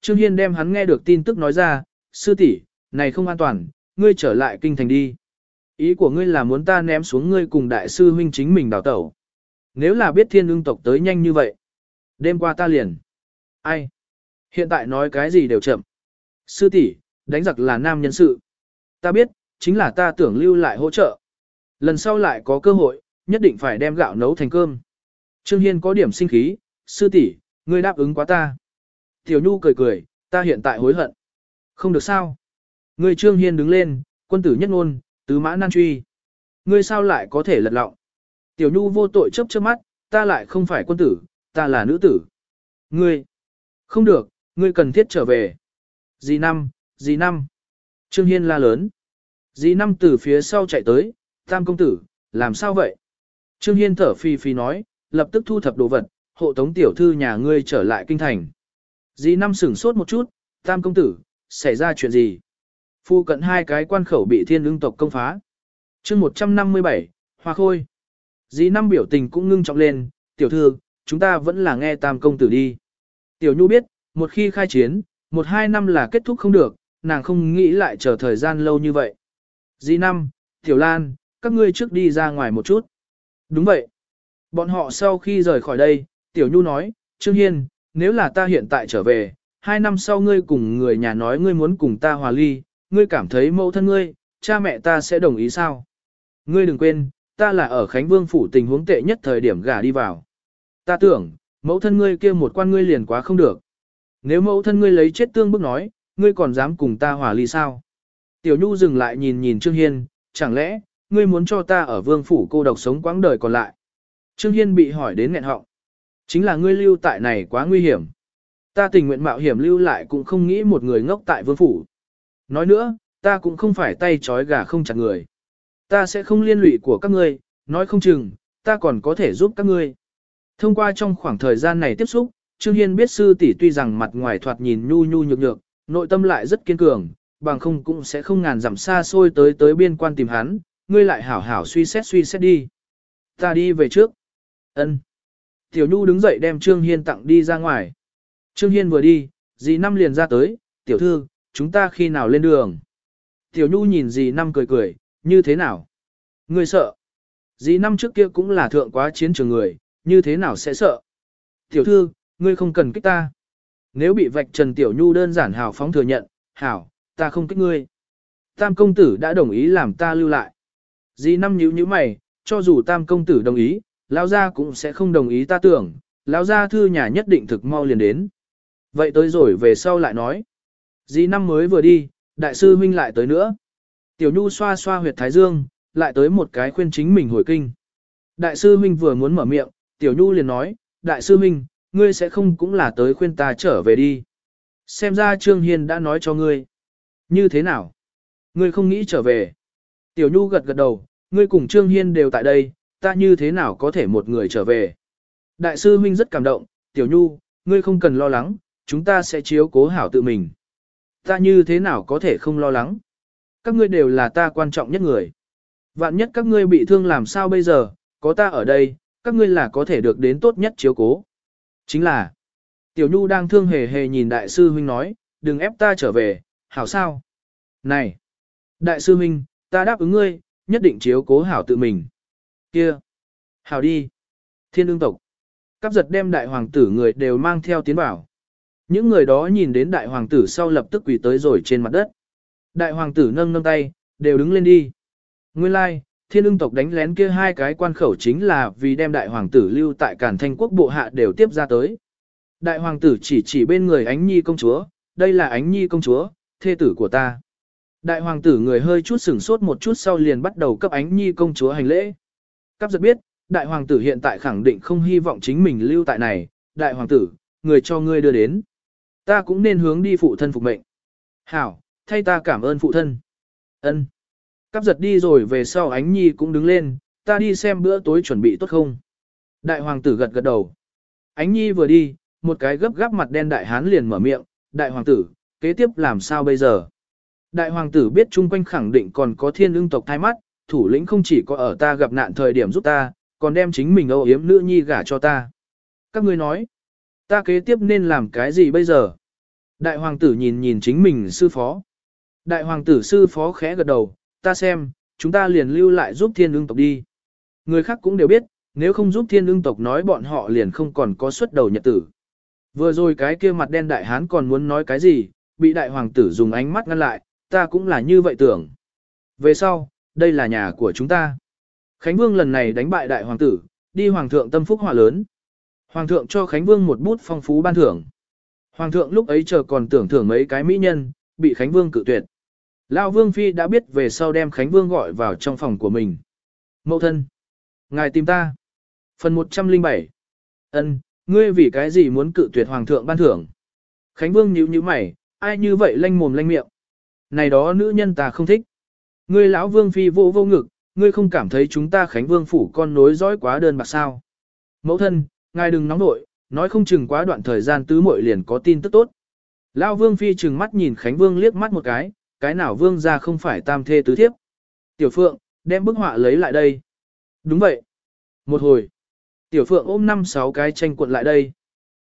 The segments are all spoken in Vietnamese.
Trương Hiên đem hắn nghe được tin tức nói ra, sư tỷ, này không an toàn, ngươi trở lại kinh thành đi. Ý của ngươi là muốn ta ném xuống ngươi cùng đại sư huynh chính mình đào tẩu. Nếu là biết thiên ưng tộc tới nhanh như vậy. Đêm qua ta liền. Ai? Hiện tại nói cái gì đều chậm. Sư tỷ, đánh giặc là nam nhân sự. Ta biết, chính là ta tưởng lưu lại hỗ trợ. Lần sau lại có cơ hội, nhất định phải đem gạo nấu thành cơm. Trương Hiên có điểm sinh khí, sư tỷ, ngươi đáp ứng quá ta. Tiểu Nhu cười cười, ta hiện tại hối hận. Không được sao. Ngươi Trương Hiên đứng lên, quân tử nhất ngôn, tứ mã nan truy. Ngươi sao lại có thể lật lọng? Tiểu Nhu vô tội chấp chớp mắt, ta lại không phải quân tử, ta là nữ tử. Ngươi, không được, ngươi cần thiết trở về. Dì năm, dì năm. Trương Hiên la lớn. Dì năm từ phía sau chạy tới, tam công tử, làm sao vậy? Trương Hiên thở phi phi nói, lập tức thu thập đồ vật, hộ tống tiểu thư nhà ngươi trở lại kinh thành. Dì năm sửng sốt một chút, tam công tử, xảy ra chuyện gì? Phu cận hai cái quan khẩu bị thiên ưng tộc công phá. chương 157, Hoa Khôi. Dì năm biểu tình cũng ngưng trọng lên, tiểu thư, chúng ta vẫn là nghe tam công tử đi. Tiểu nhu biết, một khi khai chiến, một hai năm là kết thúc không được, nàng không nghĩ lại chờ thời gian lâu như vậy. Dì năm, tiểu lan, các ngươi trước đi ra ngoài một chút. Đúng vậy. Bọn họ sau khi rời khỏi đây, tiểu nhu nói, Trương Hiên, nếu là ta hiện tại trở về, hai năm sau ngươi cùng người nhà nói ngươi muốn cùng ta hòa ly, ngươi cảm thấy mẫu thân ngươi, cha mẹ ta sẽ đồng ý sao? Ngươi đừng quên, ta là ở Khánh Vương phủ tình huống tệ nhất thời điểm gả đi vào. Ta tưởng, mẫu thân ngươi kia một quan ngươi liền quá không được. Nếu mẫu thân ngươi lấy chết tương bức nói, ngươi còn dám cùng ta hòa ly sao? Tiểu Nhu dừng lại nhìn nhìn Trương Hiên, chẳng lẽ, ngươi muốn cho ta ở vương phủ cô độc sống quãng đời còn lại? Trương Hiên bị hỏi đến nghẹn họng. Chính là ngươi lưu tại này quá nguy hiểm. Ta tình nguyện mạo hiểm lưu lại cũng không nghĩ một người ngốc tại vương phủ. Nói nữa, ta cũng không phải tay trói gà không chặt người. Ta sẽ không liên lụy của các ngươi, nói không chừng, ta còn có thể giúp các ngươi. Thông qua trong khoảng thời gian này tiếp xúc, Trương Hiên biết sư tỷ tuy rằng mặt ngoài thoạt nhìn nhu nhu nhược nhược, nội tâm lại rất kiên cường, bằng không cũng sẽ không ngàn dặm xa xôi tới tới biên quan tìm hắn, ngươi lại hảo hảo suy xét suy xét đi. Ta đi về trước. Ân. Tiểu Nhu đứng dậy đem Trương Hiên tặng đi ra ngoài. Trương Hiên vừa đi, dì năm liền ra tới, tiểu thư, chúng ta khi nào lên đường. Tiểu Nhu nhìn dì năm cười cười, như thế nào? Ngươi sợ. Dì năm trước kia cũng là thượng quá chiến trường người, như thế nào sẽ sợ? Tiểu thư, ngươi không cần kích ta. Nếu bị vạch trần Tiểu Nhu đơn giản hào phóng thừa nhận, hảo, ta không kích ngươi. Tam công tử đã đồng ý làm ta lưu lại. Dì năm nhíu nhíu mày, cho dù tam công tử đồng ý, lão gia cũng sẽ không đồng ý ta tưởng, lão gia thư nhà nhất định thực mau liền đến. Vậy tới rồi về sau lại nói. Dì năm mới vừa đi, đại sư huynh lại tới nữa. Tiểu Nhu xoa xoa huyệt thái dương, lại tới một cái khuyên chính mình hồi kinh. Đại sư huynh vừa muốn mở miệng, Tiểu Nhu liền nói, đại sư huynh, ngươi sẽ không cũng là tới khuyên ta trở về đi. Xem ra Trương Hiên đã nói cho ngươi. Như thế nào? Ngươi không nghĩ trở về. Tiểu Nhu gật gật đầu, ngươi cùng Trương Hiên đều tại đây, ta như thế nào có thể một người trở về. Đại sư huynh rất cảm động, Tiểu Nhu, ngươi không cần lo lắng, chúng ta sẽ chiếu cố hảo tự mình. Ta như thế nào có thể không lo lắng. Các ngươi đều là ta quan trọng nhất người. Vạn nhất các ngươi bị thương làm sao bây giờ, có ta ở đây, các ngươi là có thể được đến tốt nhất chiếu cố. Chính là, Tiểu Nhu đang thương hề hề nhìn đại sư huynh nói, đừng ép ta trở về, hảo sao? Này, đại sư huynh, ta đáp ứng ngươi, nhất định chiếu cố hảo tự mình. Kia, hào đi. Thiên ương tộc. Cắp giật đem đại hoàng tử người đều mang theo tiến bảo. Những người đó nhìn đến đại hoàng tử sau lập tức quỳ tới rồi trên mặt đất. Đại hoàng tử nâng nâng tay, đều đứng lên đi. Nguyên lai, like, thiên ưng tộc đánh lén kia hai cái quan khẩu chính là vì đem đại hoàng tử lưu tại cản thanh quốc bộ hạ đều tiếp ra tới. Đại hoàng tử chỉ chỉ bên người ánh nhi công chúa, đây là ánh nhi công chúa, thê tử của ta. Đại hoàng tử người hơi chút sửng sốt một chút sau liền bắt đầu cấp ánh nhi công chúa hành lễ. Cắp giật biết, đại hoàng tử hiện tại khẳng định không hy vọng chính mình lưu tại này, đại hoàng tử, người cho ngươi đưa đến. Ta cũng nên hướng đi phụ thân phục mệnh. Hảo, thay ta cảm ơn phụ thân. Ân. Cắp giật đi rồi về sau ánh nhi cũng đứng lên, ta đi xem bữa tối chuẩn bị tốt không. Đại hoàng tử gật gật đầu. Ánh nhi vừa đi, một cái gấp gáp mặt đen đại hán liền mở miệng, đại hoàng tử, kế tiếp làm sao bây giờ? Đại hoàng tử biết chung quanh khẳng định còn có thiên ưng tộc thai mắt, thủ lĩnh không chỉ có ở ta gặp nạn thời điểm giúp ta, còn đem chính mình âu yếm nữ nhi gả cho ta. Các ngươi nói, ta kế tiếp nên làm cái gì bây giờ? Đại hoàng tử nhìn nhìn chính mình sư phó. Đại hoàng tử sư phó khẽ gật đầu, ta xem, chúng ta liền lưu lại giúp thiên ương tộc đi. Người khác cũng đều biết, nếu không giúp thiên ương tộc nói bọn họ liền không còn có xuất đầu nhật tử. Vừa rồi cái kia mặt đen đại hán còn muốn nói cái gì, bị đại hoàng tử dùng ánh mắt ngăn lại, ta cũng là như vậy tưởng. Về sau, đây là nhà của chúng ta. Khánh Vương lần này đánh bại đại hoàng tử, đi hoàng thượng tâm phúc hỏa lớn. Hoàng thượng cho Khánh Vương một bút phong phú ban thưởng. Hoàng thượng lúc ấy chờ còn tưởng thưởng mấy cái mỹ nhân, bị Khánh Vương cự tuyệt. Lao Vương Phi đã biết về sau đem Khánh Vương gọi vào trong phòng của mình. Mậu thân. Ngài tìm ta. Phần 107. ân ngươi vì cái gì muốn cự tuyệt Hoàng thượng ban thưởng? Khánh Vương nhíu nhíu mày, ai như vậy lanh mồm lanh miệng. Này đó nữ nhân ta không thích. Ngươi lão Vương Phi vô vô ngực, ngươi không cảm thấy chúng ta Khánh Vương phủ con nối dõi quá đơn bạc sao. Mẫu thân, ngài đừng nóng nội, nói không chừng quá đoạn thời gian tứ muội liền có tin tức tốt. Lão Vương Phi chừng mắt nhìn Khánh Vương liếc mắt một cái, cái nào Vương ra không phải tam thê tứ thiếp. Tiểu Phượng, đem bức họa lấy lại đây. Đúng vậy. Một hồi. Tiểu Phượng ôm năm sáu cái tranh cuộn lại đây.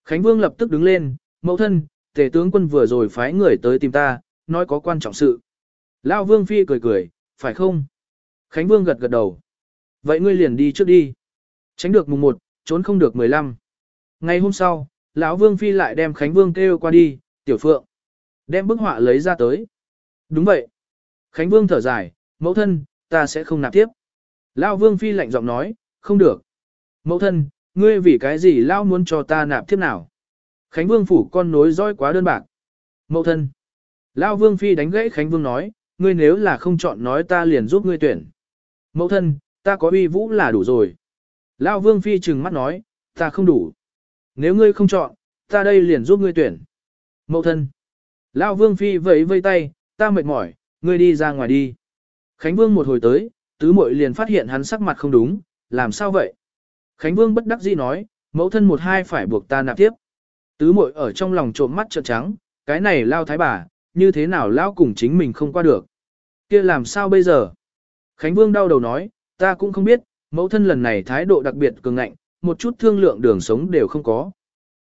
Khánh Vương lập tức đứng lên, mẫu thân, tề tướng quân vừa rồi phái người tới tìm ta, nói có quan trọng sự. Lão Vương Phi cười cười, phải không? Khánh Vương gật gật đầu. Vậy ngươi liền đi trước đi. Tránh được mùng 1, trốn không được 15. Ngày hôm sau, lão Vương Phi lại đem Khánh Vương kêu qua đi, tiểu phượng. Đem bức họa lấy ra tới. Đúng vậy. Khánh Vương thở dài, mẫu thân, ta sẽ không nạp tiếp. Lão Vương Phi lạnh giọng nói, không được. Mẫu thân, ngươi vì cái gì lão muốn cho ta nạp tiếp nào? Khánh Vương phủ con nối dõi quá đơn bạc. Mẫu thân. Lão Vương Phi đánh gãy Khánh Vương nói, ngươi nếu là không chọn nói ta liền giúp ngươi tuyển. Mẫu thân, ta có uy vũ là đủ rồi. Lão Vương Phi trừng mắt nói, ta không đủ. Nếu ngươi không chọn, ta đây liền giúp ngươi tuyển. Mẫu thân. Lão Vương Phi vẫy vây tay, ta mệt mỏi, ngươi đi ra ngoài đi. Khánh Vương một hồi tới, tứ muội liền phát hiện hắn sắc mặt không đúng, làm sao vậy? Khánh Vương bất đắc dĩ nói, mẫu thân một hai phải buộc ta nạp tiếp. Tứ muội ở trong lòng trộm mắt trợn trắng, cái này lao thái bà, như thế nào lao cùng chính mình không qua được kia làm sao bây giờ? Khánh Vương đau đầu nói, ta cũng không biết, mẫu thân lần này thái độ đặc biệt cường ngạnh, một chút thương lượng đường sống đều không có.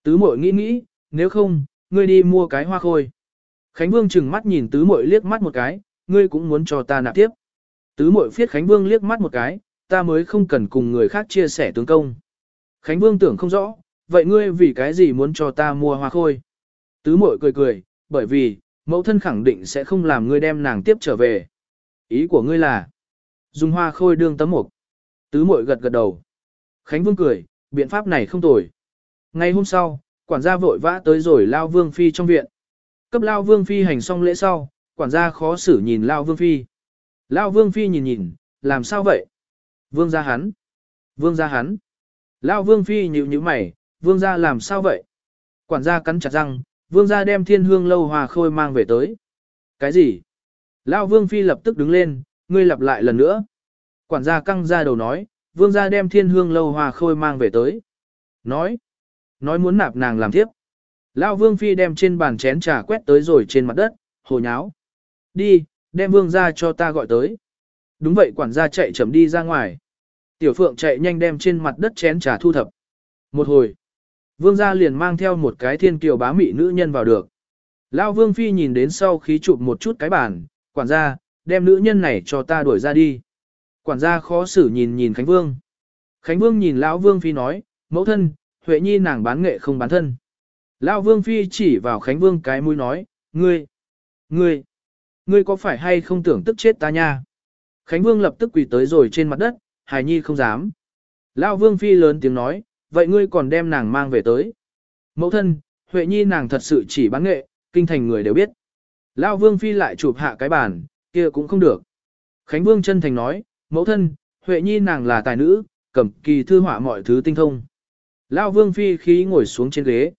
Tứ mội nghĩ nghĩ, nếu không, ngươi đi mua cái hoa khôi. Khánh Vương chừng mắt nhìn tứ mội liếc mắt một cái, ngươi cũng muốn cho ta nạp tiếp. Tứ mội phiết Khánh Vương liếc mắt một cái, ta mới không cần cùng người khác chia sẻ tướng công. Khánh Vương tưởng không rõ, vậy ngươi vì cái gì muốn cho ta mua hoa khôi? Tứ mội cười cười, bởi vì, mẫu thân khẳng định sẽ không làm ngươi đem nàng tiếp trở về. Ý của ngươi là, dùng hoa khôi đương tấm mục. Tứ mội gật gật đầu. Khánh Vương cười, biện pháp này không tồi. Ngay hôm sau, quản gia vội vã tới rồi Lao Vương Phi trong viện. Cấp Lao Vương Phi hành xong lễ sau, quản gia khó xử nhìn Lao Vương Phi. Lao Vương Phi nhìn nhìn, làm sao vậy? Vương gia hắn. Vương gia hắn. Lao Vương Phi nhịu như mày, Vương gia làm sao vậy? Quản gia cắn chặt răng, Vương gia đem thiên hương lâu hòa khôi mang về tới. Cái gì? Lão Vương Phi lập tức đứng lên, ngươi lặp lại lần nữa. Quản gia căng ra đầu nói, vương gia đem thiên hương lâu hòa khôi mang về tới. Nói, nói muốn nạp nàng làm tiếp. Lão vương phi đem trên bàn chén trà quét tới rồi trên mặt đất, hồ nháo. Đi, đem vương gia cho ta gọi tới. Đúng vậy quản gia chạy chậm đi ra ngoài. Tiểu phượng chạy nhanh đem trên mặt đất chén trà thu thập. Một hồi, vương gia liền mang theo một cái thiên kiều bá mị nữ nhân vào được. Lão vương phi nhìn đến sau khí chụp một chút cái bàn, quản gia, đem nữ nhân này cho ta đuổi ra đi. Quản gia khó xử nhìn nhìn Khánh Vương. Khánh Vương nhìn Lão Vương Phi nói, mẫu thân, Huệ Nhi nàng bán nghệ không bán thân. Lão Vương Phi chỉ vào Khánh Vương cái mũi nói, ngươi, ngươi, ngươi có phải hay không tưởng tức chết ta nha? Khánh Vương lập tức quỳ tới rồi trên mặt đất, Hải Nhi không dám. Lão Vương Phi lớn tiếng nói, vậy ngươi còn đem nàng mang về tới. Mẫu thân, Huệ Nhi nàng thật sự chỉ bán nghệ, kinh thành người đều biết. Lão Vương Phi lại chụp hạ cái bàn, kia cũng không được. Khánh Vương chân thành nói, mẫu thân, Huệ Nhi nàng là tài nữ, cầm kỳ thư họa mọi thứ tinh thông. Lão Vương Phi khí ngồi xuống trên ghế.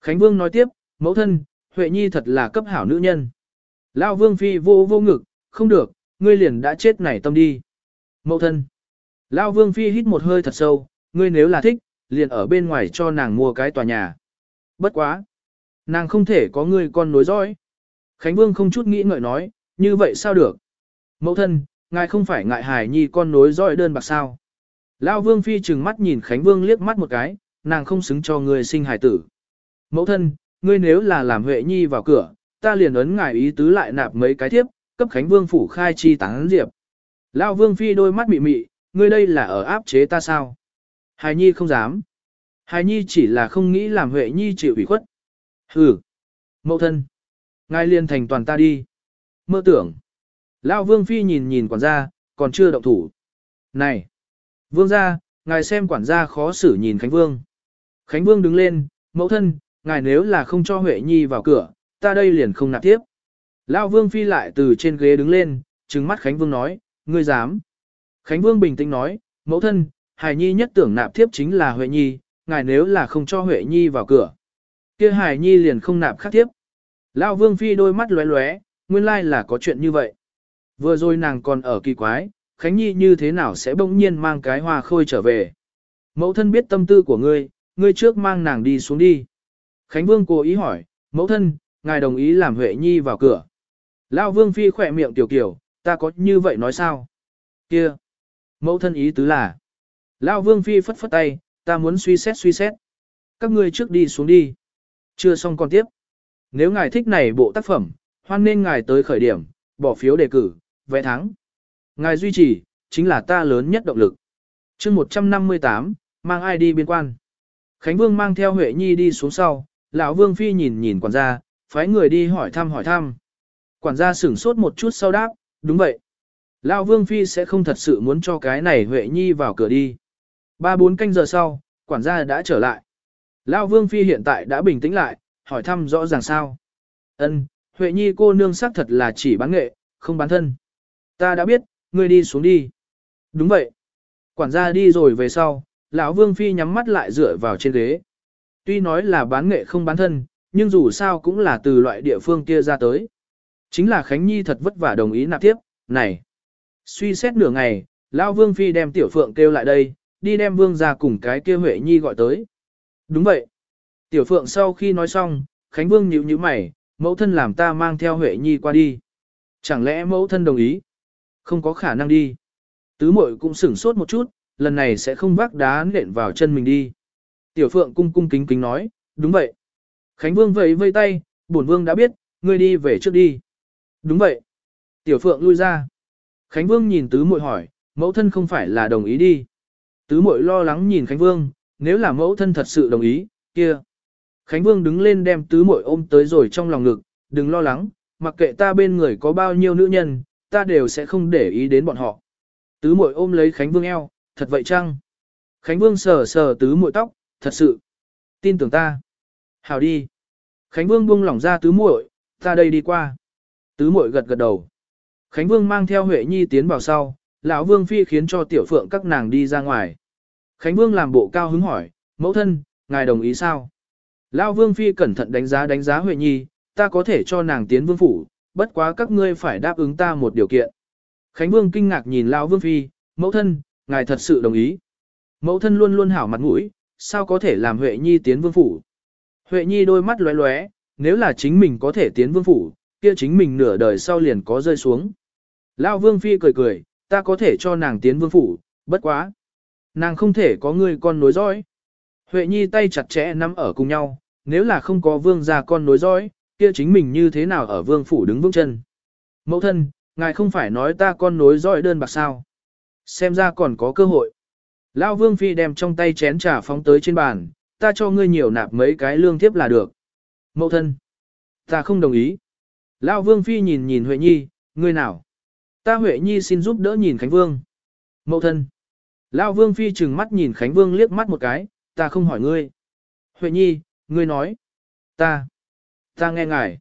Khánh Vương nói tiếp, mẫu thân, Huệ Nhi thật là cấp hảo nữ nhân. Lão Vương Phi vô vô ngực, không được, ngươi liền đã chết nảy tâm đi. Mẫu thân. Lão Vương Phi hít một hơi thật sâu, ngươi nếu là thích, liền ở bên ngoài cho nàng mua cái tòa nhà. Bất quá. Nàng không thể có ngươi con nối dõi. Khánh Vương không chút nghĩ ngợi nói, như vậy sao được? Mẫu thân, ngài không phải ngại hài nhi con nối dõi đơn bạc sao? Lão Vương Phi trừng mắt nhìn Khánh Vương liếc mắt một cái, nàng không xứng cho người sinh hài tử. Mẫu thân, ngươi nếu là làm Huệ Nhi vào cửa, ta liền ấn ngài ý tứ lại nạp mấy cái tiếp, cấp Khánh Vương phủ khai chi tán diệp. Lão Vương Phi đôi mắt mị mị, ngươi đây là ở áp chế ta sao? Hài Nhi không dám. Hài Nhi chỉ là không nghĩ làm Huệ Nhi chịu ủy khuất. Hừ. Mậu thân. Ngài liền thành toàn ta đi. Mơ tưởng. Lão Vương Phi nhìn nhìn quản gia, còn chưa động thủ. Này. Vương gia, ngài xem quản gia khó xử nhìn Khánh Vương. Khánh Vương đứng lên, mẫu thân, ngài nếu là không cho Huệ Nhi vào cửa, ta đây liền không nạp tiếp. Lão Vương Phi lại từ trên ghế đứng lên, trừng mắt Khánh Vương nói, ngươi dám. Khánh Vương bình tĩnh nói, mẫu thân, Hải Nhi nhất tưởng nạp tiếp chính là Huệ Nhi, ngài nếu là không cho Huệ Nhi vào cửa. kia Hải Nhi liền không nạp khác tiếp. Lão Vương Phi đôi mắt lóe lóe, nguyên lai là có chuyện như vậy. Vừa rồi nàng còn ở kỳ quái, Khánh Nhi như thế nào sẽ bỗng nhiên mang cái hoa khôi trở về. Mẫu thân biết tâm tư của ngươi, ngươi trước mang nàng đi xuống đi. Khánh Vương cố ý hỏi, mẫu thân, ngài đồng ý làm Huệ Nhi vào cửa. Lão Vương Phi khỏe miệng tiểu kiểu, ta có như vậy nói sao? Kia! Mẫu thân ý tứ là. Lão Vương Phi phất phất tay, ta muốn suy xét suy xét. Các ngươi trước đi xuống đi. Chưa xong còn tiếp. Nếu ngài thích này bộ tác phẩm, hoan nên ngài tới khởi điểm, bỏ phiếu đề cử, vẽ thắng. Ngài duy trì, chính là ta lớn nhất động lực. chương 158, mang ai đi biên quan. Khánh Vương mang theo Huệ Nhi đi xuống sau, lão Vương Phi nhìn nhìn quản gia, phái người đi hỏi thăm hỏi thăm. Quản gia sửng sốt một chút sau đáp, đúng vậy. Lão Vương Phi sẽ không thật sự muốn cho cái này Huệ Nhi vào cửa đi. Ba bốn canh giờ sau, quản gia đã trở lại. Lão Vương Phi hiện tại đã bình tĩnh lại, hỏi thăm rõ ràng sao. Ân, Huệ Nhi cô nương xác thật là chỉ bán nghệ, không bán thân. Ta đã biết, ngươi đi xuống đi. Đúng vậy. Quản gia đi rồi về sau, lão Vương Phi nhắm mắt lại dựa vào trên ghế. Tuy nói là bán nghệ không bán thân, nhưng dù sao cũng là từ loại địa phương kia ra tới. Chính là Khánh Nhi thật vất vả đồng ý nạp tiếp, này. Suy xét nửa ngày, lão Vương Phi đem Tiểu Phượng kêu lại đây, đi đem Vương ra cùng cái kia Huệ Nhi gọi tới. Đúng vậy. Tiểu Phượng sau khi nói xong, Khánh Vương nhíu nhíu mày, mẫu thân làm ta mang theo Huệ Nhi qua đi. Chẳng lẽ mẫu thân đồng ý? Không có khả năng đi. Tứ muội cũng sửng sốt một chút, lần này sẽ không vác đá nện vào chân mình đi. Tiểu Phượng cung cung kính kính nói, đúng vậy. Khánh Vương vẫy vây tay, bổn Vương đã biết, ngươi đi về trước đi. Đúng vậy. Tiểu Phượng lui ra. Khánh Vương nhìn tứ muội hỏi, mẫu thân không phải là đồng ý đi. Tứ muội lo lắng nhìn Khánh Vương, nếu là mẫu thân thật sự đồng ý, kia. Khánh Vương đứng lên đem tứ muội ôm tới rồi trong lòng ngực, đừng lo lắng, mặc kệ ta bên người có bao nhiêu nữ nhân, ta đều sẽ không để ý đến bọn họ. Tứ muội ôm lấy Khánh Vương eo, thật vậy chăng? Khánh Vương sờ sờ tứ muội tóc, thật sự. Tin tưởng ta. Hào đi. Khánh Vương buông lỏng ra tứ muội, ta đây đi qua. Tứ muội gật gật đầu. Khánh Vương mang theo Huệ Nhi tiến vào sau, lão Vương phi khiến cho tiểu phượng các nàng đi ra ngoài. Khánh Vương làm bộ cao hứng hỏi, mẫu thân, ngài đồng ý sao? Lão Vương phi cẩn thận đánh giá đánh giá Huệ Nhi, ta có thể cho nàng tiến vương phủ, bất quá các ngươi phải đáp ứng ta một điều kiện. Khánh Vương kinh ngạc nhìn lão Vương phi, mẫu thân, ngài thật sự đồng ý. Mẫu thân luôn luôn hảo mặt mũi, sao có thể làm Huệ Nhi tiến vương phủ? Huệ Nhi đôi mắt lóe lóe, nếu là chính mình có thể tiến vương phủ, kia chính mình nửa đời sau liền có rơi xuống. Lão Vương Phi cười cười, ta có thể cho nàng tiến vương phủ, bất quá. Nàng không thể có người con nối dõi. Huệ Nhi tay chặt chẽ nắm ở cùng nhau, nếu là không có vương gia con nối dõi, kia chính mình như thế nào ở vương phủ đứng vững chân. Mẫu thân, ngài không phải nói ta con nối dõi đơn bạc sao. Xem ra còn có cơ hội. Lão Vương Phi đem trong tay chén trà phóng tới trên bàn, ta cho ngươi nhiều nạp mấy cái lương tiếp là được. Mẫu thân, ta không đồng ý. Lão Vương Phi nhìn nhìn Huệ Nhi, ngươi nào? Ta Huệ Nhi xin giúp đỡ nhìn Khánh Vương. Mẫu thân. Lão Vương Phi trừng mắt nhìn Khánh Vương liếc mắt một cái, ta không hỏi ngươi. Huệ Nhi, ngươi nói. Ta. Ta nghe ngài.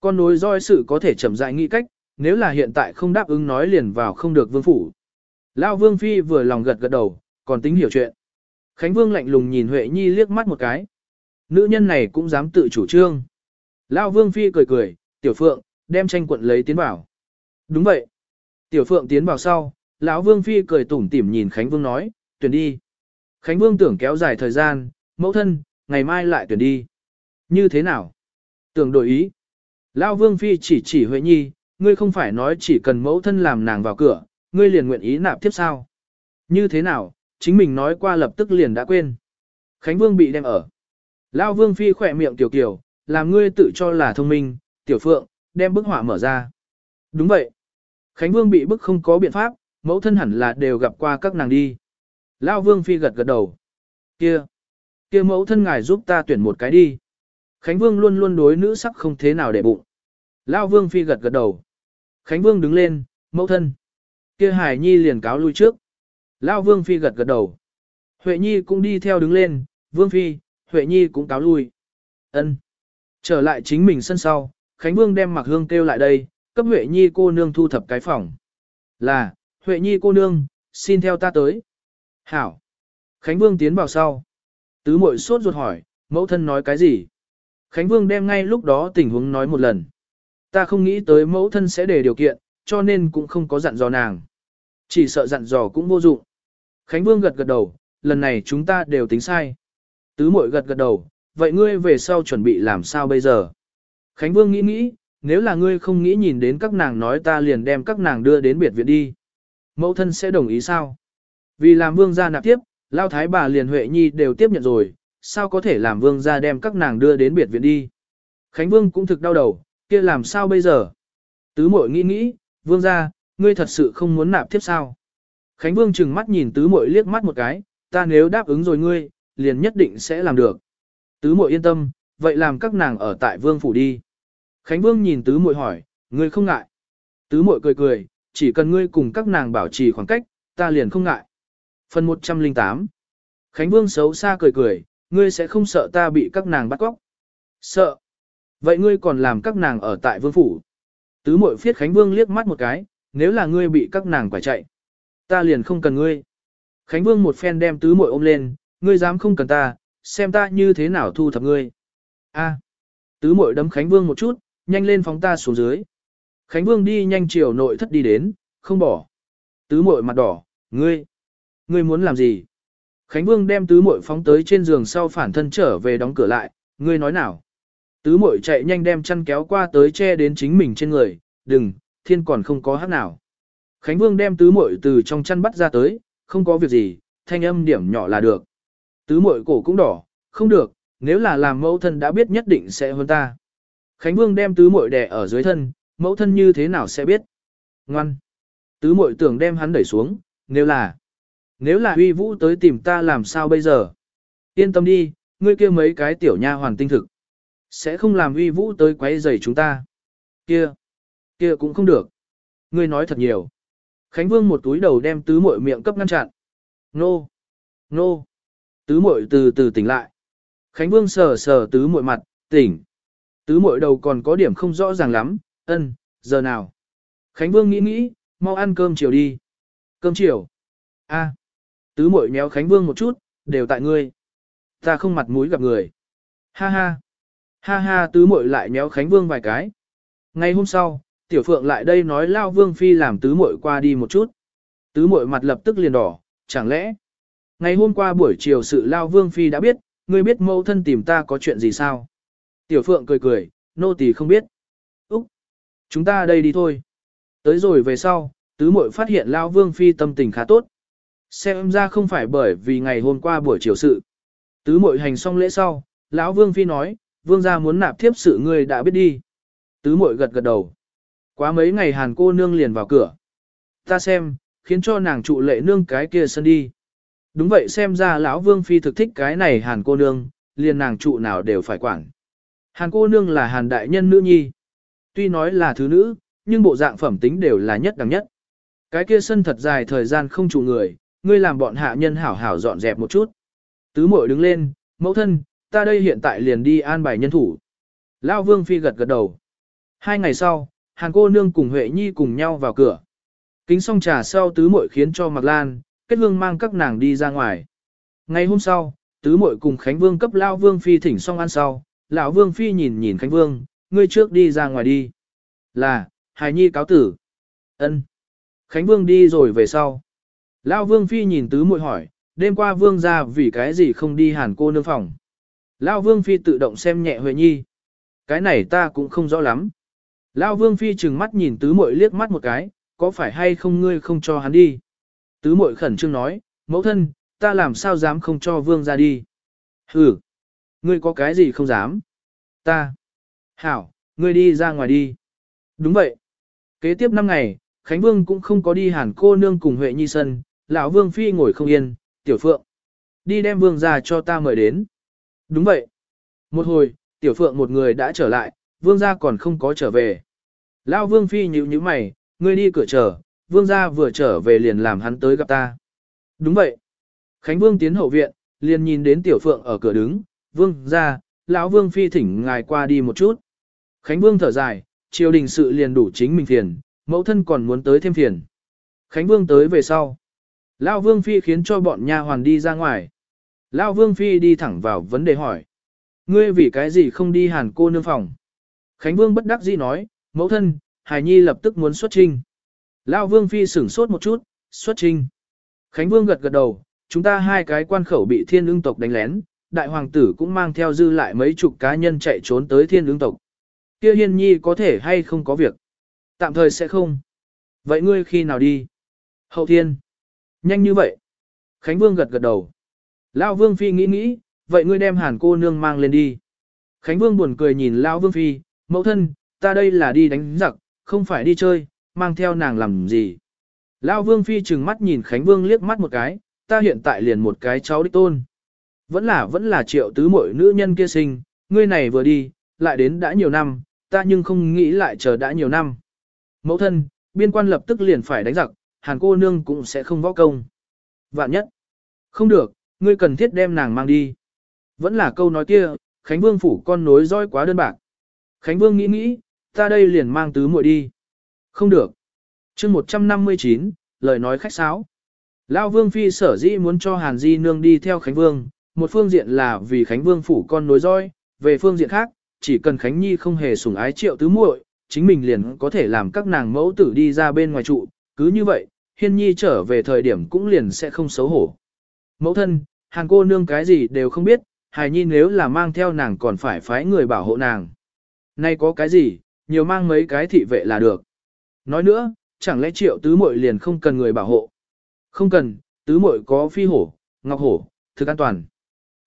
Con nối roi sự có thể chậm rãi nghĩ cách, nếu là hiện tại không đáp ứng nói liền vào không được vương phủ. Lão Vương Phi vừa lòng gật gật đầu, còn tính hiểu chuyện. Khánh Vương lạnh lùng nhìn Huệ Nhi liếc mắt một cái. Nữ nhân này cũng dám tự chủ trương. Lão Vương Phi cười cười, Tiểu Phượng, đem tranh quận lấy tiến vào. Đúng vậy. Tiểu Phượng tiến vào sau, lão Vương Phi cười tủm tỉm nhìn Khánh Vương nói, tuyển đi. Khánh Vương tưởng kéo dài thời gian, mẫu thân, ngày mai lại tuyển đi. Như thế nào? Tưởng đổi ý. Lão Vương Phi chỉ chỉ Huệ Nhi, ngươi không phải nói chỉ cần mẫu thân làm nàng vào cửa, ngươi liền nguyện ý nạp tiếp sao? Như thế nào, chính mình nói qua lập tức liền đã quên. Khánh Vương bị đem ở. Lão Vương Phi khỏe miệng tiểu kiểu, làm ngươi tự cho là thông minh, tiểu phượng, đem bức họa mở ra. Đúng vậy. Khánh Vương bị bức không có biện pháp, mẫu thân hẳn là đều gặp qua các nàng đi. Lao Vương Phi gật gật đầu. Kia, kia mẫu thân ngài giúp ta tuyển một cái đi. Khánh Vương luôn luôn đối nữ sắc không thế nào để bụng. Lao Vương Phi gật gật đầu. Khánh Vương đứng lên, mẫu thân. Kia Hải Nhi liền cáo lui trước. Lao Vương Phi gật gật đầu. Huệ Nhi cũng đi theo đứng lên, Vương Phi, Huệ Nhi cũng cáo lui. ân Trở lại chính mình sân sau, Khánh Vương đem Mạc hương kêu lại đây, cấp Huệ Nhi cô nương thu thập cái phòng. Là, Huệ Nhi cô nương, xin theo ta tới. Hảo. Khánh Vương tiến vào sau. Tứ mội sốt ruột hỏi, mẫu thân nói cái gì? Khánh Vương đem ngay lúc đó tình huống nói một lần. Ta không nghĩ tới mẫu thân sẽ để điều kiện, cho nên cũng không có dặn dò nàng. Chỉ sợ dặn dò cũng vô dụng. Khánh Vương gật gật đầu, lần này chúng ta đều tính sai. Tứ mội gật gật đầu, vậy ngươi về sau chuẩn bị làm sao bây giờ? Khánh Vương nghĩ nghĩ, nếu là ngươi không nghĩ nhìn đến các nàng nói ta liền đem các nàng đưa đến biệt viện đi. Mẫu thân sẽ đồng ý sao? Vì làm vương gia nạp tiếp, Lao Thái bà liền Huệ Nhi đều tiếp nhận rồi, sao có thể làm vương gia đem các nàng đưa đến biệt viện đi? Khánh Vương cũng thực đau đầu, kia làm sao bây giờ? Tứ mội nghĩ nghĩ, vương gia, ngươi thật sự không muốn nạp tiếp sao? Khánh Vương chừng mắt nhìn tứ mội liếc mắt một cái, ta nếu đáp ứng rồi ngươi, liền nhất định sẽ làm được. Tứ mội yên tâm, vậy làm các nàng ở tại vương phủ đi. Khánh Vương nhìn tứ Mội hỏi, ngươi không ngại. Tứ Mội cười cười, chỉ cần ngươi cùng các nàng bảo trì khoảng cách, ta liền không ngại. Phần 108 Khánh Vương xấu xa cười cười, ngươi sẽ không sợ ta bị các nàng bắt cóc. Sợ. Vậy ngươi còn làm các nàng ở tại vương phủ. Tứ muội phiết Khánh Vương liếc mắt một cái, nếu là ngươi bị các nàng quả chạy. Ta liền không cần ngươi. Khánh Vương một phen đem tứ muội ôm lên, ngươi dám không cần ta, xem ta như thế nào thu thập ngươi. A. Tứ muội đấm Khánh Vương một chút, nhanh lên phóng ta xuống dưới. Khánh Vương đi nhanh chiều nội thất đi đến, không bỏ. Tứ muội mặt đỏ, ngươi, ngươi muốn làm gì? Khánh Vương đem tứ muội phóng tới trên giường sau phản thân trở về đóng cửa lại, ngươi nói nào? Tứ muội chạy nhanh đem chăn kéo qua tới che đến chính mình trên người, đừng, thiên còn không có hát nào. Khánh Vương đem tứ muội từ trong chăn bắt ra tới, không có việc gì, thanh âm điểm nhỏ là được. Tứ muội cổ cũng đỏ, không được, nếu là làm mẫu thân đã biết nhất định sẽ hơn ta. Khánh Vương đem tứ muội đè ở dưới thân, mẫu thân như thế nào sẽ biết. Ngoan. Tứ Mội tưởng đem hắn đẩy xuống, nếu là, nếu là huy vũ tới tìm ta làm sao bây giờ. Yên tâm đi, ngươi kia mấy cái tiểu nha hoàn tinh thực. Sẽ không làm huy vũ tới quấy rầy chúng ta. Kia, kia cũng không được. Ngươi nói thật nhiều. Khánh Vương một túi đầu đem tứ Mội miệng cấp ngăn chặn. Nô, nô. Tứ Mội từ từ tỉnh lại. Khánh Vương sờ sờ tứ Mội mặt, tỉnh. Tứ Mội đầu còn có điểm không rõ ràng lắm, ân, giờ nào? Khánh Vương nghĩ nghĩ, mau ăn cơm chiều đi. Cơm chiều? A. Tứ muội méo Khánh Vương một chút, đều tại ngươi. Ta không mặt mũi gặp người. Ha ha. Ha ha tứ muội lại méo Khánh Vương vài cái. Ngày hôm sau, Tiểu Phượng lại đây nói Lao Vương Phi làm tứ muội qua đi một chút. Tứ muội mặt lập tức liền đỏ, chẳng lẽ? Ngày hôm qua buổi chiều sự Lao Vương Phi đã biết, ngươi biết Mẫu thân tìm ta có chuyện gì sao? Tiểu Phượng cười cười, nô tỳ không biết. Chúng ta đây đi thôi. Tới rồi về sau, tứ muội phát hiện Lao Vương Phi tâm tình khá tốt. Xem ra không phải bởi vì ngày hôm qua buổi chiều sự. Tứ muội hành xong lễ sau, lão Vương Phi nói, Vương gia muốn nạp thiếp sự ngươi đã biết đi. Tứ muội gật gật đầu. Quá mấy ngày hàn cô nương liền vào cửa. Ta xem, khiến cho nàng trụ lệ nương cái kia sân đi. Đúng vậy xem ra lão Vương Phi thực thích cái này hàn cô nương, liền nàng trụ nào đều phải quản. Hàn cô nương là hàn đại nhân nữ nhi. Tuy nói là thứ nữ, nhưng bộ dạng phẩm tính đều là nhất đẳng nhất. Cái kia sân thật dài thời gian không chủ người, ngươi làm bọn hạ nhân hảo hảo dọn dẹp một chút. Tứ muội đứng lên, mẫu thân, ta đây hiện tại liền đi an bài nhân thủ. Lao vương phi gật gật đầu. Hai ngày sau, hàng cô nương cùng Huệ Nhi cùng nhau vào cửa. Kính xong trà sau tứ muội khiến cho Mạc Lan, kết hương mang các nàng đi ra ngoài. Ngày hôm sau, tứ muội cùng Khánh Vương cấp Lao Vương Phi thỉnh xong ăn sau, lão Vương Phi nhìn nhìn Khánh Vương, ngươi trước đi ra ngoài đi. Là, hài nhi cáo tử. ân Khánh Vương đi rồi về sau. Lão Vương Phi nhìn tứ muội hỏi, đêm qua Vương ra vì cái gì không đi hàn cô nương phòng. Lão Vương Phi tự động xem nhẹ Huệ Nhi. Cái này ta cũng không rõ lắm. Lão Vương Phi trừng mắt nhìn tứ muội liếc mắt một cái, có phải hay không ngươi không cho hắn đi. Tứ muội khẩn trương nói, mẫu thân, ta làm sao dám không cho Vương ra đi. Hừ. Ngươi có cái gì không dám? Ta. Hảo, ngươi đi ra ngoài đi. Đúng vậy. Kế tiếp năm ngày, Khánh Vương cũng không có đi hàn cô nương cùng Huệ Nhi sân, lão Vương Phi ngồi không yên, tiểu phượng. Đi đem Vương ra cho ta mời đến. Đúng vậy. Một hồi, tiểu phượng một người đã trở lại, Vương ra còn không có trở về. Lão Vương Phi nhíu nhíu mày, ngươi đi cửa chờ, Vương ra vừa trở về liền làm hắn tới gặp ta. Đúng vậy. Khánh Vương tiến hậu viện, liền nhìn đến tiểu phượng ở cửa đứng, Vương ra, lão Vương Phi thỉnh ngài qua đi một chút. Khánh Vương thở dài, triều đình sự liền đủ chính mình phiền, mẫu thân còn muốn tới thêm phiền. Khánh Vương tới về sau. Lão Vương Phi khiến cho bọn nha hoàn đi ra ngoài. Lão Vương Phi đi thẳng vào vấn đề hỏi. Ngươi vì cái gì không đi hàn cô nương phòng? Khánh Vương bất đắc dĩ nói, mẫu thân, Hải Nhi lập tức muốn xuất trinh. Lão Vương Phi sửng sốt một chút, xuất trinh. Khánh Vương gật gật đầu, chúng ta hai cái quan khẩu bị thiên ưng tộc đánh lén, đại hoàng tử cũng mang theo dư lại mấy chục cá nhân chạy trốn tới thiên ứng tộc. Kia hiên nhi có thể hay không có việc? Tạm thời sẽ không. Vậy ngươi khi nào đi? Hậu thiên. Nhanh như vậy. Khánh Vương gật gật đầu. Lão Vương Phi nghĩ nghĩ, vậy ngươi đem hàn cô nương mang lên đi. Khánh Vương buồn cười nhìn Lão Vương Phi, mẫu thân, ta đây là đi đánh giặc, không phải đi chơi, mang theo nàng làm gì. Lão Vương Phi trừng mắt nhìn Khánh Vương liếc mắt một cái, ta hiện tại liền một cái cháu đích tôn. Vẫn là vẫn là triệu tứ mội nữ nhân kia sinh, ngươi này vừa đi, lại đến đã nhiều năm, ta nhưng không nghĩ lại chờ đã nhiều năm. Mẫu thân, biên quan lập tức liền phải đánh giặc, hàn cô nương cũng sẽ không võ công. Vạn nhất, không được, ngươi cần thiết đem nàng mang đi. Vẫn là câu nói kia, Khánh Vương phủ con nối roi quá đơn bạc. Khánh Vương nghĩ nghĩ, ta đây liền mang tứ muội đi. Không được. chương 159, lời nói khách sáo. Lao Vương Phi sở dĩ muốn cho Hàn Di Nương đi theo Khánh Vương, một phương diện là vì Khánh Vương phủ con nối roi, về phương diện khác, chỉ cần Khánh Nhi không hề sủng ái triệu tứ muội, chính mình liền có thể làm các nàng mẫu tử đi ra bên ngoài trụ, cứ như vậy, Hiên Nhi trở về thời điểm cũng liền sẽ không xấu hổ. Mẫu thân, hàng cô nương cái gì đều không biết, hài nhi nếu là mang theo nàng còn phải phái người bảo hộ nàng. Nay có cái gì, nhiều mang mấy cái thị vệ là được. Nói nữa, chẳng lẽ triệu tứ muội liền không cần người bảo hộ. Không cần, tứ muội có phi hổ, ngọc hổ, thực an toàn.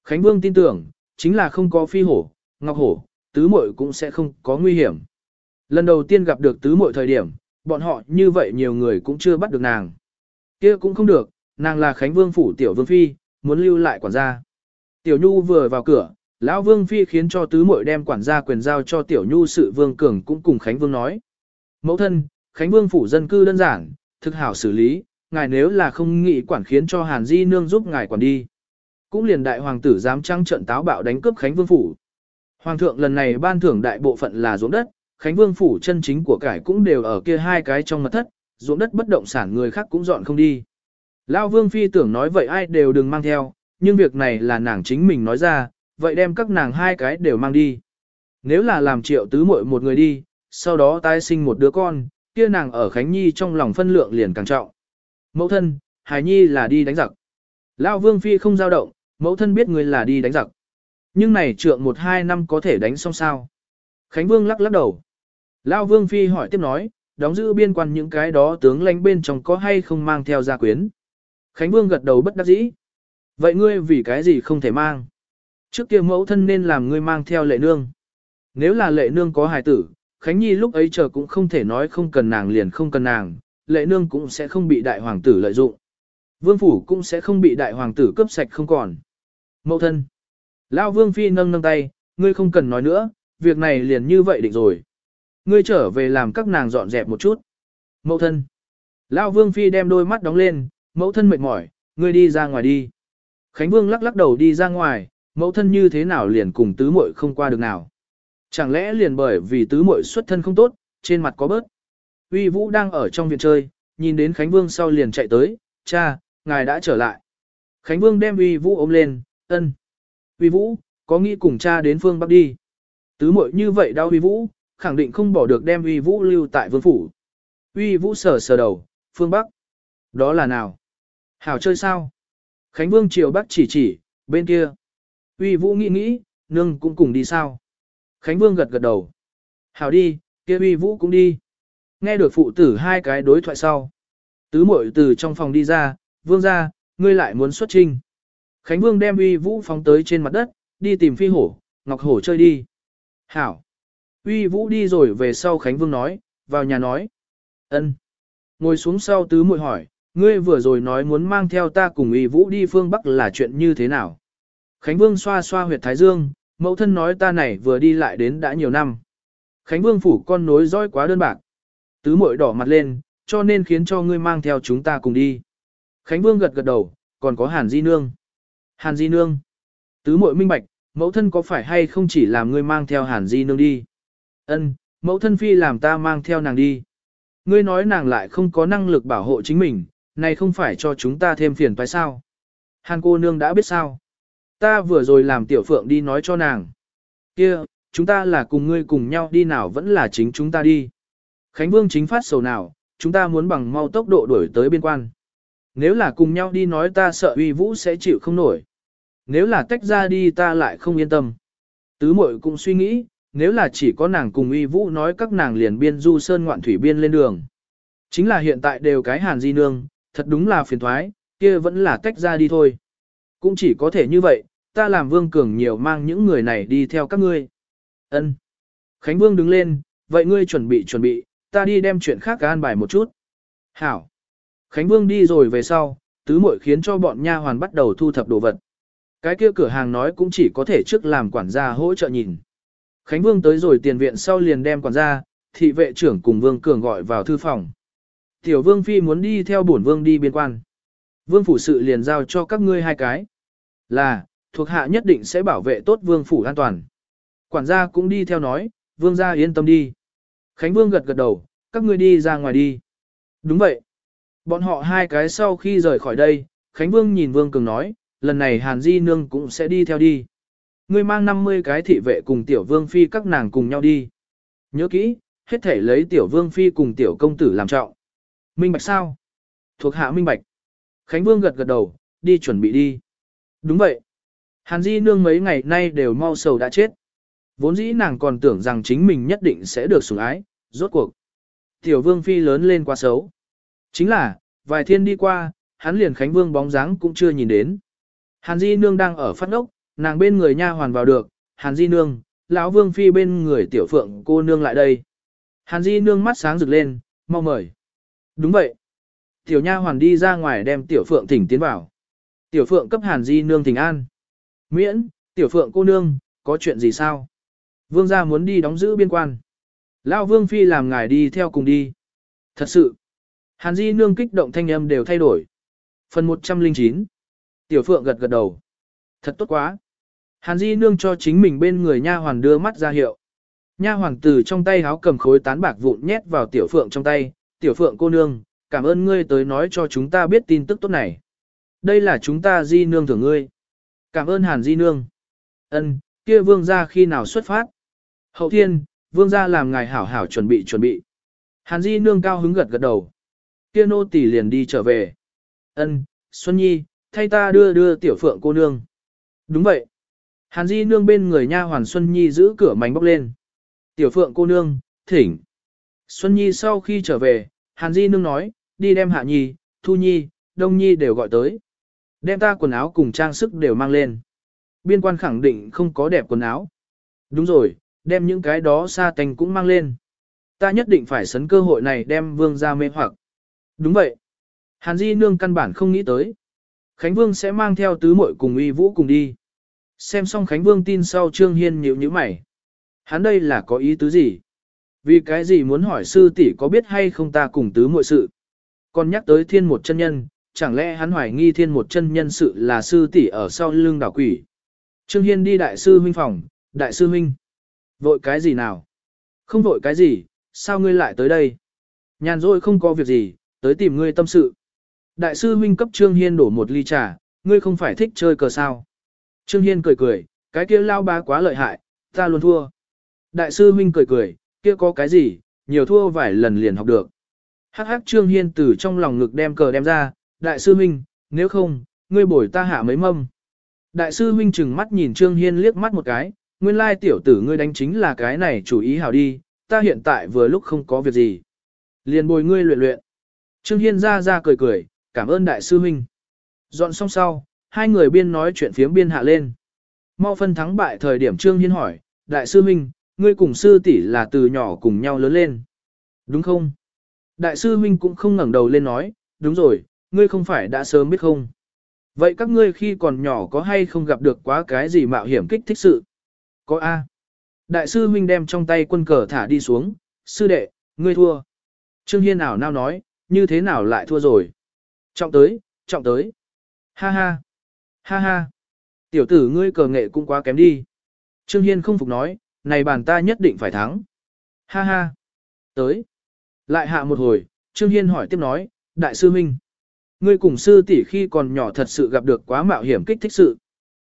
Khánh Vương tin tưởng, chính là không có phi hổ, ngọc hổ, tứ muội cũng sẽ không có nguy hiểm. Lần đầu tiên gặp được tứ muội thời điểm, bọn họ như vậy nhiều người cũng chưa bắt được nàng. kia cũng không được, nàng là Khánh Vương phủ tiểu vương phi, muốn lưu lại quản gia. Tiểu Nhu vừa vào cửa, lão Vương phi khiến cho tứ muội đem quản gia quyền giao cho Tiểu Nhu sự Vương Cường cũng cùng Khánh Vương nói. Mẫu thân, Khánh Vương phủ dân cư đơn giản, thực hảo xử lý, ngài nếu là không nghĩ quản khiến cho Hàn Di nương giúp ngài quản đi. Cũng liền đại hoàng tử dám trăng trận táo bạo đánh cướp Khánh Vương phủ. Hoàng thượng lần này ban thưởng đại bộ phận là ruộng đất, Khánh Vương phủ chân chính của cải cũng đều ở kia hai cái trong mật thất, ruộng đất bất động sản người khác cũng dọn không đi. lao Vương phi tưởng nói vậy ai đều đừng mang theo, nhưng việc này là nàng chính mình nói ra, vậy đem các nàng hai cái đều mang đi. Nếu là làm triệu tứ muội một người đi, sau đó tái sinh một đứa con, kia nàng ở Khánh Nhi trong lòng phân lượng liền càng trọng. Mẫu thân, Hải Nhi là đi đánh giặc. lao Vương phi không dao động, mẫu thân biết người là đi đánh giặc. Nhưng này trượng một hai năm có thể đánh xong sao. Khánh Vương lắc lắc đầu. Lao Vương Phi hỏi tiếp nói, đóng giữ biên quan những cái đó tướng lãnh bên trong có hay không mang theo gia quyến. Khánh Vương gật đầu bất đắc dĩ. Vậy ngươi vì cái gì không thể mang? Trước kia mẫu thân nên làm ngươi mang theo lệ nương. Nếu là lệ nương có hài tử, Khánh Nhi lúc ấy chờ cũng không thể nói không cần nàng liền không cần nàng, lệ nương cũng sẽ không bị đại hoàng tử lợi dụng. Vương phủ cũng sẽ không bị đại hoàng tử cướp sạch không còn. Mậu thân. Lao Vương Phi nâng nâng tay, ngươi không cần nói nữa, việc này liền như vậy định rồi. Ngươi trở về làm các nàng dọn dẹp một chút. Mậu thân. Lão Vương Phi đem đôi mắt đóng lên, mẫu thân mệt mỏi, ngươi đi ra ngoài đi. Khánh Vương lắc lắc đầu đi ra ngoài, mẫu thân như thế nào liền cùng tứ muội không qua được nào. Chẳng lẽ liền bởi vì tứ muội xuất thân không tốt, trên mặt có bớt. Uy Vũ đang ở trong viện chơi, nhìn đến Khánh Vương sau liền chạy tới, cha, ngài đã trở lại. Khánh Vương đem Uy Vũ ôm lên, ân. Uy Vũ, có nghĩ cùng cha đến phương Bắc đi. Tứ muội như vậy đau Uy Vũ, khẳng định không bỏ được đem uy vũ lưu tại vương phủ. Uy vũ sờ sờ đầu, phương Bắc. Đó là nào? Hảo chơi sao? Khánh Vương Triều Bắc chỉ chỉ, bên kia. Uy vũ nghĩ nghĩ, nương cũng cùng đi sao? Khánh Vương gật gật đầu. Hảo đi, kia uy vũ cũng đi. Nghe được phụ tử hai cái đối thoại sau. Tứ muội từ trong phòng đi ra, vương ra, ngươi lại muốn xuất trinh. Khánh Vương đem uy vũ phóng tới trên mặt đất, đi tìm phi hổ, ngọc hổ chơi đi. Hảo. Uy Vũ đi rồi về sau Khánh Vương nói, vào nhà nói. ân. Ngồi xuống sau tứ muội hỏi, ngươi vừa rồi nói muốn mang theo ta cùng Uy Vũ đi phương Bắc là chuyện như thế nào? Khánh Vương xoa xoa huyệt Thái Dương, mẫu thân nói ta này vừa đi lại đến đã nhiều năm. Khánh Vương phủ con nối dõi quá đơn bạc. Tứ muội đỏ mặt lên, cho nên khiến cho ngươi mang theo chúng ta cùng đi. Khánh Vương gật gật đầu, còn có Hàn Di Nương. Hàn Di Nương. Tứ muội minh bạch, mẫu thân có phải hay không chỉ làm ngươi mang theo Hàn Di Nương đi. Ân, mẫu thân phi làm ta mang theo nàng đi. Ngươi nói nàng lại không có năng lực bảo hộ chính mình, này không phải cho chúng ta thêm phiền phải sao. Hàn cô nương đã biết sao. Ta vừa rồi làm tiểu phượng đi nói cho nàng. kia chúng ta là cùng ngươi cùng nhau đi nào vẫn là chính chúng ta đi. Khánh Vương chính phát sầu nào, chúng ta muốn bằng mau tốc độ đuổi tới biên quan. Nếu là cùng nhau đi nói ta sợ uy vũ sẽ chịu không nổi. Nếu là tách ra đi ta lại không yên tâm. Tứ mội cũng suy nghĩ, nếu là chỉ có nàng cùng uy vũ nói các nàng liền biên du sơn ngoạn thủy biên lên đường. Chính là hiện tại đều cái hàn di nương, thật đúng là phiền thoái, kia vẫn là tách ra đi thôi. Cũng chỉ có thể như vậy, ta làm vương cường nhiều mang những người này đi theo các ngươi. ân Khánh Vương đứng lên, vậy ngươi chuẩn bị chuẩn bị, ta đi đem chuyện khác an bài một chút. Hảo. Khánh Vương đi rồi về sau, tứ muội khiến cho bọn nha hoàn bắt đầu thu thập đồ vật. Cái kia cửa hàng nói cũng chỉ có thể trước làm quản gia hỗ trợ nhìn. Khánh Vương tới rồi tiền viện sau liền đem quản gia, thị vệ trưởng cùng Vương Cường gọi vào thư phòng. Tiểu Vương Phi muốn đi theo bổn Vương đi biên quan. Vương Phủ sự liền giao cho các ngươi hai cái. Là, thuộc hạ nhất định sẽ bảo vệ tốt Vương Phủ an toàn. Quản gia cũng đi theo nói, Vương gia yên tâm đi. Khánh Vương gật gật đầu, các ngươi đi ra ngoài đi. Đúng vậy. Bọn họ hai cái sau khi rời khỏi đây, Khánh Vương nhìn Vương Cường nói, lần này Hàn Di Nương cũng sẽ đi theo đi. Ngươi mang 50 cái thị vệ cùng Tiểu Vương Phi các nàng cùng nhau đi. Nhớ kỹ, hết thể lấy Tiểu Vương Phi cùng Tiểu Công Tử làm trọng. Minh Bạch sao? Thuộc hạ Minh Bạch. Khánh Vương gật gật đầu, đi chuẩn bị đi. Đúng vậy. Hàn Di Nương mấy ngày nay đều mau sầu đã chết. Vốn dĩ nàng còn tưởng rằng chính mình nhất định sẽ được sủng ái, rốt cuộc. Tiểu Vương Phi lớn lên quá xấu. Chính là, vài thiên đi qua, hắn liền Khánh Vương bóng dáng cũng chưa nhìn đến. Hàn Di Nương đang ở phát ốc, nàng bên người nha hoàn vào được, Hàn Di Nương, lão Vương Phi bên người tiểu phượng cô nương lại đây. Hàn Di Nương mắt sáng rực lên, mau mời. Đúng vậy. Tiểu nha hoàn đi ra ngoài đem tiểu phượng thỉnh tiến vào. Tiểu phượng cấp Hàn Di Nương thỉnh an. Miễn, tiểu phượng cô nương, có chuyện gì sao? Vương gia muốn đi đóng giữ biên quan. Lão Vương Phi làm ngài đi theo cùng đi. Thật sự. Hàn Di Nương kích động thanh âm đều thay đổi. Phần 109. Tiểu Phượng gật gật đầu. Thật tốt quá. Hàn Di Nương cho chính mình bên người nha hoàn đưa mắt ra hiệu. Nha hoàng từ trong tay háo cầm khối tán bạc vụn nhét vào Tiểu Phượng trong tay. Tiểu Phượng cô nương, cảm ơn ngươi tới nói cho chúng ta biết tin tức tốt này. Đây là chúng ta Di Nương thưởng ngươi. Cảm ơn Hàn Di Nương. Ân, kia vương gia khi nào xuất phát? Hậu thiên, vương gia làm ngài hảo hảo chuẩn bị chuẩn bị. Hàn Di Nương cao hứng gật gật đầu kia nô tỷ liền đi trở về. Ân, Xuân Nhi, thay ta đưa đưa tiểu phượng cô nương. Đúng vậy. Hàn Di nương bên người nha hoàn Xuân Nhi giữ cửa mảnh bốc lên. Tiểu phượng cô nương, thỉnh. Xuân Nhi sau khi trở về, Hàn Di nương nói, đi đem Hạ Nhi, Thu Nhi, Đông Nhi đều gọi tới. Đem ta quần áo cùng trang sức đều mang lên. Biên quan khẳng định không có đẹp quần áo. Đúng rồi, đem những cái đó xa tành cũng mang lên. Ta nhất định phải sấn cơ hội này đem vương ra mê hoặc. Đúng vậy. Hàn Di Nương căn bản không nghĩ tới. Khánh Vương sẽ mang theo tứ muội cùng uy vũ cùng đi. Xem xong Khánh Vương tin sau Trương Hiên nhíu nhíu mày. Hắn đây là có ý tứ gì? Vì cái gì muốn hỏi sư tỷ có biết hay không ta cùng tứ muội sự? Còn nhắc tới thiên một chân nhân, chẳng lẽ hắn hoài nghi thiên một chân nhân sự là sư tỷ ở sau lưng đảo quỷ? Trương Hiên đi đại sư huynh phòng, đại sư huynh. Vội cái gì nào? Không vội cái gì, sao ngươi lại tới đây? Nhàn rỗi không có việc gì, tới tìm ngươi tâm sự. Đại sư huynh cấp Trương Hiên đổ một ly trà, ngươi không phải thích chơi cờ sao. Trương Hiên cười cười, cái kia lao ba quá lợi hại, ta luôn thua. Đại sư huynh cười cười, kia có cái gì, nhiều thua vài lần liền học được. Hắc hắc Trương Hiên từ trong lòng ngực đem cờ đem ra, đại sư huynh, nếu không, ngươi bồi ta hạ mấy mâm. Đại sư huynh chừng mắt nhìn Trương Hiên liếc mắt một cái, nguyên lai tiểu tử ngươi đánh chính là cái này chủ ý hảo đi, ta hiện tại vừa lúc không có việc gì. Liền bồi ngươi luyện luyện. Trương Hiên ra ra cười cười, cảm ơn đại sư huynh. Dọn xong sau, hai người biên nói chuyện phiếm biên hạ lên. Mau phân thắng bại thời điểm Trương Hiên hỏi, đại sư huynh, ngươi cùng sư tỷ là từ nhỏ cùng nhau lớn lên. Đúng không? Đại sư huynh cũng không ngẩng đầu lên nói, đúng rồi, ngươi không phải đã sớm biết không? Vậy các ngươi khi còn nhỏ có hay không gặp được quá cái gì mạo hiểm kích thích sự? Có A. Đại sư huynh đem trong tay quân cờ thả đi xuống, sư đệ, ngươi thua. Trương Hiên ảo nao nói, như thế nào lại thua rồi? Trọng tới, trọng tới. Ha ha. Ha ha. Tiểu tử ngươi cờ nghệ cũng quá kém đi. Trương Hiên không phục nói, này bàn ta nhất định phải thắng. Ha ha. Tới. Lại hạ một hồi, Trương Hiên hỏi tiếp nói, Đại sư Minh. Ngươi cùng sư tỷ khi còn nhỏ thật sự gặp được quá mạo hiểm kích thích sự.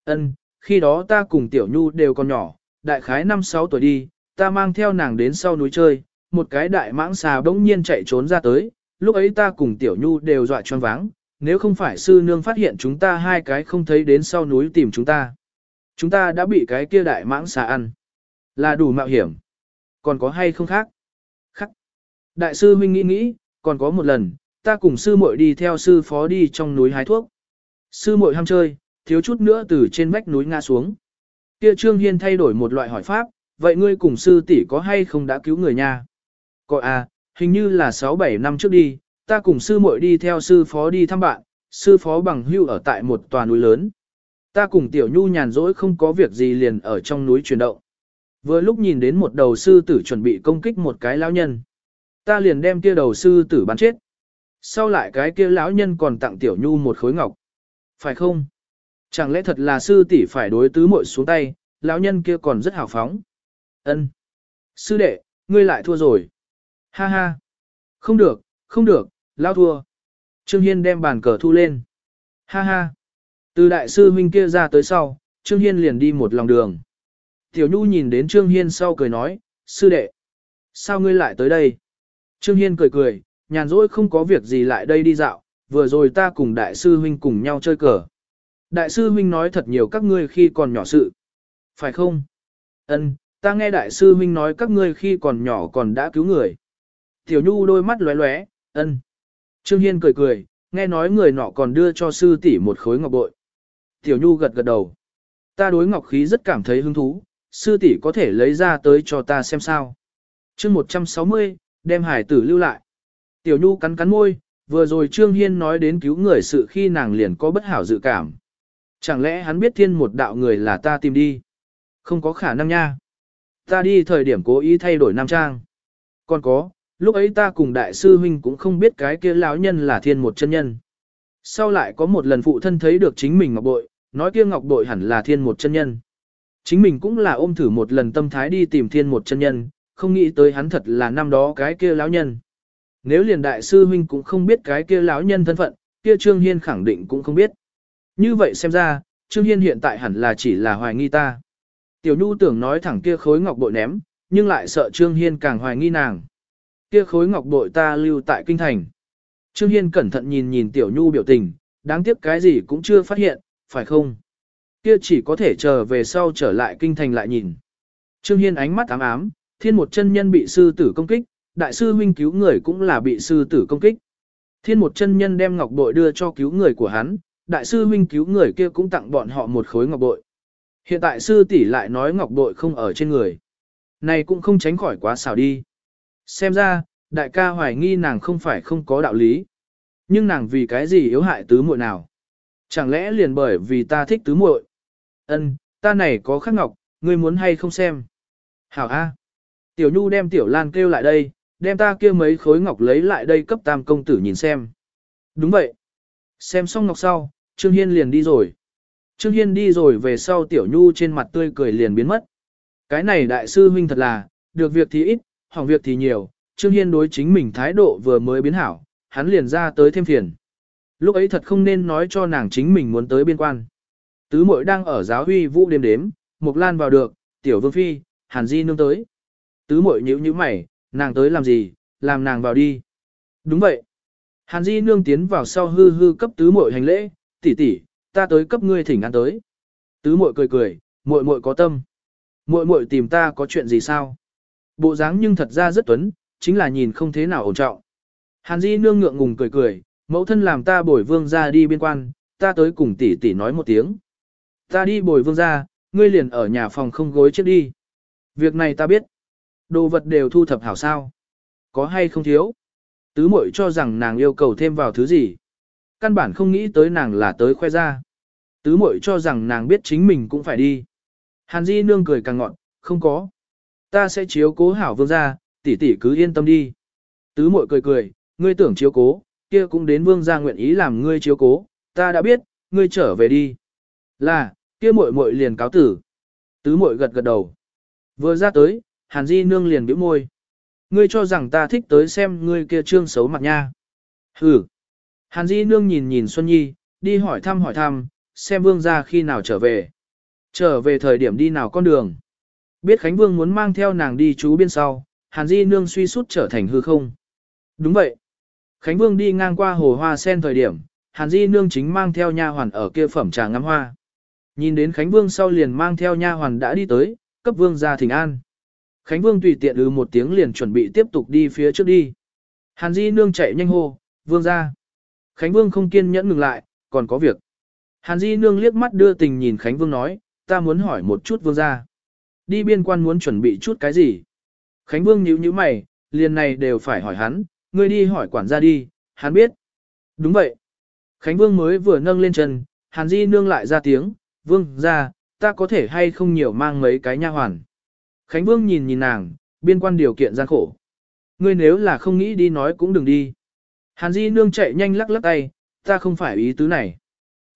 Ân, khi đó ta cùng Tiểu Nhu đều còn nhỏ, đại khái 5-6 tuổi đi, ta mang theo nàng đến sau núi chơi, một cái đại mãng xà bỗng nhiên chạy trốn ra tới, lúc ấy ta cùng Tiểu Nhu đều dọa choáng váng, nếu không phải sư nương phát hiện chúng ta hai cái không thấy đến sau núi tìm chúng ta. Chúng ta đã bị cái kia đại mãng xà ăn. Là đủ mạo hiểm. Còn có hay không khác? Khắc. Đại sư huynh nghĩ nghĩ, còn có một lần, ta cùng sư muội đi theo sư phó đi trong núi hái thuốc. Sư muội ham chơi, thiếu chút nữa từ trên vách núi ngã xuống. Kia Trương Hiên thay đổi một loại hỏi pháp, vậy ngươi cùng sư tỷ có hay không đã cứu người nha? Có à, hình như là 6-7 năm trước đi, ta cùng sư muội đi theo sư phó đi thăm bạn, sư phó bằng hưu ở tại một tòa núi lớn. Ta cùng tiểu nhu nhàn rỗi không có việc gì liền ở trong núi chuyển động. Vừa lúc nhìn đến một đầu sư tử chuẩn bị công kích một cái lão nhân. Ta liền đem kia đầu sư tử bắn chết. Sau lại cái kia lão nhân còn tặng tiểu nhu một khối ngọc. Phải không? Chẳng lẽ thật là sư tỷ phải đối tứ muội xuống tay, lão nhân kia còn rất hào phóng. Ân, Sư đệ, ngươi lại thua rồi. Ha ha. Không được, không được, lão thua. Trương Hiên đem bàn cờ thu lên. Ha ha. Từ đại sư huynh kia ra tới sau, Trương Hiên liền đi một lòng đường. Tiểu Nhu nhìn đến Trương Hiên sau cười nói, sư đệ. Sao ngươi lại tới đây? Trương Hiên cười cười, nhàn rỗi không có việc gì lại đây đi dạo, vừa rồi ta cùng đại sư huynh cùng nhau chơi cờ. Đại sư huynh nói thật nhiều các ngươi khi còn nhỏ sự. Phải không? Ân, ta nghe đại sư huynh nói các ngươi khi còn nhỏ còn đã cứu người. Tiểu Nhu đôi mắt lóe lóe, ân. Trương Hiên cười cười, nghe nói người nọ còn đưa cho sư tỷ một khối ngọc bội. Tiểu Nhu gật gật đầu. Ta đối ngọc khí rất cảm thấy hứng thú, sư tỷ có thể lấy ra tới cho ta xem sao. chương 160, đem hải tử lưu lại. Tiểu Nhu cắn cắn môi, vừa rồi Trương Hiên nói đến cứu người sự khi nàng liền có bất hảo dự cảm. Chẳng lẽ hắn biết thiên một đạo người là ta tìm đi? Không có khả năng nha. Ta đi thời điểm cố ý thay đổi nam trang. Còn có, lúc ấy ta cùng đại sư huynh cũng không biết cái kia lão nhân là thiên một chân nhân. Sau lại có một lần phụ thân thấy được chính mình ngọc bội, nói kia ngọc bội hẳn là thiên một chân nhân. Chính mình cũng là ôm thử một lần tâm thái đi tìm thiên một chân nhân, không nghĩ tới hắn thật là năm đó cái kia lão nhân. Nếu liền đại sư huynh cũng không biết cái kia lão nhân thân phận, kia Trương Hiên khẳng định cũng không biết. Như vậy xem ra, Trương Hiên hiện tại hẳn là chỉ là hoài nghi ta. Tiểu Nhu tưởng nói thẳng kia khối ngọc bội ném, nhưng lại sợ Trương Hiên càng hoài nghi nàng. Kia khối ngọc bội ta lưu tại kinh thành. Trương Hiên cẩn thận nhìn nhìn Tiểu Nhu biểu tình, đáng tiếc cái gì cũng chưa phát hiện, phải không? Kia chỉ có thể chờ về sau trở lại kinh thành lại nhìn. Trương Hiên ánh mắt ám ám, thiên một chân nhân bị sư tử công kích, đại sư huynh cứu người cũng là bị sư tử công kích. Thiên một chân nhân đem ngọc bội đưa cho cứu người của hắn, đại sư huynh cứu người kia cũng tặng bọn họ một khối ngọc bội. Hiện tại sư tỷ lại nói ngọc bội không ở trên người. Này cũng không tránh khỏi quá xảo đi. Xem ra, đại ca hoài nghi nàng không phải không có đạo lý. Nhưng nàng vì cái gì yếu hại tứ muội nào? Chẳng lẽ liền bởi vì ta thích tứ muội? Ân, ta này có khắc ngọc, ngươi muốn hay không xem? Hảo A. Tiểu Nhu đem Tiểu Lan kêu lại đây, đem ta kia mấy khối ngọc lấy lại đây cấp tam công tử nhìn xem. Đúng vậy. Xem xong ngọc sau, Trương Hiên liền đi rồi. Trương Hiên đi rồi về sau Tiểu Nhu trên mặt tươi cười liền biến mất. Cái này đại sư huynh thật là, được việc thì ít, hỏng việc thì nhiều, Trương Hiên đối chính mình thái độ vừa mới biến hảo, hắn liền ra tới thêm phiền. Lúc ấy thật không nên nói cho nàng chính mình muốn tới biên quan. Tứ mội đang ở giáo huy vũ đêm đếm, Mộc Lan vào được, Tiểu Vương Phi, Hàn Di nương tới. Tứ mội nhíu nhíu mày, nàng tới làm gì, làm nàng vào đi. Đúng vậy. Hàn Di nương tiến vào sau hư hư cấp tứ muội hành lễ, tỷ tỷ, ta tới cấp ngươi thỉnh ăn tới. Tứ muội cười cười, muội muội có tâm. Muội muội tìm ta có chuyện gì sao? Bộ dáng nhưng thật ra rất tuấn, chính là nhìn không thế nào ổn trọng. Hàn Di nương ngượng ngùng cười cười, mẫu thân làm ta bồi vương ra đi biên quan, ta tới cùng tỷ tỷ nói một tiếng. Ta đi bồi vương ra, ngươi liền ở nhà phòng không gối chết đi. Việc này ta biết. Đồ vật đều thu thập hảo sao. Có hay không thiếu. Tứ Mội cho rằng nàng yêu cầu thêm vào thứ gì. Căn bản không nghĩ tới nàng là tới khoe ra. Tứ Mội cho rằng nàng biết chính mình cũng phải đi. Hàn Di nương cười càng ngọn, không có. Ta sẽ chiếu cố hảo vương gia, tỷ tỷ cứ yên tâm đi. Tứ muội cười cười, ngươi tưởng chiếu cố, kia cũng đến vương gia nguyện ý làm ngươi chiếu cố, ta đã biết, ngươi trở về đi. Là, kia muội muội liền cáo tử. Tứ muội gật gật đầu. Vừa ra tới, Hàn Di nương liền bĩu môi. Ngươi cho rằng ta thích tới xem ngươi kia trương xấu mặt nha. Hừ. Hàn Di nương nhìn nhìn Xuân Nhi, đi hỏi thăm hỏi thăm, xem vương gia khi nào trở về. Trở về thời điểm đi nào con đường. Biết Khánh Vương muốn mang theo nàng đi chú biên sau, Hàn Di nương suy sút trở thành hư không. Đúng vậy. Khánh Vương đi ngang qua hồ hoa sen thời điểm, Hàn Di nương chính mang theo nha hoàn ở kia phẩm trà ngắm hoa. Nhìn đến Khánh Vương sau liền mang theo nha hoàn đã đi tới, cấp vương ra thỉnh an. Khánh Vương tùy tiện ư một tiếng liền chuẩn bị tiếp tục đi phía trước đi. Hàn Di nương chạy nhanh hô, vương ra. Khánh Vương không kiên nhẫn ngừng lại, còn có việc. Hàn Di nương liếc mắt đưa tình nhìn Khánh Vương nói, ta muốn hỏi một chút vương ra. Đi biên quan muốn chuẩn bị chút cái gì? Khánh Vương nhíu nhíu mày, liền này đều phải hỏi hắn, ngươi đi hỏi quản gia đi, hắn biết. Đúng vậy. Khánh Vương mới vừa nâng lên chân, Hàn Di nương lại ra tiếng, Vương ra, ta có thể hay không nhiều mang mấy cái nha hoàn. Khánh Vương nhìn nhìn nàng, biên quan điều kiện gian khổ. Ngươi nếu là không nghĩ đi nói cũng đừng đi. Hàn Di nương chạy nhanh lắc lắc tay, ta không phải ý tứ này.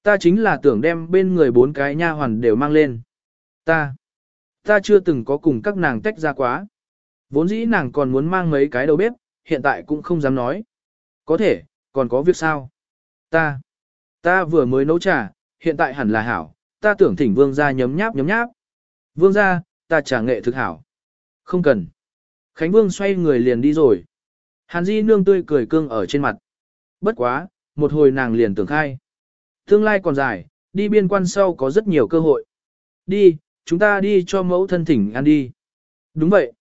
Ta chính là tưởng đem bên người bốn cái nha hoàn đều mang lên. Ta, ta chưa từng có cùng các nàng tách ra quá. Vốn dĩ nàng còn muốn mang mấy cái đầu bếp, hiện tại cũng không dám nói. Có thể, còn có việc sao? Ta, ta vừa mới nấu trà, hiện tại hẳn là hảo, ta tưởng thỉnh vương gia nhấm nháp nhấm nháp. Vương gia, ta trà nghệ thực hảo. Không cần. Khánh vương xoay người liền đi rồi. Hàn Di nương tươi cười cương ở trên mặt. Bất quá, một hồi nàng liền tưởng khai. Tương lai còn dài, đi biên quan sau có rất nhiều cơ hội. Đi, chúng ta đi cho mẫu thân thỉnh ăn đi. Đúng vậy.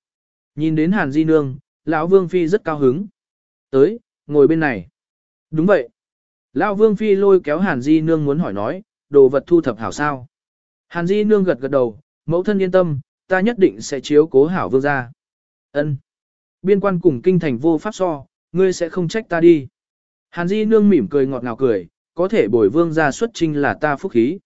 Nhìn đến Hàn Di Nương, lão Vương Phi rất cao hứng. Tới, ngồi bên này. Đúng vậy. Lão Vương Phi lôi kéo Hàn Di Nương muốn hỏi nói, đồ vật thu thập hảo sao. Hàn Di Nương gật gật đầu, mẫu thân yên tâm, ta nhất định sẽ chiếu cố hảo vương gia. Ân. Biên quan cùng kinh thành vô pháp so, ngươi sẽ không trách ta đi. Hàn Di Nương mỉm cười ngọt ngào cười, có thể bồi vương gia xuất trinh là ta phúc khí.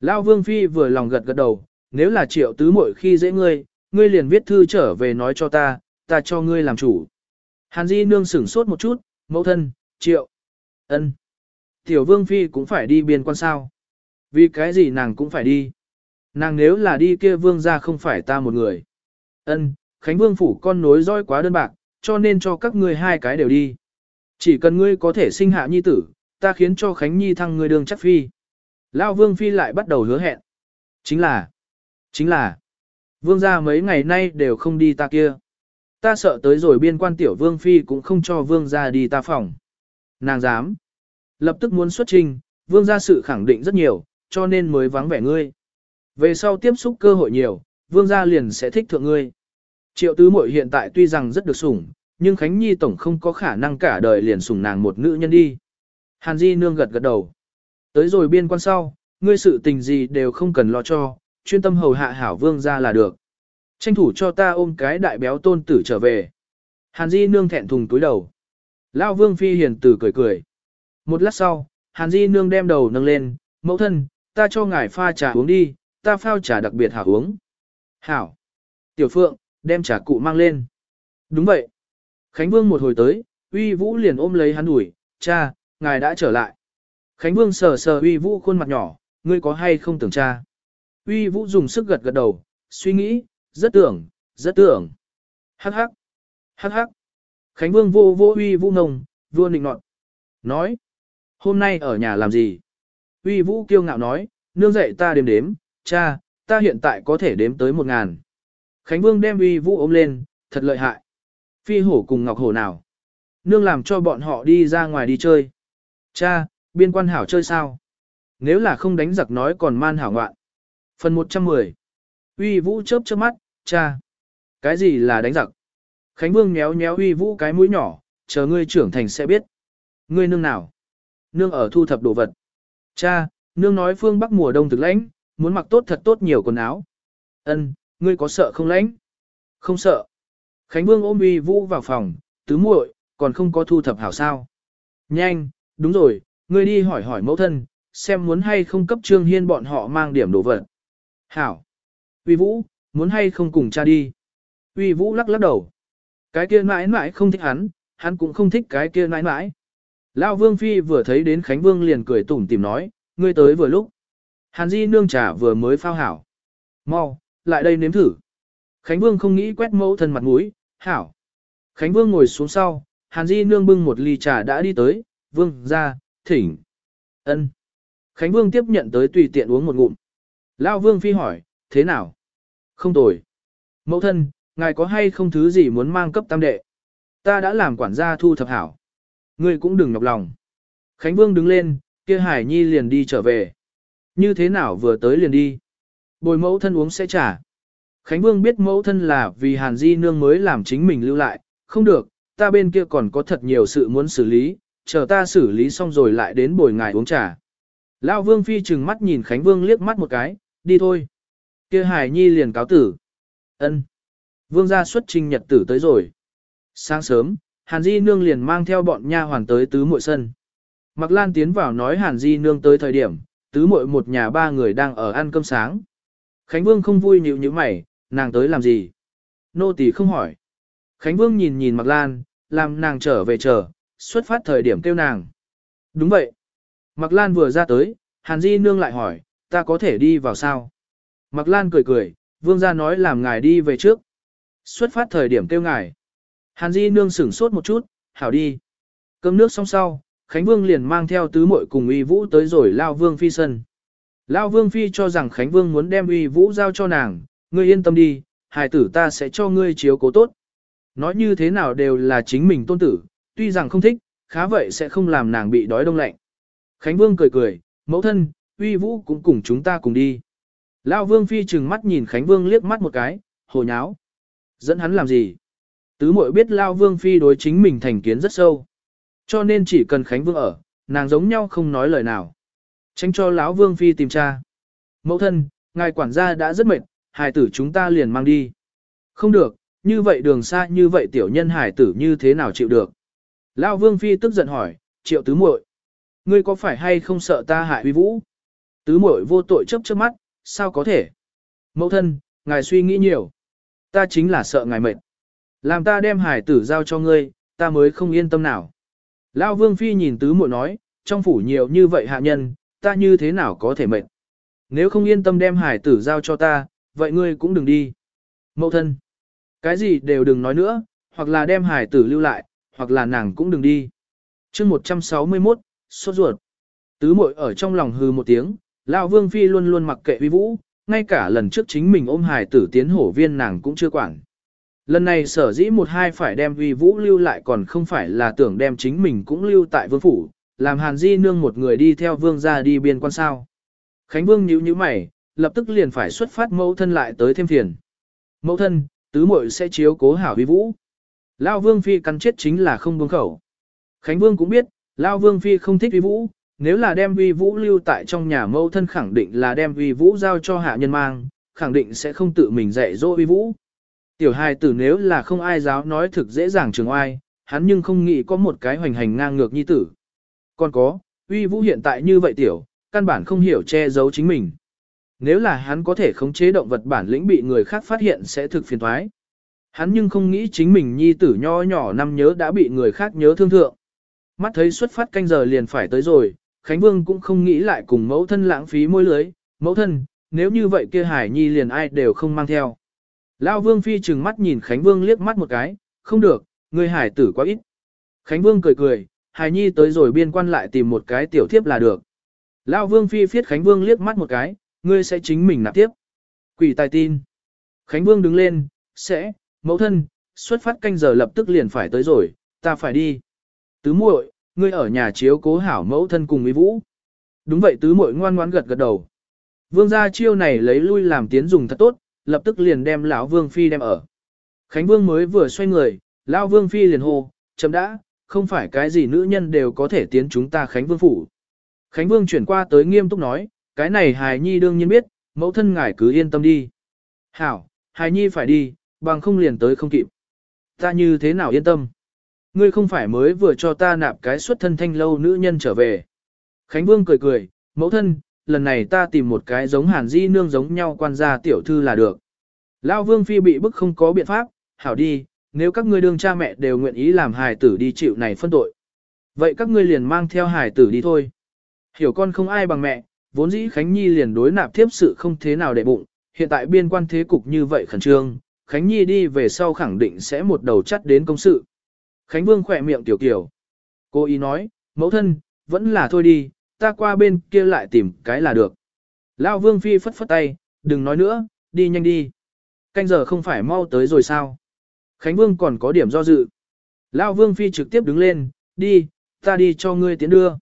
Lão Vương Phi vừa lòng gật gật đầu, nếu là triệu tứ muội khi dễ ngươi, ngươi liền viết thư trở về nói cho ta, ta cho ngươi làm chủ. Hàn Di nương sửng sốt một chút, mẫu thân, triệu, ân, Tiểu Vương Phi cũng phải đi biên quan sao. Vì cái gì nàng cũng phải đi. Nàng nếu là đi kia vương ra không phải ta một người. ân Khánh Vương phủ con nối roi quá đơn bạc, cho nên cho các ngươi hai cái đều đi. Chỉ cần ngươi có thể sinh hạ nhi tử, ta khiến cho Khánh Nhi thăng ngươi đường chắc phi. Lao Vương Phi lại bắt đầu hứa hẹn. Chính là, chính là, Vương gia mấy ngày nay đều không đi ta kia. Ta sợ tới rồi biên quan tiểu Vương Phi cũng không cho Vương gia đi ta phòng. Nàng dám. Lập tức muốn xuất trình, Vương gia sự khẳng định rất nhiều, cho nên mới vắng vẻ ngươi. Về sau tiếp xúc cơ hội nhiều, Vương gia liền sẽ thích thượng ngươi. Triệu tứ muội hiện tại tuy rằng rất được sủng, nhưng Khánh Nhi tổng không có khả năng cả đời liền sủng nàng một nữ nhân đi. Hàn Di nương gật gật đầu. Tới rồi biên quan sau, ngươi sự tình gì đều không cần lo cho, chuyên tâm hầu hạ hảo vương ra là được. Tranh thủ cho ta ôm cái đại béo tôn tử trở về. Hàn Di nương thẹn thùng túi đầu. Lão vương phi hiền tử cười cười. Một lát sau, Hàn Di nương đem đầu nâng lên, mẫu thân, ta cho ngài pha trà uống đi, ta phao trà đặc biệt hảo uống. Hảo. Tiểu Phượng, đem trà cụ mang lên. Đúng vậy. Khánh Vương một hồi tới, uy vũ liền ôm lấy hắn ủi, cha, ngài đã trở lại. Khánh Vương sờ sờ uy vũ khuôn mặt nhỏ, ngươi có hay không tưởng cha. Uy vũ dùng sức gật gật đầu, suy nghĩ, rất tưởng, rất tưởng. Hắc hắc, hắc hắc. Khánh Vương vô vô uy vũ ngông, vua nịnh nọt. Nói, hôm nay ở nhà làm gì? Uy vũ kiêu ngạo nói, nương dậy ta đếm đếm, cha, ta hiện tại có thể đếm tới một ngàn. Khánh Vương đem uy vũ ôm lên, thật lợi hại. Phi hổ cùng ngọc hổ nào? Nương làm cho bọn họ đi ra ngoài đi chơi. Cha, biên quan hảo chơi sao? Nếu là không đánh giặc nói còn man hảo ngoạn. Phần 110 Uy Vũ chớp chớp mắt, cha. Cái gì là đánh giặc? Khánh Vương nhéo nhéo Uy Vũ cái mũi nhỏ, chờ ngươi trưởng thành sẽ biết. Ngươi nương nào? Nương ở thu thập đồ vật. Cha, nương nói phương Bắc mùa đông thực lãnh, muốn mặc tốt thật tốt nhiều quần áo. Ân, ngươi có sợ không lãnh? Không sợ. Khánh Vương ôm uy vũ vào phòng, tứ muội, còn không có thu thập hảo sao. Nhanh, đúng rồi, ngươi đi hỏi hỏi mẫu thân, xem muốn hay không cấp trương hiên bọn họ mang điểm đồ vật. Hảo. Uy vũ, muốn hay không cùng cha đi. Uy vũ lắc lắc đầu. Cái kia mãi mãi không thích hắn, hắn cũng không thích cái kia mãi mãi. Lão Vương Phi vừa thấy đến Khánh Vương liền cười tủm tìm nói, ngươi tới vừa lúc. Hàn Di nương trà vừa mới phao hảo. Mau, lại đây nếm thử. Khánh Vương không nghĩ quét mẫu thân mặt mũi, hảo. Khánh Vương ngồi xuống sau, Hàn Di nương bưng một ly trà đã đi tới, Vương ra, thỉnh. ân. Khánh Vương tiếp nhận tới tùy tiện uống một ngụm. Lão Vương Phi hỏi, thế nào? Không tồi. Mẫu thân, ngài có hay không thứ gì muốn mang cấp tam đệ? Ta đã làm quản gia thu thập hảo. Ngươi cũng đừng nhọc lòng. Khánh Vương đứng lên, kia Hải Nhi liền đi trở về. Như thế nào vừa tới liền đi? Bồi mẫu thân uống sẽ trả. Khánh Vương biết mẫu thân là vì Hàn Di Nương mới làm chính mình lưu lại, không được, ta bên kia còn có thật nhiều sự muốn xử lý, chờ ta xử lý xong rồi lại đến bồi ngài uống trà. Lão Vương Phi chừng mắt nhìn Khánh Vương liếc mắt một cái, đi thôi. Kia Hải Nhi liền cáo tử. ân Vương gia xuất trình nhật tử tới rồi. Sáng sớm, Hàn Di Nương liền mang theo bọn nha hoàn tới tứ muội sân. Mặc Lan tiến vào nói Hàn Di Nương tới thời điểm, tứ muội một nhà ba người đang ở ăn cơm sáng. Khánh Vương không vui nhịu như mày, nàng tới làm gì? Nô tỳ không hỏi. Khánh Vương nhìn nhìn Mặc Lan, làm nàng trở về chờ, xuất phát thời điểm kêu nàng. Đúng vậy. Mặc Lan vừa ra tới, Hàn Di Nương lại hỏi, ta có thể đi vào sao? Mặc Lan cười cười, Vương gia nói làm ngài đi về trước. Xuất phát thời điểm kêu ngài. Hàn Di nương sửng sốt một chút, hảo đi. Cơm nước xong sau, Khánh Vương liền mang theo tứ muội cùng uy vũ tới rồi Lao Vương Phi sân. Lao Vương Phi cho rằng Khánh Vương muốn đem uy vũ giao cho nàng, ngươi yên tâm đi, hài tử ta sẽ cho ngươi chiếu cố tốt. Nói như thế nào đều là chính mình tôn tử, tuy rằng không thích, khá vậy sẽ không làm nàng bị đói đông lạnh. Khánh Vương cười cười, mẫu thân, uy vũ cũng cùng chúng ta cùng đi. Lao Vương Phi trừng mắt nhìn Khánh Vương liếc mắt một cái, hồ nháo. Dẫn hắn làm gì? Tứ Mội biết Lao Vương Phi đối chính mình thành kiến rất sâu. Cho nên chỉ cần Khánh Vương ở, nàng giống nhau không nói lời nào. Tránh cho lão Vương Phi tìm tra. Mẫu thân, ngài quản gia đã rất mệt, hài tử chúng ta liền mang đi. Không được, như vậy đường xa như vậy tiểu nhân hài tử như thế nào chịu được. Lão Vương Phi tức giận hỏi, triệu tứ muội, Ngươi có phải hay không sợ ta hại uy vũ? Tứ muội vô tội chấp chớp mắt, sao có thể? Mẫu thân, ngài suy nghĩ nhiều. Ta chính là sợ ngài mệt. Làm ta đem hải tử giao cho ngươi, ta mới không yên tâm nào. Lão Vương Phi nhìn tứ muội nói, trong phủ nhiều như vậy hạ nhân, ta như thế nào có thể mệt. Nếu không yên tâm đem hải tử giao cho ta, vậy ngươi cũng đừng đi. Mẫu thân, cái gì đều đừng nói nữa, hoặc là đem hải tử lưu lại, hoặc là nàng cũng đừng đi. chương 161, sốt ruột. Tứ muội ở trong lòng hư một tiếng, Lão Vương Phi luôn luôn mặc kệ uy vũ, ngay cả lần trước chính mình ôm hải tử tiến hổ viên nàng cũng chưa quản. Lần này sở dĩ một hai phải đem uy vũ lưu lại còn không phải là tưởng đem chính mình cũng lưu tại vương phủ, làm hàn di nương một người đi theo vương ra đi biên quan sao. Khánh vương nhíu nhíu mày, lập tức liền phải xuất phát mẫu thân lại tới thêm phiền. Mẫu thân, tứ muội sẽ chiếu cố hảo uy vũ. Lao vương phi cắn chết chính là không buông khẩu. Khánh vương cũng biết, Lao vương phi không thích uy vũ, nếu là đem uy vũ lưu tại trong nhà mâu thân khẳng định là đem uy vũ giao cho hạ nhân mang, khẳng định sẽ không tự mình dạy dỗ uy vũ. Tiểu hài tử nếu là không ai giáo nói thực dễ dàng trường oai, hắn nhưng không nghĩ có một cái hoành hành ngang ngược như tử. Còn có, uy vũ hiện tại như vậy tiểu, căn bản không hiểu che giấu chính mình. Nếu là hắn có thể khống chế động vật bản lĩnh bị người khác phát hiện sẽ thực phiền thoái. Hắn nhưng không nghĩ chính mình nhi tử nho nhỏ năm nhớ đã bị người khác nhớ thương thượng. Mắt thấy xuất phát canh giờ liền phải tới rồi, Khánh Vương cũng không nghĩ lại cùng mẫu thân lãng phí môi lưới. Mẫu thân, nếu như vậy kia Hải Nhi liền ai đều không mang theo. Lão Vương Phi trừng mắt nhìn Khánh Vương liếc mắt một cái, không được, người hải tử quá ít. Khánh Vương cười cười, Hải Nhi tới rồi biên quan lại tìm một cái tiểu thiếp là được. Lão Vương Phi phiết Khánh Vương liếc mắt một cái, ngươi sẽ chính mình nạp tiếp. Quỷ tài tin. Khánh Vương đứng lên, sẽ, mẫu thân, xuất phát canh giờ lập tức liền phải tới rồi, ta phải đi. Tứ muội, ngươi ở nhà chiếu cố hảo mẫu thân cùng Mỹ Vũ. Đúng vậy tứ muội ngoan ngoãn gật gật đầu. Vương gia chiêu này lấy lui làm tiến dùng thật tốt, lập tức liền đem lão Vương Phi đem ở. Khánh Vương mới vừa xoay người, lão Vương Phi liền hô, chấm đã, không phải cái gì nữ nhân đều có thể tiến chúng ta Khánh Vương phủ. Khánh Vương chuyển qua tới nghiêm túc nói, cái này Hài Nhi đương nhiên biết, mẫu thân ngài cứ yên tâm đi. Hảo, Hài Nhi phải đi, Bằng không liền tới không kịp. Ta như thế nào yên tâm. Ngươi không phải mới vừa cho ta nạp cái xuất thân thanh lâu nữ nhân trở về. Khánh Vương cười cười, mẫu thân, lần này ta tìm một cái giống hàn di nương giống nhau quan gia tiểu thư là được. Lão Vương Phi bị bức không có biện pháp, hảo đi, nếu các ngươi đương cha mẹ đều nguyện ý làm hài tử đi chịu này phân tội. Vậy các ngươi liền mang theo hài tử đi thôi. Hiểu con không ai bằng mẹ, vốn dĩ Khánh Nhi liền đối nạp thiếp sự không thế nào để bụng, hiện tại biên quan thế cục như vậy khẩn trương, Khánh Nhi đi về sau khẳng định sẽ một đầu chắt đến công sự. Khánh Vương khỏe miệng tiểu kiểu. Cô ý nói, mẫu thân, vẫn là thôi đi, ta qua bên kia lại tìm cái là được. Lão Vương Phi phất phất tay, đừng nói nữa, đi nhanh đi. Canh giờ không phải mau tới rồi sao? Khánh Vương còn có điểm do dự. Lão Vương Phi trực tiếp đứng lên, đi, ta đi cho ngươi tiến đưa.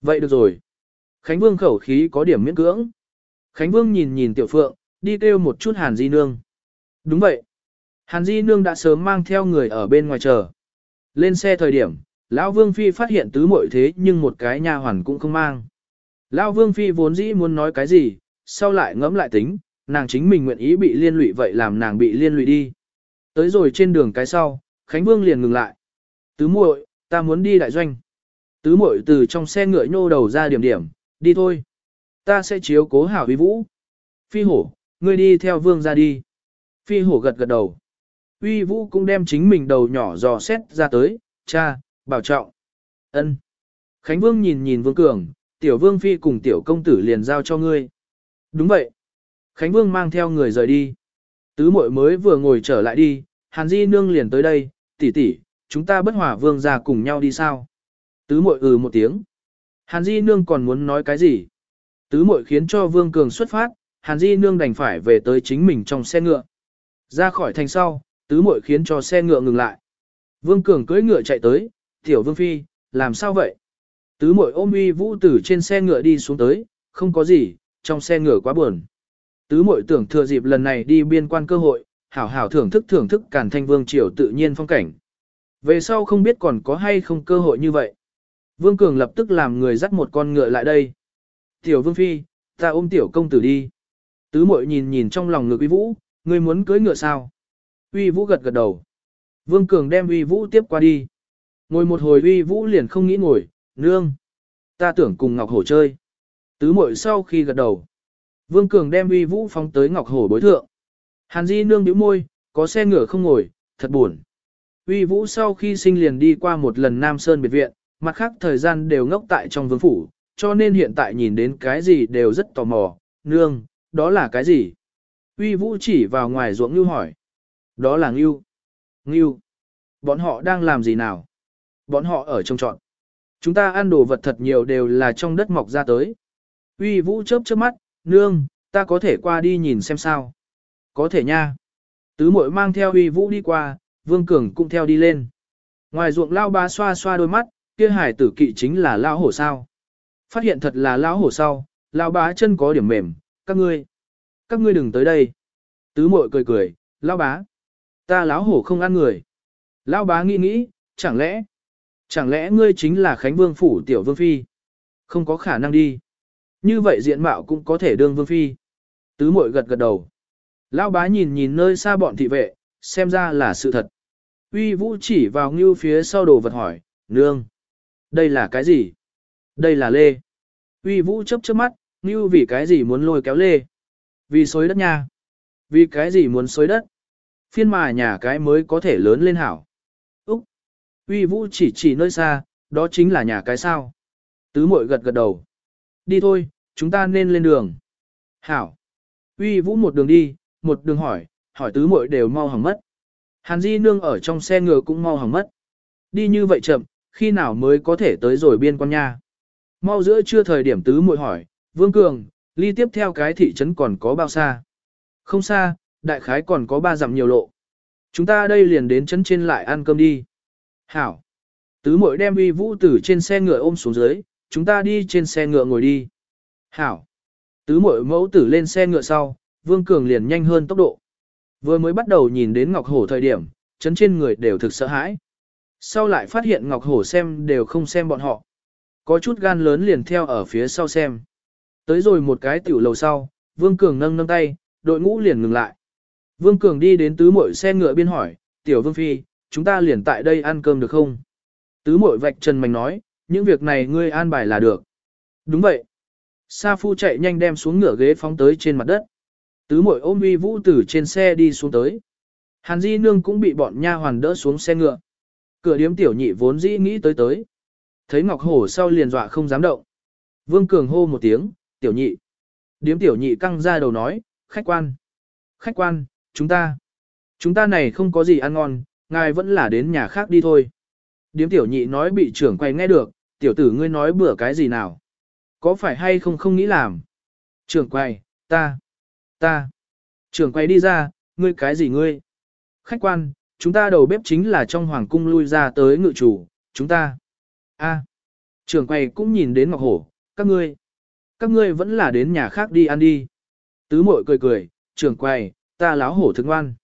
Vậy được rồi. Khánh Vương khẩu khí có điểm miễn cưỡng. Khánh Vương nhìn nhìn Tiểu Phượng, đi kêu một chút Hàn Di Nương. Đúng vậy. Hàn Di Nương đã sớm mang theo người ở bên ngoài chờ. Lên xe thời điểm, Lão Vương Phi phát hiện tứ muội thế nhưng một cái nha hoàn cũng không mang. Lão Vương Phi vốn dĩ muốn nói cái gì, sau lại ngẫm lại tính, nàng chính mình nguyện ý bị liên lụy vậy làm nàng bị liên lụy đi. Tới rồi trên đường cái sau, Khánh Vương liền ngừng lại. Tứ muội, ta muốn đi đại doanh. Tứ muội từ trong xe ngựa nhô đầu ra điểm điểm, đi thôi. Ta sẽ chiếu cố hảo Vi vũ. Phi hổ, ngươi đi theo vương ra đi. Phi hổ gật gật đầu. Uy vũ cũng đem chính mình đầu nhỏ dò xét ra tới, cha, bảo trọng. ân. Khánh vương nhìn nhìn vương cường, tiểu vương phi cùng tiểu công tử liền giao cho ngươi. Đúng vậy. Khánh vương mang theo người rời đi. Tứ muội mới vừa ngồi trở lại đi, hàn di nương liền tới đây, tỷ tỷ, chúng ta bất hòa vương ra cùng nhau đi sao? Tứ muội ừ một tiếng. Hàn di nương còn muốn nói cái gì? Tứ muội khiến cho vương cường xuất phát, hàn di nương đành phải về tới chính mình trong xe ngựa. Ra khỏi thành sau, tứ muội khiến cho xe ngựa ngừng lại. Vương cường cưỡi ngựa chạy tới, tiểu vương phi, làm sao vậy? Tứ muội ôm uy vũ tử trên xe ngựa đi xuống tới, không có gì, trong xe ngựa quá buồn. Tứ muội tưởng thừa dịp lần này đi biên quan cơ hội, hảo hảo thưởng thức thưởng thức càn thanh vương triều tự nhiên phong cảnh. Về sau không biết còn có hay không cơ hội như vậy. Vương Cường lập tức làm người dắt một con ngựa lại đây. Tiểu Vương Phi, ta ôm tiểu công tử đi. Tứ Muội nhìn nhìn trong lòng ngực uy vũ, ngươi muốn cưới ngựa sao? Uy vũ gật gật đầu. Vương Cường đem uy vũ tiếp qua đi. Ngồi một hồi uy vũ liền không nghĩ ngồi, nương. Ta tưởng cùng Ngọc Hổ chơi. Tứ muội sau khi gật đầu. Vương Cường đem uy vũ phóng tới Ngọc Hổ bối thượng. Hàn Di nương bĩu môi, có xe ngựa không ngồi, thật buồn. Uy vũ sau khi sinh liền đi qua một lần Nam Sơn biệt viện, mặt khác thời gian đều ngốc tại trong vương phủ, cho nên hiện tại nhìn đến cái gì đều rất tò mò, nương, đó là cái gì? Uy vũ chỉ vào ngoài ruộng như hỏi. Đó là ngưu. Ngưu. Bọn họ đang làm gì nào? Bọn họ ở trong trọn. Chúng ta ăn đồ vật thật nhiều đều là trong đất mọc ra tới. Uy vũ chớp chớp mắt, nương, ta có thể qua đi nhìn xem sao. Có thể nha. Tứ mội mang theo uy vũ đi qua, vương cường cũng theo đi lên. Ngoài ruộng lao bá xoa xoa đôi mắt, kia hải tử kỵ chính là lão hổ sao. Phát hiện thật là lão hổ sau, lão bá chân có điểm mềm, các ngươi, các ngươi đừng tới đây. Tứ muội cười cười, lão bá, ta lão hổ không ăn người. Lão bá nghĩ nghĩ, chẳng lẽ, chẳng lẽ ngươi chính là Khánh Vương phủ tiểu vương phi? Không có khả năng đi. Như vậy diện mạo cũng có thể đương vương phi. Tứ muội gật gật đầu. Lão bá nhìn nhìn nơi xa bọn thị vệ, xem ra là sự thật. Uy vũ chỉ vào ngưu phía sau đồ vật hỏi, nương. Đây là cái gì? Đây là lê. Uy vũ chấp chớp mắt, "Ngưu vì cái gì muốn lôi kéo lê? Vì xối đất nha. Vì cái gì muốn xối đất? Phiên mà nhà cái mới có thể lớn lên hảo. Úc. Uy vũ chỉ chỉ nơi xa, đó chính là nhà cái sao. Tứ mội gật gật đầu. Đi thôi, chúng ta nên lên đường. Hảo. Uy vũ một đường đi, một đường hỏi, hỏi tứ mội đều mau hỏng mất. Hàn Di nương ở trong xe ngựa cũng mau hỏng mất. Đi như vậy chậm, khi nào mới có thể tới rồi biên quan nha. Mau giữa trưa thời điểm tứ muội hỏi, Vương Cường, ly tiếp theo cái thị trấn còn có bao xa? Không xa, đại khái còn có ba dặm nhiều lộ. Chúng ta đây liền đến chân trên lại ăn cơm đi. Hảo. Tứ muội đem uy vũ tử trên xe ngựa ôm xuống dưới, chúng ta đi trên xe ngựa ngồi đi. Hảo. Tứ muội mẫu tử lên xe ngựa sau, Vương Cường liền nhanh hơn tốc độ. Vừa mới bắt đầu nhìn đến Ngọc Hổ thời điểm, chấn trên người đều thực sợ hãi. Sau lại phát hiện Ngọc Hổ xem đều không xem bọn họ. Có chút gan lớn liền theo ở phía sau xem. Tới rồi một cái tiểu lầu sau, Vương Cường nâng nâng tay, đội ngũ liền ngừng lại. Vương Cường đi đến tứ muội xe ngựa biên hỏi, tiểu vương phi, chúng ta liền tại đây ăn cơm được không? Tứ muội vạch trần mảnh nói, những việc này ngươi an bài là được. Đúng vậy. Sa phu chạy nhanh đem xuống ngựa ghế phóng tới trên mặt đất. Tứ muội ôm uy vũ tử trên xe đi xuống tới. Hàn Di Nương cũng bị bọn nha hoàn đỡ xuống xe ngựa. Cửa điếm tiểu nhị vốn dĩ nghĩ tới tới. Thấy Ngọc Hổ sau liền dọa không dám động. Vương Cường hô một tiếng, tiểu nhị. Điếm tiểu nhị căng ra đầu nói, khách quan. Khách quan, chúng ta. Chúng ta này không có gì ăn ngon, ngài vẫn là đến nhà khác đi thôi. Điếm tiểu nhị nói bị trưởng quay nghe được, tiểu tử ngươi nói bữa cái gì nào. Có phải hay không không nghĩ làm? Trưởng quay, ta, ta. Trưởng quay đi ra, ngươi cái gì ngươi? Khách quan, chúng ta đầu bếp chính là trong hoàng cung lui ra tới ngự chủ, chúng ta. a Trưởng quay cũng nhìn đến Ngọc Hổ, các ngươi. Các ngươi vẫn là đến nhà khác đi ăn đi. Tứ mội cười cười, trưởng quay, ta láo hổ thức ngoan.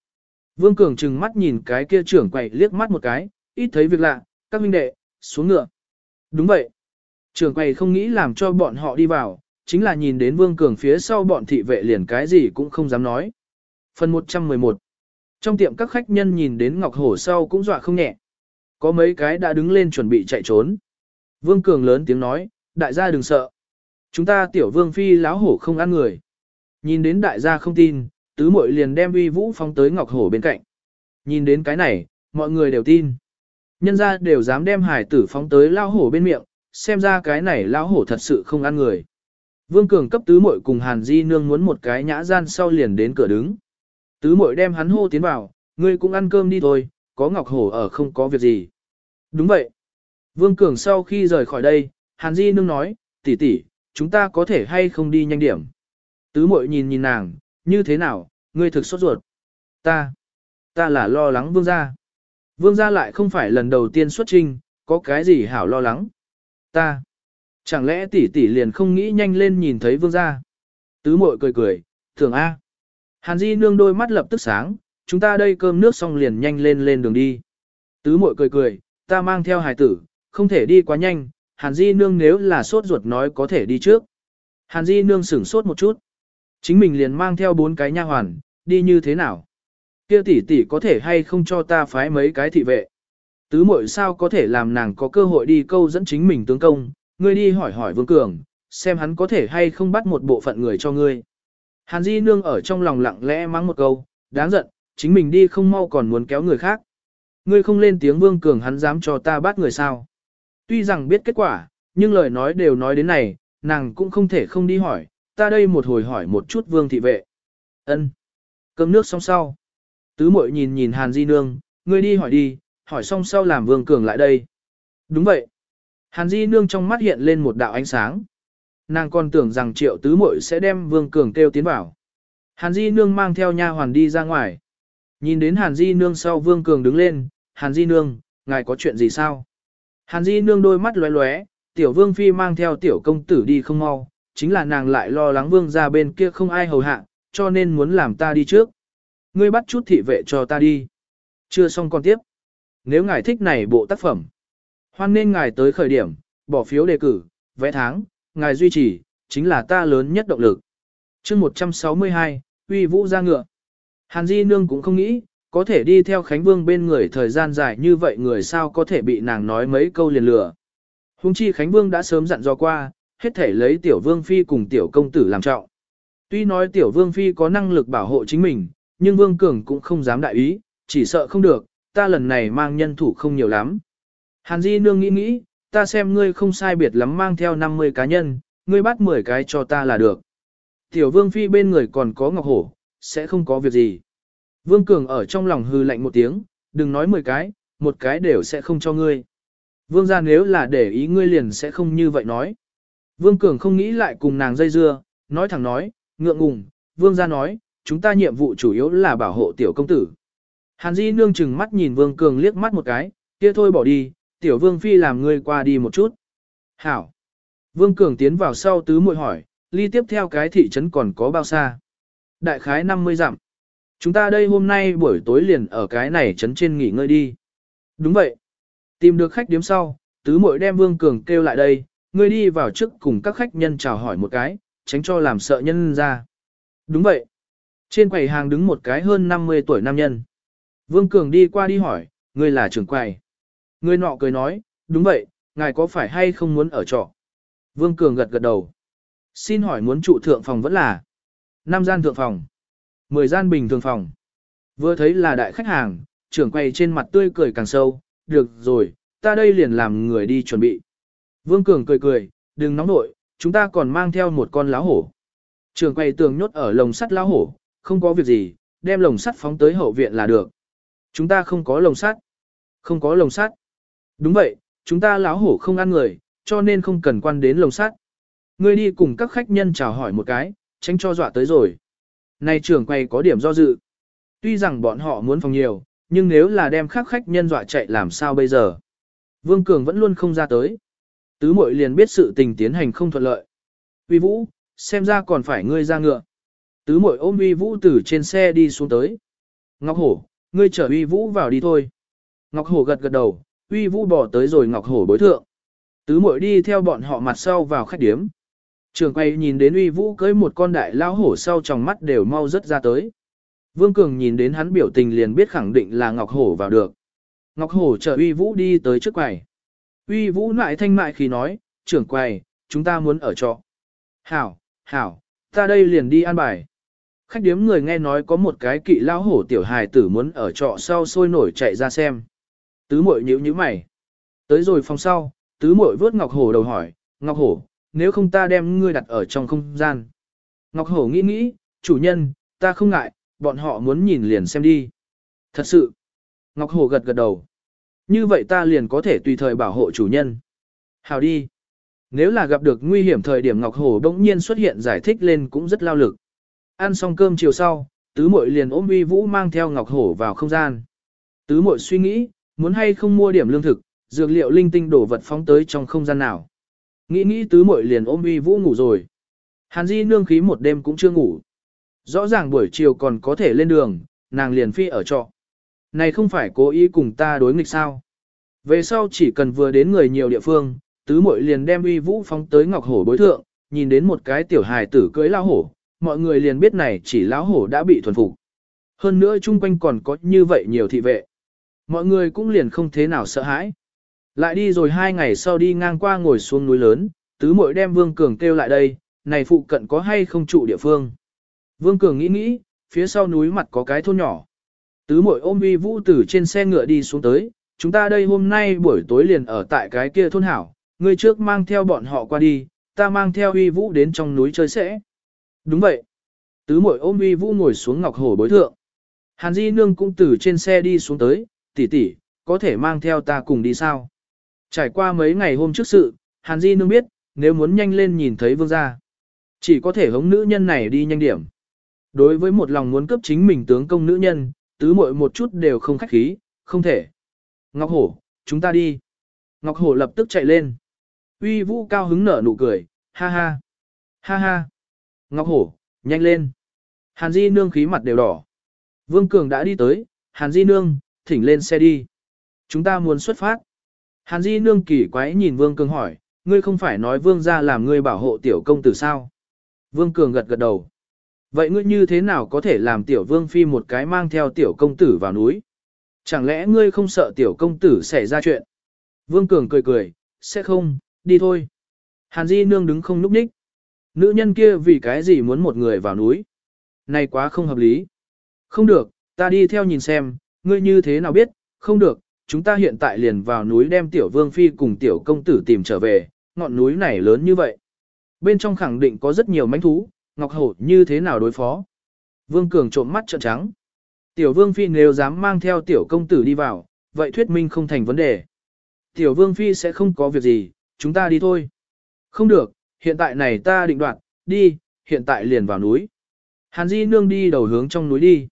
Vương Cường trừng mắt nhìn cái kia trưởng quầy liếc mắt một cái, ít thấy việc lạ, các huynh đệ, xuống ngựa. Đúng vậy. Trưởng quầy không nghĩ làm cho bọn họ đi vào, chính là nhìn đến Vương Cường phía sau bọn thị vệ liền cái gì cũng không dám nói. Phần 111 Trong tiệm các khách nhân nhìn đến Ngọc Hổ sau cũng dọa không nhẹ. Có mấy cái đã đứng lên chuẩn bị chạy trốn. Vương Cường lớn tiếng nói, đại gia đừng sợ. Chúng ta tiểu vương phi láo hổ không ăn người. Nhìn đến đại gia không tin, tứ muội liền đem uy vũ phóng tới Ngọc Hổ bên cạnh. Nhìn đến cái này, mọi người đều tin. Nhân ra đều dám đem hải tử phóng tới lao hổ bên miệng, xem ra cái này lao hổ thật sự không ăn người. Vương Cường cấp tứ muội cùng Hàn Di Nương muốn một cái nhã gian sau liền đến cửa đứng. Tứ muội đem hắn hô tiến vào, ngươi cũng ăn cơm đi thôi, có Ngọc Hổ ở không có việc gì. Đúng vậy. Vương Cường sau khi rời khỏi đây, Hàn Di Nương nói, tỷ tỷ, chúng ta có thể hay không đi nhanh điểm. Tứ muội nhìn nhìn nàng, như thế nào, ngươi thực sốt ruột. Ta, ta là lo lắng vương gia. Vương gia lại không phải lần đầu tiên xuất trinh, có cái gì hảo lo lắng. Ta, chẳng lẽ tỷ tỷ liền không nghĩ nhanh lên nhìn thấy vương gia. Tứ mội cười cười, thường A. Hàn Di nương đôi mắt lập tức sáng, chúng ta đây cơm nước xong liền nhanh lên lên đường đi. Tứ mội cười cười, ta mang theo hài tử, không thể đi quá nhanh, Hàn Di nương nếu là sốt ruột nói có thể đi trước. Hàn Di nương sửng sốt một chút. Chính mình liền mang theo bốn cái nha hoàn, đi như thế nào? Kia tỷ tỷ có thể hay không cho ta phái mấy cái thị vệ? Tứ muội sao có thể làm nàng có cơ hội đi câu dẫn chính mình tướng công, ngươi đi hỏi hỏi Vương Cường, xem hắn có thể hay không bắt một bộ phận người cho ngươi. Hàn Di Nương ở trong lòng lặng lẽ mắng một câu, đáng giận, chính mình đi không mau còn muốn kéo người khác. Ngươi không lên tiếng Vương Cường hắn dám cho ta bắt người sao. Tuy rằng biết kết quả, nhưng lời nói đều nói đến này, nàng cũng không thể không đi hỏi, ta đây một hồi hỏi một chút vương thị vệ. ân Cơm nước xong sau. Tứ mội nhìn nhìn Hàn Di Nương, ngươi đi hỏi đi, hỏi xong sau làm vương cường lại đây. Đúng vậy. Hàn Di Nương trong mắt hiện lên một đạo ánh sáng. Nàng còn tưởng rằng triệu tứ mội sẽ đem vương cường kêu tiến vào. Hàn Di Nương mang theo nha hoàn đi ra ngoài. Nhìn đến Hàn Di Nương sau vương cường đứng lên, Hàn Di Nương, ngài có chuyện gì sao? Hàn Di Nương đôi mắt lóe lóe, tiểu vương phi mang theo tiểu công tử đi không mau, chính là nàng lại lo lắng vương ra bên kia không ai hầu hạ, cho nên muốn làm ta đi trước. Ngươi bắt chút thị vệ cho ta đi. Chưa xong còn tiếp. Nếu ngài thích này bộ tác phẩm, hoan nên ngài tới khởi điểm, bỏ phiếu đề cử, vẽ tháng, ngài duy trì, chính là ta lớn nhất động lực. chương 162, uy vũ ra ngựa. Hàn Di Nương cũng không nghĩ, có thể đi theo Khánh Vương bên người thời gian dài như vậy người sao có thể bị nàng nói mấy câu liền lừa. Hùng chi Khánh Vương đã sớm dặn dò qua, hết thể lấy tiểu vương phi cùng tiểu công tử làm trọng. Tuy nói tiểu vương phi có năng lực bảo hộ chính mình, nhưng vương cường cũng không dám đại ý, chỉ sợ không được, ta lần này mang nhân thủ không nhiều lắm. Hàn Di nương nghĩ nghĩ, ta xem ngươi không sai biệt lắm mang theo 50 cá nhân, ngươi bắt 10 cái cho ta là được. Tiểu vương phi bên người còn có ngọc hổ, sẽ không có việc gì. Vương cường ở trong lòng hư lạnh một tiếng, đừng nói 10 cái, một cái đều sẽ không cho ngươi. Vương gia nếu là để ý ngươi liền sẽ không như vậy nói. Vương Cường không nghĩ lại cùng nàng dây dưa, nói thẳng nói, ngượng ngùng, Vương gia nói, chúng ta nhiệm vụ chủ yếu là bảo hộ tiểu công tử. Hàn Di nương chừng mắt nhìn Vương Cường liếc mắt một cái, kia thôi bỏ đi, tiểu Vương Phi làm ngươi qua đi một chút. Hảo. Vương Cường tiến vào sau tứ muội hỏi, ly tiếp theo cái thị trấn còn có bao xa? Đại khái 50 dặm. Chúng ta đây hôm nay buổi tối liền ở cái này trấn trên nghỉ ngơi đi. Đúng vậy. Tìm được khách điếm sau, tứ muội đem Vương Cường kêu lại đây, ngươi đi vào trước cùng các khách nhân chào hỏi một cái, tránh cho làm sợ nhân ra. Đúng vậy. Trên quầy hàng đứng một cái hơn 50 tuổi nam nhân. Vương Cường đi qua đi hỏi, người là trưởng quầy. Người nọ cười nói, đúng vậy, ngài có phải hay không muốn ở trọ? Vương Cường gật gật đầu. Xin hỏi muốn trụ thượng phòng vẫn là Năm gian thượng phòng, 10 gian bình thường phòng. Vừa thấy là đại khách hàng, trưởng quầy trên mặt tươi cười càng sâu, được rồi, ta đây liền làm người đi chuẩn bị. Vương Cường cười cười, đừng nóng nội, chúng ta còn mang theo một con lá hổ. Trường quầy tường nhốt ở lồng sắt lá hổ, không có việc gì, đem lồng sắt phóng tới hậu viện là được. Chúng ta không có lồng sắt. Không có lồng sắt. Đúng vậy, chúng ta láo hổ không ăn người, cho nên không cần quan đến lồng sắt. Ngươi đi cùng các khách nhân chào hỏi một cái, tránh cho dọa tới rồi. Này trưởng quầy có điểm do dự. Tuy rằng bọn họ muốn phòng nhiều, nhưng nếu là đem khác khách nhân dọa chạy làm sao bây giờ? Vương Cường vẫn luôn không ra tới. Tứ mội liền biết sự tình tiến hành không thuận lợi. Uy Vũ, xem ra còn phải ngươi ra ngựa. Tứ mội ôm Uy Vũ từ trên xe đi xuống tới. Ngọc Hổ, ngươi chở Uy Vũ vào đi thôi. Ngọc Hổ gật gật đầu, Uy Vũ bỏ tới rồi Ngọc Hổ bối thượng. Tứ mội đi theo bọn họ mặt sau vào khách điếm. Trường quay nhìn đến Uy Vũ cưới một con đại lao hổ sau trong mắt đều mau rất ra tới. Vương Cường nhìn đến hắn biểu tình liền biết khẳng định là Ngọc Hổ vào được. Ngọc Hổ chở Uy Vũ đi tới trước quầy. Uy Vũ lại thanh mại khi nói, trưởng quầy, chúng ta muốn ở trọ. Hảo, hảo, ta đây liền đi an bài. Khách điếm người nghe nói có một cái kỵ lao hổ tiểu hài tử muốn ở trọ sau sôi nổi chạy ra xem. Tứ muội nhíu nhíu mày. Tới rồi phòng sau, tứ muội vớt Ngọc Hổ đầu hỏi, Ngọc Hổ, nếu không ta đem ngươi đặt ở trong không gian. Ngọc Hổ nghĩ nghĩ, chủ nhân, ta không ngại, bọn họ muốn nhìn liền xem đi. Thật sự. Ngọc Hổ gật gật đầu. Như vậy ta liền có thể tùy thời bảo hộ chủ nhân. Hào đi. Nếu là gặp được nguy hiểm thời điểm Ngọc Hổ bỗng nhiên xuất hiện giải thích lên cũng rất lao lực. Ăn xong cơm chiều sau, tứ muội liền ôm uy vũ mang theo Ngọc Hổ vào không gian. Tứ muội suy nghĩ, muốn hay không mua điểm lương thực, dược liệu linh tinh đổ vật phóng tới trong không gian nào. Nghĩ nghĩ tứ muội liền ôm uy vũ ngủ rồi. Hàn Di nương khí một đêm cũng chưa ngủ. Rõ ràng buổi chiều còn có thể lên đường, nàng liền phi ở trọ. Này không phải cố ý cùng ta đối nghịch sao. Về sau chỉ cần vừa đến người nhiều địa phương, tứ muội liền đem uy vũ phóng tới ngọc hổ bối thượng, nhìn đến một cái tiểu hài tử cưới lao hổ, mọi người liền biết này chỉ lão hổ đã bị thuần phục. Hơn nữa chung quanh còn có như vậy nhiều thị vệ. Mọi người cũng liền không thế nào sợ hãi. Lại đi rồi hai ngày sau đi ngang qua ngồi xuống núi lớn, tứ muội đem Vương Cường kêu lại đây, này phụ cận có hay không trụ địa phương. Vương Cường nghĩ nghĩ, phía sau núi mặt có cái thôn nhỏ. Tứ muội ôm uy vũ từ trên xe ngựa đi xuống tới, chúng ta đây hôm nay buổi tối liền ở tại cái kia thôn hảo, người trước mang theo bọn họ qua đi, ta mang theo uy vũ đến trong núi chơi sẽ. Đúng vậy. Tứ muội ôm uy vũ ngồi xuống ngọc hồ bối thượng. Hàn Di Nương cũng từ trên xe đi xuống tới, tỷ tỷ, có thể mang theo ta cùng đi sao? Trải qua mấy ngày hôm trước sự, Hàn Di Nương biết, nếu muốn nhanh lên nhìn thấy vương gia, chỉ có thể hống nữ nhân này đi nhanh điểm. Đối với một lòng muốn cướp chính mình tướng công nữ nhân, tứ muội một chút đều không khách khí, không thể. Ngọc Hổ, chúng ta đi. Ngọc Hổ lập tức chạy lên. Uy vũ cao hứng nở nụ cười, ha ha. Ha ha. Ngọc Hổ, nhanh lên. Hàn Di Nương khí mặt đều đỏ. Vương Cường đã đi tới, Hàn Di Nương, thỉnh lên xe đi. Chúng ta muốn xuất phát. Hàn Di Nương kỳ quái nhìn Vương Cường hỏi, ngươi không phải nói Vương ra làm ngươi bảo hộ tiểu công tử sao? Vương Cường gật gật đầu. Vậy ngươi như thế nào có thể làm tiểu Vương Phi một cái mang theo tiểu công tử vào núi? Chẳng lẽ ngươi không sợ tiểu công tử xảy ra chuyện? Vương Cường cười cười, sẽ không, đi thôi. Hàn Di Nương đứng không núp ních. Nữ nhân kia vì cái gì muốn một người vào núi? Này quá không hợp lý. Không được, ta đi theo nhìn xem, ngươi như thế nào biết, không được, chúng ta hiện tại liền vào núi đem tiểu vương phi cùng tiểu công tử tìm trở về, ngọn núi này lớn như vậy. Bên trong khẳng định có rất nhiều mánh thú, Ngọc Hổ như thế nào đối phó. Vương Cường trộm mắt trợn trắng. Tiểu vương phi nếu dám mang theo tiểu công tử đi vào, vậy thuyết minh không thành vấn đề. Tiểu vương phi sẽ không có việc gì, chúng ta đi thôi. Không được, hiện tại này ta định đoạt, đi, hiện tại liền vào núi. Hàn Di nương đi đầu hướng trong núi đi.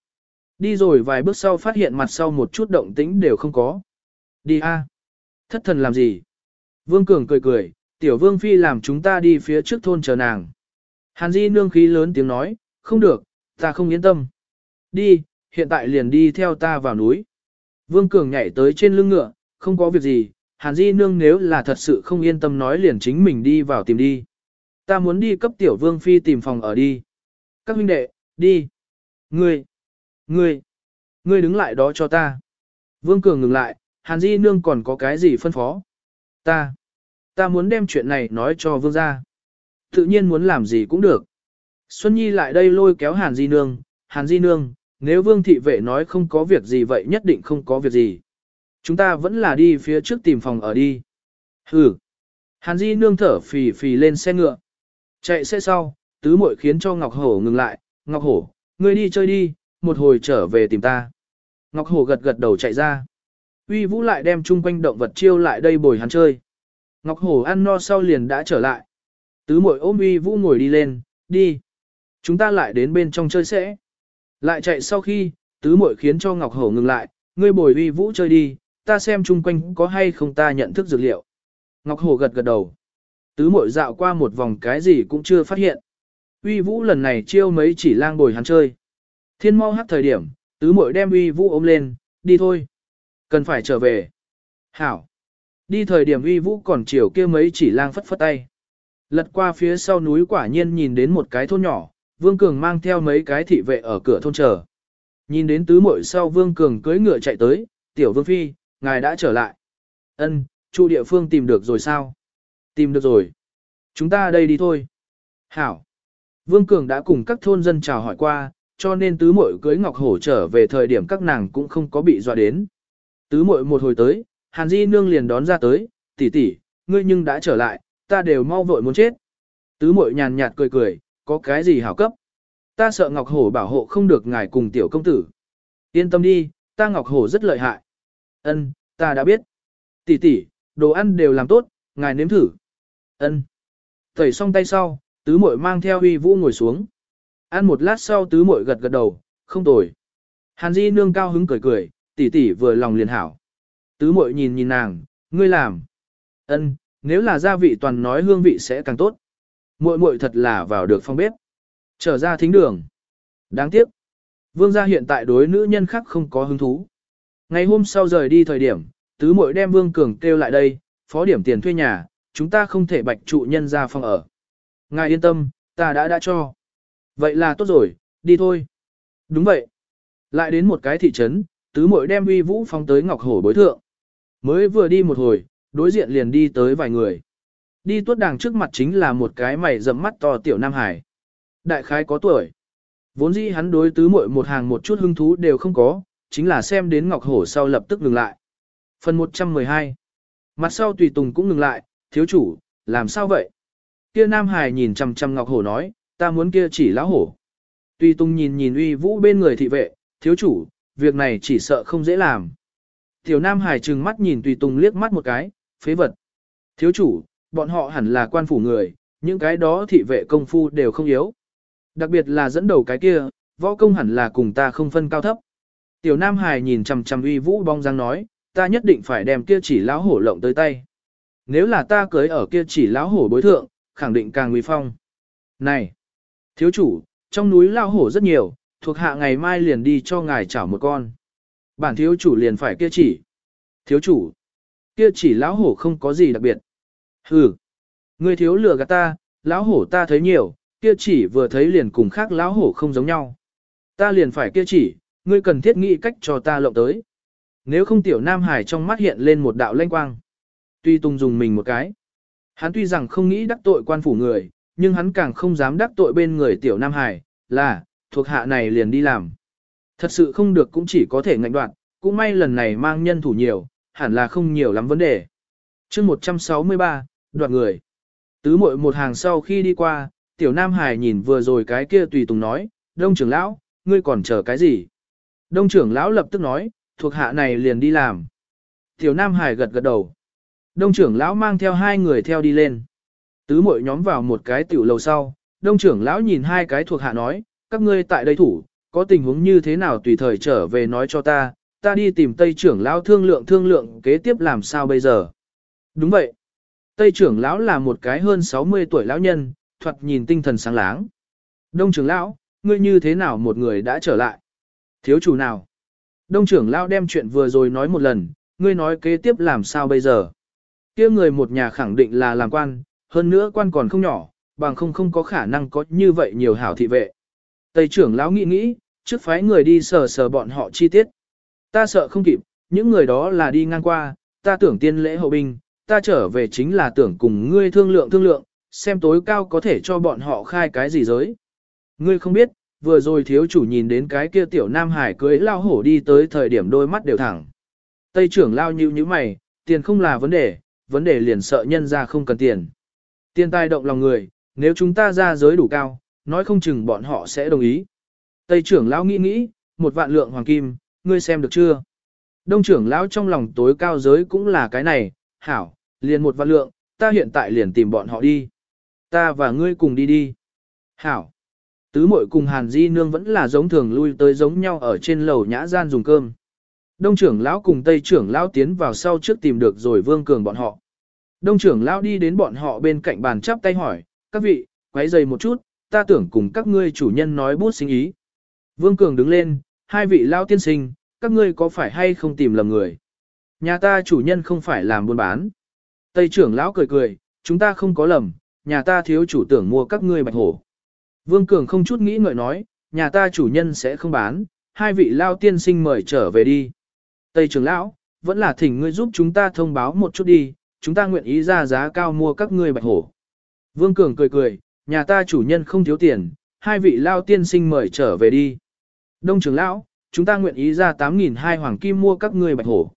Đi rồi vài bước sau phát hiện mặt sau một chút động tĩnh đều không có. Đi a. Thất thần làm gì? Vương Cường cười cười, tiểu vương phi làm chúng ta đi phía trước thôn chờ nàng. Hàn Di nương khí lớn tiếng nói, không được, ta không yên tâm. Đi, hiện tại liền đi theo ta vào núi. Vương Cường nhảy tới trên lưng ngựa, không có việc gì, Hàn Di nương nếu là thật sự không yên tâm nói liền chính mình đi vào tìm đi. Ta muốn đi cấp tiểu vương phi tìm phòng ở đi. Các huynh đệ, đi. Ngươi, ngươi, ngươi đứng lại đó cho ta. Vương Cường ngừng lại, Hàn Di Nương còn có cái gì phân phó? Ta, ta muốn đem chuyện này nói cho Vương gia. Tự nhiên muốn làm gì cũng được. Xuân Nhi lại đây lôi kéo Hàn Di Nương, Hàn Di Nương, nếu Vương Thị Vệ nói không có việc gì vậy nhất định không có việc gì. Chúng ta vẫn là đi phía trước tìm phòng ở đi. Hừ. Hàn Di Nương thở phì phì lên xe ngựa. Chạy xe sau, tứ muội khiến cho Ngọc Hổ ngừng lại. Ngọc Hổ, ngươi đi chơi đi, một hồi trở về tìm ta. Ngọc Hổ gật gật đầu chạy ra. Uy Vũ lại đem chung quanh động vật chiêu lại đây bồi hắn chơi. Ngọc Hổ ăn no sau liền đã trở lại. Tứ muội ôm Uy Vũ ngồi đi lên, đi. Chúng ta lại đến bên trong chơi sẽ. Lại chạy sau khi, tứ muội khiến cho Ngọc Hổ ngừng lại, ngươi bồi Uy Vũ chơi đi, ta xem chung quanh có hay không ta nhận thức dược liệu. Ngọc Hổ gật gật đầu. Tứ muội dạo qua một vòng cái gì cũng chưa phát hiện. Uy Vũ lần này chiêu mấy chỉ lang bồi hắn chơi. Thiên mau hát thời điểm, tứ muội đem Uy Vũ ôm lên, đi thôi. Cần phải trở về. Hảo. Đi thời điểm Uy Vũ còn chiều kia mấy chỉ lang phất phất tay. Lật qua phía sau núi quả nhiên nhìn đến một cái thôn nhỏ, Vương Cường mang theo mấy cái thị vệ ở cửa thôn chờ. Nhìn đến tứ muội sau Vương Cường cưỡi ngựa chạy tới, tiểu Vương Phi, ngài đã trở lại. Ân, Chu địa phương tìm được rồi sao? Tìm được rồi. Chúng ta đây đi thôi. Hảo. Vương Cường đã cùng các thôn dân chào hỏi qua, cho nên tứ muội cưới Ngọc Hổ trở về thời điểm các nàng cũng không có bị dọa đến. Tứ muội một hồi tới, Hàn Di Nương liền đón ra tới, tỷ tỷ, ngươi nhưng đã trở lại, ta đều mau vội muốn chết. Tứ muội nhàn nhạt cười cười, có cái gì hảo cấp. Ta sợ Ngọc Hổ bảo hộ không được ngài cùng tiểu công tử. Yên tâm đi, ta Ngọc Hổ rất lợi hại. Ân, ta đã biết. Tỷ tỷ, đồ ăn đều làm tốt, ngài nếm thử. Ân. Tẩy xong tay sau, tứ muội mang theo uy vũ ngồi xuống. Ăn một lát sau tứ muội gật gật đầu, không tồi. Hàn Di nương cao hứng cười cười, tỷ tỷ vừa lòng liền hảo. Tứ muội nhìn nhìn nàng, ngươi làm. Ân, nếu là gia vị toàn nói hương vị sẽ càng tốt. Muội muội thật là vào được phong bếp. Trở ra thính đường. Đáng tiếc. Vương gia hiện tại đối nữ nhân khác không có hứng thú. Ngày hôm sau rời đi thời điểm, tứ muội đem Vương Cường kêu lại đây, phó điểm tiền thuê nhà, chúng ta không thể bạch trụ nhân ra phòng ở. Ngài yên tâm, ta đã đã cho. Vậy là tốt rồi, đi thôi. Đúng vậy. Lại đến một cái thị trấn, tứ muội đem uy vũ phóng tới ngọc hổ bối thượng. Mới vừa đi một hồi, đối diện liền đi tới vài người. Đi tuốt đàng trước mặt chính là một cái mày rậm mắt to tiểu Nam Hải. Đại khái có tuổi. Vốn dĩ hắn đối tứ muội một hàng một chút hứng thú đều không có, chính là xem đến ngọc hổ sau lập tức ngừng lại. Phần 112 Mặt sau tùy tùng cũng ngừng lại, thiếu chủ, làm sao vậy? Kia Nam Hải nhìn chằm chằm ngọc hổ nói, ta muốn kia chỉ lão hổ. Tùy tùng nhìn nhìn uy vũ bên người thị vệ, thiếu chủ, việc này chỉ sợ không dễ làm. Tiểu Nam Hải trừng mắt nhìn tùy tùng liếc mắt một cái, phế vật. Thiếu chủ, bọn họ hẳn là quan phủ người, những cái đó thị vệ công phu đều không yếu. Đặc biệt là dẫn đầu cái kia, võ công hẳn là cùng ta không phân cao thấp. Tiểu Nam Hải nhìn chằm chằm uy vũ bong răng nói, ta nhất định phải đem kia chỉ lão hổ lộng tới tay. Nếu là ta cưới ở kia chỉ lão hổ bối thượng, khẳng định càng uy phong. Này, thiếu chủ, trong núi lão hổ rất nhiều, thuộc hạ ngày mai liền đi cho ngài chảo một con. Bản thiếu chủ liền phải kia chỉ. Thiếu chủ, kia chỉ lão hổ không có gì đặc biệt. Hừ, ngươi thiếu lừa gạt ta, lão hổ ta thấy nhiều, kia chỉ vừa thấy liền cùng khác lão hổ không giống nhau. Ta liền phải kia chỉ, ngươi cần thiết nghĩ cách cho ta lộng tới. Nếu không tiểu Nam Hải trong mắt hiện lên một đạo lanh quang. Tuy tung dùng mình một cái. Hắn tuy rằng không nghĩ đắc tội quan phủ người, nhưng hắn càng không dám đắc tội bên người tiểu Nam Hải, là, thuộc hạ này liền đi làm. Thật sự không được cũng chỉ có thể ngạnh đoạn, cũng may lần này mang nhân thủ nhiều, hẳn là không nhiều lắm vấn đề. chương 163, đoạn người. Tứ muội một hàng sau khi đi qua, tiểu Nam Hải nhìn vừa rồi cái kia tùy tùng nói, đông trưởng lão, ngươi còn chờ cái gì? Đông trưởng lão lập tức nói, thuộc hạ này liền đi làm. Tiểu Nam Hải gật gật đầu. Đông trưởng lão mang theo hai người theo đi lên. Tứ muội nhóm vào một cái tiểu lầu sau, đông trưởng lão nhìn hai cái thuộc hạ nói, các ngươi tại đây thủ, có tình huống như thế nào tùy thời trở về nói cho ta, ta đi tìm Tây trưởng lão thương lượng thương lượng kế tiếp làm sao bây giờ. Đúng vậy. Tây trưởng lão là một cái hơn 60 tuổi lão nhân, thoạt nhìn tinh thần sáng láng. Đông trưởng lão, ngươi như thế nào một người đã trở lại? Thiếu chủ nào? Đông trưởng lão đem chuyện vừa rồi nói một lần, ngươi nói kế tiếp làm sao bây giờ? kia người một nhà khẳng định là làm quan, hơn nữa quan còn không nhỏ, bằng không không có khả năng có như vậy nhiều hảo thị vệ. Tây trưởng lão nghĩ nghĩ, trước phái người đi sờ sờ bọn họ chi tiết. Ta sợ không kịp, những người đó là đi ngang qua, ta tưởng tiên lễ hậu binh, ta trở về chính là tưởng cùng ngươi thương lượng thương lượng, xem tối cao có thể cho bọn họ khai cái gì giới. Ngươi không biết, vừa rồi thiếu chủ nhìn đến cái kia tiểu nam hải cưới lao hổ đi tới thời điểm đôi mắt đều thẳng. Tây trưởng lao như như mày, tiền không là vấn đề, vấn đề liền sợ nhân ra không cần tiền. Tiền tài động lòng người, nếu chúng ta ra giới đủ cao, nói không chừng bọn họ sẽ đồng ý. Tây trưởng lão nghĩ nghĩ, một vạn lượng hoàng kim, ngươi xem được chưa? Đông trưởng lão trong lòng tối cao giới cũng là cái này, hảo, liền một vạn lượng, ta hiện tại liền tìm bọn họ đi. Ta và ngươi cùng đi đi. Hảo. Tứ muội cùng Hàn Di Nương vẫn là giống thường lui tới giống nhau ở trên lầu nhã gian dùng cơm. Đông trưởng lão cùng Tây trưởng lão tiến vào sau trước tìm được rồi Vương Cường bọn họ. Đông trưởng lão đi đến bọn họ bên cạnh bàn chắp tay hỏi, các vị, quấy giày một chút, ta tưởng cùng các ngươi chủ nhân nói bút sinh ý. Vương Cường đứng lên, hai vị lão tiên sinh, các ngươi có phải hay không tìm lầm người? Nhà ta chủ nhân không phải làm buôn bán. Tây trưởng lão cười cười, chúng ta không có lầm, nhà ta thiếu chủ tưởng mua các ngươi bạch hổ. Vương Cường không chút nghĩ ngợi nói, nhà ta chủ nhân sẽ không bán, hai vị lao tiên sinh mời trở về đi. Tây trưởng lão, vẫn là thỉnh ngươi giúp chúng ta thông báo một chút đi, chúng ta nguyện ý ra giá cao mua các ngươi bạch hổ. Vương Cường cười cười, nhà ta chủ nhân không thiếu tiền, hai vị lao tiên sinh mời trở về đi. Đông trưởng lão, chúng ta nguyện ý ra 8.200 hoàng kim mua các ngươi bạch hổ.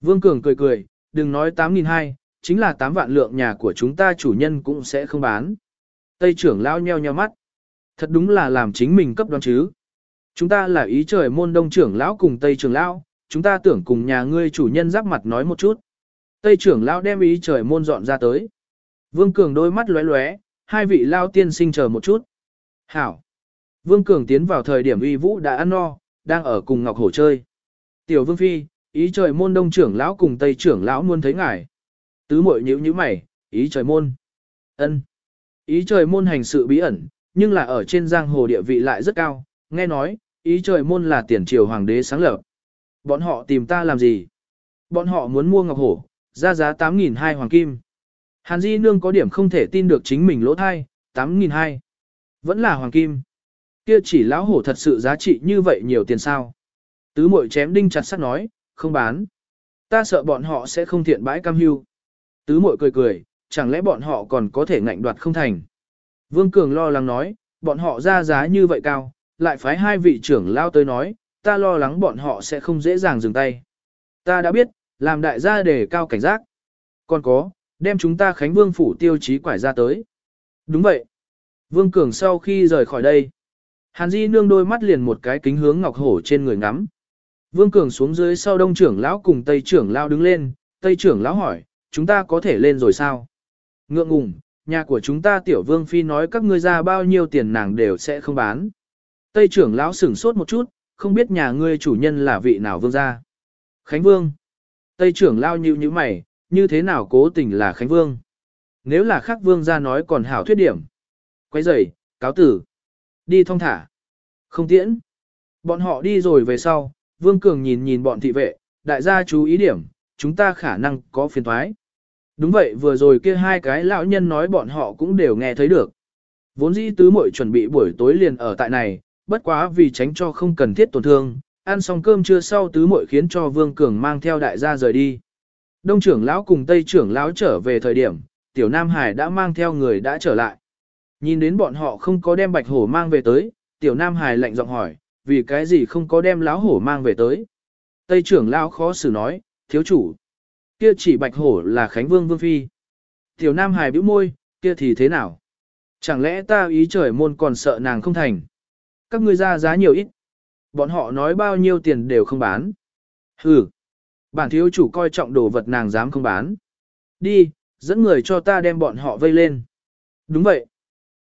Vương Cường cười cười, đừng nói 8.200, chính là 8 vạn lượng nhà của chúng ta chủ nhân cũng sẽ không bán. Tây trưởng lão nheo nheo mắt. Thật đúng là làm chính mình cấp đoán chứ. Chúng ta là ý trời môn đông trưởng lão cùng Tây trưởng lão, chúng ta tưởng cùng nhà ngươi chủ nhân giáp mặt nói một chút. Tây trưởng lão đem ý trời môn dọn ra tới. Vương Cường đôi mắt lóe lóe, hai vị lao tiên sinh chờ một chút. Hảo. Vương Cường tiến vào thời điểm uy vũ đã ăn no, đang ở cùng Ngọc Hổ chơi. Tiểu Vương Phi, ý trời môn đông trưởng lão cùng Tây trưởng lão muốn thấy ngài. Tứ mội nhíu nhíu mày, ý trời môn. ân Ý trời môn hành sự bí ẩn, nhưng là ở trên giang hồ địa vị lại rất cao, nghe nói, ý trời môn là tiền triều hoàng đế sáng lập. Bọn họ tìm ta làm gì? Bọn họ muốn mua ngọc hổ, ra giá 8.200 hoàng kim. Hàn Di Nương có điểm không thể tin được chính mình lỗ thai, 8.200. Vẫn là hoàng kim. Kia chỉ lão hổ thật sự giá trị như vậy nhiều tiền sao. Tứ mội chém đinh chặt sắt nói, không bán. Ta sợ bọn họ sẽ không thiện bãi cam hưu. Tứ mội cười cười, chẳng lẽ bọn họ còn có thể ngạnh đoạt không thành. Vương Cường lo lắng nói, bọn họ ra giá như vậy cao, lại phái hai vị trưởng lao tới nói, ta lo lắng bọn họ sẽ không dễ dàng dừng tay. Ta đã biết, làm đại gia để cao cảnh giác. Còn có, đem chúng ta Khánh Vương phủ tiêu chí quải ra tới. Đúng vậy. Vương Cường sau khi rời khỏi đây, Hàn Di nương đôi mắt liền một cái kính hướng ngọc hổ trên người ngắm. Vương Cường xuống dưới sau đông trưởng lão cùng tây trưởng lão đứng lên, tây trưởng lão hỏi, chúng ta có thể lên rồi sao? Ngượng ngùng, nhà của chúng ta tiểu vương phi nói các ngươi ra bao nhiêu tiền nàng đều sẽ không bán. Tây trưởng lão sửng sốt một chút, không biết nhà ngươi chủ nhân là vị nào vương gia. Khánh Vương. Tây trưởng lão nhíu nhíu mày, như thế nào cố tình là Khánh Vương. Nếu là khác vương gia nói còn hảo thuyết điểm. Quay rời, cáo tử. Đi thong thả. Không tiễn. Bọn họ đi rồi về sau, Vương Cường nhìn nhìn bọn thị vệ, đại gia chú ý điểm, chúng ta khả năng có phiền thoái. Đúng vậy vừa rồi kia hai cái lão nhân nói bọn họ cũng đều nghe thấy được. Vốn dĩ tứ muội chuẩn bị buổi tối liền ở tại này, bất quá vì tránh cho không cần thiết tổn thương, ăn xong cơm trưa sau tứ muội khiến cho Vương Cường mang theo đại gia rời đi. Đông trưởng lão cùng Tây trưởng lão trở về thời điểm, Tiểu Nam Hải đã mang theo người đã trở lại. Nhìn đến bọn họ không có đem bạch hổ mang về tới, Tiểu Nam Hải lạnh giọng hỏi, vì cái gì không có đem lão hổ mang về tới. Tây trưởng lão khó xử nói, thiếu chủ. Kia chỉ bạch hổ là Khánh Vương Vương Phi. Tiểu Nam Hải bĩu môi, kia thì thế nào? Chẳng lẽ ta ý trời môn còn sợ nàng không thành? Các ngươi ra giá nhiều ít. Bọn họ nói bao nhiêu tiền đều không bán. Hừ. Bản thiếu chủ coi trọng đồ vật nàng dám không bán. Đi, dẫn người cho ta đem bọn họ vây lên. Đúng vậy.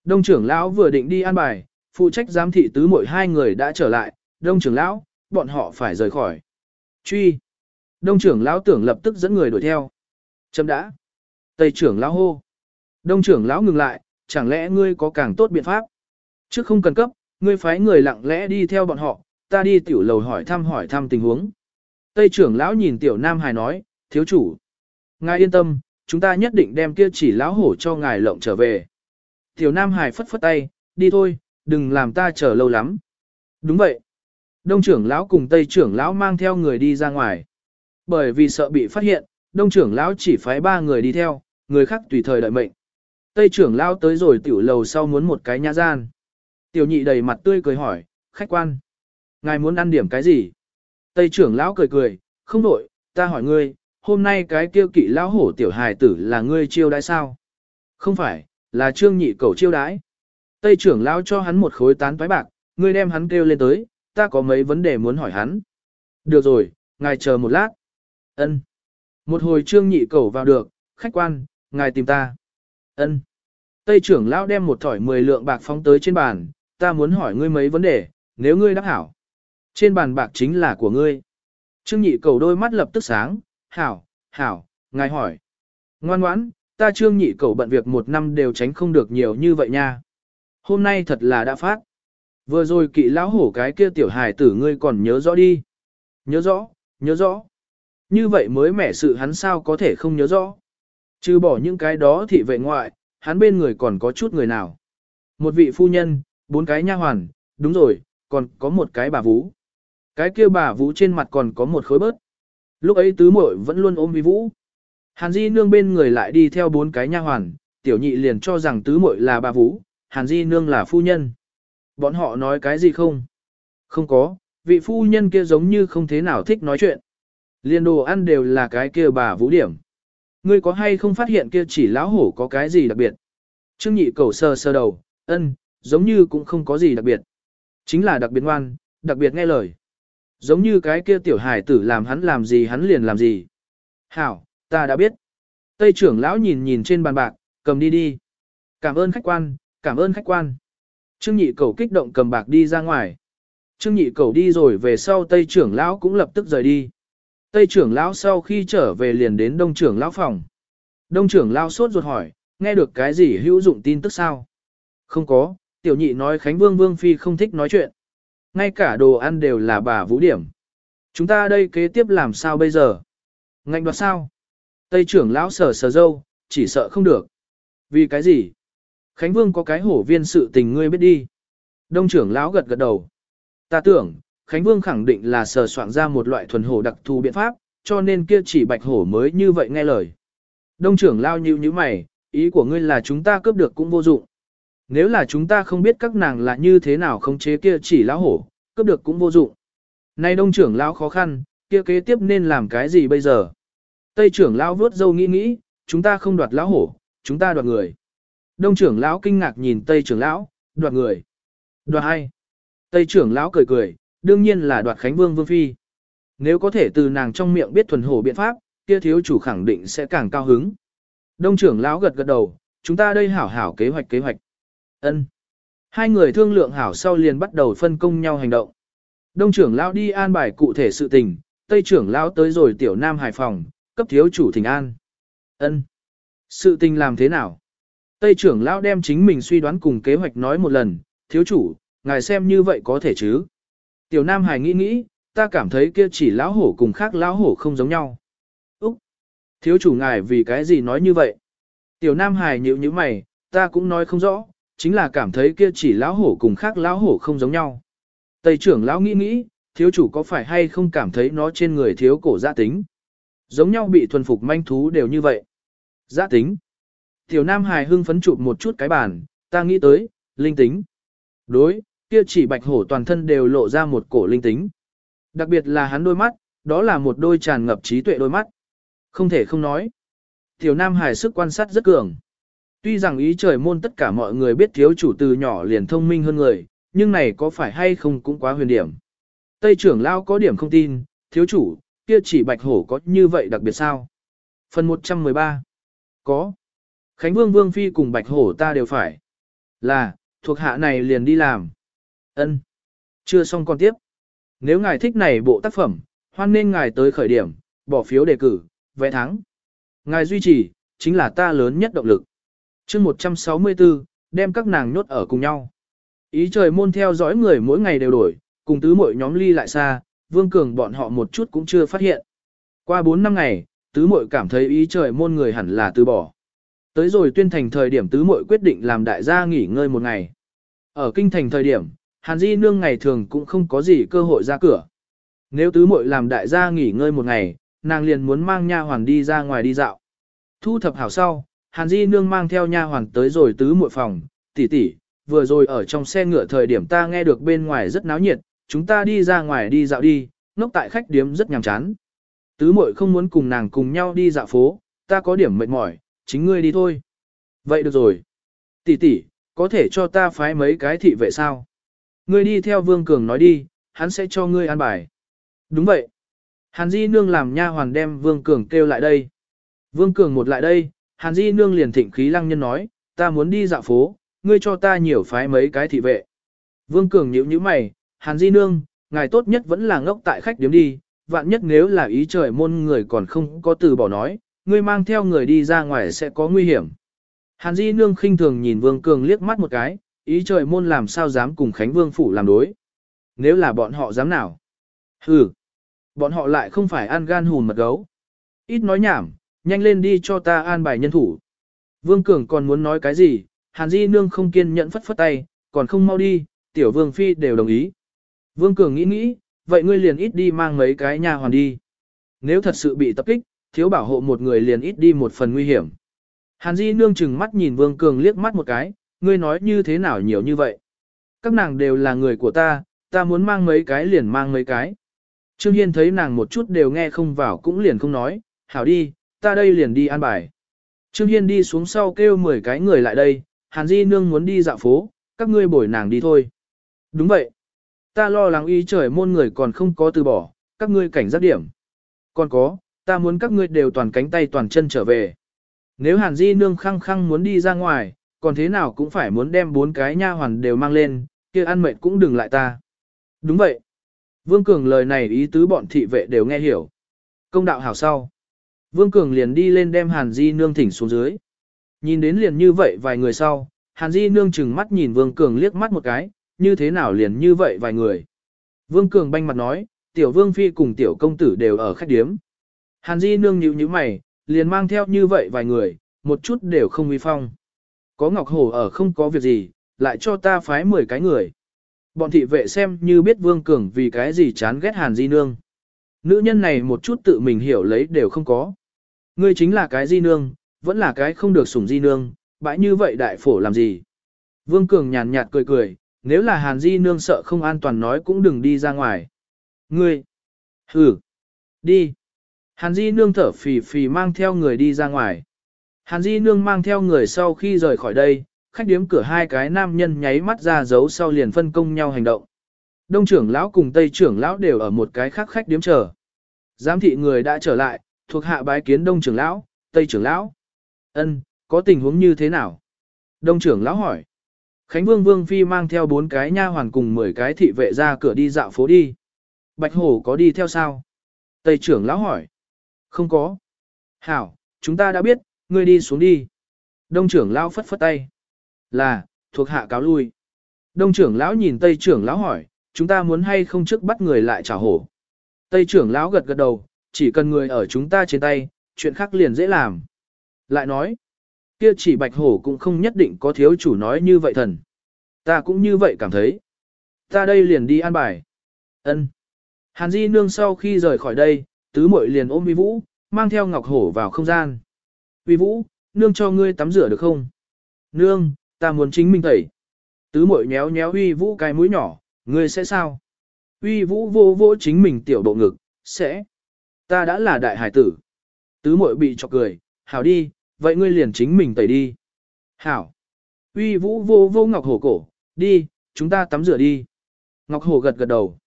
Đông trưởng lão vừa định đi an bài, phụ trách giám thị tứ mỗi hai người đã trở lại. Đông trưởng lão, bọn họ phải rời khỏi. Truy. Đông trưởng lão tưởng lập tức dẫn người đuổi theo. Chấm đã. Tây trưởng lão hô. Đông trưởng lão ngừng lại, chẳng lẽ ngươi có càng tốt biện pháp? Trước không cần cấp, ngươi phái người lặng lẽ đi theo bọn họ, ta đi tiểu lầu hỏi thăm hỏi thăm tình huống. Tây trưởng lão nhìn tiểu nam hài nói, thiếu chủ. Ngài yên tâm, chúng ta nhất định đem kia chỉ lão hổ cho ngài lộng trở về. Tiểu nam hài phất phất tay, đi thôi, đừng làm ta chờ lâu lắm. Đúng vậy. Đông trưởng lão cùng Tây trưởng lão mang theo người đi ra ngoài. Bởi vì sợ bị phát hiện, Đông trưởng lão chỉ phái ba người đi theo, người khác tùy thời đợi mệnh. Tây trưởng lão tới rồi tiểu lầu sau muốn một cái nhã gian. Tiểu nhị đầy mặt tươi cười hỏi, khách quan. Ngài muốn ăn điểm cái gì? Tây trưởng lão cười cười, không đổi, ta hỏi ngươi, hôm nay cái kêu kỵ lão hổ tiểu hài tử là ngươi chiêu đãi sao? Không phải, là trương nhị cầu chiêu đãi. Tây trưởng lão cho hắn một khối tán toái bạc, ngươi đem hắn kêu lên tới, ta có mấy vấn đề muốn hỏi hắn. Được rồi, ngài chờ một lát. Ân. Một hồi trương nhị cầu vào được, khách quan, ngài tìm ta. Ân. Tây trưởng lão đem một thỏi 10 lượng bạc phóng tới trên bàn, ta muốn hỏi ngươi mấy vấn đề, nếu ngươi đáp hảo. Trên bàn bạc chính là của ngươi. Trương nhị cầu đôi mắt lập tức sáng, hảo, hảo, ngài hỏi. Ngoan ngoãn, ta trương nhị cầu bận việc một năm đều tránh không được nhiều như vậy nha. Hôm nay thật là đã phát. Vừa rồi kỵ lão hổ cái kia tiểu hài tử ngươi còn nhớ rõ đi. Nhớ rõ, nhớ rõ. Như vậy mới mẻ sự hắn sao có thể không nhớ rõ. Trừ bỏ những cái đó thị vệ ngoại, hắn bên người còn có chút người nào. Một vị phu nhân, bốn cái nha hoàn, đúng rồi, còn có một cái bà vũ. Cái kia bà vũ trên mặt còn có một khối bớt. Lúc ấy tứ muội vẫn luôn ôm vi vũ. Hàn Di nương bên người lại đi theo bốn cái nha hoàn, tiểu nhị liền cho rằng tứ muội là bà vũ, Hàn Di nương là phu nhân. Bọn họ nói cái gì không? Không có, vị phu nhân kia giống như không thế nào thích nói chuyện. Liên đồ ăn đều là cái kia bà vũ điểm. Ngươi có hay không phát hiện kia chỉ lão hổ có cái gì đặc biệt? Trương nhị cầu sơ sơ đầu, ân, giống như cũng không có gì đặc biệt. Chính là đặc biệt ngoan, đặc biệt nghe lời. Giống như cái kia tiểu hải tử làm hắn làm gì hắn liền làm gì. Hảo, ta đã biết. Tây trưởng lão nhìn nhìn trên bàn bạc, cầm đi đi. Cảm ơn khách quan, cảm ơn khách quan. Trương nhị cầu kích động cầm bạc đi ra ngoài. Trương nhị cầu đi rồi về sau Tây trưởng lão cũng lập tức rời đi. Tây trưởng lão sau khi trở về liền đến đông trưởng lão phòng. Đông trưởng lão sốt ruột hỏi, nghe được cái gì hữu dụng tin tức sao? Không có, tiểu nhị nói Khánh Vương Vương Phi không thích nói chuyện. Ngay cả đồ ăn đều là bà vũ điểm. Chúng ta đây kế tiếp làm sao bây giờ? Ngạnh đoạt sao? Tây trưởng lão sở sờ dâu, chỉ sợ không được. Vì cái gì? Khánh Vương có cái hổ viên sự tình ngươi biết đi. Đông trưởng lão gật gật đầu. Ta tưởng, Khánh Vương khẳng định là sờ soạn ra một loại thuần hổ đặc thù biện pháp, cho nên kia chỉ bạch hổ mới như vậy nghe lời. Đông trưởng lao như như mày, ý của ngươi là chúng ta cướp được cũng vô dụng. Nếu là chúng ta không biết các nàng là như thế nào khống chế kia chỉ lão hổ, cướp được cũng vô dụng. Nay đông trưởng lão khó khăn, kia kế tiếp nên làm cái gì bây giờ? Tây trưởng lão vuốt dâu nghĩ nghĩ, chúng ta không đoạt lão hổ, chúng ta đoạt người. Đông trưởng lão kinh ngạc nhìn Tây trưởng lão, đoạt người. Đoạt ai? Tây trưởng lão cười cười, đương nhiên là đoạt Khánh Vương Vương Phi. Nếu có thể từ nàng trong miệng biết thuần hổ biện pháp, kia thiếu chủ khẳng định sẽ càng cao hứng. Đông trưởng lão gật gật đầu, chúng ta đây hảo hảo kế hoạch kế hoạch. Ân. Hai người thương lượng hảo sau liền bắt đầu phân công nhau hành động. Đông trưởng lão đi an bài cụ thể sự tình, Tây trưởng lão tới rồi tiểu Nam Hải phòng, cấp thiếu chủ thỉnh an. Ân. Sự tình làm thế nào? Tây trưởng lão đem chính mình suy đoán cùng kế hoạch nói một lần, thiếu chủ, ngài xem như vậy có thể chứ? Tiểu Nam Hải nghĩ nghĩ, ta cảm thấy kia chỉ lão hổ cùng khác lão hổ không giống nhau. Úc! Thiếu chủ ngài vì cái gì nói như vậy? Tiểu Nam Hải nhíu nhíu mày, ta cũng nói không rõ, chính là cảm thấy kia chỉ lão hổ cùng khác lão hổ không giống nhau. Tây trưởng lão nghĩ nghĩ, thiếu chủ có phải hay không cảm thấy nó trên người thiếu cổ gia tính? Giống nhau bị thuần phục manh thú đều như vậy. Gia tính. Tiểu Nam Hải hưng phấn chụp một chút cái bàn, ta nghĩ tới, linh tính. Đối, kia chỉ bạch hổ toàn thân đều lộ ra một cổ linh tính. Đặc biệt là hắn đôi mắt, đó là một đôi tràn ngập trí tuệ đôi mắt. Không thể không nói. Tiểu Nam Hải sức quan sát rất cường. Tuy rằng ý trời môn tất cả mọi người biết thiếu chủ từ nhỏ liền thông minh hơn người, nhưng này có phải hay không cũng quá huyền điểm. Tây trưởng lao có điểm không tin, thiếu chủ, kia chỉ bạch hổ có như vậy đặc biệt sao? Phần 113 Có. Khánh Vương Vương Phi cùng bạch hổ ta đều phải. Là, thuộc hạ này liền đi làm. Ân, Chưa xong còn tiếp. Nếu ngài thích này bộ tác phẩm, hoan nên ngài tới khởi điểm, bỏ phiếu đề cử, vẽ thắng. Ngài duy trì, chính là ta lớn nhất động lực. chương 164, đem các nàng nhốt ở cùng nhau. Ý trời môn theo dõi người mỗi ngày đều đổi, cùng tứ mỗi nhóm ly lại xa, vương cường bọn họ một chút cũng chưa phát hiện. Qua 4 năm ngày, tứ muội cảm thấy ý trời môn người hẳn là từ bỏ. Tới rồi tuyên thành thời điểm tứ muội quyết định làm đại gia nghỉ ngơi một ngày. Ở kinh thành thời điểm, Hàn Di Nương ngày thường cũng không có gì cơ hội ra cửa. Nếu tứ muội làm đại gia nghỉ ngơi một ngày, nàng liền muốn mang nha hoàn đi ra ngoài đi dạo. Thu thập hảo sau, Hàn Di Nương mang theo nha hoàn tới rồi tứ muội phòng, tỷ tỷ, vừa rồi ở trong xe ngựa thời điểm ta nghe được bên ngoài rất náo nhiệt, chúng ta đi ra ngoài đi dạo đi, ngốc tại khách điếm rất nhàm chán. Tứ muội không muốn cùng nàng cùng nhau đi dạo phố, ta có điểm mệt mỏi, chính ngươi đi thôi. Vậy được rồi. Tỷ tỷ, có thể cho ta phái mấy cái thị vệ sao? Ngươi đi theo Vương Cường nói đi, hắn sẽ cho ngươi an bài. Đúng vậy. Hàn Di Nương làm nha hoàn đem Vương Cường kêu lại đây. Vương Cường một lại đây, Hàn Di Nương liền thịnh khí lăng nhân nói, ta muốn đi dạo phố, ngươi cho ta nhiều phái mấy cái thị vệ. Vương Cường nhíu nhíu mày, Hàn Di Nương, ngài tốt nhất vẫn là ngốc tại khách điếm đi, vạn nhất nếu là ý trời môn người còn không có từ bỏ nói, ngươi mang theo người đi ra ngoài sẽ có nguy hiểm. Hàn Di Nương khinh thường nhìn Vương Cường liếc mắt một cái, ý trời môn làm sao dám cùng Khánh Vương Phủ làm đối. Nếu là bọn họ dám nào? Hừ, bọn họ lại không phải ăn gan hùn mật gấu. Ít nói nhảm, nhanh lên đi cho ta an bài nhân thủ. Vương Cường còn muốn nói cái gì, Hàn Di Nương không kiên nhẫn phất phất tay, còn không mau đi, tiểu Vương Phi đều đồng ý. Vương Cường nghĩ nghĩ, vậy ngươi liền ít đi mang mấy cái nha hoàn đi. Nếu thật sự bị tập kích, thiếu bảo hộ một người liền ít đi một phần nguy hiểm. Hàn Di nương chừng mắt nhìn Vương Cường liếc mắt một cái, ngươi nói như thế nào nhiều như vậy. Các nàng đều là người của ta, ta muốn mang mấy cái liền mang mấy cái. Trương Hiên thấy nàng một chút đều nghe không vào cũng liền không nói, hảo đi, ta đây liền đi an bài. Trương Hiên đi xuống sau kêu 10 cái người lại đây, Hàn Di nương muốn đi dạo phố, các ngươi bồi nàng đi thôi. Đúng vậy. Ta lo lắng ý trời môn người còn không có từ bỏ, các ngươi cảnh giác điểm. Còn có, ta muốn các ngươi đều toàn cánh tay toàn chân trở về. Nếu Hàn Di nương khăng khăng muốn đi ra ngoài, còn thế nào cũng phải muốn đem bốn cái nha hoàn đều mang lên, kia ăn mệt cũng đừng lại ta. Đúng vậy. Vương Cường lời này ý tứ bọn thị vệ đều nghe hiểu. Công đạo hảo sau. Vương Cường liền đi lên đem Hàn Di nương thỉnh xuống dưới. Nhìn đến liền như vậy vài người sau, Hàn Di nương chừng mắt nhìn Vương Cường liếc mắt một cái, như thế nào liền như vậy vài người. Vương Cường banh mặt nói, tiểu Vương Phi cùng tiểu công tử đều ở khách điếm. Hàn Di nương nhíu nhíu mày, liền mang theo như vậy vài người, một chút đều không uy phong. Có Ngọc Hổ ở không có việc gì, lại cho ta phái 10 cái người. Bọn thị vệ xem như biết Vương Cường vì cái gì chán ghét Hàn Di Nương. Nữ nhân này một chút tự mình hiểu lấy đều không có. Ngươi chính là cái Di Nương, vẫn là cái không được sủng Di Nương, bãi như vậy đại phổ làm gì. Vương Cường nhàn nhạt cười cười, nếu là Hàn Di Nương sợ không an toàn nói cũng đừng đi ra ngoài. Ngươi, hừ, đi. Hàn Di nương thở phì phì mang theo người đi ra ngoài. Hàn Di nương mang theo người sau khi rời khỏi đây, khách điếm cửa hai cái nam nhân nháy mắt ra giấu sau liền phân công nhau hành động. Đông trưởng lão cùng Tây trưởng lão đều ở một cái khác khách điếm chờ. Giám thị người đã trở lại, thuộc hạ bái kiến Đông trưởng lão, Tây trưởng lão. Ân, có tình huống như thế nào? Đông trưởng lão hỏi. Khánh Vương Vương Phi mang theo bốn cái nha hoàn cùng 10 cái thị vệ ra cửa đi dạo phố đi. Bạch Hổ có đi theo sao? Tây trưởng lão hỏi. Không có. Hảo, chúng ta đã biết, ngươi đi xuống đi. Đông trưởng lão phất phất tay. Là, thuộc hạ cáo lui. Đông trưởng lão nhìn Tây trưởng lão hỏi, chúng ta muốn hay không trước bắt người lại trả hổ. Tây trưởng lão gật gật đầu, chỉ cần người ở chúng ta trên tay, chuyện khác liền dễ làm. Lại nói, kia chỉ bạch hổ cũng không nhất định có thiếu chủ nói như vậy thần. Ta cũng như vậy cảm thấy. Ta đây liền đi an bài. Ân. Hàn Di nương sau khi rời khỏi đây, tứ muội liền ôm Vi Vũ, mang theo Ngọc Hổ vào không gian. Vi Vũ, nương cho ngươi tắm rửa được không? Nương, ta muốn chính mình tẩy. Tứ muội nhéo nhéo Uy Vũ cái mũi nhỏ, ngươi sẽ sao? Uy Vũ vô vô chính mình tiểu bộ ngực, sẽ. Ta đã là đại hải tử. Tứ muội bị chọc cười, hảo đi, vậy ngươi liền chính mình tẩy đi. Hảo. Uy Vũ vô vô Ngọc Hổ cổ, đi, chúng ta tắm rửa đi. Ngọc Hổ gật gật đầu.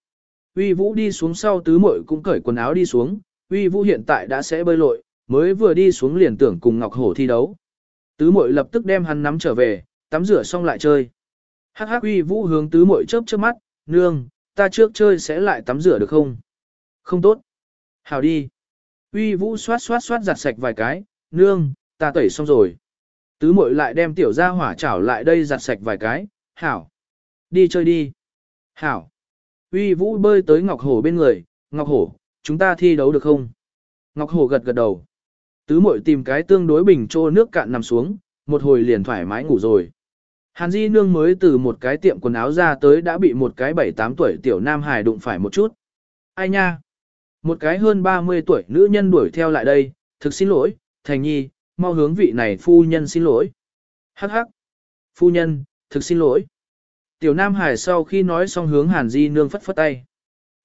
Uy Vũ đi xuống sau tứ muội cũng cởi quần áo đi xuống, Uy Vũ hiện tại đã sẽ bơi lội, mới vừa đi xuống liền tưởng cùng Ngọc Hổ thi đấu. Tứ muội lập tức đem hắn nắm trở về, tắm rửa xong lại chơi. Hắc hắc Uy Vũ hướng tứ muội chớp chớp mắt, nương, ta trước chơi sẽ lại tắm rửa được không? Không tốt. Hào đi. Uy Vũ xoát xoát xoát giặt sạch vài cái, nương, ta tẩy xong rồi. Tứ muội lại đem tiểu gia hỏa chảo lại đây giặt sạch vài cái, hảo. Đi chơi đi. Hảo. Uy Vũ bơi tới Ngọc Hổ bên người, Ngọc Hổ, chúng ta thi đấu được không? Ngọc Hổ gật gật đầu. Tứ muội tìm cái tương đối bình trô nước cạn nằm xuống, một hồi liền thoải mái ngủ rồi. Hàn Di Nương mới từ một cái tiệm quần áo ra tới đã bị một cái 7-8 tuổi tiểu nam hài đụng phải một chút. Ai nha? Một cái hơn 30 tuổi nữ nhân đuổi theo lại đây, thực xin lỗi, Thành Nhi, mau hướng vị này phu nhân xin lỗi. Hắc hắc. Phu nhân, thực xin lỗi. Tiểu Nam Hải sau khi nói xong hướng Hàn Di Nương phất phất tay.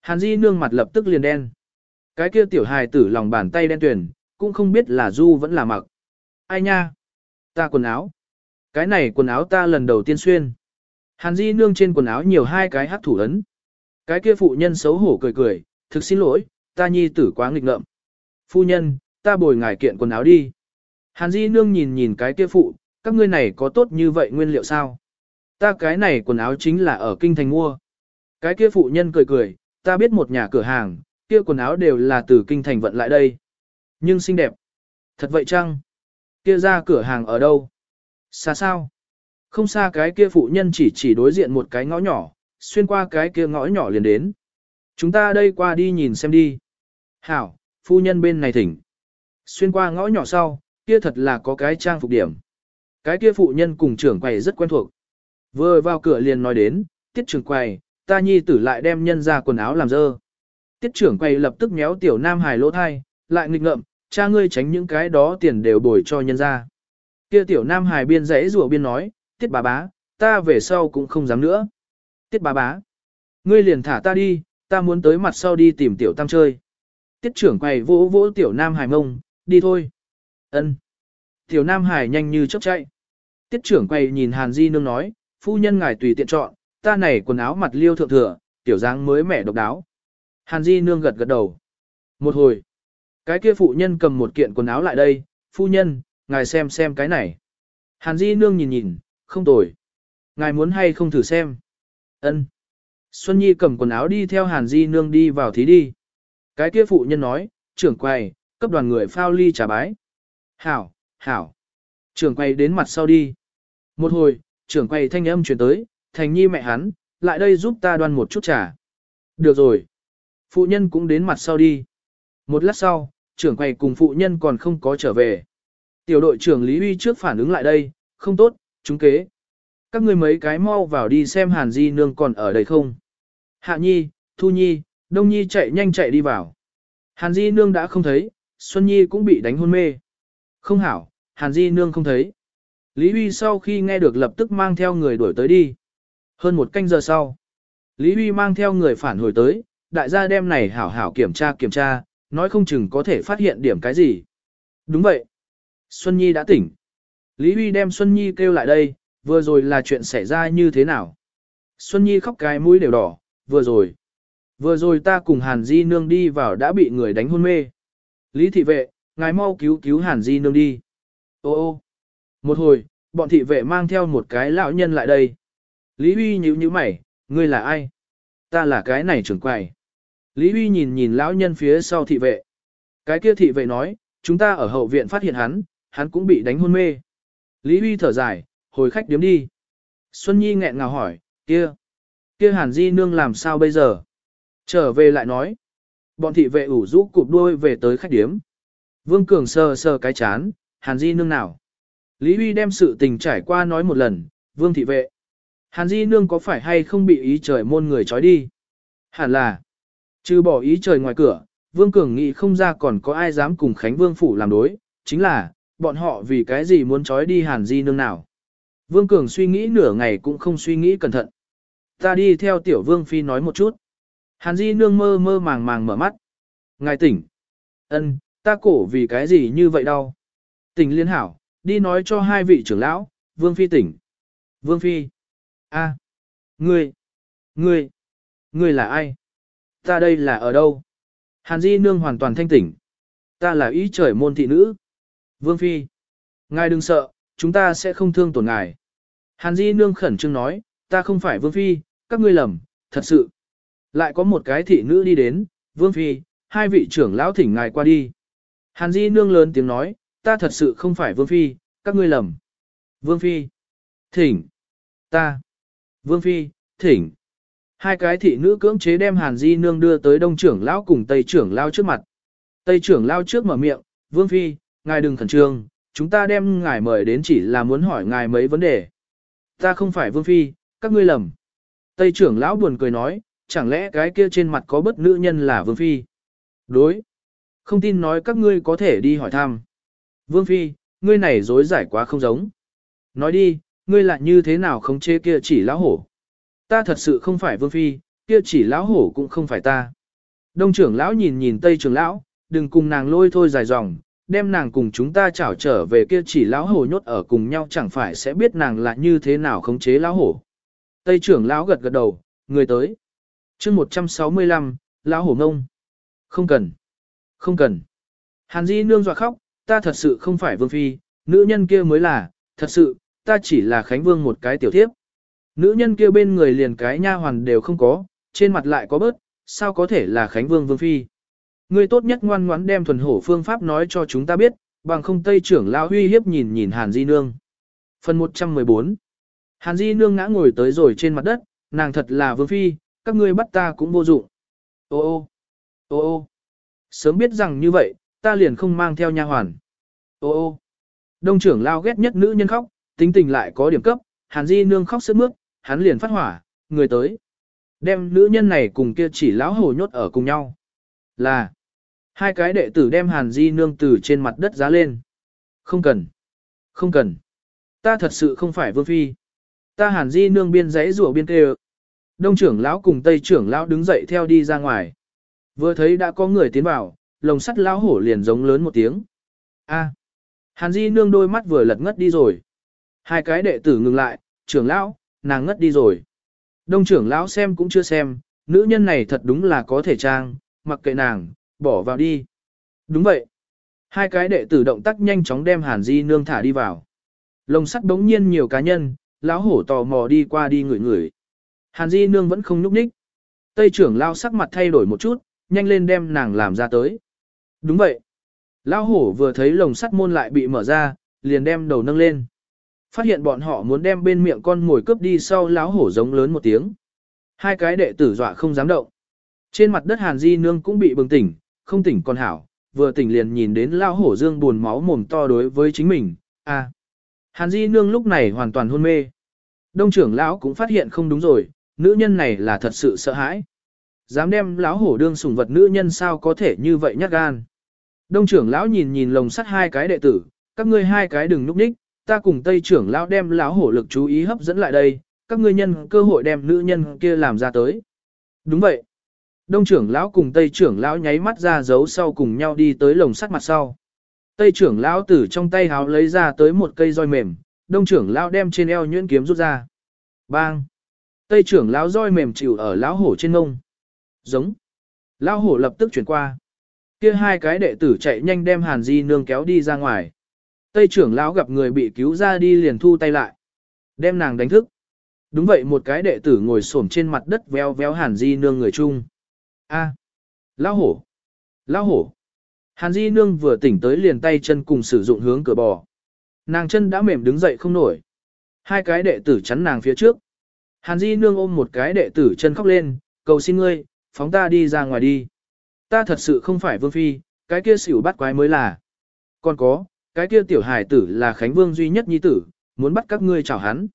Hàn Di Nương mặt lập tức liền đen. Cái kia tiểu hài tử lòng bàn tay đen tuyển, cũng không biết là du vẫn là mặc. Ai nha? Ta quần áo. Cái này quần áo ta lần đầu tiên xuyên. Hàn Di Nương trên quần áo nhiều hai cái hát thủ ấn. Cái kia phụ nhân xấu hổ cười cười, thực xin lỗi, ta nhi tử quá nghịch ngợm. Phu nhân, ta bồi ngài kiện quần áo đi. Hàn Di Nương nhìn nhìn cái kia phụ, các ngươi này có tốt như vậy nguyên liệu sao? Ta cái này quần áo chính là ở kinh thành mua. Cái kia phụ nhân cười cười, ta biết một nhà cửa hàng, kia quần áo đều là từ kinh thành vận lại đây. Nhưng xinh đẹp. Thật vậy chăng? Kia ra cửa hàng ở đâu? Xa sao? Không xa cái kia phụ nhân chỉ chỉ đối diện một cái ngõ nhỏ, xuyên qua cái kia ngõ nhỏ liền đến. Chúng ta đây qua đi nhìn xem đi. Hảo, phu nhân bên này thỉnh. Xuyên qua ngõ nhỏ sau, kia thật là có cái trang phục điểm. Cái kia phụ nhân cùng trưởng quầy rất quen thuộc. Vừa vào cửa liền nói đến, tiết trưởng quầy, ta nhi tử lại đem nhân ra quần áo làm dơ. Tiết trưởng quầy lập tức méo tiểu nam hài lỗ thai, lại nghịch ngợm, cha ngươi tránh những cái đó tiền đều bồi cho nhân ra. Kia tiểu nam hài biên rẽ rùa biên nói, tiết bà bá, ta về sau cũng không dám nữa. Tiết bà bá, ngươi liền thả ta đi, ta muốn tới mặt sau đi tìm tiểu tam chơi. Tiết trưởng quầy vỗ vỗ tiểu nam hài mông, đi thôi. Ân. Tiểu nam hài nhanh như chớp chạy. Tiết trưởng quầy nhìn Hàn Di Nương nói, phu nhân ngài tùy tiện chọn, ta này quần áo mặt liêu thượng thừa, tiểu dáng mới mẻ độc đáo. Hàn Di Nương gật gật đầu. Một hồi, cái kia phụ nhân cầm một kiện quần áo lại đây, phu nhân, ngài xem xem cái này. Hàn Di Nương nhìn nhìn, không tồi. Ngài muốn hay không thử xem. Ân. Xuân Nhi cầm quần áo đi theo Hàn Di Nương đi vào thí đi. Cái kia phụ nhân nói, trưởng quầy, cấp đoàn người phao ly trà bái. Hảo, hảo. Trưởng quầy đến mặt sau đi. Một hồi, trưởng quầy thanh âm truyền tới, thành nhi mẹ hắn, lại đây giúp ta đoan một chút trà. Được rồi. Phụ nhân cũng đến mặt sau đi. Một lát sau, trưởng quầy cùng phụ nhân còn không có trở về. Tiểu đội trưởng Lý Huy trước phản ứng lại đây, không tốt, chúng kế. Các ngươi mấy cái mau vào đi xem Hàn Di Nương còn ở đây không. Hạ Nhi, Thu Nhi, Đông Nhi chạy nhanh chạy đi vào. Hàn Di Nương đã không thấy, Xuân Nhi cũng bị đánh hôn mê. Không hảo, Hàn Di Nương không thấy. Lý Huy sau khi nghe được lập tức mang theo người đuổi tới đi. Hơn một canh giờ sau, Lý Huy mang theo người phản hồi tới, đại gia đem này hảo hảo kiểm tra kiểm tra, nói không chừng có thể phát hiện điểm cái gì. Đúng vậy. Xuân Nhi đã tỉnh. Lý Huy đem Xuân Nhi kêu lại đây, vừa rồi là chuyện xảy ra như thế nào. Xuân Nhi khóc cái mũi đều đỏ, vừa rồi. Vừa rồi ta cùng Hàn Di Nương đi vào đã bị người đánh hôn mê. Lý thị vệ, ngài mau cứu cứu Hàn Di Nương đi. Ô ô. Một hồi, bọn thị vệ mang theo một cái lão nhân lại đây. Lý Huy nhíu nhíu mày, ngươi là ai? Ta là cái này trưởng quầy. Lý Huy nhìn nhìn lão nhân phía sau thị vệ. Cái kia thị vệ nói, chúng ta ở hậu viện phát hiện hắn, hắn cũng bị đánh hôn mê. Lý Huy thở dài, hồi khách điếm đi. Xuân Nhi nghẹn ngào hỏi, kia, kia Hàn Di Nương làm sao bây giờ? Trở về lại nói. Bọn thị vệ ủ rũ cụp đuôi về tới khách điếm. Vương Cường sờ sờ cái chán, Hàn Di Nương nào? Lý Huy đem sự tình trải qua nói một lần, Vương thị vệ. Hàn Di Nương có phải hay không bị ý trời môn người trói đi? Hẳn là. Trừ bỏ ý trời ngoài cửa, Vương Cường nghĩ không ra còn có ai dám cùng Khánh Vương Phủ làm đối, chính là, bọn họ vì cái gì muốn trói đi Hàn Di Nương nào. Vương Cường suy nghĩ nửa ngày cũng không suy nghĩ cẩn thận. Ta đi theo Tiểu Vương Phi nói một chút. Hàn Di Nương mơ mơ màng màng mở mắt. Ngài tỉnh. ân, ta cổ vì cái gì như vậy đâu? Tỉnh liên hảo, đi nói cho hai vị trưởng lão, Vương Phi tỉnh. Vương Phi. a, ngươi, ngươi, ngươi là ai? Ta đây là ở đâu? Hàn Di Nương hoàn toàn thanh tỉnh. Ta là ý trời môn thị nữ. Vương Phi. Ngài đừng sợ, chúng ta sẽ không thương tổn ngài. Hàn Di Nương khẩn trương nói, ta không phải Vương Phi, các ngươi lầm, thật sự. Lại có một cái thị nữ đi đến, Vương Phi, hai vị trưởng lão thỉnh ngài qua đi. Hàn Di Nương lớn tiếng nói, ta thật sự không phải Vương Phi, các ngươi lầm. Vương Phi. Thỉnh. Ta. Vương Phi, thỉnh. Hai cái thị nữ cưỡng chế đem Hàn Di Nương đưa tới đông trưởng lão cùng tây trưởng lão trước mặt. Tây trưởng lão trước mở miệng, Vương Phi, ngài đừng khẩn trương, chúng ta đem ngài mời đến chỉ là muốn hỏi ngài mấy vấn đề. ta không phải vương phi, các ngươi lầm. Tây trưởng lão buồn cười nói, chẳng lẽ cái kia trên mặt có bất nữ nhân là vương phi? Đối. Không tin nói các ngươi có thể đi hỏi thăm. Vương phi, ngươi này dối giải quá không giống. Nói đi, ngươi lại như thế nào không chê kia chỉ lão hổ? Ta thật sự không phải vương phi, kia chỉ lão hổ cũng không phải ta. Đông trưởng lão nhìn nhìn tây trưởng lão, đừng cùng nàng lôi thôi dài dòng, đem nàng cùng chúng ta chảo trở về kia chỉ lão hổ nhốt ở cùng nhau chẳng phải sẽ biết nàng là như thế nào khống chế lão hổ. Tây trưởng lão gật gật đầu, người tới. chương 165, lão hổ ngông. Không cần. Không cần. Hàn Di nương dọa khóc, ta thật sự không phải vương phi, nữ nhân kia mới là, thật sự, ta chỉ là Khánh Vương một cái tiểu thiếp. Nữ nhân kia bên người liền cái nha hoàn đều không có, trên mặt lại có bớt, sao có thể là Khánh Vương Vương Phi. Ngươi tốt nhất ngoan ngoãn đem thuần hổ phương pháp nói cho chúng ta biết, bằng không Tây trưởng lão huy hiếp nhìn nhìn Hàn Di Nương. Phần 114 Hàn Di Nương ngã ngồi tới rồi trên mặt đất, nàng thật là Vương Phi, các ngươi bắt ta cũng vô dụng. Ô ô, ô ô, sớm biết rằng như vậy, ta liền không mang theo nha hoàn. Ô ô, đông trưởng lao ghét nhất nữ nhân khóc, tính tình lại có điểm cấp, Hàn Di Nương khóc sướt mướt, hắn liền phát hỏa, người tới. Đem nữ nhân này cùng kia chỉ lão hồ nhốt ở cùng nhau. Là, hai cái đệ tử đem Hàn Di Nương từ trên mặt đất giá lên. Không cần, không cần. Ta thật sự không phải vương phi. Ta Hàn Di Nương biên giấy rủa biên kêu. Đông trưởng lão cùng Tây trưởng lão đứng dậy theo đi ra ngoài. Vừa thấy đã có người tiến vào, lồng sắt lão hổ liền giống lớn một tiếng. A. Hàn Di Nương đôi mắt vừa lật ngất đi rồi. Hai cái đệ tử ngừng lại, trưởng lão, nàng ngất đi rồi. Đông trưởng lão xem cũng chưa xem, nữ nhân này thật đúng là có thể trang, mặc kệ nàng, bỏ vào đi. Đúng vậy. Hai cái đệ tử động tác nhanh chóng đem Hàn Di nương thả đi vào. Lồng sắt bỗng nhiên nhiều cá nhân, lão hổ tò mò đi qua đi ngửi ngửi. Hàn Di nương vẫn không nhúc nhích. Tây trưởng lão sắc mặt thay đổi một chút, nhanh lên đem nàng làm ra tới. Đúng vậy. Lão hổ vừa thấy lồng sắt môn lại bị mở ra, liền đem đầu nâng lên. Phát hiện bọn họ muốn đem bên miệng con ngồi cướp đi sau lão hổ giống lớn một tiếng. Hai cái đệ tử dọa không dám động. Trên mặt đất Hàn Di Nương cũng bị bừng tỉnh, không tỉnh còn hảo, vừa tỉnh liền nhìn đến lao hổ dương buồn máu mồm to đối với chính mình. À, Hàn Di Nương lúc này hoàn toàn hôn mê. Đông trưởng lão cũng phát hiện không đúng rồi, nữ nhân này là thật sự sợ hãi. Dám đem lão hổ đương sủng vật nữ nhân sao có thể như vậy nhát gan. Đông trưởng lão nhìn nhìn lồng sắt hai cái đệ tử, các ngươi hai cái đừng núp ních, ta cùng Tây trưởng lão đem lão hổ lực chú ý hấp dẫn lại đây, các ngươi nhân cơ hội đem nữ nhân kia làm ra tới. Đúng vậy. Đông trưởng lão cùng Tây trưởng lão nháy mắt ra giấu sau cùng nhau đi tới lồng sắt mặt sau. Tây trưởng lão từ trong tay háo lấy ra tới một cây roi mềm, đông trưởng lão đem trên eo nhuyễn kiếm rút ra. Bang! Tây trưởng lão roi mềm chịu ở lão hổ trên ngông. Giống! Lão hổ lập tức chuyển qua. Kia hai cái đệ tử chạy nhanh đem Hàn Di nương kéo đi ra ngoài. Tây trưởng lão gặp người bị cứu ra đi liền thu tay lại. Đem nàng đánh thức. Đúng vậy một cái đệ tử ngồi xổm trên mặt đất véo véo Hàn Di nương người chung. A, lão hổ, lão hổ. Hàn Di nương vừa tỉnh tới liền tay chân cùng sử dụng hướng cửa bò. Nàng chân đã mềm đứng dậy không nổi. Hai cái đệ tử chắn nàng phía trước. Hàn Di nương ôm một cái đệ tử chân khóc lên, cầu xin ngươi, phóng ta đi ra ngoài đi. Ta thật sự không phải vương phi, cái kia xỉu bắt quái mới là. Còn có, cái kia tiểu hài tử là Khánh Vương duy nhất nhi tử, muốn bắt các ngươi chào hắn.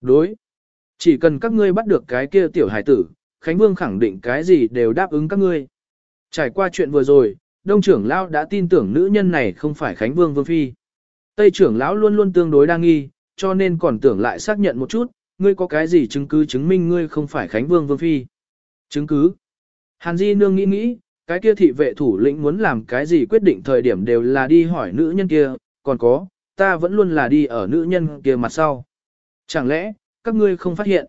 Đối. Chỉ cần các ngươi bắt được cái kia tiểu hài tử, Khánh Vương khẳng định cái gì đều đáp ứng các ngươi. Trải qua chuyện vừa rồi, Đông trưởng lão đã tin tưởng nữ nhân này không phải Khánh Vương Vương Phi. Tây trưởng lão luôn luôn tương đối đa nghi, cho nên còn tưởng lại xác nhận một chút, ngươi có cái gì chứng cứ chứng minh ngươi không phải Khánh Vương Vương Phi. Chứng cứ. Hàn Di Nương nghĩ nghĩ, cái kia thị vệ thủ lĩnh muốn làm cái gì quyết định thời điểm đều là đi hỏi nữ nhân kia, còn có, ta vẫn luôn là đi ở nữ nhân kia mặt sau. Chẳng lẽ, các ngươi không phát hiện?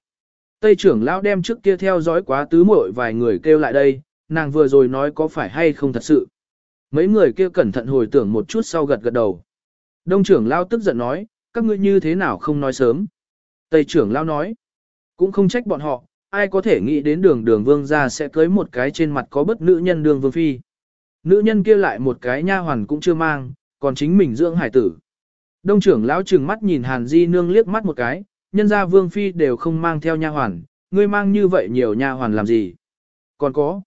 Tây trưởng lão đem trước kia theo dõi quá tứ muội vài người kêu lại đây, nàng vừa rồi nói có phải hay không thật sự. Mấy người kia cẩn thận hồi tưởng một chút sau gật gật đầu. Đông trưởng lão tức giận nói, các ngươi như thế nào không nói sớm. Tây trưởng lão nói, cũng không trách bọn họ, ai có thể nghĩ đến đường đường vương gia sẽ cưới một cái trên mặt có bất nữ nhân đường vương phi. Nữ nhân kia lại một cái nha hoàn cũng chưa mang, còn chính mình dưỡng hải tử. Đông trưởng lão trừng mắt nhìn Hàn Di nương liếc mắt một cái, nhân gia vương phi đều không mang theo nha hoàn, ngươi mang như vậy nhiều nha hoàn làm gì? Còn có,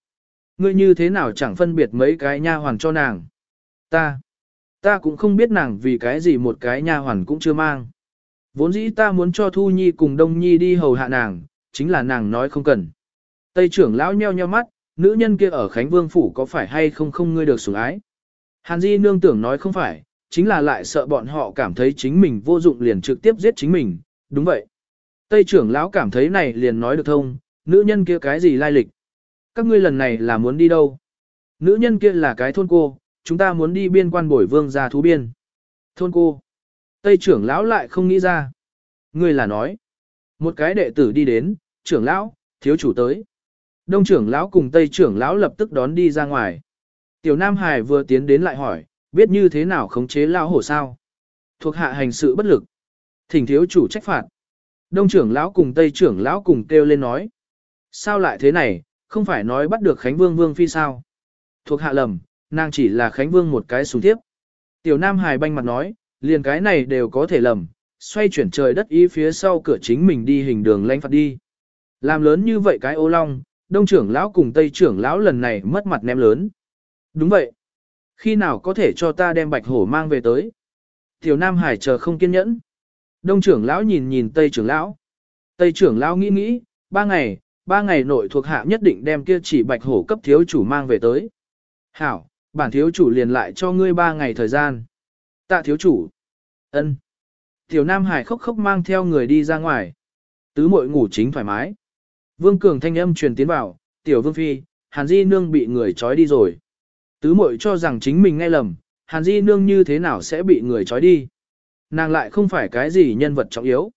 ngươi như thế nào chẳng phân biệt mấy cái nha hoàn cho nàng? Ta, ta cũng không biết nàng vì cái gì một cái nha hoàn cũng chưa mang. Vốn dĩ ta muốn cho Thu Nhi cùng Đông Nhi đi hầu hạ nàng, chính là nàng nói không cần. Tây trưởng lão nheo nheo mắt, nữ nhân kia ở Khánh Vương Phủ có phải hay không không ngươi được sủng ái. Hàn Di nương tưởng nói không phải, chính là lại sợ bọn họ cảm thấy chính mình vô dụng liền trực tiếp giết chính mình, đúng vậy. Tây trưởng lão cảm thấy này liền nói được thông, nữ nhân kia cái gì lai lịch. Các ngươi lần này là muốn đi đâu? Nữ nhân kia là cái thôn cô, chúng ta muốn đi biên quan bổi vương ra thú biên. Thôn cô. Tây trưởng lão lại không nghĩ ra. Ngươi là nói. Một cái đệ tử đi đến, trưởng lão, thiếu chủ tới. Đông trưởng lão cùng Tây trưởng lão lập tức đón đi ra ngoài. Tiểu Nam Hải vừa tiến đến lại hỏi, biết như thế nào khống chế lão hổ sao? Thuộc hạ hành sự bất lực. Thỉnh thiếu chủ trách phạt. Đông trưởng lão cùng Tây trưởng lão cùng kêu lên nói. Sao lại thế này, không phải nói bắt được Khánh Vương Vương Phi sao? Thuộc hạ lầm, nàng chỉ là Khánh Vương một cái súng tiếp. Tiểu Nam Hải banh mặt nói, liền cái này đều có thể lầm, xoay chuyển trời đất ý phía sau cửa chính mình đi hình đường lanh phạt đi. Làm lớn như vậy cái ô long, đông trưởng lão cùng tây trưởng lão lần này mất mặt ném lớn. Đúng vậy. Khi nào có thể cho ta đem bạch hổ mang về tới? Tiểu Nam Hải chờ không kiên nhẫn. Đông trưởng lão nhìn nhìn tây trưởng lão. Tây trưởng lão nghĩ nghĩ, ba ngày, ba ngày nội thuộc hạ nhất định đem kia chỉ bạch hổ cấp thiếu chủ mang về tới. Hảo, bản thiếu chủ liền lại cho ngươi ba ngày thời gian. Tạ thiếu chủ. ân. Tiểu Nam Hải khóc khóc mang theo người đi ra ngoài. Tứ muội ngủ chính thoải mái. Vương Cường thanh âm truyền tiến vào, tiểu vương phi, Hàn Di Nương bị người trói đi rồi. Tứ muội cho rằng chính mình nghe lầm, Hàn Di Nương như thế nào sẽ bị người trói đi. Nàng lại không phải cái gì nhân vật trọng yếu.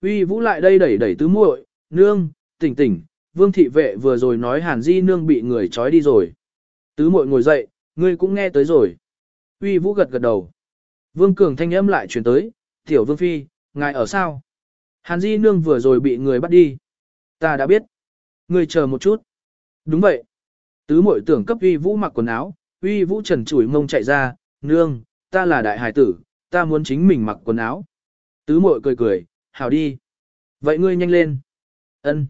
Uy vũ lại đây đẩy đẩy tứ muội, nương, tỉnh tỉnh, vương thị vệ vừa rồi nói Hàn Di Nương bị người trói đi rồi. Tứ muội ngồi dậy, ngươi cũng nghe tới rồi. Uy vũ gật gật đầu. Vương Cường thanh âm lại truyền tới, tiểu vương phi, ngài ở sao? Hàn Di Nương vừa rồi bị người bắt đi. Ta đã biết. Ngươi chờ một chút. Đúng vậy. Tứ mội tưởng cấp uy vũ mặc quần áo, uy vũ trần chủi mông chạy ra, nương, ta là đại hải tử, ta muốn chính mình mặc quần áo. Tứ mội cười cười, hảo đi. Vậy ngươi nhanh lên. Ân.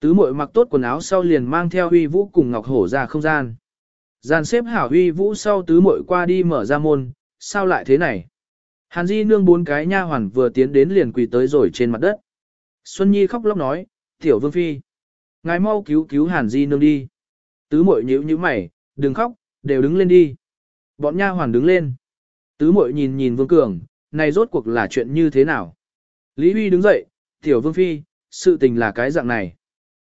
Tứ mội mặc tốt quần áo sau liền mang theo uy vũ cùng ngọc hổ ra không gian. Gian xếp hảo uy vũ sau tứ mội qua đi mở ra môn, sao lại thế này? Hàn Di nương bốn cái nha hoàn vừa tiến đến liền quỳ tới rồi trên mặt đất. Xuân Nhi khóc lóc nói, tiểu vương phi. Ngài mau cứu cứu Hàn Di nương đi. Tứ mội nhíu nhíu mày, đừng khóc, đều đứng lên đi. Bọn nha hoàn đứng lên. Tứ mội nhìn nhìn vương cường, này rốt cuộc là chuyện như thế nào? Lý Huy đứng dậy, tiểu vương phi, sự tình là cái dạng này.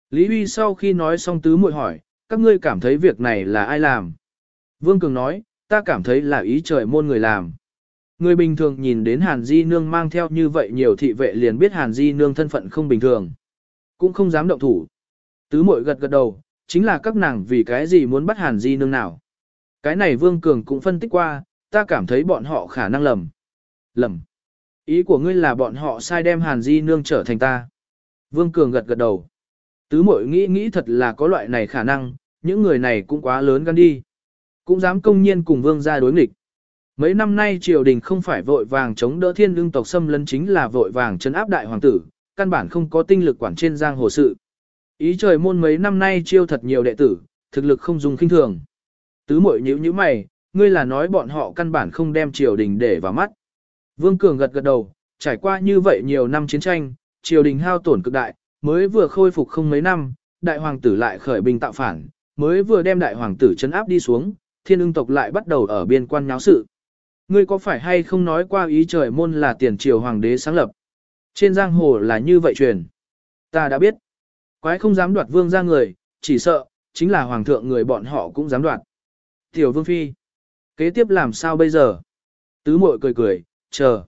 Lý Huy sau khi nói xong tứ mội hỏi, các ngươi cảm thấy việc này là ai làm? Vương Cường nói, ta cảm thấy là ý trời môn người làm. Người bình thường nhìn đến Hàn Di Nương mang theo như vậy nhiều thị vệ liền biết Hàn Di Nương thân phận không bình thường. Cũng không dám động thủ. Tứ mội gật gật đầu, chính là các nàng vì cái gì muốn bắt Hàn Di Nương nào. Cái này Vương Cường cũng phân tích qua, ta cảm thấy bọn họ khả năng lầm. Lầm. Ý của ngươi là bọn họ sai đem Hàn Di Nương trở thành ta. Vương Cường gật gật đầu. Tứ mội nghĩ nghĩ thật là có loại này khả năng, những người này cũng quá lớn gan đi. Cũng dám công nhiên cùng Vương ra đối nghịch. Mấy năm nay triều đình không phải vội vàng chống đỡ thiên lương tộc xâm lấn chính là vội vàng trấn áp đại hoàng tử, căn bản không có tinh lực quản trên giang hồ sự. Ý trời môn mấy năm nay chiêu thật nhiều đệ tử, thực lực không dùng kinh thường. Tứ mội nhíu nhíu mày, ngươi là nói bọn họ căn bản không đem triều đình để vào mắt. Vương Cường gật gật đầu, trải qua như vậy nhiều năm chiến tranh, triều đình hao tổn cực đại, mới vừa khôi phục không mấy năm, đại hoàng tử lại khởi binh tạo phản, mới vừa đem đại hoàng tử chấn áp đi xuống, thiên ưng tộc lại bắt đầu ở biên quan nháo sự. Ngươi có phải hay không nói qua ý trời môn là tiền triều hoàng đế sáng lập? Trên giang hồ là như vậy truyền. Ta đã biết. Quái không dám đoạt vương ra người, chỉ sợ, chính là hoàng thượng người bọn họ cũng dám đoạt. Tiểu vương phi. Kế tiếp làm sao bây giờ? Tứ mội cười cười, chờ.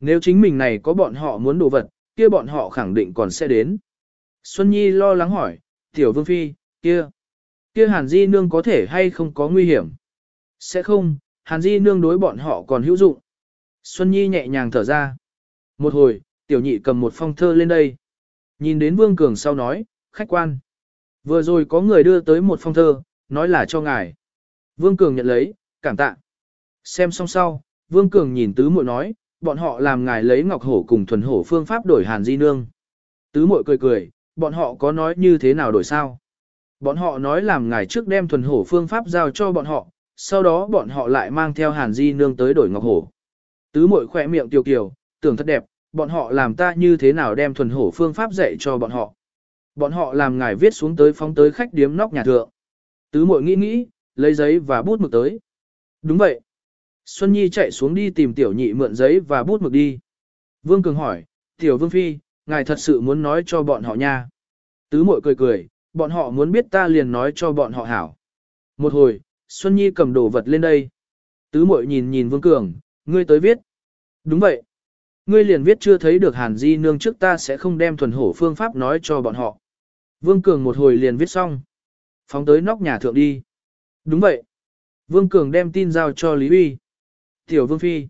Nếu chính mình này có bọn họ muốn đồ vật, kia bọn họ khẳng định còn sẽ đến. Xuân Nhi lo lắng hỏi, tiểu vương phi, kia, kia hàn di nương có thể hay không có nguy hiểm? Sẽ không, hàn di nương đối bọn họ còn hữu dụng. Xuân Nhi nhẹ nhàng thở ra. Một hồi, tiểu nhị cầm một phong thơ lên đây. Nhìn đến Vương Cường sau nói, khách quan. Vừa rồi có người đưa tới một phong thơ, nói là cho ngài. Vương Cường nhận lấy, cảm tạ. Xem xong sau, Vương Cường nhìn tứ muội nói, bọn họ làm ngài lấy ngọc hổ cùng thuần hổ phương pháp đổi hàn di nương. Tứ muội cười cười, bọn họ có nói như thế nào đổi sao? Bọn họ nói làm ngài trước đem thuần hổ phương pháp giao cho bọn họ, sau đó bọn họ lại mang theo hàn di nương tới đổi ngọc hổ. Tứ muội khỏe miệng tiêu kiều, tưởng thật đẹp, bọn họ làm ta như thế nào đem thuần hổ phương pháp dạy cho bọn họ. Bọn họ làm ngài viết xuống tới phóng tới khách điếm nóc nhà thượng. Tứ mội nghĩ nghĩ, lấy giấy và bút mực tới. Đúng vậy. Xuân Nhi chạy xuống đi tìm tiểu nhị mượn giấy và bút mực đi. Vương Cường hỏi, tiểu vương phi, ngài thật sự muốn nói cho bọn họ nha. Tứ mội cười cười, bọn họ muốn biết ta liền nói cho bọn họ hảo. Một hồi, Xuân Nhi cầm đồ vật lên đây. Tứ mội nhìn nhìn Vương Cường, ngươi tới viết. Đúng vậy. Ngươi liền viết chưa thấy được Hàn Di nương trước ta sẽ không đem thuần hổ phương pháp nói cho bọn họ. Vương Cường một hồi liền viết xong. Phóng tới nóc nhà thượng đi. Đúng vậy. Vương Cường đem tin giao cho Lý Uy. Tiểu Vương Phi.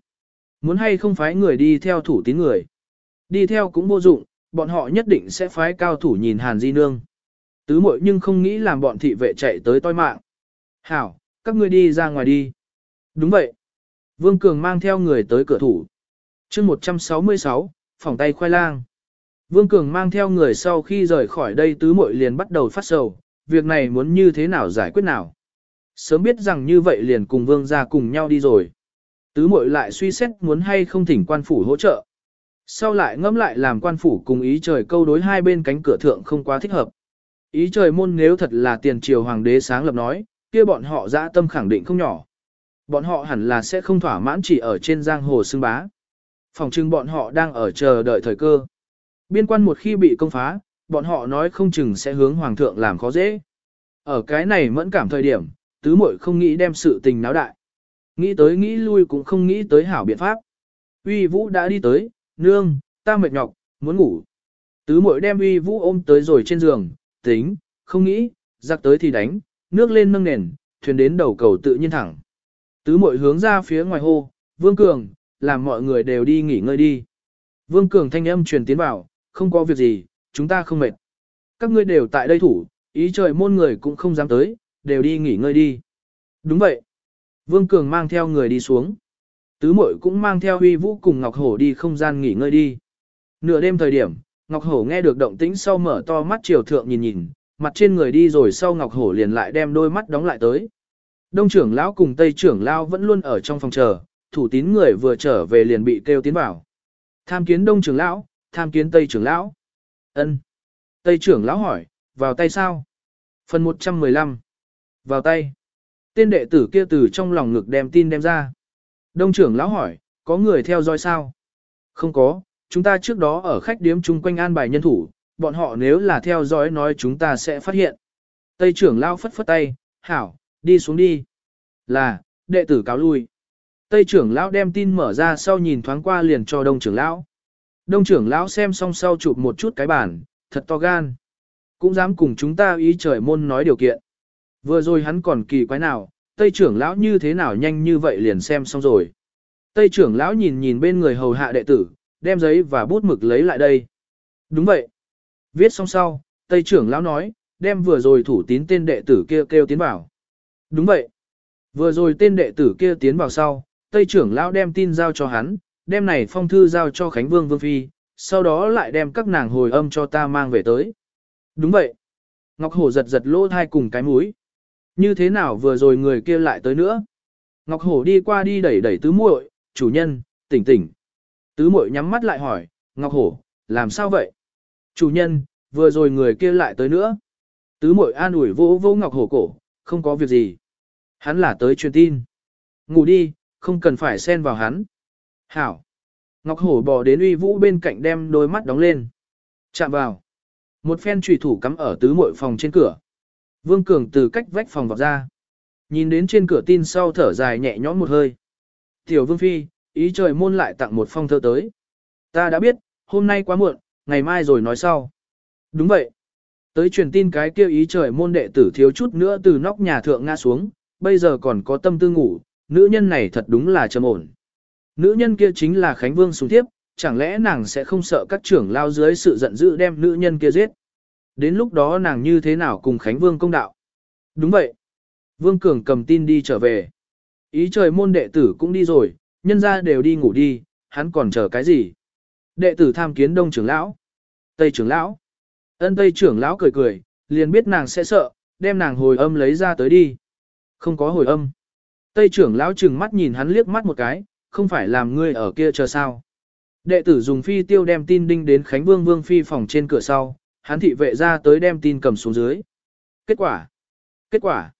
Muốn hay không phái người đi theo thủ tín người. Đi theo cũng vô dụng, bọn họ nhất định sẽ phái cao thủ nhìn Hàn Di Nương. Tứ mội nhưng không nghĩ làm bọn thị vệ chạy tới toi mạng. Hảo, các ngươi đi ra ngoài đi. Đúng vậy. Vương Cường mang theo người tới cửa thủ chương 166, phòng tay khoai lang. Vương Cường mang theo người sau khi rời khỏi đây tứ muội liền bắt đầu phát sầu, việc này muốn như thế nào giải quyết nào. Sớm biết rằng như vậy liền cùng Vương ra cùng nhau đi rồi. Tứ muội lại suy xét muốn hay không thỉnh quan phủ hỗ trợ. Sau lại ngẫm lại làm quan phủ cùng ý trời câu đối hai bên cánh cửa thượng không quá thích hợp. Ý trời môn nếu thật là tiền triều hoàng đế sáng lập nói, kia bọn họ dã tâm khẳng định không nhỏ. Bọn họ hẳn là sẽ không thỏa mãn chỉ ở trên giang hồ xưng bá. Phòng trưng bọn họ đang ở chờ đợi thời cơ. Biên quan một khi bị công phá, bọn họ nói không chừng sẽ hướng hoàng thượng làm khó dễ. Ở cái này mẫn cảm thời điểm, tứ muội không nghĩ đem sự tình náo đại. Nghĩ tới nghĩ lui cũng không nghĩ tới hảo biện pháp. Uy Vũ đã đi tới, nương, ta mệt nhọc, muốn ngủ. Tứ muội đem Uy Vũ ôm tới rồi trên giường, tính, không nghĩ, giặc tới thì đánh, nước lên nâng nền, thuyền đến đầu cầu tự nhiên thẳng. Tứ muội hướng ra phía ngoài hô, Vương Cường, làm mọi người đều đi nghỉ ngơi đi. Vương Cường thanh âm truyền tiến vào, không có việc gì, chúng ta không mệt. Các ngươi đều tại đây thủ, ý trời môn người cũng không dám tới, đều đi nghỉ ngơi đi. Đúng vậy. Vương Cường mang theo người đi xuống. Tứ mội cũng mang theo huy vũ cùng Ngọc Hổ đi không gian nghỉ ngơi đi. Nửa đêm thời điểm, Ngọc Hổ nghe được động tĩnh sau mở to mắt chiều thượng nhìn nhìn, mặt trên người đi rồi sau Ngọc Hổ liền lại đem đôi mắt đóng lại tới. Đông trưởng lão cùng Tây trưởng lão vẫn luôn ở trong phòng chờ, thủ tín người vừa trở về liền bị kêu tiến vào. Tham kiến Đông trưởng lão, tham kiến Tây trưởng lão. Ân. Tây trưởng lão hỏi, vào tay sao? Phần 115. Vào tay. Tên đệ tử kia từ trong lòng ngực đem tin đem ra. Đông trưởng lão hỏi, có người theo dõi sao? Không có, chúng ta trước đó ở khách điếm chung quanh an bài nhân thủ, bọn họ nếu là theo dõi nói chúng ta sẽ phát hiện. Tây trưởng lão phất phất tay, hảo, đi xuống đi. Là, đệ tử cáo lui. Tây trưởng lão đem tin mở ra sau nhìn thoáng qua liền cho đông trưởng lão. Đông trưởng lão xem xong sau chụp một chút cái bản, thật to gan. Cũng dám cùng chúng ta ý trời môn nói điều kiện. Vừa rồi hắn còn kỳ quái nào, Tây trưởng lão như thế nào nhanh như vậy liền xem xong rồi. Tây trưởng lão nhìn nhìn bên người hầu hạ đệ tử, đem giấy và bút mực lấy lại đây. Đúng vậy. Viết xong sau, Tây trưởng lão nói, đem vừa rồi thủ tín tên đệ tử kia kêu tiến vào. Đúng vậy. Vừa rồi tên đệ tử kia tiến vào sau, Tây trưởng lão đem tin giao cho hắn, đem này phong thư giao cho Khánh Vương Vương Phi, sau đó lại đem các nàng hồi âm cho ta mang về tới. Đúng vậy. Ngọc Hổ giật giật lỗ thai cùng cái mũi. Như thế nào vừa rồi người kia lại tới nữa? Ngọc Hổ đi qua đi đẩy đẩy tứ muội, chủ nhân, tỉnh tỉnh. Tứ muội nhắm mắt lại hỏi, Ngọc Hổ, làm sao vậy? Chủ nhân, vừa rồi người kia lại tới nữa. Tứ muội an ủi vỗ vỗ Ngọc Hổ cổ, không có việc gì. Hắn là tới truyền tin. Ngủ đi, không cần phải xen vào hắn. Hảo. Ngọc Hổ bò đến uy vũ bên cạnh đem đôi mắt đóng lên. Chạm vào. Một phen trùy thủ cắm ở tứ muội phòng trên cửa. Vương Cường từ cách vách phòng vọt ra. Nhìn đến trên cửa tin sau thở dài nhẹ nhõm một hơi. Tiểu Vương Phi, ý trời môn lại tặng một phong thơ tới. Ta đã biết, hôm nay quá muộn, ngày mai rồi nói sau. Đúng vậy. Tới truyền tin cái kêu ý trời môn đệ tử thiếu chút nữa từ nóc nhà thượng ngã xuống, bây giờ còn có tâm tư ngủ, nữ nhân này thật đúng là trầm ổn. Nữ nhân kia chính là Khánh Vương xuống tiếp, chẳng lẽ nàng sẽ không sợ các trưởng lao dưới sự giận dữ đem nữ nhân kia giết. Đến lúc đó nàng như thế nào cùng Khánh Vương công đạo? Đúng vậy. Vương Cường cầm tin đi trở về. Ý trời môn đệ tử cũng đi rồi, nhân ra đều đi ngủ đi, hắn còn chờ cái gì? Đệ tử tham kiến đông trưởng lão. Tây trưởng lão. Ân Tây trưởng lão cười cười, liền biết nàng sẽ sợ, đem nàng hồi âm lấy ra tới đi. Không có hồi âm. Tây trưởng lão chừng mắt nhìn hắn liếc mắt một cái, không phải làm ngươi ở kia chờ sao. Đệ tử dùng phi tiêu đem tin đinh đến Khánh Vương Vương phi phòng trên cửa sau, hắn thị vệ ra tới đem tin cầm xuống dưới. Kết quả? Kết quả?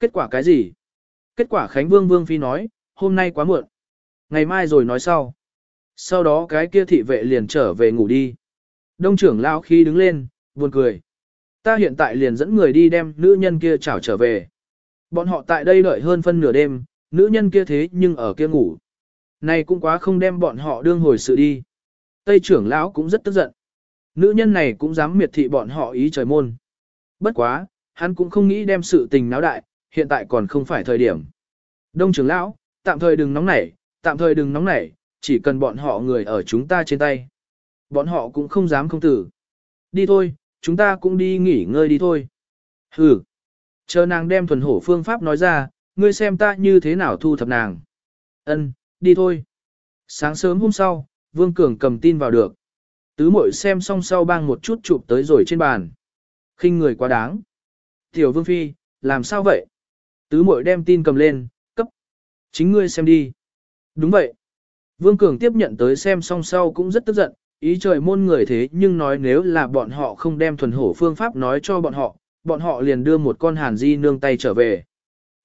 Kết quả cái gì? Kết quả Khánh Vương Vương phi nói, hôm nay quá muộn. Ngày mai rồi nói sau. Sau đó cái kia thị vệ liền trở về ngủ đi. Đông trưởng lão khi đứng lên, buồn cười. Ta hiện tại liền dẫn người đi đem nữ nhân kia chảo trở về. Bọn họ tại đây đợi hơn phân nửa đêm, nữ nhân kia thế nhưng ở kia ngủ. Này cũng quá không đem bọn họ đương hồi sự đi. Tây trưởng lão cũng rất tức giận. Nữ nhân này cũng dám miệt thị bọn họ ý trời môn. Bất quá, hắn cũng không nghĩ đem sự tình náo đại, hiện tại còn không phải thời điểm. Đông trưởng lão, tạm thời đừng nóng nảy, tạm thời đừng nóng nảy, chỉ cần bọn họ người ở chúng ta trên tay. Bọn họ cũng không dám không tử. Đi thôi, chúng ta cũng đi nghỉ ngơi đi thôi. Hừ. Chờ nàng đem thuần hổ phương pháp nói ra, ngươi xem ta như thế nào thu thập nàng. Ân, đi thôi. Sáng sớm hôm sau, Vương Cường cầm tin vào được. Tứ mội xem xong sau bang một chút chụp tới rồi trên bàn. khinh người quá đáng. Tiểu Vương Phi, làm sao vậy? Tứ mội đem tin cầm lên, cấp. Chính ngươi xem đi. Đúng vậy. Vương Cường tiếp nhận tới xem xong sau cũng rất tức giận, ý trời môn người thế nhưng nói nếu là bọn họ không đem thuần hổ phương pháp nói cho bọn họ, bọn họ liền đưa một con hàn di nương tay trở về.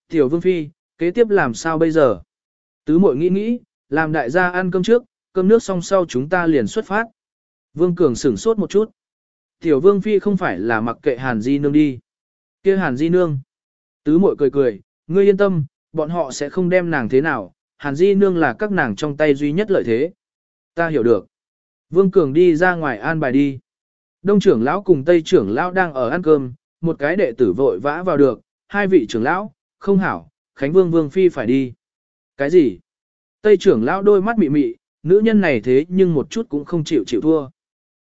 Tiểu Vương Phi, kế tiếp làm sao bây giờ? Tứ mội nghĩ nghĩ, làm đại gia ăn cơm trước, cơm nước xong sau chúng ta liền xuất phát. Vương Cường sửng sốt một chút. Tiểu Vương Phi không phải là mặc kệ hàn di nương đi. kia hàn di nương. Tứ mội cười cười, ngươi yên tâm, bọn họ sẽ không đem nàng thế nào, hàn di nương là các nàng trong tay duy nhất lợi thế. Ta hiểu được. Vương Cường đi ra ngoài an bài đi. Đông trưởng lão cùng Tây trưởng lão đang ở ăn cơm, một cái đệ tử vội vã vào được, hai vị trưởng lão, không hảo, Khánh Vương Vương Phi phải đi. Cái gì? Tây trưởng lão đôi mắt mị mị, nữ nhân này thế nhưng một chút cũng không chịu chịu thua.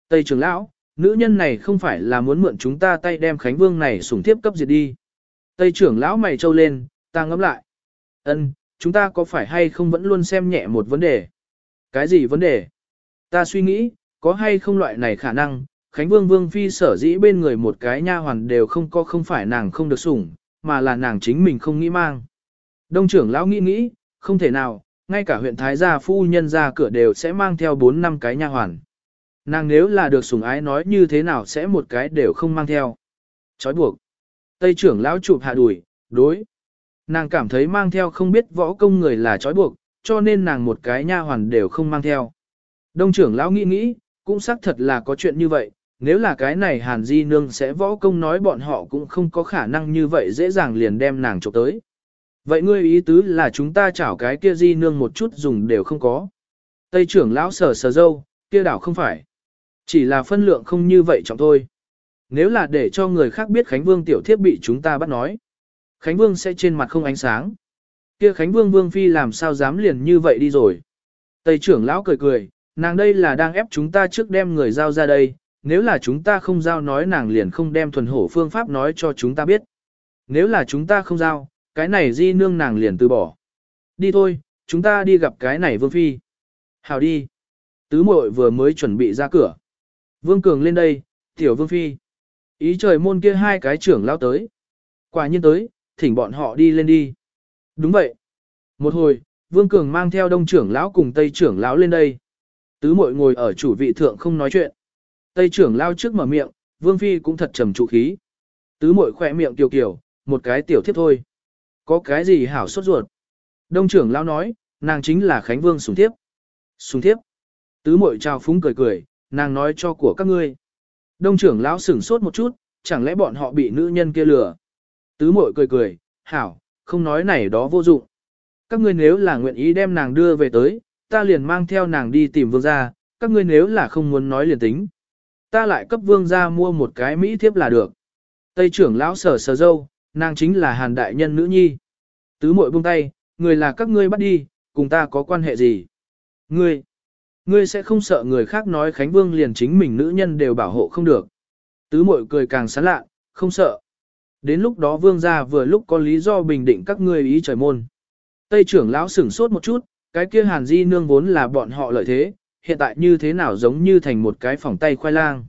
Tây trưởng lão, nữ nhân này không phải là muốn mượn chúng ta tay đem Khánh Vương này sủng tiếp cấp diệt đi. Tây trưởng lão mày trâu lên, ta ngẫm lại. Ân, chúng ta có phải hay không vẫn luôn xem nhẹ một vấn đề? Cái gì vấn đề? Ta suy nghĩ, có hay không loại này khả năng, Khánh Vương Vương Phi sở dĩ bên người một cái nha hoàn đều không có không phải nàng không được sủng, mà là nàng chính mình không nghĩ mang. Đông trưởng lão nghĩ nghĩ, không thể nào, ngay cả huyện Thái gia phu nhân ra cửa đều sẽ mang theo 4 năm cái nha hoàn. Nàng nếu là được sủng ái nói như thế nào sẽ một cái đều không mang theo. Chói buộc. Tây trưởng lão chụp hạ đùi, đối. Nàng cảm thấy mang theo không biết võ công người là chói buộc, cho nên nàng một cái nha hoàn đều không mang theo. Đông trưởng lão nghĩ nghĩ, cũng xác thật là có chuyện như vậy, nếu là cái này Hàn Di Nương sẽ võ công nói bọn họ cũng không có khả năng như vậy dễ dàng liền đem nàng chụp tới. Vậy ngươi ý tứ là chúng ta chảo cái kia Di Nương một chút dùng đều không có. Tây trưởng lão sờ sờ dâu, kia đảo không phải. Chỉ là phân lượng không như vậy trọng thôi. Nếu là để cho người khác biết Khánh Vương tiểu thiếp bị chúng ta bắt nói. Khánh Vương sẽ trên mặt không ánh sáng. Kia Khánh Vương Vương Phi làm sao dám liền như vậy đi rồi. Tây trưởng lão cười cười, nàng đây là đang ép chúng ta trước đem người giao ra đây, nếu là chúng ta không giao nói nàng liền không đem thuần hổ phương pháp nói cho chúng ta biết. Nếu là chúng ta không giao, cái này di nương nàng liền từ bỏ. Đi thôi, chúng ta đi gặp cái này Vương Phi. Hào đi. Tứ muội vừa mới chuẩn bị ra cửa. Vương Cường lên đây, tiểu Vương Phi. Ý trời môn kia hai cái trưởng lao tới. Quả nhiên tới, thỉnh bọn họ đi lên đi. Đúng vậy. Một hồi, Vương Cường mang theo đông trưởng lão cùng tây trưởng lão lên đây. Tứ muội ngồi ở chủ vị thượng không nói chuyện. Tây trưởng lao trước mở miệng, Vương Phi cũng thật trầm trụ khí. Tứ muội khỏe miệng kiều kiều, một cái tiểu thiếp thôi. Có cái gì hảo sốt ruột. Đông trưởng lao nói, nàng chính là Khánh Vương sùng thiếp. Sùng thiếp. Tứ muội trao phúng cười cười, nàng nói cho của các ngươi. Đông trưởng lão sửng sốt một chút, chẳng lẽ bọn họ bị nữ nhân kia lừa. Tứ muội cười cười, hảo, không nói này đó vô dụng. Các ngươi nếu là nguyện ý đem nàng đưa về tới, ta liền mang theo nàng đi tìm vương gia, các ngươi nếu là không muốn nói liền tính. Ta lại cấp vương gia mua một cái mỹ thiếp là được. Tây trưởng lão sở sở dâu, nàng chính là hàn đại nhân nữ nhi. Tứ muội buông tay, người là các ngươi bắt đi, cùng ta có quan hệ gì? Ngươi, ngươi sẽ không sợ người khác nói Khánh Vương liền chính mình nữ nhân đều bảo hộ không được. Tứ muội cười càng sán lạ, không sợ. Đến lúc đó vương gia vừa lúc có lý do bình định các ngươi ý trời môn. Tây trưởng lão sửng sốt một chút, cái kia hàn di nương vốn là bọn họ lợi thế, hiện tại như thế nào giống như thành một cái phòng tay khoai lang.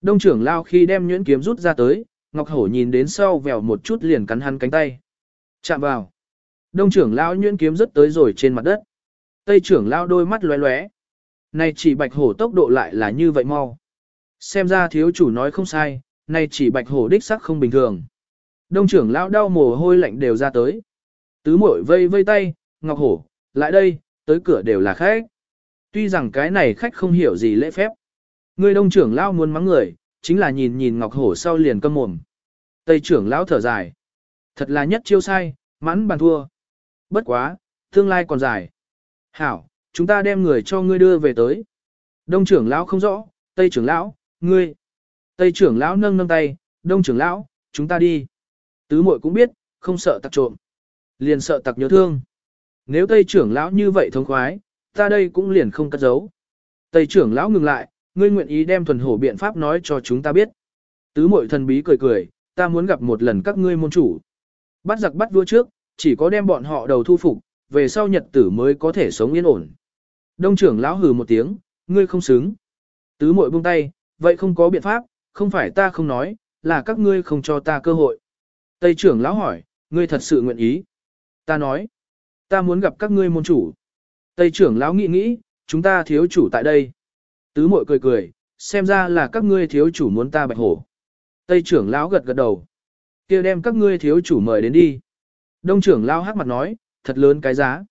Đông trưởng lao khi đem nhuyễn kiếm rút ra tới, Ngọc Hổ nhìn đến sau vèo một chút liền cắn hắn cánh tay. Chạm vào. Đông trưởng lao nhuyễn kiếm rất tới rồi trên mặt đất. Tây trưởng lao đôi mắt lóe lóe. Này chỉ bạch hổ tốc độ lại là như vậy mau. Xem ra thiếu chủ nói không sai, này chỉ bạch hổ đích sắc không bình thường. Đông trưởng lao đau mồ hôi lạnh đều ra tới. Tứ muội vây vây tay, ngọc hổ, lại đây, tới cửa đều là khách. Tuy rằng cái này khách không hiểu gì lễ phép. Người đông trưởng lão muốn mắng người, chính là nhìn nhìn ngọc hổ sau liền câm mồm. Tây trưởng lão thở dài. Thật là nhất chiêu sai, mãn bàn thua. Bất quá, tương lai còn dài. Hảo, chúng ta đem người cho ngươi đưa về tới. Đông trưởng lão không rõ, Tây trưởng lão, ngươi. Tây trưởng lão nâng nâng tay, Đông trưởng lão, chúng ta đi. Tứ muội cũng biết, không sợ tặc trộm. Liền sợ tặc nhớ thương. Nếu Tây trưởng lão như vậy thông khoái, ta đây cũng liền không cất giấu. Tây trưởng lão ngừng lại, ngươi nguyện ý đem thuần hổ biện pháp nói cho chúng ta biết. Tứ muội thần bí cười cười, ta muốn gặp một lần các ngươi môn chủ. Bắt giặc bắt vua trước, chỉ có đem bọn họ đầu thu phục, về sau nhật tử mới có thể sống yên ổn. Đông trưởng lão hừ một tiếng, ngươi không xứng. Tứ muội buông tay, vậy không có biện pháp, không phải ta không nói, là các ngươi không cho ta cơ hội. Tây trưởng lão hỏi, ngươi thật sự nguyện ý. Ta nói, ta muốn gặp các ngươi môn chủ. Tây trưởng lão nghĩ nghĩ, chúng ta thiếu chủ tại đây. Tứ muội cười cười, xem ra là các ngươi thiếu chủ muốn ta bạch hổ. Tây trưởng lão gật gật đầu. kia đem các ngươi thiếu chủ mời đến đi. Đông trưởng lão hắc mặt nói, thật lớn cái giá.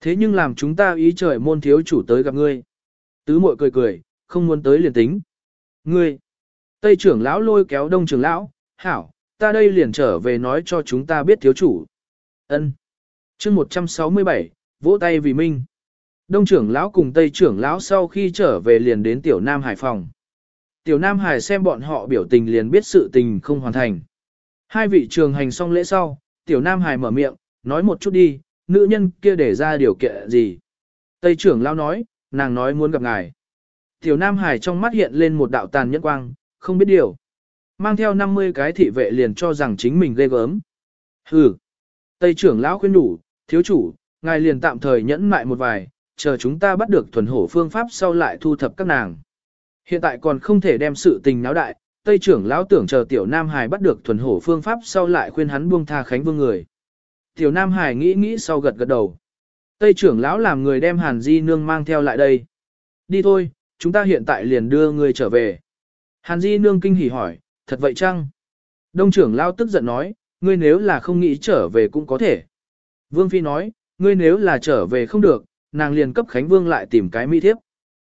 Thế nhưng làm chúng ta ý trời môn thiếu chủ tới gặp ngươi. Tứ muội cười cười, không muốn tới liền tính. Ngươi. Tây trưởng lão lôi kéo đông trưởng lão, hảo, ta đây liền trở về nói cho chúng ta biết thiếu chủ. Ân. Chương 167, vỗ tay vì minh. Đông trưởng lão cùng Tây trưởng lão sau khi trở về liền đến tiểu Nam Hải phòng. Tiểu Nam Hải xem bọn họ biểu tình liền biết sự tình không hoàn thành. Hai vị trường hành xong lễ sau, tiểu Nam Hải mở miệng, nói một chút đi, nữ nhân kia để ra điều kiện gì. Tây trưởng lão nói, nàng nói muốn gặp ngài. Tiểu Nam Hải trong mắt hiện lên một đạo tàn nhẫn quang, không biết điều. Mang theo 50 cái thị vệ liền cho rằng chính mình ghê gớm. Hừ. Tây trưởng lão khuyên đủ, thiếu chủ, ngài liền tạm thời nhẫn mại một vài, chờ chúng ta bắt được thuần hổ phương pháp sau lại thu thập các nàng. Hiện tại còn không thể đem sự tình náo đại, Tây trưởng lão tưởng chờ tiểu Nam Hải bắt được thuần hổ phương pháp sau lại khuyên hắn buông tha Khánh Vương người. Tiểu Nam Hải nghĩ nghĩ sau gật gật đầu. Tây trưởng lão làm người đem Hàn Di Nương mang theo lại đây. Đi thôi, chúng ta hiện tại liền đưa người trở về. Hàn Di Nương kinh hỉ hỏi, thật vậy chăng? Đông trưởng lão tức giận nói, ngươi nếu là không nghĩ trở về cũng có thể. Vương Phi nói, ngươi nếu là trở về không được, nàng liền cấp Khánh Vương lại tìm cái mỹ thiếp.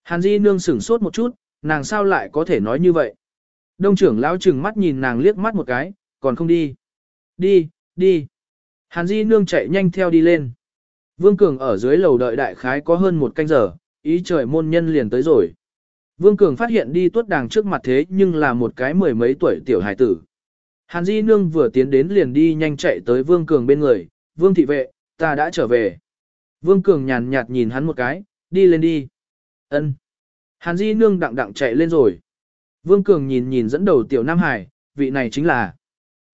Hàn Di Nương sửng sốt một chút, nàng sao lại có thể nói như vậy? Đông trưởng lão chừng mắt nhìn nàng liếc mắt một cái, còn không đi. Đi, đi. Hàn Di Nương chạy nhanh theo đi lên. Vương Cường ở dưới lầu đợi đại khái có hơn một canh giờ, ý trời môn nhân liền tới rồi. Vương Cường phát hiện đi tuốt đàng trước mặt thế nhưng là một cái mười mấy tuổi tiểu hải tử. Hàn Di Nương vừa tiến đến liền đi nhanh chạy tới Vương Cường bên người, Vương thị vệ, ta đã trở về. Vương Cường nhàn nhạt nhìn hắn một cái, đi lên đi. Ân. Hàn Di Nương đặng đặng chạy lên rồi. Vương Cường nhìn nhìn dẫn đầu tiểu Nam Hải, vị này chính là.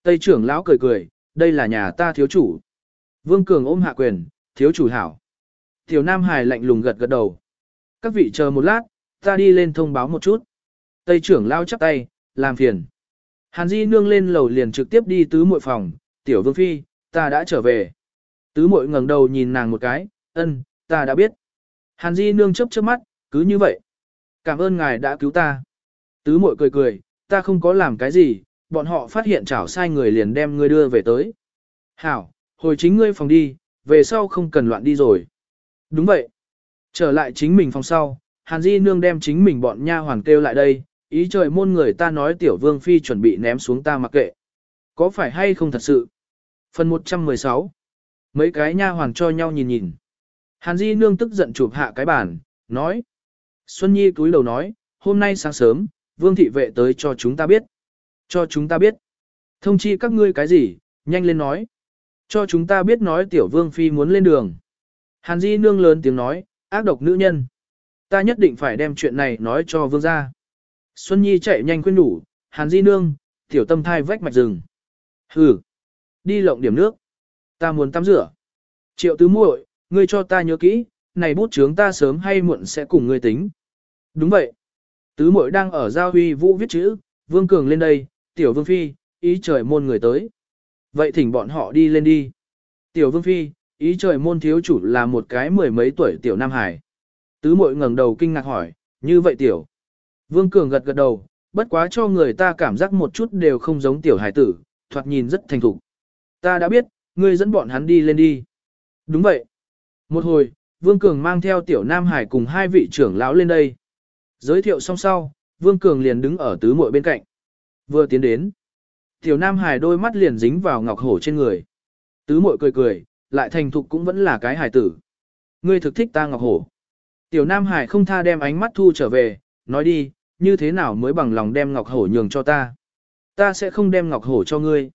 Tây trưởng lão cười cười, đây là nhà ta thiếu chủ. Vương Cường ôm hạ quyền, thiếu chủ hảo. Tiểu Nam Hải lạnh lùng gật gật đầu. Các vị chờ một lát, ta đi lên thông báo một chút. Tây trưởng lão chắp tay, làm phiền. Hàn Di nương lên lầu liền trực tiếp đi tứ muội phòng, tiểu vương phi, ta đã trở về. Tứ muội ngẩng đầu nhìn nàng một cái, ân, ta đã biết. Hàn Di nương chấp chớp mắt, cứ như vậy. Cảm ơn ngài đã cứu ta. Tứ muội cười cười, ta không có làm cái gì, bọn họ phát hiện chảo sai người liền đem ngươi đưa về tới. Hảo, hồi chính ngươi phòng đi, về sau không cần loạn đi rồi. Đúng vậy. Trở lại chính mình phòng sau, Hàn Di Nương đem chính mình bọn nha hoàn kêu lại đây, ý trời môn người ta nói tiểu vương phi chuẩn bị ném xuống ta mặc kệ. Có phải hay không thật sự? Phần 116 Mấy cái nha hoàn cho nhau nhìn nhìn. Hàn Di Nương tức giận chụp hạ cái bàn, nói. Xuân Nhi cúi đầu nói, hôm nay sáng sớm, vương thị vệ tới cho chúng ta biết. Cho chúng ta biết. Thông chi các ngươi cái gì, nhanh lên nói. Cho chúng ta biết nói tiểu vương phi muốn lên đường. Hàn Di Nương lớn tiếng nói, ác độc nữ nhân. Ta nhất định phải đem chuyện này nói cho vương gia. Xuân Nhi chạy nhanh khuyên đủ, Hàn Di Nương, tiểu tâm thai vách mạch rừng. Hừ, đi lộng điểm nước. Ta muốn tắm rửa. Triệu tứ muội, ngươi cho ta nhớ kỹ, này bút chướng ta sớm hay muộn sẽ cùng ngươi tính. Đúng vậy. Tứ muội đang ở giao huy vũ viết chữ, vương cường lên đây, tiểu vương phi, ý trời môn người tới. Vậy thỉnh bọn họ đi lên đi. Tiểu vương phi, ý trời môn thiếu chủ là một cái mười mấy tuổi tiểu nam hải. Tứ muội ngẩng đầu kinh ngạc hỏi, như vậy tiểu. Vương Cường gật gật đầu, bất quá cho người ta cảm giác một chút đều không giống tiểu hải tử, thoạt nhìn rất thành thục. Ta đã biết, ngươi dẫn bọn hắn đi lên đi. Đúng vậy. Một hồi, Vương Cường mang theo tiểu Nam Hải cùng hai vị trưởng lão lên đây. Giới thiệu xong sau, Vương Cường liền đứng ở tứ muội bên cạnh. Vừa tiến đến, tiểu Nam Hải đôi mắt liền dính vào ngọc hổ trên người. Tứ muội cười cười, lại thành thục cũng vẫn là cái hải tử. Ngươi thực thích ta ngọc hổ. Tiểu Nam Hải không tha đem ánh mắt thu trở về, nói đi, như thế nào mới bằng lòng đem ngọc hổ nhường cho ta. Ta sẽ không đem ngọc hổ cho ngươi.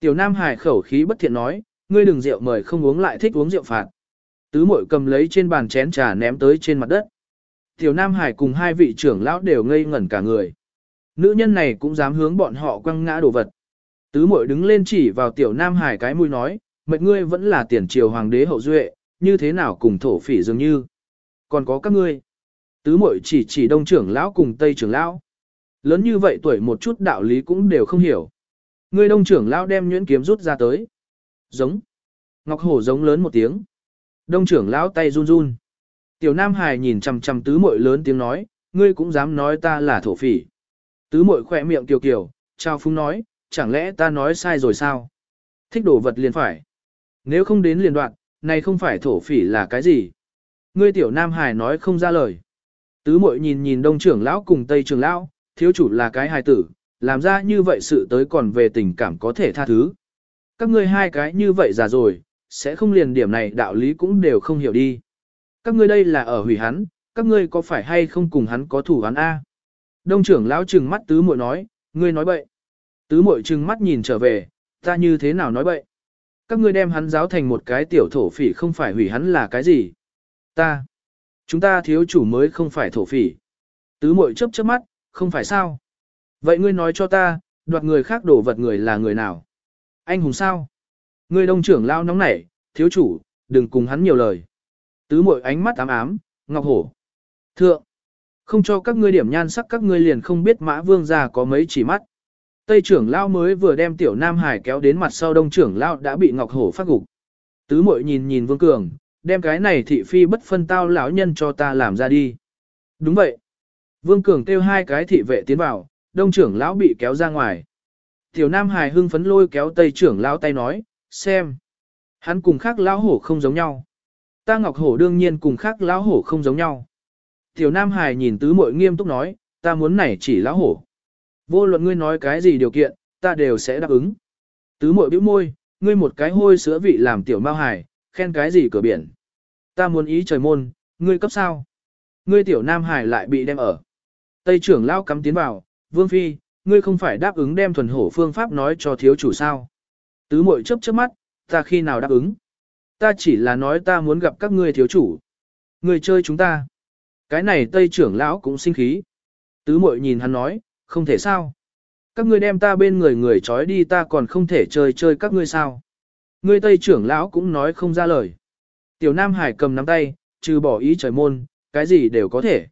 Tiểu Nam Hải khẩu khí bất thiện nói, ngươi đừng rượu mời không uống lại thích uống rượu phạt. Tứ mội cầm lấy trên bàn chén trà ném tới trên mặt đất. Tiểu Nam Hải cùng hai vị trưởng lão đều ngây ngẩn cả người. Nữ nhân này cũng dám hướng bọn họ quăng ngã đồ vật. Tứ mội đứng lên chỉ vào tiểu Nam Hải cái mũi nói, mệnh ngươi vẫn là tiền triều hoàng đế hậu duệ, như thế nào cùng thổ phỉ dường như. Còn có các ngươi. Tứ mội chỉ chỉ đông trưởng lão cùng tây trưởng lão. Lớn như vậy tuổi một chút đạo lý cũng đều không hiểu. Ngươi đông trưởng lão đem nhuyễn kiếm rút ra tới. Giống. Ngọc hổ giống lớn một tiếng. Đông trưởng lão tay run run. Tiểu Nam Hải nhìn chằm chằm tứ muội lớn tiếng nói, ngươi cũng dám nói ta là thổ phỉ. Tứ muội khỏe miệng kiều kiều, trao phúng nói, chẳng lẽ ta nói sai rồi sao? Thích đổ vật liền phải. Nếu không đến liền đoạn, này không phải thổ phỉ là cái gì? Ngươi tiểu Nam Hải nói không ra lời. Tứ muội nhìn nhìn đông trưởng lão cùng tây trưởng lão, thiếu chủ là cái hài tử, làm ra như vậy sự tới còn về tình cảm có thể tha thứ. Các ngươi hai cái như vậy già rồi, sẽ không liền điểm này đạo lý cũng đều không hiểu đi. Các ngươi đây là ở hủy hắn, các ngươi có phải hay không cùng hắn có thủ hắn A? Đông trưởng lão trừng mắt tứ muội nói, ngươi nói bậy. Tứ muội trừng mắt nhìn trở về, ta như thế nào nói bậy? Các ngươi đem hắn giáo thành một cái tiểu thổ phỉ không phải hủy hắn là cái gì? Ta. Chúng ta thiếu chủ mới không phải thổ phỉ. Tứ muội chớp chớp mắt, không phải sao? Vậy ngươi nói cho ta, đoạt người khác đổ vật người là người nào? Anh hùng sao? Người đông trưởng lao nóng nảy, thiếu chủ, đừng cùng hắn nhiều lời. Tứ mội ánh mắt ám ám, ngọc hổ. Thượng, không cho các ngươi điểm nhan sắc các ngươi liền không biết mã vương gia có mấy chỉ mắt. Tây trưởng lao mới vừa đem tiểu Nam Hải kéo đến mặt sau đông trưởng lao đã bị ngọc hổ phát gục. Tứ mội nhìn nhìn vương cường, đem cái này thị phi bất phân tao lão nhân cho ta làm ra đi. Đúng vậy. Vương cường kêu hai cái thị vệ tiến vào, đông trưởng lão bị kéo ra ngoài. Tiểu Nam Hải hưng phấn lôi kéo tây trưởng lão tay nói, xem. Hắn cùng khác lão hổ không giống nhau. Ta ngọc hổ đương nhiên cùng khác lão hổ không giống nhau. Tiểu Nam Hải nhìn tứ muội nghiêm túc nói, ta muốn này chỉ lão hổ. Vô luận ngươi nói cái gì điều kiện, ta đều sẽ đáp ứng. Tứ muội bĩu môi, ngươi một cái hôi sữa vị làm tiểu mao hải, khen cái gì cửa biển. Ta muốn ý trời môn, ngươi cấp sao? Ngươi tiểu Nam Hải lại bị đem ở. Tây trưởng lão cắm tiến vào, Vương Phi, ngươi không phải đáp ứng đem thuần hổ phương pháp nói cho thiếu chủ sao. Tứ mội chớp chớp mắt, ta khi nào đáp ứng. Ta chỉ là nói ta muốn gặp các ngươi thiếu chủ. người chơi chúng ta. Cái này Tây trưởng lão cũng sinh khí. Tứ mội nhìn hắn nói, không thể sao. Các ngươi đem ta bên người người trói đi ta còn không thể chơi chơi các ngươi sao. Ngươi Tây trưởng lão cũng nói không ra lời. Tiểu Nam Hải cầm nắm tay, trừ bỏ ý trời môn, cái gì đều có thể.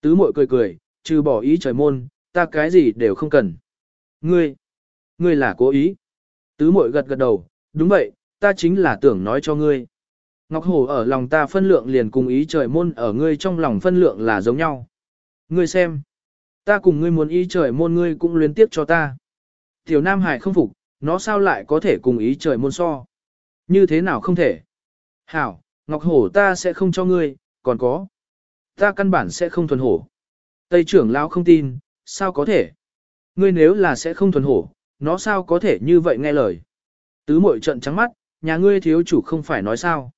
Tứ mội cười cười, trừ bỏ ý trời môn, ta cái gì đều không cần. Ngươi, ngươi là cố ý. Tứ mội gật gật đầu, đúng vậy, ta chính là tưởng nói cho ngươi. Ngọc Hồ ở lòng ta phân lượng liền cùng ý trời môn ở ngươi trong lòng phân lượng là giống nhau. Ngươi xem, ta cùng ngươi muốn ý trời môn ngươi cũng luyến tiếp cho ta. Tiểu Nam Hải không phục, nó sao lại có thể cùng ý trời môn so? Như thế nào không thể? Hảo, Ngọc Hổ ta sẽ không cho ngươi, còn có. Ta căn bản sẽ không thuần hổ. Tây trưởng lão không tin, sao có thể? Ngươi nếu là sẽ không thuần hổ, nó sao có thể như vậy nghe lời? Tứ mội trận trắng mắt, nhà ngươi thiếu chủ không phải nói sao?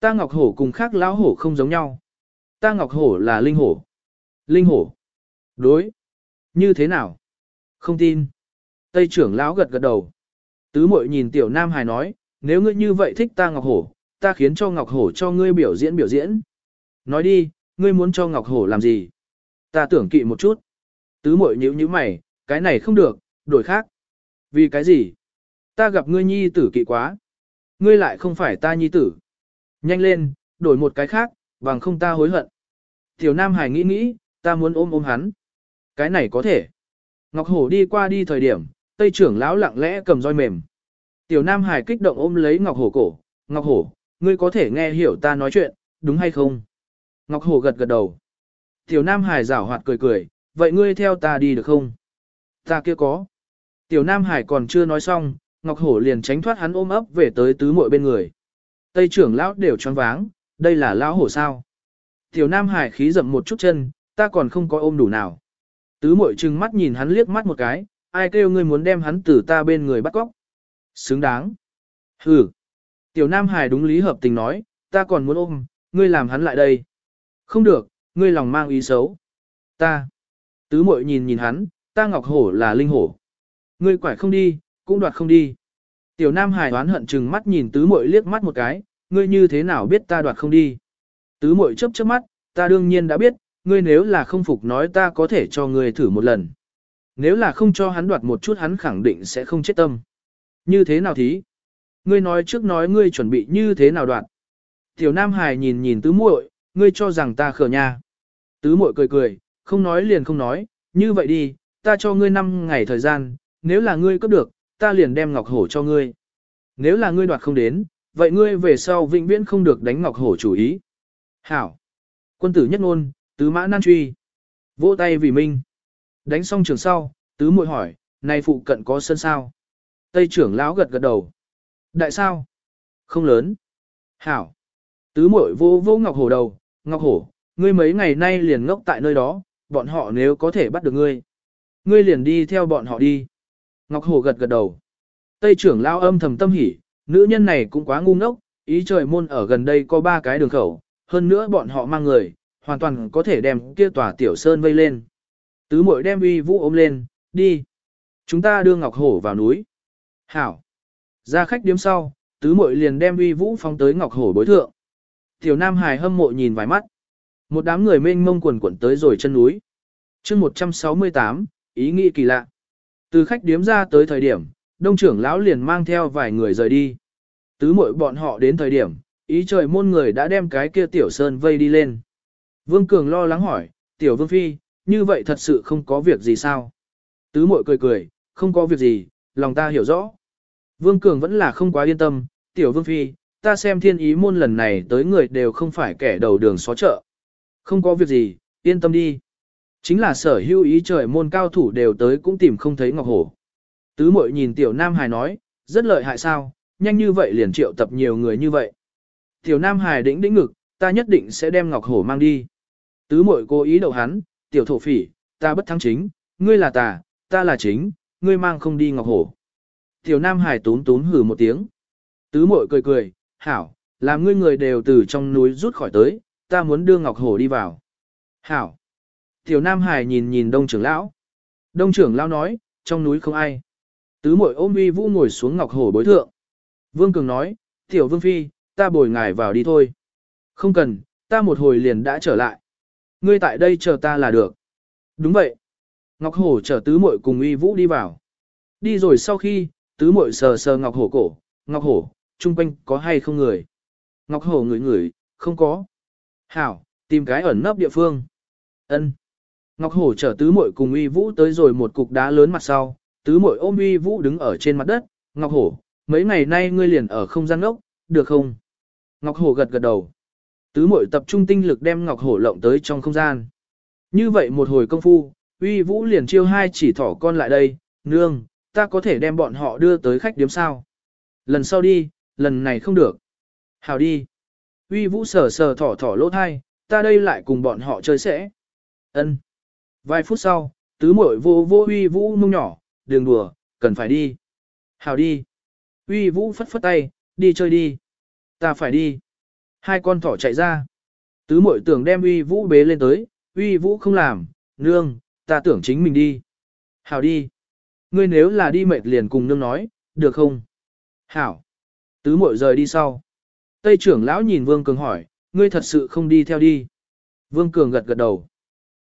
Ta ngọc hổ cùng khác lão hổ không giống nhau. Ta ngọc hổ là linh hổ. Linh hổ. Đối. Như thế nào? Không tin. Tây trưởng lão gật gật đầu. Tứ mội nhìn tiểu nam hài nói, nếu ngươi như vậy thích ta ngọc hổ, ta khiến cho ngọc hổ cho ngươi biểu diễn biểu diễn. Nói đi, ngươi muốn cho ngọc hổ làm gì? Ta tưởng kỵ một chút. Tứ mội nhíu nhíu mày, cái này không được, đổi khác. Vì cái gì? Ta gặp ngươi nhi tử kỵ quá. Ngươi lại không phải ta nhi tử. Nhanh lên, đổi một cái khác, bằng không ta hối hận. Tiểu Nam Hải nghĩ nghĩ, ta muốn ôm ôm hắn. Cái này có thể. Ngọc Hổ đi qua đi thời điểm, Tây trưởng lão lặng lẽ cầm roi mềm. Tiểu Nam Hải kích động ôm lấy Ngọc Hổ cổ. Ngọc Hổ, ngươi có thể nghe hiểu ta nói chuyện, đúng hay không? Ngọc Hổ gật gật đầu. Tiểu Nam Hải rảo hoạt cười cười, vậy ngươi theo ta đi được không? Ta kia có. Tiểu Nam Hải còn chưa nói xong, Ngọc Hổ liền tránh thoát hắn ôm ấp về tới tứ muội bên người. Tây trưởng lão đều choáng váng, đây là lão hổ sao? Tiểu Nam Hải khí dậm một chút chân, ta còn không có ôm đủ nào. Tứ muội trừng mắt nhìn hắn liếc mắt một cái, ai kêu ngươi muốn đem hắn từ ta bên người bắt cóc. Xứng đáng. Hừ. Tiểu Nam Hải đúng lý hợp tình nói, ta còn muốn ôm, ngươi làm hắn lại đây. Không được, ngươi lòng mang ý xấu. Ta. Tứ muội nhìn nhìn hắn, ta ngọc hổ là linh hổ. Ngươi quải không đi, cũng đoạt không đi. Tiểu Nam Hải đoán hận chừng mắt nhìn tứ muội liếc mắt một cái, ngươi như thế nào biết ta đoạt không đi. Tứ muội chớp chớp mắt, ta đương nhiên đã biết, ngươi nếu là không phục nói ta có thể cho ngươi thử một lần. Nếu là không cho hắn đoạt một chút hắn khẳng định sẽ không chết tâm. Như thế nào thí? Ngươi nói trước nói ngươi chuẩn bị như thế nào đoạt. Tiểu Nam Hải nhìn nhìn tứ muội, ngươi cho rằng ta khờ nha. Tứ muội cười cười, không nói liền không nói, như vậy đi, ta cho ngươi 5 ngày thời gian, nếu là ngươi cấp được, ta liền đem ngọc hổ cho ngươi. Nếu là ngươi đoạt không đến, vậy ngươi về sau vĩnh viễn không được đánh ngọc hổ chủ ý. Hảo. Quân tử nhất ngôn, tứ mã nan truy. Vỗ tay vì minh. Đánh xong trường sau, tứ muội hỏi, này phụ cận có sân sao? Tây trưởng lão gật gật đầu. Đại sao? Không lớn. Hảo. Tứ muội vô vô ngọc hổ đầu, ngọc hổ, ngươi mấy ngày nay liền ngốc tại nơi đó, bọn họ nếu có thể bắt được ngươi. Ngươi liền đi theo bọn họ đi. Ngọc hổ gật gật đầu. Tây trưởng lao âm thầm tâm hỉ, nữ nhân này cũng quá ngu ngốc, ý trời môn ở gần đây có ba cái đường khẩu, hơn nữa bọn họ mang người, hoàn toàn có thể đem kia tòa tiểu sơn vây lên. Tứ muội đem uy vũ ôm lên, đi. Chúng ta đưa Ngọc Hổ vào núi. Hảo. Ra khách điếm sau, tứ muội liền đem uy vũ phóng tới Ngọc Hổ bối thượng. Tiểu Nam Hải hâm mộ nhìn vài mắt. Một đám người mênh mông quần quẩn tới rồi chân núi. chương 168, ý nghĩ kỳ lạ. Từ khách điếm ra tới thời điểm, đông trưởng lão liền mang theo vài người rời đi. Tứ muội bọn họ đến thời điểm, ý trời môn người đã đem cái kia tiểu sơn vây đi lên. Vương Cường lo lắng hỏi, tiểu vương phi, như vậy thật sự không có việc gì sao? Tứ muội cười cười, không có việc gì, lòng ta hiểu rõ. Vương Cường vẫn là không quá yên tâm, tiểu vương phi, ta xem thiên ý môn lần này tới người đều không phải kẻ đầu đường xó chợ. Không có việc gì, yên tâm đi. Chính là sở hữu ý trời môn cao thủ đều tới cũng tìm không thấy Ngọc Hổ. Tứ mội nhìn tiểu Nam Hải nói, rất lợi hại sao, nhanh như vậy liền triệu tập nhiều người như vậy. Tiểu Nam Hải đĩnh đĩnh ngực, ta nhất định sẽ đem Ngọc Hổ mang đi. Tứ mội cố ý đậu hắn, tiểu thổ phỉ, ta bất thắng chính, ngươi là tà, ta là chính, ngươi mang không đi Ngọc Hổ. Tiểu Nam Hải tún tún hử một tiếng. Tứ mội cười cười, hảo, làm ngươi người đều từ trong núi rút khỏi tới, ta muốn đưa Ngọc Hổ đi vào. Hảo. Tiểu Nam Hải nhìn nhìn đông trưởng lão. Đông trưởng lão nói, trong núi không ai. Tứ muội ôm uy vũ ngồi xuống Ngọc Hổ bối thượng. Vương Cường nói, tiểu Vương Phi, ta bồi ngài vào đi thôi. Không cần, ta một hồi liền đã trở lại. Ngươi tại đây chờ ta là được. Đúng vậy. Ngọc Hổ chở tứ muội cùng uy vũ đi vào. Đi rồi sau khi, tứ muội sờ sờ Ngọc Hổ cổ. Ngọc Hổ, trung quanh có hay không người? Ngọc Hổ ngửi ngửi, không có. Hảo, tìm cái ẩn nấp địa phương. Ân. Ngọc Hổ chở tứ muội cùng uy vũ tới rồi một cục đá lớn mặt sau. Tứ muội ôm uy vũ đứng ở trên mặt đất. Ngọc Hổ, mấy ngày nay ngươi liền ở không gian ngốc, được không? Ngọc Hổ gật gật đầu. Tứ muội tập trung tinh lực đem Ngọc Hổ lộng tới trong không gian. Như vậy một hồi công phu, uy vũ liền chiêu hai chỉ thỏ con lại đây, nương, ta có thể đem bọn họ đưa tới khách điếm sao. Lần sau đi, lần này không được. Hào đi. Uy vũ sờ sờ thỏ thỏ lỗ thai, ta đây lại cùng bọn họ chơi sẽ. Ân. Vài phút sau, tứ muội vô vô uy vũ nung nhỏ, đường đùa, cần phải đi. Hào đi. Uy vũ phất phất tay, đi chơi đi. Ta phải đi. Hai con thỏ chạy ra. Tứ muội tưởng đem uy vũ bế lên tới, uy vũ không làm, nương, ta tưởng chính mình đi. Hảo đi. Ngươi nếu là đi mệt liền cùng nương nói, được không? Hảo. Tứ muội rời đi sau. Tây trưởng lão nhìn Vương Cường hỏi, ngươi thật sự không đi theo đi. Vương Cường gật gật đầu.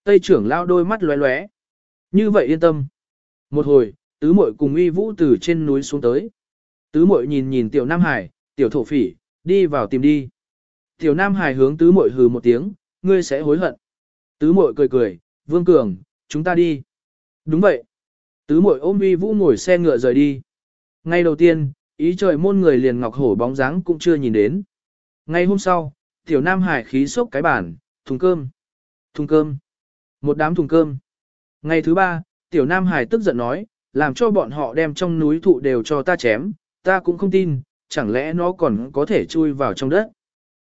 Tây trưởng lao đôi mắt lóe lóe. Như vậy yên tâm. Một hồi, tứ muội cùng uy vũ từ trên núi xuống tới. Tứ muội nhìn nhìn tiểu Nam Hải, tiểu thổ phỉ, đi vào tìm đi. Tiểu Nam Hải hướng tứ muội hừ một tiếng, ngươi sẽ hối hận. Tứ muội cười cười, Vương Cường, chúng ta đi. Đúng vậy. Tứ muội ôm uy vũ ngồi xe ngựa rời đi. Ngay đầu tiên, ý trời môn người liền ngọc hổ bóng dáng cũng chưa nhìn đến. Ngay hôm sau, tiểu Nam Hải khí sốc cái bản, thùng cơm, thùng cơm, một đám thùng cơm. Ngày thứ ba, tiểu Nam Hải tức giận nói, làm cho bọn họ đem trong núi thụ đều cho ta chém, ta cũng không tin, chẳng lẽ nó còn có thể chui vào trong đất.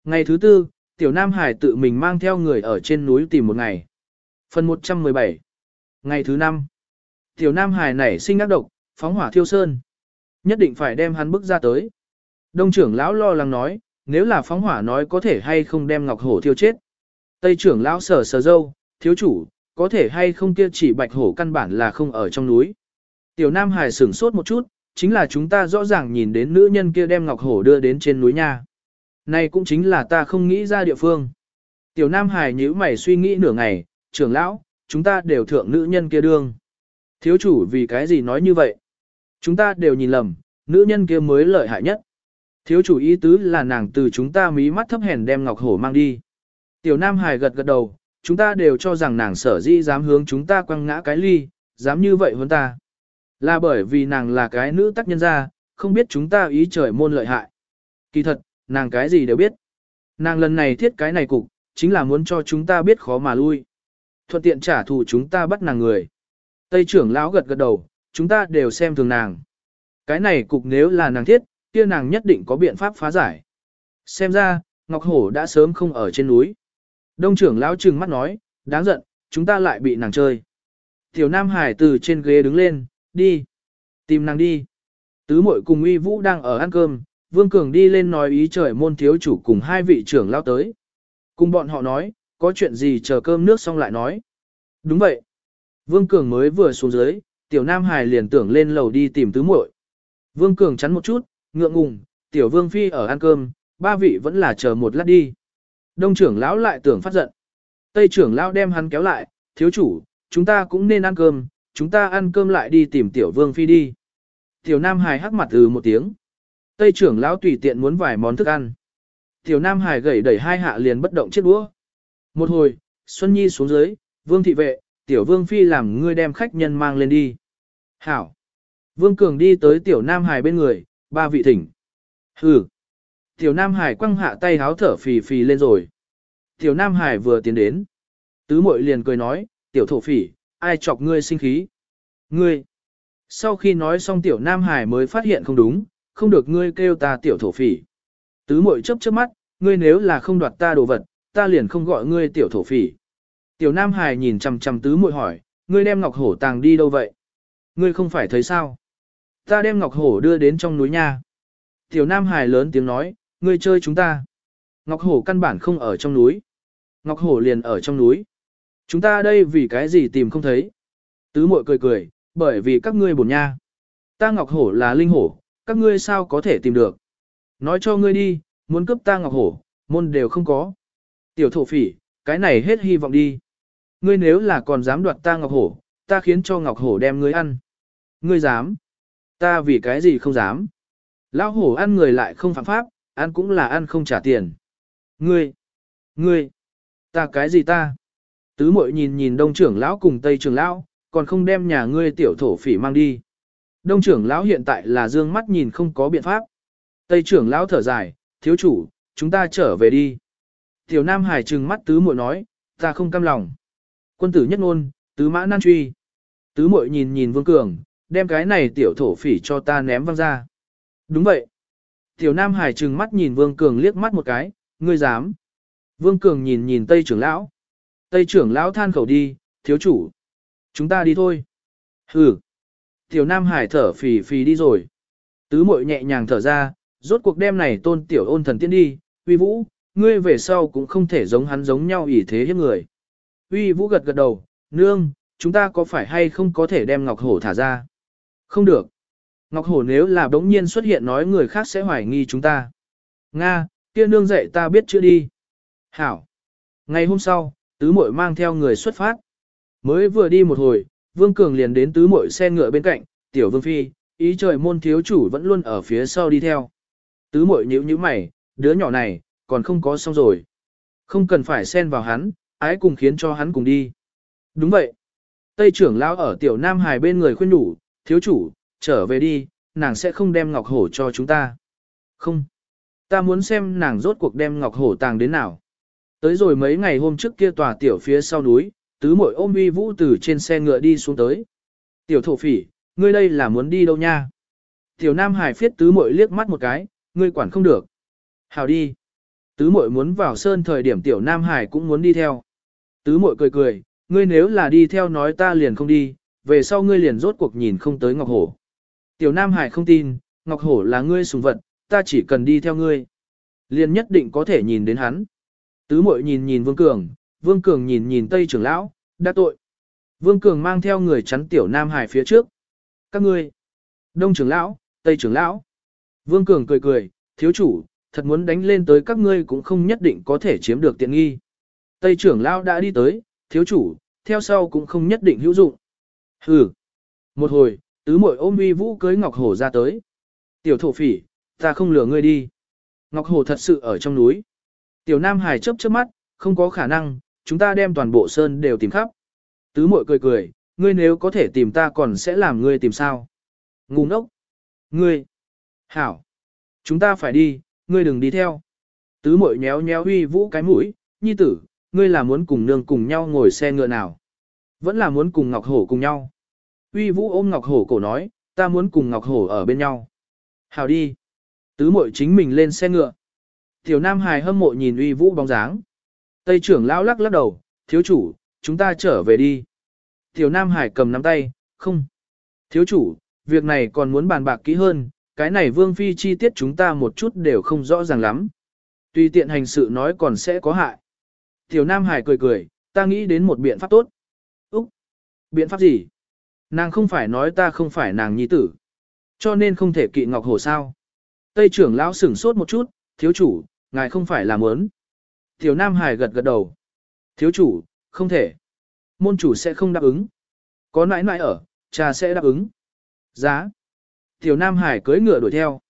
Ngày thứ tư, tiểu Nam Hải tự mình mang theo người ở trên núi tìm một ngày. Phần 117 Ngày thứ năm, tiểu Nam Hải nảy sinh ác độc, phóng hỏa thiêu sơn. Nhất định phải đem hắn bức ra tới. Đông trưởng lão lo lắng nói, nếu là phóng hỏa nói có thể hay không đem ngọc hổ thiêu chết. Tây trưởng lão sở sờ dâu, thiếu chủ, có thể hay không kia chỉ bạch hổ căn bản là không ở trong núi. Tiểu Nam Hải sửng sốt một chút, chính là chúng ta rõ ràng nhìn đến nữ nhân kia đem ngọc hổ đưa đến trên núi nha. Này cũng chính là ta không nghĩ ra địa phương. Tiểu Nam Hải nhíu mày suy nghĩ nửa ngày, trưởng lão, chúng ta đều thượng nữ nhân kia đương. Thiếu chủ vì cái gì nói như vậy? Chúng ta đều nhìn lầm, nữ nhân kia mới lợi hại nhất. Thiếu chủ ý tứ là nàng từ chúng ta mí mắt thấp hèn đem ngọc hổ mang đi. Tiểu Nam Hải gật gật đầu, chúng ta đều cho rằng nàng sở dĩ dám hướng chúng ta quăng ngã cái ly, dám như vậy hơn ta. Là bởi vì nàng là cái nữ tác nhân ra, không biết chúng ta ý trời môn lợi hại. Kỳ thật, nàng cái gì đều biết. Nàng lần này thiết cái này cục, chính là muốn cho chúng ta biết khó mà lui. Thuận tiện trả thù chúng ta bắt nàng người. Tây trưởng lão gật gật đầu, chúng ta đều xem thường nàng. Cái này cục nếu là nàng thiết, kia nàng nhất định có biện pháp phá giải. Xem ra, Ngọc Hổ đã sớm không ở trên núi. Đông trưởng lão trừng mắt nói, đáng giận, chúng ta lại bị nàng chơi. Tiểu Nam Hải từ trên ghế đứng lên, đi. Tìm nàng đi. Tứ mội cùng uy vũ đang ở ăn cơm, Vương Cường đi lên nói ý trời môn thiếu chủ cùng hai vị trưởng lao tới. Cùng bọn họ nói, có chuyện gì chờ cơm nước xong lại nói. Đúng vậy. Vương Cường mới vừa xuống dưới, tiểu Nam Hải liền tưởng lên lầu đi tìm tứ muội. Vương Cường chắn một chút, ngượng ngùng, tiểu Vương Phi ở ăn cơm, ba vị vẫn là chờ một lát đi. Đông trưởng lão lại tưởng phát giận. Tây trưởng lão đem hắn kéo lại, thiếu chủ, chúng ta cũng nên ăn cơm, chúng ta ăn cơm lại đi tìm tiểu Vương Phi đi. Tiểu Nam Hải hắc mặt ừ một tiếng. Tây trưởng lão tùy tiện muốn vài món thức ăn. Tiểu Nam Hải gẩy đẩy hai hạ liền bất động chiếc đũa. Một hồi, Xuân Nhi xuống dưới, Vương thị vệ, tiểu Vương Phi làm ngươi đem khách nhân mang lên đi. Hảo. Vương Cường đi tới tiểu Nam Hải bên người, ba vị thỉnh. Hừ. Tiểu Nam Hải quăng hạ tay háo thở phì phì lên rồi. Tiểu Nam Hải vừa tiến đến. Tứ mội liền cười nói, tiểu thổ phỉ, ai chọc ngươi sinh khí? Ngươi. Sau khi nói xong tiểu Nam Hải mới phát hiện không đúng, không được ngươi kêu ta tiểu thổ phỉ. Tứ mội chấp chớp mắt, ngươi nếu là không đoạt ta đồ vật, ta liền không gọi ngươi tiểu thổ phỉ. Tiểu Nam Hải nhìn chằm chằm tứ mội hỏi, ngươi đem ngọc hổ tàng đi đâu vậy? Ngươi không phải thấy sao? Ta đem ngọc hổ đưa đến trong núi nha. Tiểu Nam Hải lớn tiếng nói, ngươi chơi chúng ta. Ngọc hổ căn bản không ở trong núi. Ngọc hổ liền ở trong núi. Chúng ta đây vì cái gì tìm không thấy? Tứ mội cười cười, bởi vì các ngươi buồn nha. Ta ngọc hổ là linh hổ, các ngươi sao có thể tìm được? Nói cho ngươi đi, muốn cướp ta ngọc hổ, môn đều không có. Tiểu thổ phỉ, cái này hết hy vọng đi. Ngươi nếu là còn dám đoạt ta ngọc hổ, ta khiến cho ngọc hổ đem ngươi ăn. Ngươi dám? Ta vì cái gì không dám? Lão hổ ăn người lại không phạm pháp, ăn cũng là ăn không trả tiền. Ngươi! Ngươi! Ta cái gì ta? Tứ muội nhìn nhìn đông trưởng lão cùng tây trưởng lão, còn không đem nhà ngươi tiểu thổ phỉ mang đi. Đông trưởng lão hiện tại là dương mắt nhìn không có biện pháp. Tây trưởng lão thở dài, thiếu chủ, chúng ta trở về đi. Tiểu Nam Hải trừng mắt tứ muội nói, ta không cam lòng. Quân tử nhất ngôn, tứ mã nan truy. Tứ muội nhìn nhìn Vương Cường, đem cái này tiểu thổ phỉ cho ta ném văng ra. Đúng vậy. Tiểu Nam Hải trừng mắt nhìn Vương Cường liếc mắt một cái, ngươi dám. Vương Cường nhìn nhìn Tây trưởng lão. Tây trưởng lão than khẩu đi, thiếu chủ. Chúng ta đi thôi. Hừ. Tiểu Nam Hải thở phì phì đi rồi. Tứ mội nhẹ nhàng thở ra, rốt cuộc đêm này tôn tiểu ôn thần tiên đi, uy vũ, ngươi về sau cũng không thể giống hắn giống nhau ỷ thế hiếp người. Uy vũ gật gật đầu, nương, chúng ta có phải hay không có thể đem Ngọc Hổ thả ra? Không được. Ngọc Hổ nếu là đống nhiên xuất hiện nói người khác sẽ hoài nghi chúng ta. Nga, kia nương dạy ta biết chưa đi. Hảo. Ngày hôm sau, tứ muội mang theo người xuất phát. Mới vừa đi một hồi, Vương Cường liền đến tứ muội xe ngựa bên cạnh, tiểu Vương Phi, ý trời môn thiếu chủ vẫn luôn ở phía sau đi theo. Tứ muội nhíu nhíu mày, đứa nhỏ này, còn không có xong rồi. Không cần phải xen vào hắn, ái cùng khiến cho hắn cùng đi. Đúng vậy. Tây trưởng lão ở tiểu Nam Hải bên người khuyên đủ, thiếu chủ, trở về đi, nàng sẽ không đem ngọc hổ cho chúng ta. Không. Ta muốn xem nàng rốt cuộc đem ngọc hổ tàng đến nào. Tới rồi mấy ngày hôm trước kia tòa tiểu phía sau núi, tứ muội ôm uy vũ từ trên xe ngựa đi xuống tới. Tiểu thổ phỉ, ngươi đây là muốn đi đâu nha? Tiểu Nam Hải phiết tứ muội liếc mắt một cái, ngươi quản không được. Hào đi. Tứ muội muốn vào sơn thời điểm tiểu Nam Hải cũng muốn đi theo. Tứ muội cười cười, ngươi nếu là đi theo nói ta liền không đi, về sau ngươi liền rốt cuộc nhìn không tới Ngọc Hổ. Tiểu Nam Hải không tin, Ngọc Hổ là ngươi sùng vật, ta chỉ cần đi theo ngươi. Liền nhất định có thể nhìn đến hắn. Tứ Mội nhìn nhìn Vương Cường, Vương Cường nhìn nhìn Tây trưởng lão, đã tội. Vương Cường mang theo người chắn tiểu Nam Hải phía trước. Các ngươi, Đông trưởng lão, Tây trưởng lão. Vương Cường cười cười, thiếu chủ, thật muốn đánh lên tới các ngươi cũng không nhất định có thể chiếm được tiện nghi. Tây trưởng lão đã đi tới, thiếu chủ, theo sau cũng không nhất định hữu dụng. Hừ. Một hồi, tứ muội ôm uy vũ cưới Ngọc Hổ ra tới. Tiểu thổ phỉ, ta không lừa ngươi đi. Ngọc Hổ thật sự ở trong núi. Tiểu Nam Hải chớp chớp mắt, không có khả năng, chúng ta đem toàn bộ sơn đều tìm khắp. Tứ muội cười cười, ngươi nếu có thể tìm ta còn sẽ làm ngươi tìm sao? Ngu ngốc. Ngươi. Hảo. Chúng ta phải đi, ngươi đừng đi theo. Tứ muội nhéo nhéo huy vũ cái mũi, nhi tử, ngươi là muốn cùng nương cùng nhau ngồi xe ngựa nào? Vẫn là muốn cùng Ngọc Hổ cùng nhau. Uy vũ ôm Ngọc Hổ cổ nói, ta muốn cùng Ngọc Hổ ở bên nhau. Hảo đi. Tứ muội chính mình lên xe ngựa. Tiểu Nam Hải hâm mộ nhìn uy vũ bóng dáng. Tây trưởng lão lắc lắc đầu, thiếu chủ, chúng ta trở về đi. Tiểu Nam Hải cầm nắm tay, không. Thiếu chủ, việc này còn muốn bàn bạc kỹ hơn, cái này vương phi chi tiết chúng ta một chút đều không rõ ràng lắm. Tùy tiện hành sự nói còn sẽ có hại. Tiểu Nam Hải cười cười, ta nghĩ đến một biện pháp tốt. Úc! Biện pháp gì? Nàng không phải nói ta không phải nàng nhi tử. Cho nên không thể kỵ ngọc hồ sao. Tây trưởng lão sửng sốt một chút, thiếu chủ, ngài không phải làm ớn. Tiểu Nam Hải gật gật đầu. Thiếu chủ, không thể. Môn chủ sẽ không đáp ứng. Có nãi nãi ở, cha sẽ đáp ứng. Giá. Tiểu Nam Hải cưỡi ngựa đuổi theo.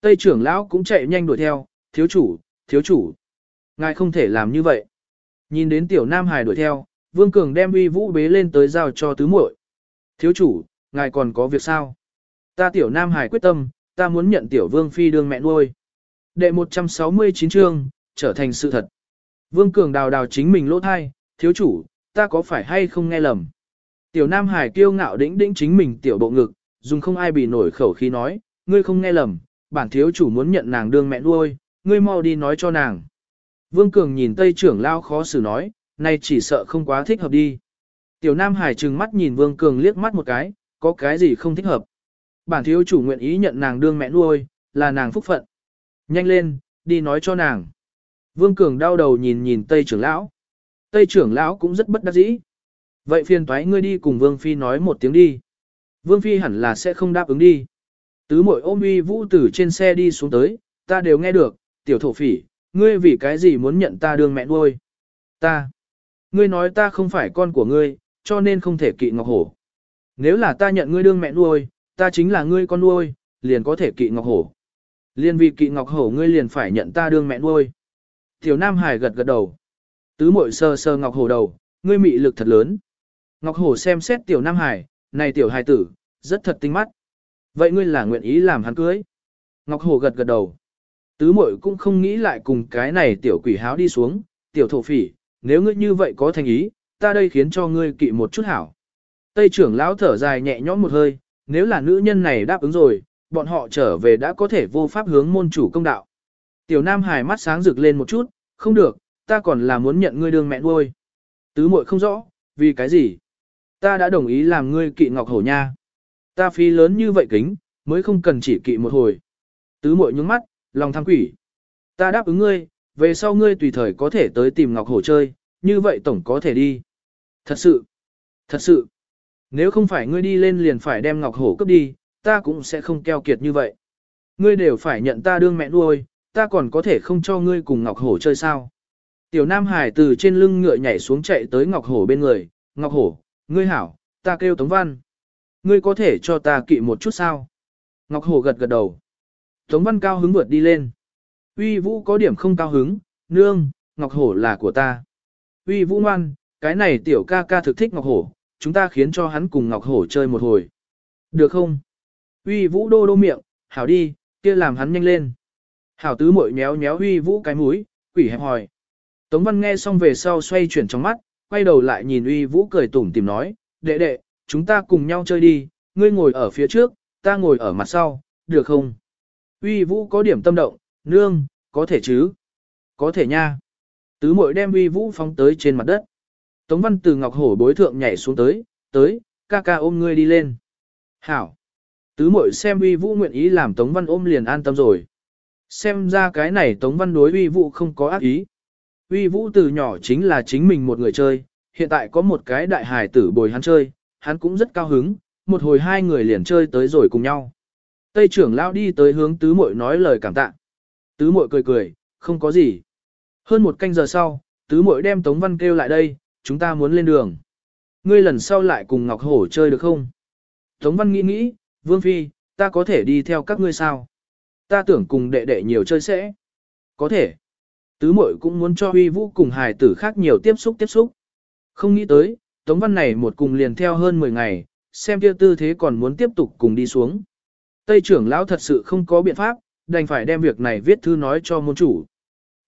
Tây trưởng lão cũng chạy nhanh đuổi theo, thiếu chủ, thiếu chủ. Ngài không thể làm như vậy. Nhìn đến tiểu Nam Hải đuổi theo, Vương Cường đem uy vũ bế lên tới giao cho tứ muội. Thiếu chủ, ngài còn có việc sao? Ta tiểu Nam Hải quyết tâm, ta muốn nhận tiểu Vương Phi đương mẹ nuôi. Đệ 169 chương, trở thành sự thật. Vương Cường đào đào chính mình lỗ thai, thiếu chủ, ta có phải hay không nghe lầm? Tiểu Nam Hải kiêu ngạo đĩnh đĩnh chính mình tiểu bộ ngực, dùng không ai bị nổi khẩu khí nói, ngươi không nghe lầm, bản thiếu chủ muốn nhận nàng đương mẹ nuôi, ngươi mau đi nói cho nàng. Vương Cường nhìn Tây trưởng lao khó xử nói, này chỉ sợ không quá thích hợp đi. Tiểu Nam Hải trừng mắt nhìn Vương Cường liếc mắt một cái, có cái gì không thích hợp. Bản thiếu chủ nguyện ý nhận nàng đương mẹ nuôi, là nàng phúc phận. Nhanh lên, đi nói cho nàng. Vương Cường đau đầu nhìn nhìn Tây trưởng lão. Tây trưởng lão cũng rất bất đắc dĩ. Vậy phiền toái ngươi đi cùng Vương Phi nói một tiếng đi. Vương Phi hẳn là sẽ không đáp ứng đi. Tứ mội ôm uy vũ tử trên xe đi xuống tới, ta đều nghe được, tiểu thổ phỉ, ngươi vì cái gì muốn nhận ta đương mẹ nuôi? Ta. Ngươi nói ta không phải con của ngươi, cho nên không thể kỵ ngọc hổ. Nếu là ta nhận ngươi đương mẹ nuôi, ta chính là ngươi con nuôi, liền có thể kỵ ngọc hổ. Liên vì kỵ ngọc hổ ngươi liền phải nhận ta đương mẹ nuôi. Tiểu Nam Hải gật gật đầu. Tứ muội sơ sơ ngọc hổ đầu, ngươi mị lực thật lớn. Ngọc hổ xem xét tiểu Nam Hải, này tiểu hài tử, rất thật tinh mắt. Vậy ngươi là nguyện ý làm hắn cưới? Ngọc hổ gật gật đầu. Tứ muội cũng không nghĩ lại cùng cái này tiểu quỷ háo đi xuống, tiểu thổ phỉ, nếu ngươi như vậy có thành ý, ta đây khiến cho ngươi kỵ một chút hảo. Tây trưởng lão thở dài nhẹ nhõm một hơi, nếu là nữ nhân này đáp ứng rồi, bọn họ trở về đã có thể vô pháp hướng môn chủ công đạo. Tiểu Nam Hải mắt sáng rực lên một chút, không được, ta còn là muốn nhận ngươi đương mẹ nuôi. Tứ muội không rõ, vì cái gì? Ta đã đồng ý làm ngươi kỵ ngọc hổ nha. Ta phi lớn như vậy kính, mới không cần chỉ kỵ một hồi. Tứ muội nhướng mắt, lòng tham quỷ. Ta đáp ứng ngươi, về sau ngươi tùy thời có thể tới tìm ngọc hổ chơi, như vậy tổng có thể đi. Thật sự, thật sự, nếu không phải ngươi đi lên liền phải đem ngọc hổ cướp đi, ta cũng sẽ không keo kiệt như vậy. Ngươi đều phải nhận ta đương mẹ nuôi, ta còn có thể không cho ngươi cùng Ngọc Hổ chơi sao. Tiểu Nam Hải từ trên lưng ngựa nhảy xuống chạy tới Ngọc Hổ bên người, Ngọc Hổ, ngươi hảo, ta kêu Tống Văn. Ngươi có thể cho ta kỵ một chút sao? Ngọc Hổ gật gật đầu. Tống Văn cao hứng vượt đi lên. Uy Vũ có điểm không cao hứng, nương, Ngọc Hổ là của ta. Uy Vũ ngoan, cái này tiểu ca ca thực thích Ngọc Hổ, chúng ta khiến cho hắn cùng Ngọc Hổ chơi một hồi. Được không? Uy Vũ đô đô miệng, hảo đi, kia làm hắn nhanh lên. Hảo tứ muội méo méo Uy Vũ cái mũi, quỷ hẹp hỏi Tống Văn nghe xong về sau xoay chuyển trong mắt, quay đầu lại nhìn uy vũ cười tủm tìm nói, đệ đệ, chúng ta cùng nhau chơi đi, ngươi ngồi ở phía trước, ta ngồi ở mặt sau, được không? Uy vũ có điểm tâm động, nương, có thể chứ? Có thể nha. Tứ mội đem uy vũ phóng tới trên mặt đất. Tống văn từ ngọc hổ bối thượng nhảy xuống tới, tới, ca ca ôm ngươi đi lên. Hảo. Tứ mội xem uy vũ nguyện ý làm tống văn ôm liền an tâm rồi. Xem ra cái này tống văn đối uy vũ không có ác ý. Uy vũ từ nhỏ chính là chính mình một người chơi, hiện tại có một cái đại hài tử bồi hắn chơi, hắn cũng rất cao hứng, một hồi hai người liền chơi tới rồi cùng nhau. Tây trưởng lao đi tới hướng tứ muội nói lời cảm tạ. Tứ muội cười cười, không có gì. Hơn một canh giờ sau, tứ muội đem Tống Văn kêu lại đây, chúng ta muốn lên đường. Ngươi lần sau lại cùng Ngọc Hổ chơi được không? Tống Văn nghĩ nghĩ, Vương Phi, ta có thể đi theo các ngươi sao? Ta tưởng cùng đệ đệ nhiều chơi sẽ. Có thể. Tứ muội cũng muốn cho huy vũ cùng hài tử khác nhiều tiếp xúc tiếp xúc. Không nghĩ tới, Tống Văn này một cùng liền theo hơn 10 ngày, xem kia tư thế còn muốn tiếp tục cùng đi xuống. Tây trưởng lão thật sự không có biện pháp, đành phải đem việc này viết thư nói cho môn chủ.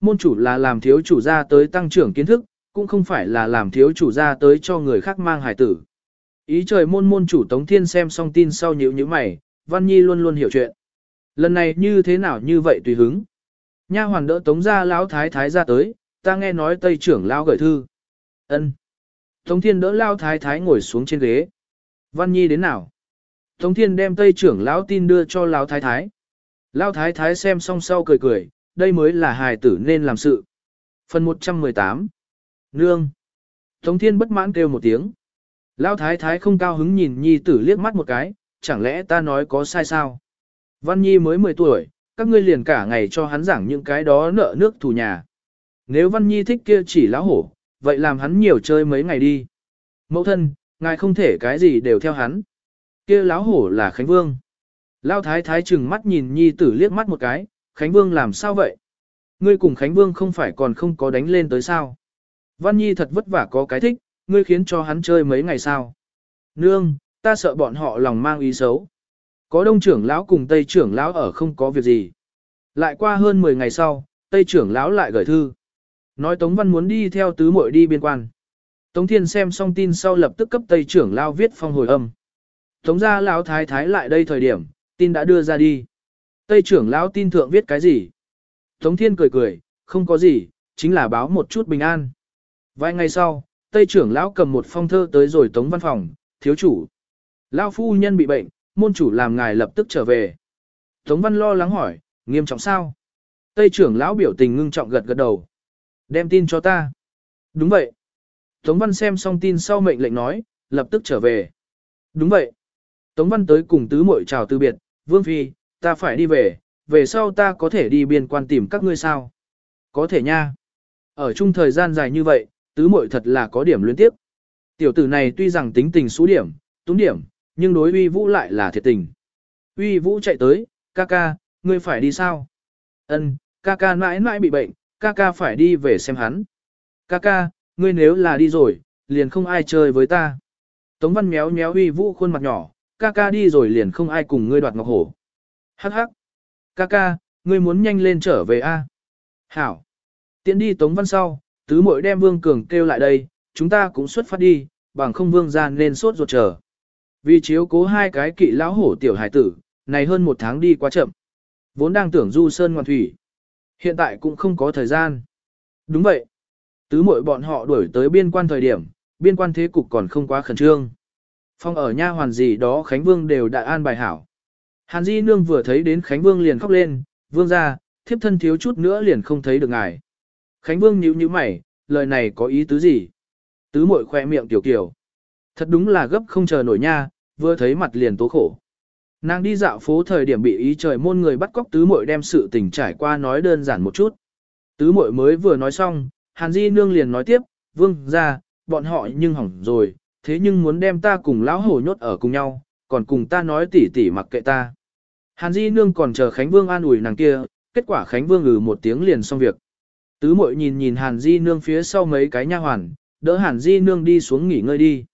Môn chủ là làm thiếu chủ ra tới tăng trưởng kiến thức, cũng không phải là làm thiếu chủ ra tới cho người khác mang hài tử. Ý trời môn môn chủ Tống Thiên xem xong tin sau nhíu nhíu mày, Văn Nhi luôn luôn hiểu chuyện. Lần này như thế nào như vậy tùy hứng. Nha hoàn đỡ Tống gia lão thái thái ra tới, ta nghe nói Tây trưởng lão gửi thư. Ân. Tống Thiên đỡ lão thái thái ngồi xuống trên ghế. Văn Nhi đến nào? Tống Thiên đem Tây trưởng lão tin đưa cho lão thái thái. Lão thái thái xem xong sau cười cười, đây mới là hài tử nên làm sự. Phần 118 Nương Tống Thiên bất mãn kêu một tiếng. Lão thái thái không cao hứng nhìn Nhi tử liếc mắt một cái, chẳng lẽ ta nói có sai sao? Văn Nhi mới 10 tuổi, các ngươi liền cả ngày cho hắn giảng những cái đó nợ nước thù nhà. Nếu Văn Nhi thích kia chỉ lão hổ, vậy làm hắn nhiều chơi mấy ngày đi. Mẫu thân, ngài không thể cái gì đều theo hắn. Kia lão hổ là Khánh Vương. Lão thái thái chừng mắt nhìn Nhi tử liếc mắt một cái, Khánh Vương làm sao vậy? Ngươi cùng Khánh Vương không phải còn không có đánh lên tới sao? Văn Nhi thật vất vả có cái thích, ngươi khiến cho hắn chơi mấy ngày sao? Nương, ta sợ bọn họ lòng mang ý xấu. Có đông trưởng lão cùng tây trưởng lão ở không có việc gì. Lại qua hơn 10 ngày sau, tây trưởng lão lại gửi thư. Nói Tống Văn muốn đi theo tứ muội đi biên quan. Tống Thiên xem xong tin sau lập tức cấp tây trưởng lão viết phong hồi âm. Tống gia lão thái thái lại đây thời điểm, tin đã đưa ra đi. Tây trưởng lão tin thượng viết cái gì? Tống Thiên cười cười, không có gì, chính là báo một chút bình an. Vài ngày sau, Tây trưởng lão cầm một phong thơ tới rồi Tống văn phòng, thiếu chủ. Lão phu nhân bị bệnh, môn chủ làm ngài lập tức trở về. Tống văn lo lắng hỏi, nghiêm trọng sao? Tây trưởng lão biểu tình ngưng trọng gật gật đầu. Đem tin cho ta. Đúng vậy. Tống văn xem xong tin sau mệnh lệnh nói, lập tức trở về. Đúng vậy. Tống văn tới cùng tứ muội chào từ biệt, vương phi, ta phải đi về, về sau ta có thể đi biên quan tìm các ngươi sao? Có thể nha. Ở chung thời gian dài như vậy, tứ muội thật là có điểm luyến tiếp. Tiểu tử này tuy rằng tính tình xú điểm, túng điểm, nhưng đối uy vũ lại là thiệt tình. Uy vũ chạy tới, ca ca, ngươi phải đi sao? Ân, ca ca mãi mãi bị bệnh, ca ca phải đi về xem hắn. Ca ca, ngươi nếu là đi rồi, liền không ai chơi với ta. Tống văn méo méo uy vũ khuôn mặt nhỏ, ca ca đi rồi liền không ai cùng ngươi đoạt ngọc hổ. Hắc hắc. Ca ca, ngươi muốn nhanh lên trở về a? Hảo. Tiến đi Tống Văn sau, tứ muội đem Vương Cường kêu lại đây, chúng ta cũng xuất phát đi, bằng không Vương ra nên sốt ruột chờ. Vì chiếu cố hai cái kỵ lão hổ tiểu hải tử, này hơn một tháng đi quá chậm. Vốn đang tưởng du sơn ngoan thủy. Hiện tại cũng không có thời gian. Đúng vậy. Tứ muội bọn họ đuổi tới biên quan thời điểm, biên quan thế cục còn không quá khẩn trương. Phong ở nha hoàn gì đó Khánh Vương đều đại an bài hảo. Hàn Di Nương vừa thấy đến Khánh Vương liền khóc lên, vương ra, thiếp thân thiếu chút nữa liền không thấy được ngài. Khánh Vương nhíu nhíu mày, lời này có ý tứ gì? Tứ Muội khoe miệng tiểu kiểu. Thật đúng là gấp không chờ nổi nha, vừa thấy mặt liền tố khổ. Nàng đi dạo phố thời điểm bị ý trời môn người bắt cóc tứ muội đem sự tình trải qua nói đơn giản một chút. Tứ muội mới vừa nói xong, Hàn Di Nương liền nói tiếp, vương ra, bọn họ nhưng hỏng rồi, thế nhưng muốn đem ta cùng lão hổ nhốt ở cùng nhau, còn cùng ta nói tỉ tỉ mặc kệ ta. Hàn Di Nương còn chờ Khánh Vương an ủi nàng kia, kết quả Khánh Vương ngừ một tiếng liền xong việc. Tứ mội nhìn nhìn Hàn Di Nương phía sau mấy cái nha hoàn, đỡ Hàn Di Nương đi xuống nghỉ ngơi đi.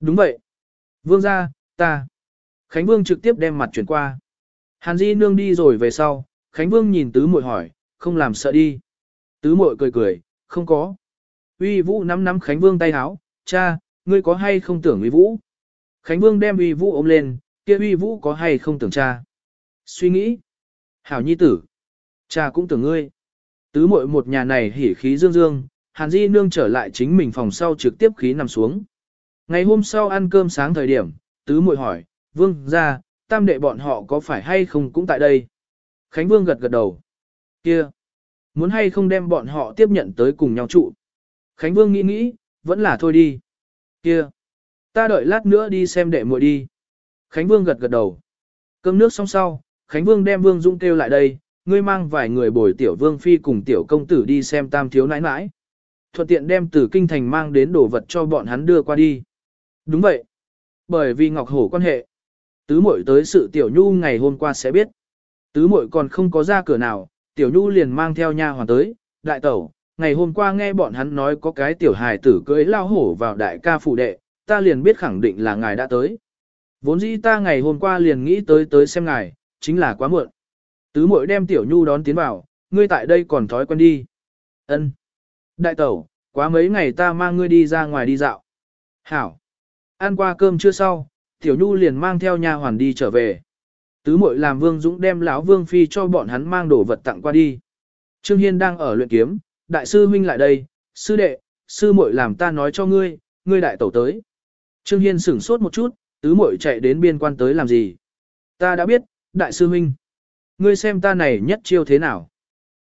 Đúng vậy. Vương gia, ta. Khánh Vương trực tiếp đem mặt chuyển qua. Hàn Di Nương đi rồi về sau, Khánh Vương nhìn tứ mội hỏi, không làm sợ đi. Tứ mội cười cười, không có. Uy Vũ nắm nắm Khánh Vương tay háo, cha, ngươi có hay không tưởng Uy Vũ? Khánh Vương đem Uy Vũ ôm lên, kia Uy Vũ có hay không tưởng cha? Suy nghĩ. Hảo nhi tử. Cha cũng tưởng ngươi. Tứ muội một nhà này hỉ khí dương dương, Hàn Di nương trở lại chính mình phòng sau trực tiếp khí nằm xuống. Ngày hôm sau ăn cơm sáng thời điểm, tứ muội hỏi, vương ra, tam đệ bọn họ có phải hay không cũng tại đây? Khánh Vương gật gật đầu. Kia, muốn hay không đem bọn họ tiếp nhận tới cùng nhau trụ? Khánh Vương nghĩ nghĩ, vẫn là thôi đi. Kia, ta đợi lát nữa đi xem đệ muội đi. Khánh Vương gật gật đầu. Cơm nước xong sau, Khánh Vương đem Vương Dung kêu lại đây, ngươi mang vài người bồi tiểu Vương Phi cùng tiểu công tử đi xem tam thiếu nãi nãi. Thuận tiện đem từ kinh thành mang đến đồ vật cho bọn hắn đưa qua đi. Đúng vậy. Bởi vì Ngọc Hổ quan hệ. Tứ muội tới sự tiểu nhu ngày hôm qua sẽ biết. Tứ muội còn không có ra cửa nào, tiểu nhu liền mang theo nha hoàn tới, đại tẩu, ngày hôm qua nghe bọn hắn nói có cái tiểu hài tử cưới lao hổ vào đại ca phụ đệ, ta liền biết khẳng định là ngài đã tới. Vốn dĩ ta ngày hôm qua liền nghĩ tới tới xem ngài, chính là quá muộn. Tứ muội đem tiểu nhu đón tiến vào, ngươi tại đây còn thói quen đi. Ân. Đại tẩu, quá mấy ngày ta mang ngươi đi ra ngoài đi dạo. Hảo. Ăn qua cơm chưa sau, tiểu nhu liền mang theo nha hoàn đi trở về. Tứ muội làm Vương Dũng đem lão Vương phi cho bọn hắn mang đồ vật tặng qua đi. Trương Hiên đang ở luyện kiếm, đại sư huynh lại đây, sư đệ, sư muội làm ta nói cho ngươi, ngươi đại tẩu tới. Trương Hiên sửng sốt một chút, tứ muội chạy đến biên quan tới làm gì? Ta đã biết, đại sư huynh. Ngươi xem ta này nhất chiêu thế nào?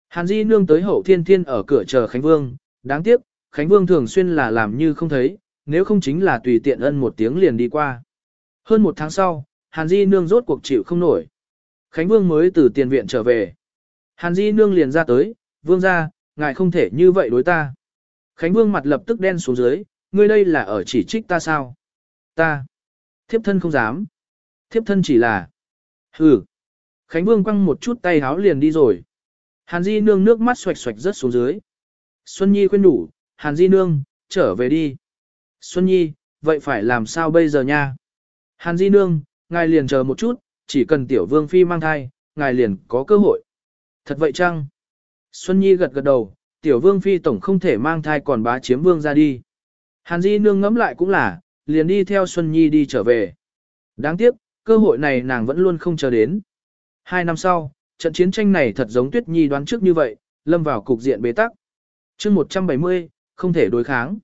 Hàn Di nương tới hậu thiên thiên ở cửa chờ Khánh Vương, đáng tiếc, Khánh Vương thường xuyên là làm như không thấy, nếu không chính là tùy tiện ân một tiếng liền đi qua. Hơn một tháng sau, Hàn Di nương rốt cuộc chịu không nổi. Khánh Vương mới từ tiền viện trở về. Hàn Di nương liền ra tới, vương ra, ngài không thể như vậy đối ta. Khánh Vương mặt lập tức đen xuống dưới, ngươi đây là ở chỉ trích ta sao? Ta. Thiếp thân không dám. Thiếp thân chỉ là. Hừ. Khánh Vương quăng một chút tay háo liền đi rồi. Hàn Di nương nước mắt xoạch xoạch rớt xuống dưới. Xuân Nhi khuyên đủ, Hàn Di nương, trở về đi. Xuân Nhi, vậy phải làm sao bây giờ nha? Hàn Di nương, ngài liền chờ một chút, chỉ cần tiểu vương phi mang thai, ngài liền có cơ hội. Thật vậy chăng? Xuân Nhi gật gật đầu, tiểu vương phi tổng không thể mang thai còn bá chiếm vương ra đi. Hàn Di nương ngẫm lại cũng là, liền đi theo Xuân Nhi đi trở về. Đáng tiếc, cơ hội này nàng vẫn luôn không chờ đến. Hai năm sau, trận chiến tranh này thật giống Tuyết Nhi đoán trước như vậy, lâm vào cục diện bế tắc. chương 170, không thể đối kháng.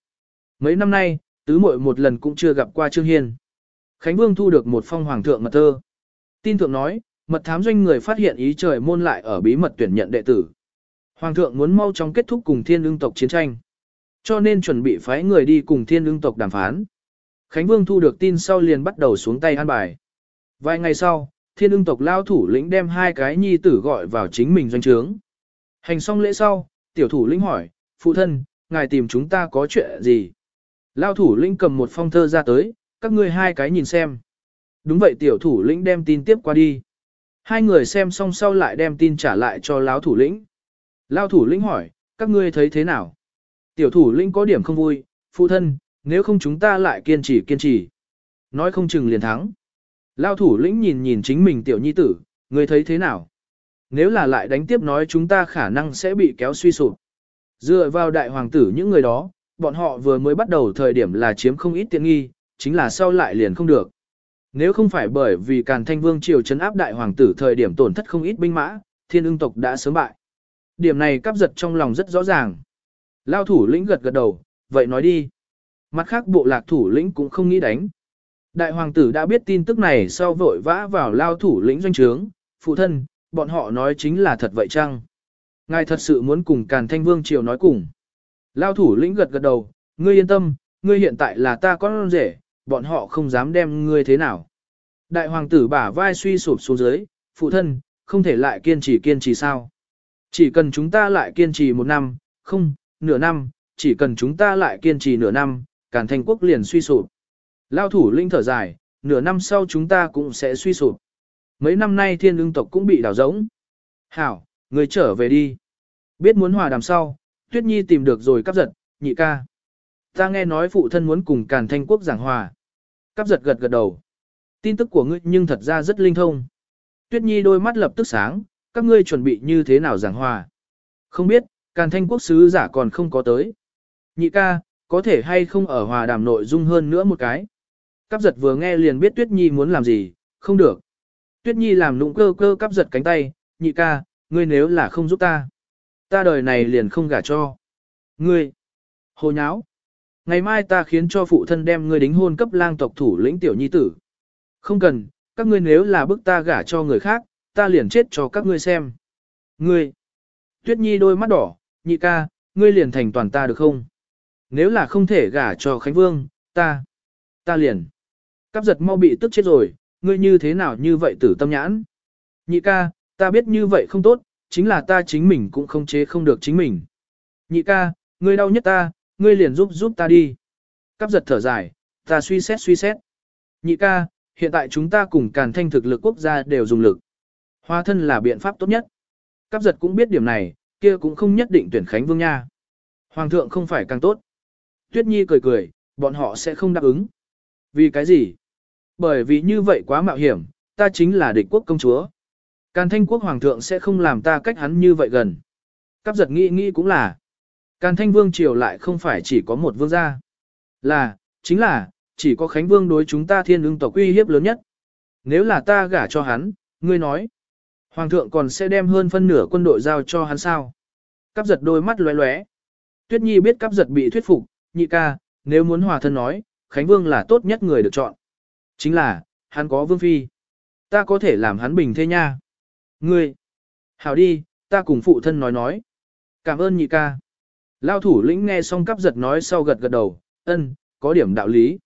Mấy năm nay, tứ muội một lần cũng chưa gặp qua Trương Hiên. Khánh Vương thu được một phong hoàng thượng mật thơ. Tin thượng nói, mật thám doanh người phát hiện ý trời môn lại ở bí mật tuyển nhận đệ tử. Hoàng thượng muốn mau chóng kết thúc cùng thiên lương tộc chiến tranh. Cho nên chuẩn bị phái người đi cùng thiên lương tộc đàm phán. Khánh Vương thu được tin sau liền bắt đầu xuống tay an bài. Vài ngày sau, thiên Ưng tộc lao thủ lĩnh đem hai cái nhi tử gọi vào chính mình doanh trướng. Hành xong lễ sau, tiểu thủ lĩnh hỏi, phụ thân, ngài tìm chúng ta có chuyện gì? Lao thủ lĩnh cầm một phong thơ ra tới, các ngươi hai cái nhìn xem. Đúng vậy tiểu thủ lĩnh đem tin tiếp qua đi. Hai người xem xong sau lại đem tin trả lại cho lão thủ lĩnh. Lao thủ lĩnh hỏi, các ngươi thấy thế nào? Tiểu thủ lĩnh có điểm không vui, phụ thân, nếu không chúng ta lại kiên trì kiên trì. Nói không chừng liền thắng. Lao thủ lĩnh nhìn nhìn chính mình tiểu nhi tử, người thấy thế nào? Nếu là lại đánh tiếp nói chúng ta khả năng sẽ bị kéo suy sụp. Dựa vào đại hoàng tử những người đó, bọn họ vừa mới bắt đầu thời điểm là chiếm không ít tiện nghi, chính là sau lại liền không được. Nếu không phải bởi vì Càn Thanh Vương triều trấn áp đại hoàng tử thời điểm tổn thất không ít binh mã, thiên ưng tộc đã sớm bại. Điểm này cắp giật trong lòng rất rõ ràng. Lao thủ lĩnh gật gật đầu, vậy nói đi. Mặt khác bộ lạc thủ lĩnh cũng không nghĩ đánh. Đại hoàng tử đã biết tin tức này sau vội vã vào lao thủ lĩnh doanh trướng, phụ thân, bọn họ nói chính là thật vậy chăng? Ngài thật sự muốn cùng Càn Thanh Vương triều nói cùng. Lao thủ lĩnh gật gật đầu, ngươi yên tâm, ngươi hiện tại là ta con rể, bọn họ không dám đem ngươi thế nào. Đại hoàng tử bả vai suy sụp xuống dưới, phụ thân, không thể lại kiên trì kiên trì sao. Chỉ cần chúng ta lại kiên trì một năm, không, nửa năm, chỉ cần chúng ta lại kiên trì nửa năm, càn thanh quốc liền suy sụp. Lao thủ linh thở dài, nửa năm sau chúng ta cũng sẽ suy sụp. Mấy năm nay thiên ưng tộc cũng bị đảo rỗng. Hảo, người trở về đi. Biết muốn hòa đàm sau, Tuyết Nhi tìm được rồi cắp giật, nhị ca. Ta nghe nói phụ thân muốn cùng Càn Thanh Quốc giảng hòa. Cắp giật gật gật đầu. Tin tức của ngươi nhưng thật ra rất linh thông. Tuyết Nhi đôi mắt lập tức sáng, các ngươi chuẩn bị như thế nào giảng hòa. Không biết, Càn thanh quốc sứ giả còn không có tới. Nhị ca, có thể hay không ở hòa đàm nội dung hơn nữa một cái. Cáp giật vừa nghe liền biết Tuyết Nhi muốn làm gì, không được. Tuyết Nhi làm nụng cơ cơ cắp giật cánh tay, nhị ca, ngươi nếu là không giúp ta. Ta đời này liền không gả cho. Ngươi, hồ nháo. Ngày mai ta khiến cho phụ thân đem ngươi đính hôn cấp lang tộc thủ lĩnh tiểu nhi tử. Không cần, các ngươi nếu là bức ta gả cho người khác, ta liền chết cho các ngươi xem. Ngươi, Tuyết Nhi đôi mắt đỏ, nhị ca, ngươi liền thành toàn ta được không? Nếu là không thể gả cho Khánh Vương, ta, ta liền. Cắp giật mau bị tức chết rồi, ngươi như thế nào như vậy tử tâm nhãn? Nhị ca, ta biết như vậy không tốt, chính là ta chính mình cũng không chế không được chính mình. Nhị ca, ngươi đau nhất ta, ngươi liền giúp giúp ta đi. Cắp giật thở dài, ta suy xét suy xét. Nhị ca, hiện tại chúng ta cùng càn thanh thực lực quốc gia đều dùng lực. Hóa thân là biện pháp tốt nhất. Cắp giật cũng biết điểm này, kia cũng không nhất định tuyển Khánh Vương nha. Hoàng thượng không phải càng tốt. Tuyết Nhi cười cười, bọn họ sẽ không đáp ứng. Vì cái gì? Bởi vì như vậy quá mạo hiểm, ta chính là địch quốc công chúa. Càn thanh quốc hoàng thượng sẽ không làm ta cách hắn như vậy gần. Cắp giật nghĩ nghĩ cũng là. Càn thanh vương triều lại không phải chỉ có một vương gia. Là, chính là, chỉ có Khánh Vương đối chúng ta thiên ưng tộc uy hiếp lớn nhất. Nếu là ta gả cho hắn, ngươi nói. Hoàng thượng còn sẽ đem hơn phân nửa quân đội giao cho hắn sao. Cắp giật đôi mắt lóe lóe. Tuyết Nhi biết cắp giật bị thuyết phục, nhị ca, nếu muốn hòa thân nói, Khánh Vương là tốt nhất người được chọn. Chính là, hắn có vương phi. Ta có thể làm hắn bình thế nha. Ngươi. Hảo đi, ta cùng phụ thân nói nói. Cảm ơn nhị ca. Lao thủ lĩnh nghe xong cắp giật nói sau gật gật đầu, ân, có điểm đạo lý.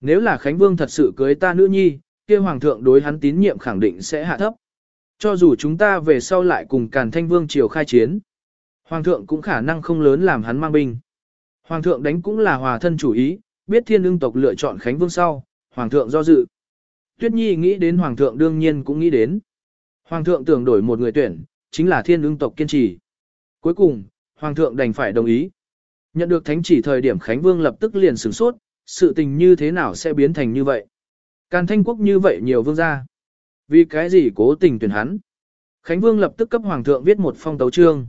Nếu là Khánh Vương thật sự cưới ta nữ nhi, kia hoàng thượng đối hắn tín nhiệm khẳng định sẽ hạ thấp. Cho dù chúng ta về sau lại cùng Càn Thanh Vương triều khai chiến, hoàng thượng cũng khả năng không lớn làm hắn mang binh. Hoàng thượng đánh cũng là hòa thân chủ ý, biết thiên ương tộc lựa chọn Khánh Vương sau, hoàng thượng do dự. Tuyết Nhi nghĩ đến hoàng thượng đương nhiên cũng nghĩ đến. Hoàng thượng tưởng đổi một người tuyển, chính là thiên ương tộc kiên trì. Cuối cùng, hoàng thượng đành phải đồng ý. Nhận được thánh chỉ thời điểm Khánh Vương lập tức liền sửng sốt, sự tình như thế nào sẽ biến thành như vậy. Càn thanh quốc như vậy nhiều vương gia. Vì cái gì cố tình tuyển hắn? Khánh Vương lập tức cấp Hoàng thượng viết một phong tấu trương.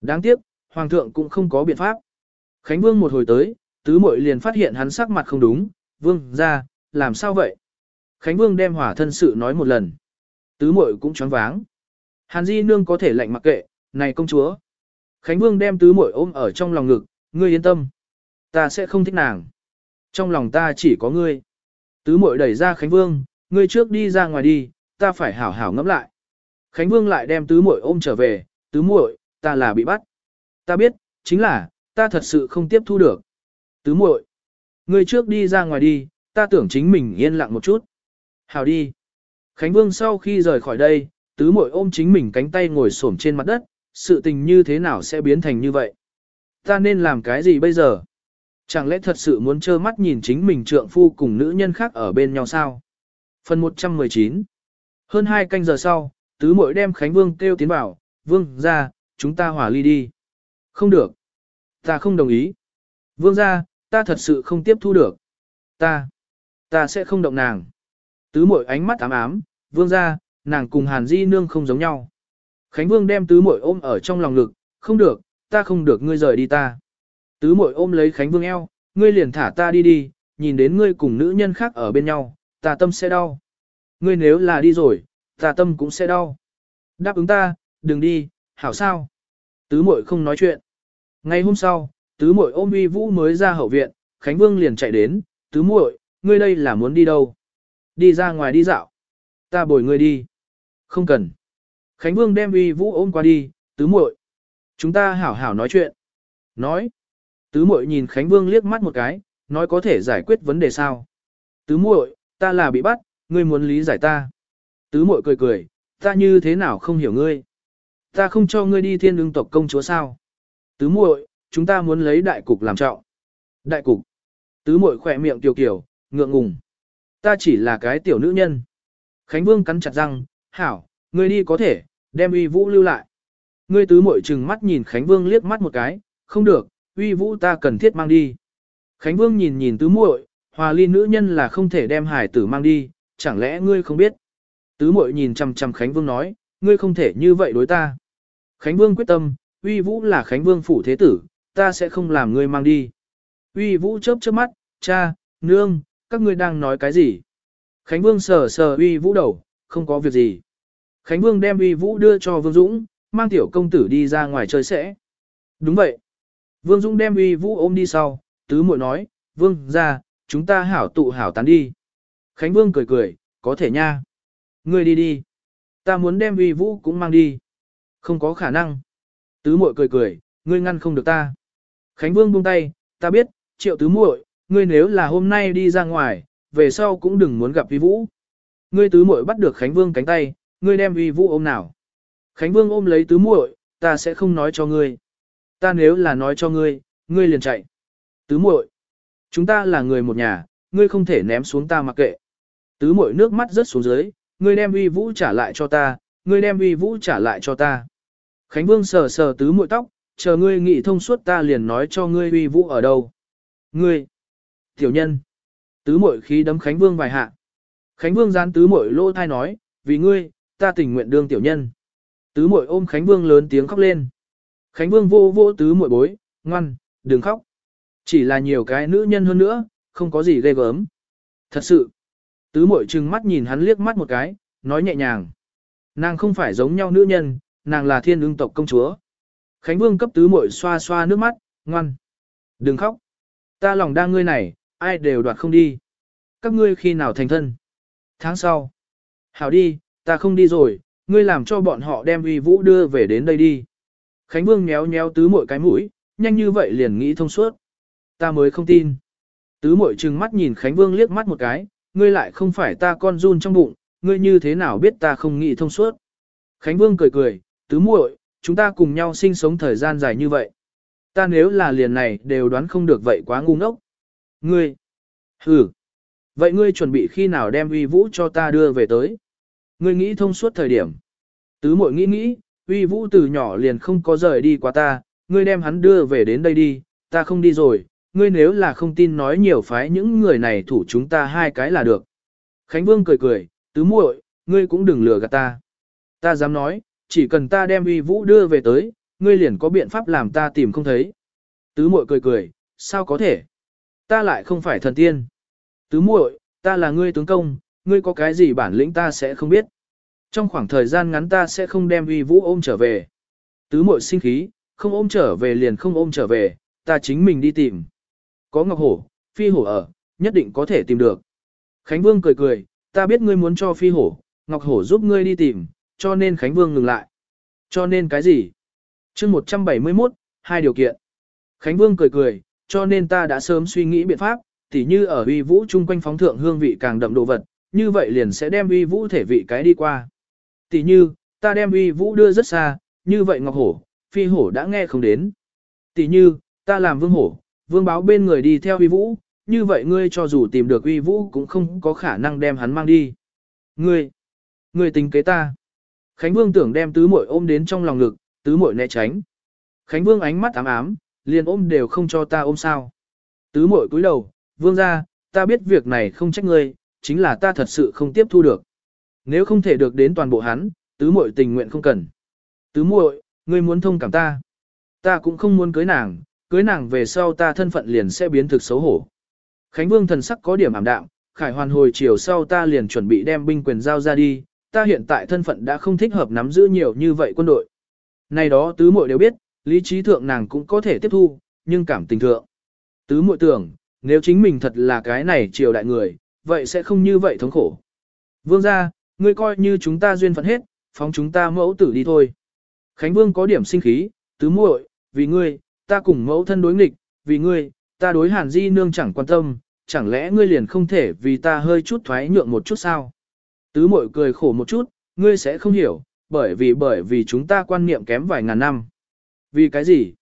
Đáng tiếc, Hoàng thượng cũng không có biện pháp. Khánh Vương một hồi tới, tứ muội liền phát hiện hắn sắc mặt không đúng, Vương ra, làm sao vậy? Khánh Vương đem hỏa thân sự nói một lần. Tứ muội cũng choáng váng. Hàn Di Nương có thể lạnh mặc kệ, này công chúa. Khánh Vương đem tứ muội ôm ở trong lòng ngực, ngươi yên tâm. Ta sẽ không thích nàng. Trong lòng ta chỉ có ngươi. Tứ muội đẩy ra Khánh Vương, ngươi trước đi ra ngoài đi, ta phải hảo hảo ngẫm lại. Khánh Vương lại đem tứ muội ôm trở về, tứ muội, ta là bị bắt. Ta biết, chính là, ta thật sự không tiếp thu được. Tứ muội, ngươi trước đi ra ngoài đi, ta tưởng chính mình yên lặng một chút. hào đi. Khánh Vương sau khi rời khỏi đây, tứ muội ôm chính mình cánh tay ngồi xổm trên mặt đất, sự tình như thế nào sẽ biến thành như vậy? Ta nên làm cái gì bây giờ? Chẳng lẽ thật sự muốn trơ mắt nhìn chính mình trượng phu cùng nữ nhân khác ở bên nhau sao? Phần 119 Hơn hai canh giờ sau, tứ muội đem Khánh Vương kêu tiến vào, Vương ra, chúng ta hòa ly đi. Không được. Ta không đồng ý. Vương ra, ta thật sự không tiếp thu được. Ta, ta sẽ không động nàng. Tứ muội ánh mắt ám ám, vương ra, nàng cùng Hàn Di Nương không giống nhau. Khánh Vương đem tứ muội ôm ở trong lòng lực, không được, ta không được ngươi rời đi ta. Tứ muội ôm lấy Khánh Vương eo, ngươi liền thả ta đi đi, nhìn đến ngươi cùng nữ nhân khác ở bên nhau, ta tâm sẽ đau. Ngươi nếu là đi rồi, ta tâm cũng sẽ đau. Đáp ứng ta, đừng đi, hảo sao. Tứ muội không nói chuyện. Ngày hôm sau, tứ muội ôm uy vũ mới ra hậu viện, Khánh Vương liền chạy đến, tứ muội, ngươi đây là muốn đi đâu? Đi ra ngoài đi dạo. Ta bồi ngươi đi. Không cần. Khánh Vương đem uy vũ ôm qua đi, tứ muội. Chúng ta hảo hảo nói chuyện. Nói. Tứ muội nhìn Khánh Vương liếc mắt một cái, nói có thể giải quyết vấn đề sao. Tứ muội, ta là bị bắt, ngươi muốn lý giải ta. Tứ muội cười cười, ta như thế nào không hiểu ngươi. Ta không cho ngươi đi thiên ưng tộc công chúa sao. Tứ muội, chúng ta muốn lấy đại cục làm trọng. Đại cục. Tứ muội khỏe miệng tiểu kiểu, ngượng ngùng. Ta chỉ là cái tiểu nữ nhân. Khánh Vương cắn chặt răng, hảo, ngươi đi có thể, đem uy vũ lưu lại. Ngươi tứ muội trừng mắt nhìn Khánh Vương liếc mắt một cái, không được, uy vũ ta cần thiết mang đi. Khánh Vương nhìn nhìn tứ muội, hòa ly nữ nhân là không thể đem hải tử mang đi, chẳng lẽ ngươi không biết. Tứ muội nhìn chằm chằm Khánh Vương nói, ngươi không thể như vậy đối ta. Khánh Vương quyết tâm, uy vũ là Khánh Vương phủ thế tử, ta sẽ không làm ngươi mang đi. Uy vũ chớp chớp mắt, cha, nương, các ngươi đang nói cái gì? Khánh Vương sờ sờ uy vũ đầu, không có việc gì. Khánh Vương đem uy vũ đưa cho Vương Dũng, mang tiểu công tử đi ra ngoài chơi sẽ. Đúng vậy. Vương Dũng đem uy vũ ôm đi sau, tứ muội nói, Vương ra, chúng ta hảo tụ hảo tán đi. Khánh Vương cười cười, có thể nha. Ngươi đi đi. Ta muốn đem uy vũ cũng mang đi. Không có khả năng. Tứ muội cười cười, ngươi ngăn không được ta. Khánh Vương buông tay, ta biết, triệu tứ muội, ngươi nếu là hôm nay đi ra ngoài, về sau cũng đừng muốn gặp Vi vũ. Ngươi tứ muội bắt được Khánh Vương cánh tay, ngươi đem Vi vũ ôm nào. Khánh Vương ôm lấy tứ muội, ta sẽ không nói cho ngươi. Ta nếu là nói cho ngươi, ngươi liền chạy. Tứ muội, chúng ta là người một nhà, ngươi không thể ném xuống ta mặc kệ. Tứ muội nước mắt rớt xuống dưới, ngươi đem Vi vũ trả lại cho ta, ngươi đem Vi vũ trả lại cho ta. Khánh Vương sờ sờ tứ muội tóc, chờ ngươi nghĩ thông suốt ta liền nói cho ngươi Vi vũ ở đâu. Ngươi, tiểu nhân, tứ muội khí đấm Khánh Vương vài hạ. Khánh Vương gián tứ muội lô thai nói, vì ngươi, ta tình nguyện đương tiểu nhân. Tứ muội ôm Khánh Vương lớn tiếng khóc lên. Khánh Vương vô vô tứ muội bối, ngoan, đừng khóc. Chỉ là nhiều cái nữ nhân hơn nữa, không có gì ghê gớm. Thật sự, tứ muội trừng mắt nhìn hắn liếc mắt một cái, nói nhẹ nhàng. Nàng không phải giống nhau nữ nhân, nàng là thiên ương tộc công chúa. Khánh Vương cấp tứ muội xoa xoa nước mắt, ngoan. Đừng khóc. Ta lòng đang ngươi này, ai đều đoạt không đi. Các ngươi khi nào thành thân? Tháng sau. Hảo đi, ta không đi rồi, ngươi làm cho bọn họ đem uy vũ đưa về đến đây đi. Khánh Vương nhéo nhéo tứ mội cái mũi, nhanh như vậy liền nghĩ thông suốt. Ta mới không tin. Tứ mội trừng mắt nhìn Khánh Vương liếc mắt một cái, ngươi lại không phải ta con run trong bụng, ngươi như thế nào biết ta không nghĩ thông suốt. Khánh Vương cười cười, tứ muội, chúng ta cùng nhau sinh sống thời gian dài như vậy. Ta nếu là liền này đều đoán không được vậy quá ngu ngốc. Ngươi, hừ, vậy ngươi chuẩn bị khi nào đem uy vũ cho ta đưa về tới? Ngươi nghĩ thông suốt thời điểm. Tứ muội nghĩ nghĩ, uy vũ từ nhỏ liền không có rời đi qua ta, ngươi đem hắn đưa về đến đây đi, ta không đi rồi, ngươi nếu là không tin nói nhiều phái những người này thủ chúng ta hai cái là được. Khánh Vương cười cười, tứ muội, ngươi cũng đừng lừa gạt ta. Ta dám nói, chỉ cần ta đem uy vũ đưa về tới, ngươi liền có biện pháp làm ta tìm không thấy. Tứ muội cười cười, sao có thể? Ta lại không phải thần tiên. Tứ muội, ta là ngươi tướng công, ngươi có cái gì bản lĩnh ta sẽ không biết. Trong khoảng thời gian ngắn ta sẽ không đem uy vũ ôm trở về. Tứ muội sinh khí, không ôm trở về liền không ôm trở về, ta chính mình đi tìm. Có ngọc hổ, phi hổ ở, nhất định có thể tìm được. Khánh Vương cười cười, ta biết ngươi muốn cho phi hổ, ngọc hổ giúp ngươi đi tìm, cho nên Khánh Vương ngừng lại. Cho nên cái gì? chương 171, hai điều kiện. Khánh Vương cười cười, cho nên ta đã sớm suy nghĩ biện pháp, tỉ như ở uy vũ chung quanh phóng thượng hương vị càng đậm đồ vật, như vậy liền sẽ đem uy vũ thể vị cái đi qua. Tỉ như, ta đem uy vũ đưa rất xa, như vậy ngọc hổ, phi hổ đã nghe không đến. Tỉ như, ta làm vương hổ, vương báo bên người đi theo uy vũ, như vậy ngươi cho dù tìm được uy vũ cũng không có khả năng đem hắn mang đi. Ngươi, ngươi tính kế ta. Khánh Vương tưởng đem tứ muội ôm đến trong lòng ngực, tứ muội né tránh. Khánh Vương ánh mắt ám ám, liền ôm đều không cho ta ôm sao. Tứ muội cúi đầu, Vương ra, ta biết việc này không trách ngươi, chính là ta thật sự không tiếp thu được. Nếu không thể được đến toàn bộ hắn, tứ muội tình nguyện không cần. Tứ muội, ngươi muốn thông cảm ta. Ta cũng không muốn cưới nàng, cưới nàng về sau ta thân phận liền sẽ biến thực xấu hổ. Khánh Vương thần sắc có điểm ảm đạm, khải hoàn hồi chiều sau ta liền chuẩn bị đem binh quyền giao ra đi, ta hiện tại thân phận đã không thích hợp nắm giữ nhiều như vậy quân đội. Này đó tứ muội đều biết, lý trí thượng nàng cũng có thể tiếp thu, nhưng cảm tình thượng. Tứ muội tưởng, nếu chính mình thật là cái này triều đại người, vậy sẽ không như vậy thống khổ. Vương gia, ngươi coi như chúng ta duyên phận hết, phóng chúng ta mẫu tử đi thôi. Khánh Vương có điểm sinh khí, tứ muội, vì ngươi, ta cùng mẫu thân đối nghịch, vì ngươi, ta đối Hàn Di nương chẳng quan tâm, chẳng lẽ ngươi liền không thể vì ta hơi chút thoái nhượng một chút sao? Tứ muội cười khổ một chút, ngươi sẽ không hiểu, bởi vì bởi vì chúng ta quan niệm kém vài ngàn năm. Vì cái gì?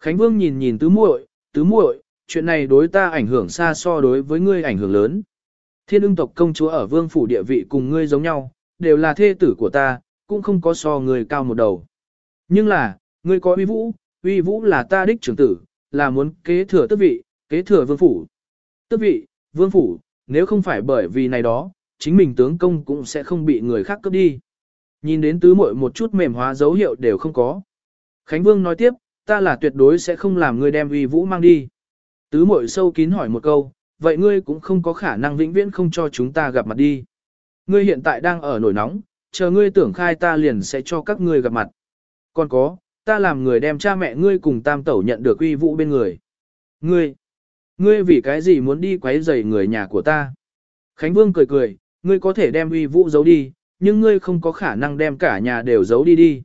Khánh Vương nhìn nhìn tứ muội, tứ muội, chuyện này đối ta ảnh hưởng xa so đối với ngươi ảnh hưởng lớn. Thiên ưng tộc công chúa ở vương phủ địa vị cùng ngươi giống nhau, đều là thê tử của ta, cũng không có so người cao một đầu. Nhưng là, ngươi có uy vũ, uy vũ là ta đích trưởng tử, là muốn kế thừa tước vị, kế thừa vương phủ. Tước vị, vương phủ, nếu không phải bởi vì này đó, chính mình tướng công cũng sẽ không bị người khác cướp đi. Nhìn đến tứ muội một chút mềm hóa dấu hiệu đều không có. Khánh Vương nói tiếp, ta là tuyệt đối sẽ không làm ngươi đem uy vũ mang đi. Tứ mội sâu kín hỏi một câu, vậy ngươi cũng không có khả năng vĩnh viễn không cho chúng ta gặp mặt đi. Ngươi hiện tại đang ở nổi nóng, chờ ngươi tưởng khai ta liền sẽ cho các ngươi gặp mặt. Còn có, ta làm người đem cha mẹ ngươi cùng tam tẩu nhận được uy vũ bên người. Ngươi, ngươi vì cái gì muốn đi quấy rầy người nhà của ta? Khánh Vương cười cười, ngươi có thể đem uy vũ giấu đi, nhưng ngươi không có khả năng đem cả nhà đều giấu đi đi.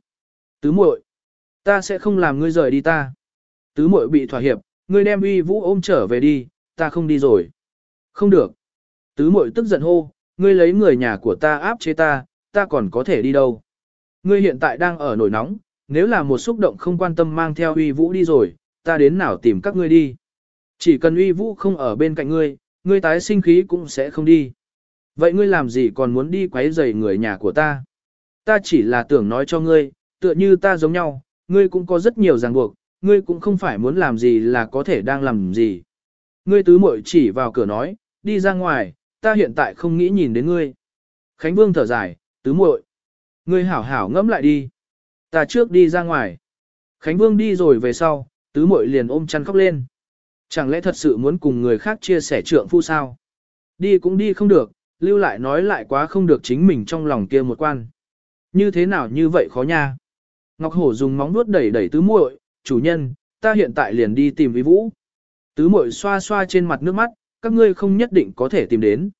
Tứ muội, ta sẽ không làm ngươi rời đi ta. Tứ muội bị thỏa hiệp, ngươi đem uy vũ ôm trở về đi, ta không đi rồi. Không được. Tứ muội tức giận hô, ngươi lấy người nhà của ta áp chế ta, ta còn có thể đi đâu. Ngươi hiện tại đang ở nổi nóng, nếu là một xúc động không quan tâm mang theo uy vũ đi rồi, ta đến nào tìm các ngươi đi. Chỉ cần uy vũ không ở bên cạnh ngươi, ngươi tái sinh khí cũng sẽ không đi. Vậy ngươi làm gì còn muốn đi quấy rầy người nhà của ta? Ta chỉ là tưởng nói cho ngươi, tựa như ta giống nhau, ngươi cũng có rất nhiều ràng buộc, ngươi cũng không phải muốn làm gì là có thể đang làm gì. Ngươi tứ muội chỉ vào cửa nói, đi ra ngoài, ta hiện tại không nghĩ nhìn đến ngươi. Khánh Vương thở dài, tứ muội, ngươi hảo hảo ngẫm lại đi. Ta trước đi ra ngoài. Khánh Vương đi rồi về sau, tứ muội liền ôm chăn khóc lên. Chẳng lẽ thật sự muốn cùng người khác chia sẻ trượng phu sao? Đi cũng đi không được, lưu lại nói lại quá không được chính mình trong lòng kia một quan. Như thế nào như vậy khó nha? Ngọc Hổ dùng móng vuốt đẩy đẩy tứ muội, chủ nhân, ta hiện tại liền đi tìm Vi Vũ. Tứ muội xoa xoa trên mặt nước mắt, các ngươi không nhất định có thể tìm đến.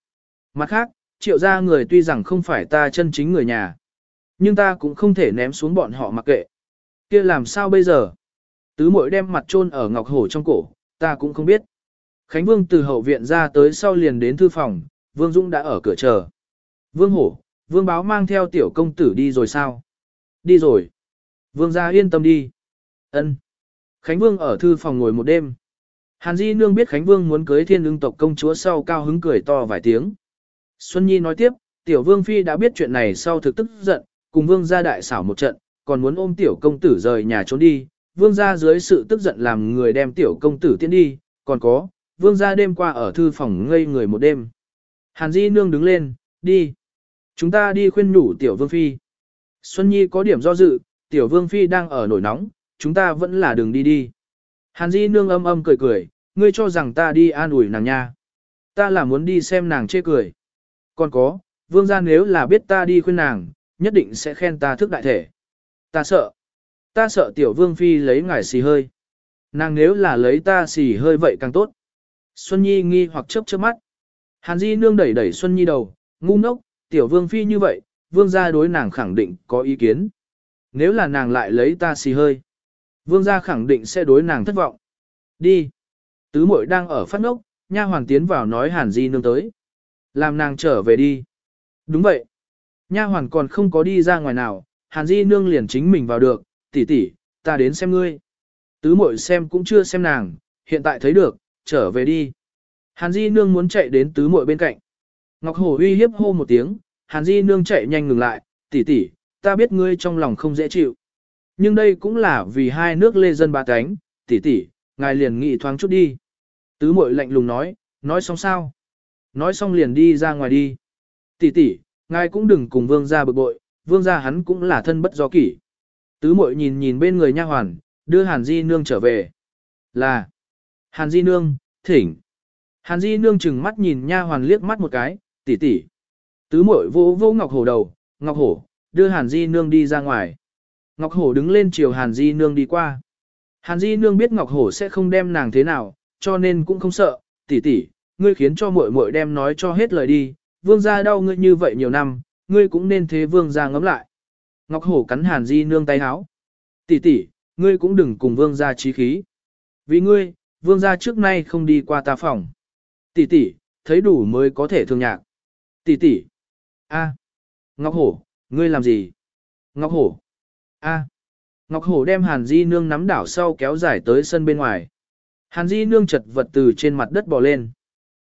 Mặt khác, triệu gia người tuy rằng không phải ta chân chính người nhà, nhưng ta cũng không thể ném xuống bọn họ mặc kệ. kia làm sao bây giờ? Tứ muội đem mặt chôn ở Ngọc Hổ trong cổ, ta cũng không biết. Khánh Vương từ hậu viện ra tới sau liền đến thư phòng, Vương Dũng đã ở cửa chờ. Vương Hổ, Vương Báo mang theo tiểu công tử đi rồi sao? Đi rồi. Vương gia yên tâm đi. Ân. Khánh Vương ở thư phòng ngồi một đêm. Hàn Di Nương biết Khánh Vương muốn cưới thiên ưng tộc công chúa sau cao hứng cười to vài tiếng. Xuân Nhi nói tiếp, tiểu Vương Phi đã biết chuyện này sau thực tức giận, cùng Vương gia đại xảo một trận, còn muốn ôm tiểu công tử rời nhà trốn đi. Vương gia dưới sự tức giận làm người đem tiểu công tử tiến đi, còn có, Vương gia đêm qua ở thư phòng ngây người một đêm. Hàn Di Nương đứng lên, đi. Chúng ta đi khuyên nhủ tiểu Vương Phi. Xuân Nhi có điểm do dự, tiểu Vương Phi đang ở nổi nóng, chúng ta vẫn là đường đi đi. Hàn Di nương âm âm cười cười, ngươi cho rằng ta đi an ủi nàng nha. Ta là muốn đi xem nàng chê cười. Còn có, vương gia nếu là biết ta đi khuyên nàng, nhất định sẽ khen ta thức đại thể. Ta sợ. Ta sợ tiểu vương phi lấy ngải xì hơi. Nàng nếu là lấy ta xì hơi vậy càng tốt. Xuân Nhi nghi hoặc chớp chớp mắt. Hàn Di nương đẩy đẩy Xuân Nhi đầu, ngu ngốc, tiểu vương phi như vậy, vương gia đối nàng khẳng định có ý kiến. Nếu là nàng lại lấy ta xì hơi. Vương gia khẳng định sẽ đối nàng thất vọng. Đi. Tứ muội đang ở phát ngốc, nha hoàn tiến vào nói Hàn Di nương tới. Làm nàng trở về đi. Đúng vậy. Nha hoàn còn không có đi ra ngoài nào, Hàn Di nương liền chính mình vào được, tỷ tỷ, ta đến xem ngươi. Tứ muội xem cũng chưa xem nàng, hiện tại thấy được, trở về đi. Hàn Di nương muốn chạy đến tứ muội bên cạnh. Ngọc Hổ uy hiếp hô một tiếng, Hàn Di nương chạy nhanh ngừng lại, tỷ tỷ, ta biết ngươi trong lòng không dễ chịu. Nhưng đây cũng là vì hai nước lê dân ba cánh, tỷ tỷ, ngài liền nghị thoáng chút đi. Tứ muội lạnh lùng nói, nói xong sao? Nói xong liền đi ra ngoài đi. Tỷ tỷ, ngài cũng đừng cùng vương gia bực bội, vương gia hắn cũng là thân bất do kỷ. Tứ muội nhìn nhìn bên người nha hoàn, đưa Hàn Di Nương trở về. Là, Hàn Di Nương, thỉnh. Hàn Di Nương chừng mắt nhìn nha hoàn liếc mắt một cái, tỷ tỷ. Tứ muội vô vô Ngọc Hổ đầu, Ngọc Hổ, đưa Hàn Di Nương đi ra ngoài. Ngọc Hổ đứng lên chiều Hàn Di Nương đi qua. Hàn Di Nương biết Ngọc Hổ sẽ không đem nàng thế nào, cho nên cũng không sợ, tỷ tỷ, ngươi khiến cho muội muội đem nói cho hết lời đi, vương gia đau ngươi như vậy nhiều năm, ngươi cũng nên thế vương gia ngấm lại. Ngọc Hổ cắn Hàn Di Nương tay háo. Tỷ tỷ, ngươi cũng đừng cùng vương gia trí khí. Vì ngươi, vương gia trước nay không đi qua ta phòng. Tỷ tỷ, thấy đủ mới có thể thương nhạc. Tỷ tỷ. A. Ngọc Hổ, ngươi làm gì? Ngọc Hổ. A. Ngọc Hổ đem Hàn Di Nương nắm đảo sau kéo dài tới sân bên ngoài. Hàn Di Nương chật vật từ trên mặt đất bò lên.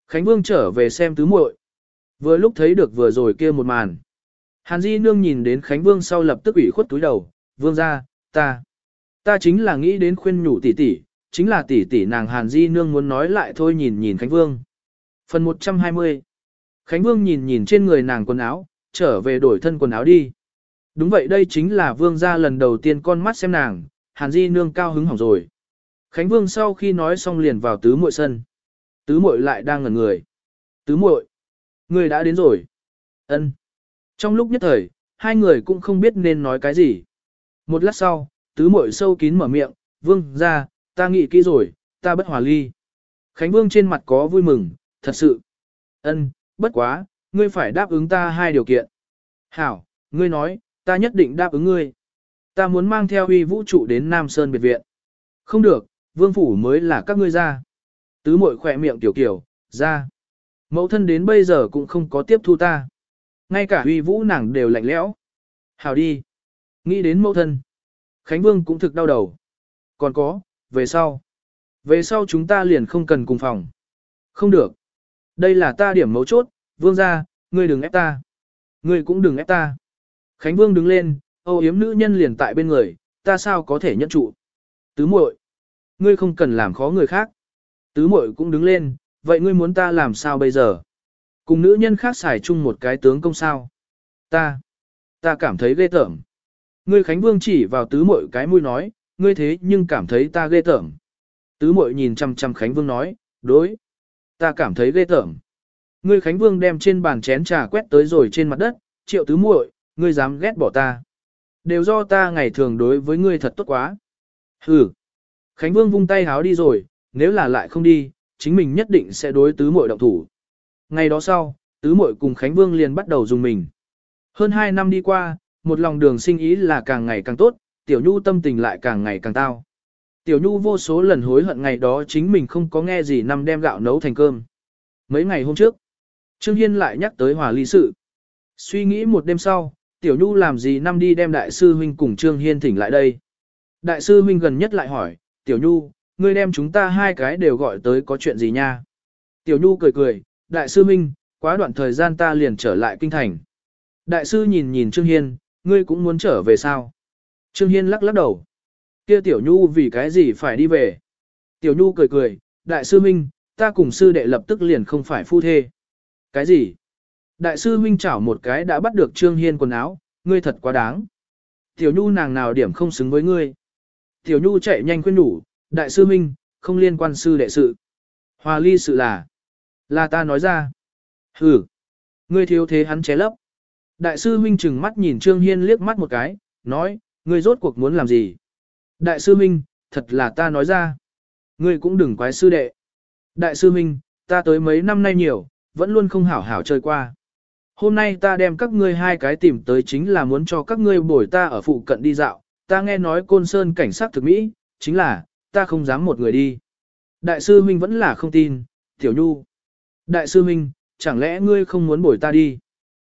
Khánh Vương trở về xem tứ muội. Vừa lúc thấy được vừa rồi kia một màn. Hàn Di Nương nhìn đến Khánh Vương sau lập tức ủy khuất túi đầu, Vương ra, ta. Ta chính là nghĩ đến khuyên nhủ tỷ tỷ, chính là tỷ tỷ nàng Hàn Di Nương muốn nói lại thôi nhìn nhìn Khánh Vương. Phần 120 Khánh Vương nhìn nhìn trên người nàng quần áo, trở về đổi thân quần áo đi. Đúng vậy đây chính là vương gia lần đầu tiên con mắt xem nàng, Hàn Di nương cao hứng hỏng rồi. Khánh Vương sau khi nói xong liền vào tứ muội sân. Tứ muội lại đang ngẩn người. Tứ muội, người đã đến rồi. Ân. Trong lúc nhất thời, hai người cũng không biết nên nói cái gì. Một lát sau, tứ muội sâu kín mở miệng, "Vương gia, ta nghĩ kỹ rồi, ta bất hòa ly." Khánh Vương trên mặt có vui mừng, "Thật sự?" "Ân, bất quá, ngươi phải đáp ứng ta hai điều kiện." "Hảo, ngươi nói, ta nhất định đáp ứng ngươi." Ta muốn mang theo uy vũ trụ đến Nam Sơn biệt viện. Không được, vương phủ mới là các ngươi ra. Tứ mội khỏe miệng tiểu kiểu, ra. Mẫu thân đến bây giờ cũng không có tiếp thu ta. Ngay cả uy vũ nàng đều lạnh lẽo. Hảo đi. Nghĩ đến mẫu thân. Khánh Vương cũng thực đau đầu. Còn có, về sau. Về sau chúng ta liền không cần cùng phòng. Không được. Đây là ta điểm mấu chốt, vương ra, ngươi đừng ép ta. Ngươi cũng đừng ép ta. Khánh Vương đứng lên, âu yếm nữ nhân liền tại bên người, ta sao có thể nhẫn trụ. Tứ muội, ngươi không cần làm khó người khác. Tứ muội cũng đứng lên, vậy ngươi muốn ta làm sao bây giờ? Cùng nữ nhân khác xài chung một cái tướng công sao? Ta, ta cảm thấy ghê tởm. Ngươi Khánh Vương chỉ vào tứ muội cái mũi nói, ngươi thế nhưng cảm thấy ta ghê tởm. Tứ muội nhìn chăm chăm Khánh Vương nói, đối, ta cảm thấy ghê tởm. Ngươi Khánh Vương đem trên bàn chén trà quét tới rồi trên mặt đất, triệu tứ muội, ngươi dám ghét bỏ ta. Đều do ta ngày thường đối với ngươi thật tốt quá. Hừ. Khánh Vương vung tay háo đi rồi, nếu là lại không đi, chính mình nhất định sẽ đối tứ muội động thủ. Ngày đó sau, tứ muội cùng Khánh Vương liền bắt đầu dùng mình. Hơn 2 năm đi qua, một lòng đường sinh ý là càng ngày càng tốt, Tiểu Nhu tâm tình lại càng ngày càng tao. Tiểu Nhu vô số lần hối hận ngày đó chính mình không có nghe gì năm đem gạo nấu thành cơm. Mấy ngày hôm trước, Trương Hiên lại nhắc tới hòa ly sự. Suy nghĩ một đêm sau, Tiểu Nhu làm gì năm đi đem đại sư huynh cùng Trương Hiên thỉnh lại đây. Đại sư huynh gần nhất lại hỏi, Tiểu Nhu, ngươi đem chúng ta hai cái đều gọi tới có chuyện gì nha? Tiểu Nhu cười cười, đại sư huynh, quá đoạn thời gian ta liền trở lại kinh thành. Đại sư nhìn nhìn Trương Hiên, ngươi cũng muốn trở về sao? Trương Hiên lắc lắc đầu. Kia Tiểu Nhu vì cái gì phải đi về? Tiểu Nhu cười cười, đại sư Minh, ta cùng sư đệ lập tức liền không phải phu thê. Cái gì? Đại sư huynh chảo một cái đã bắt được Trương Hiên quần áo, ngươi thật quá đáng. Tiểu Nhu nàng nào điểm không xứng với ngươi. Tiểu Nhu chạy nhanh khuyên nhủ, đại sư huynh, không liên quan sư đệ sự. Hòa ly sự là, là ta nói ra. Ừ, ngươi thiếu thế hắn ché lấp. Đại sư huynh chừng mắt nhìn Trương Hiên liếc mắt một cái, nói, ngươi rốt cuộc muốn làm gì? Đại sư huynh, thật là ta nói ra. Ngươi cũng đừng quái sư đệ. Đại sư huynh, ta tới mấy năm nay nhiều, vẫn luôn không hảo hảo chơi qua. Hôm nay ta đem các ngươi hai cái tìm tới chính là muốn cho các ngươi bồi ta ở phụ cận đi dạo, ta nghe nói côn sơn cảnh sát thực mỹ, chính là, ta không dám một người đi. Đại sư Minh vẫn là không tin, tiểu nhu. Đại sư Minh, chẳng lẽ ngươi không muốn bồi ta đi?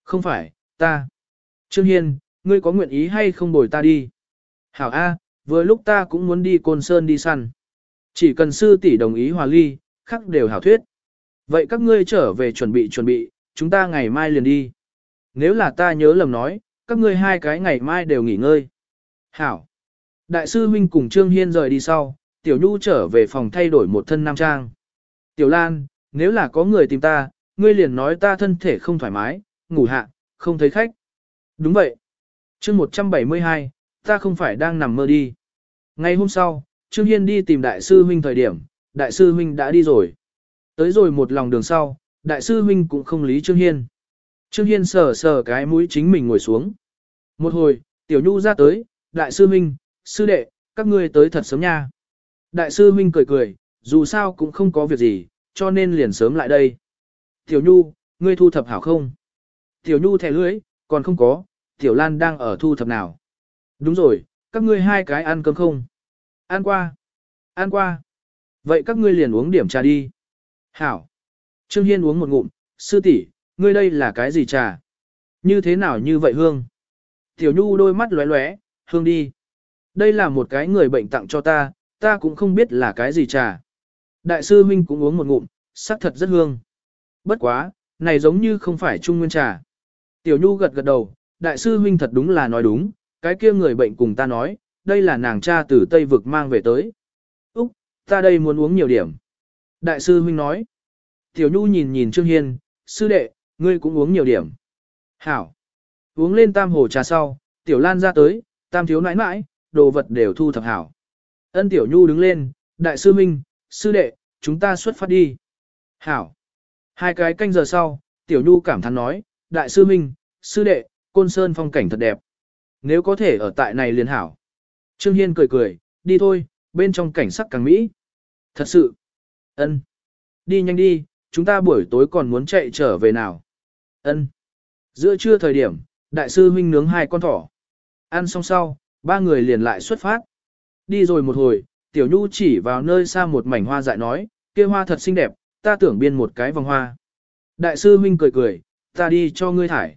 Không phải, ta. Trương Hiên, ngươi có nguyện ý hay không bồi ta đi? Hảo A, vừa lúc ta cũng muốn đi côn sơn đi săn. Chỉ cần sư tỷ đồng ý hòa ly, khắc đều hảo thuyết. Vậy các ngươi trở về chuẩn bị chuẩn bị, chúng ta ngày mai liền đi. Nếu là ta nhớ lầm nói, các ngươi hai cái ngày mai đều nghỉ ngơi. Hảo. Đại sư huynh cùng Trương Hiên rời đi sau, Tiểu Nhu trở về phòng thay đổi một thân nam trang. Tiểu Lan, nếu là có người tìm ta, ngươi liền nói ta thân thể không thoải mái, ngủ hạ, không thấy khách. Đúng vậy. chương 172, ta không phải đang nằm mơ đi. Ngày hôm sau, Trương Hiên đi tìm đại sư huynh thời điểm, đại sư huynh đã đi rồi. Tới rồi một lòng đường sau, đại sư huynh cũng không lý Trương Hiên. Trương Hiên sờ sờ cái mũi chính mình ngồi xuống. Một hồi, Tiểu Nhu ra tới, đại sư huynh, sư đệ, các ngươi tới thật sớm nha. Đại sư huynh cười cười, dù sao cũng không có việc gì, cho nên liền sớm lại đây. Tiểu Nhu, ngươi thu thập hảo không? Tiểu Nhu thẻ lưới, còn không có, Tiểu Lan đang ở thu thập nào? Đúng rồi, các ngươi hai cái ăn cơm không? Ăn qua. Ăn qua. Vậy các ngươi liền uống điểm trà đi. Hảo. Trương Hiên uống một ngụm, sư tỷ, ngươi đây là cái gì trà? Như thế nào như vậy hương? Tiểu Nhu đôi mắt lóe lóe, hương đi. Đây là một cái người bệnh tặng cho ta, ta cũng không biết là cái gì trà. Đại sư huynh cũng uống một ngụm, sắc thật rất hương. Bất quá, này giống như không phải trung nguyên trà. Tiểu Nhu gật gật đầu, đại sư huynh thật đúng là nói đúng, cái kia người bệnh cùng ta nói, đây là nàng cha từ Tây Vực mang về tới. Úc, ta đây muốn uống nhiều điểm. Đại sư huynh nói, Tiểu Nhu nhìn nhìn Trương Hiên, sư đệ, ngươi cũng uống nhiều điểm. Hảo. Uống lên tam hồ trà sau, Tiểu Lan ra tới, tam thiếu nãi nãi, đồ vật đều thu thập hảo. Ân Tiểu Nhu đứng lên, đại sư huynh, sư đệ, chúng ta xuất phát đi. Hảo. Hai cái canh giờ sau, Tiểu Nhu cảm thán nói, đại sư huynh, sư đệ, côn sơn phong cảnh thật đẹp. Nếu có thể ở tại này liền hảo. Trương Hiên cười cười, đi thôi, bên trong cảnh sắc càng mỹ. Thật sự. Ân. Đi nhanh đi, chúng ta buổi tối còn muốn chạy trở về nào. Ân. Giữa trưa thời điểm, đại sư huynh nướng hai con thỏ. Ăn xong sau, ba người liền lại xuất phát. Đi rồi một hồi, tiểu nhu chỉ vào nơi xa một mảnh hoa dại nói, kia hoa thật xinh đẹp, ta tưởng biên một cái vòng hoa. Đại sư huynh cười cười, ta đi cho ngươi thải.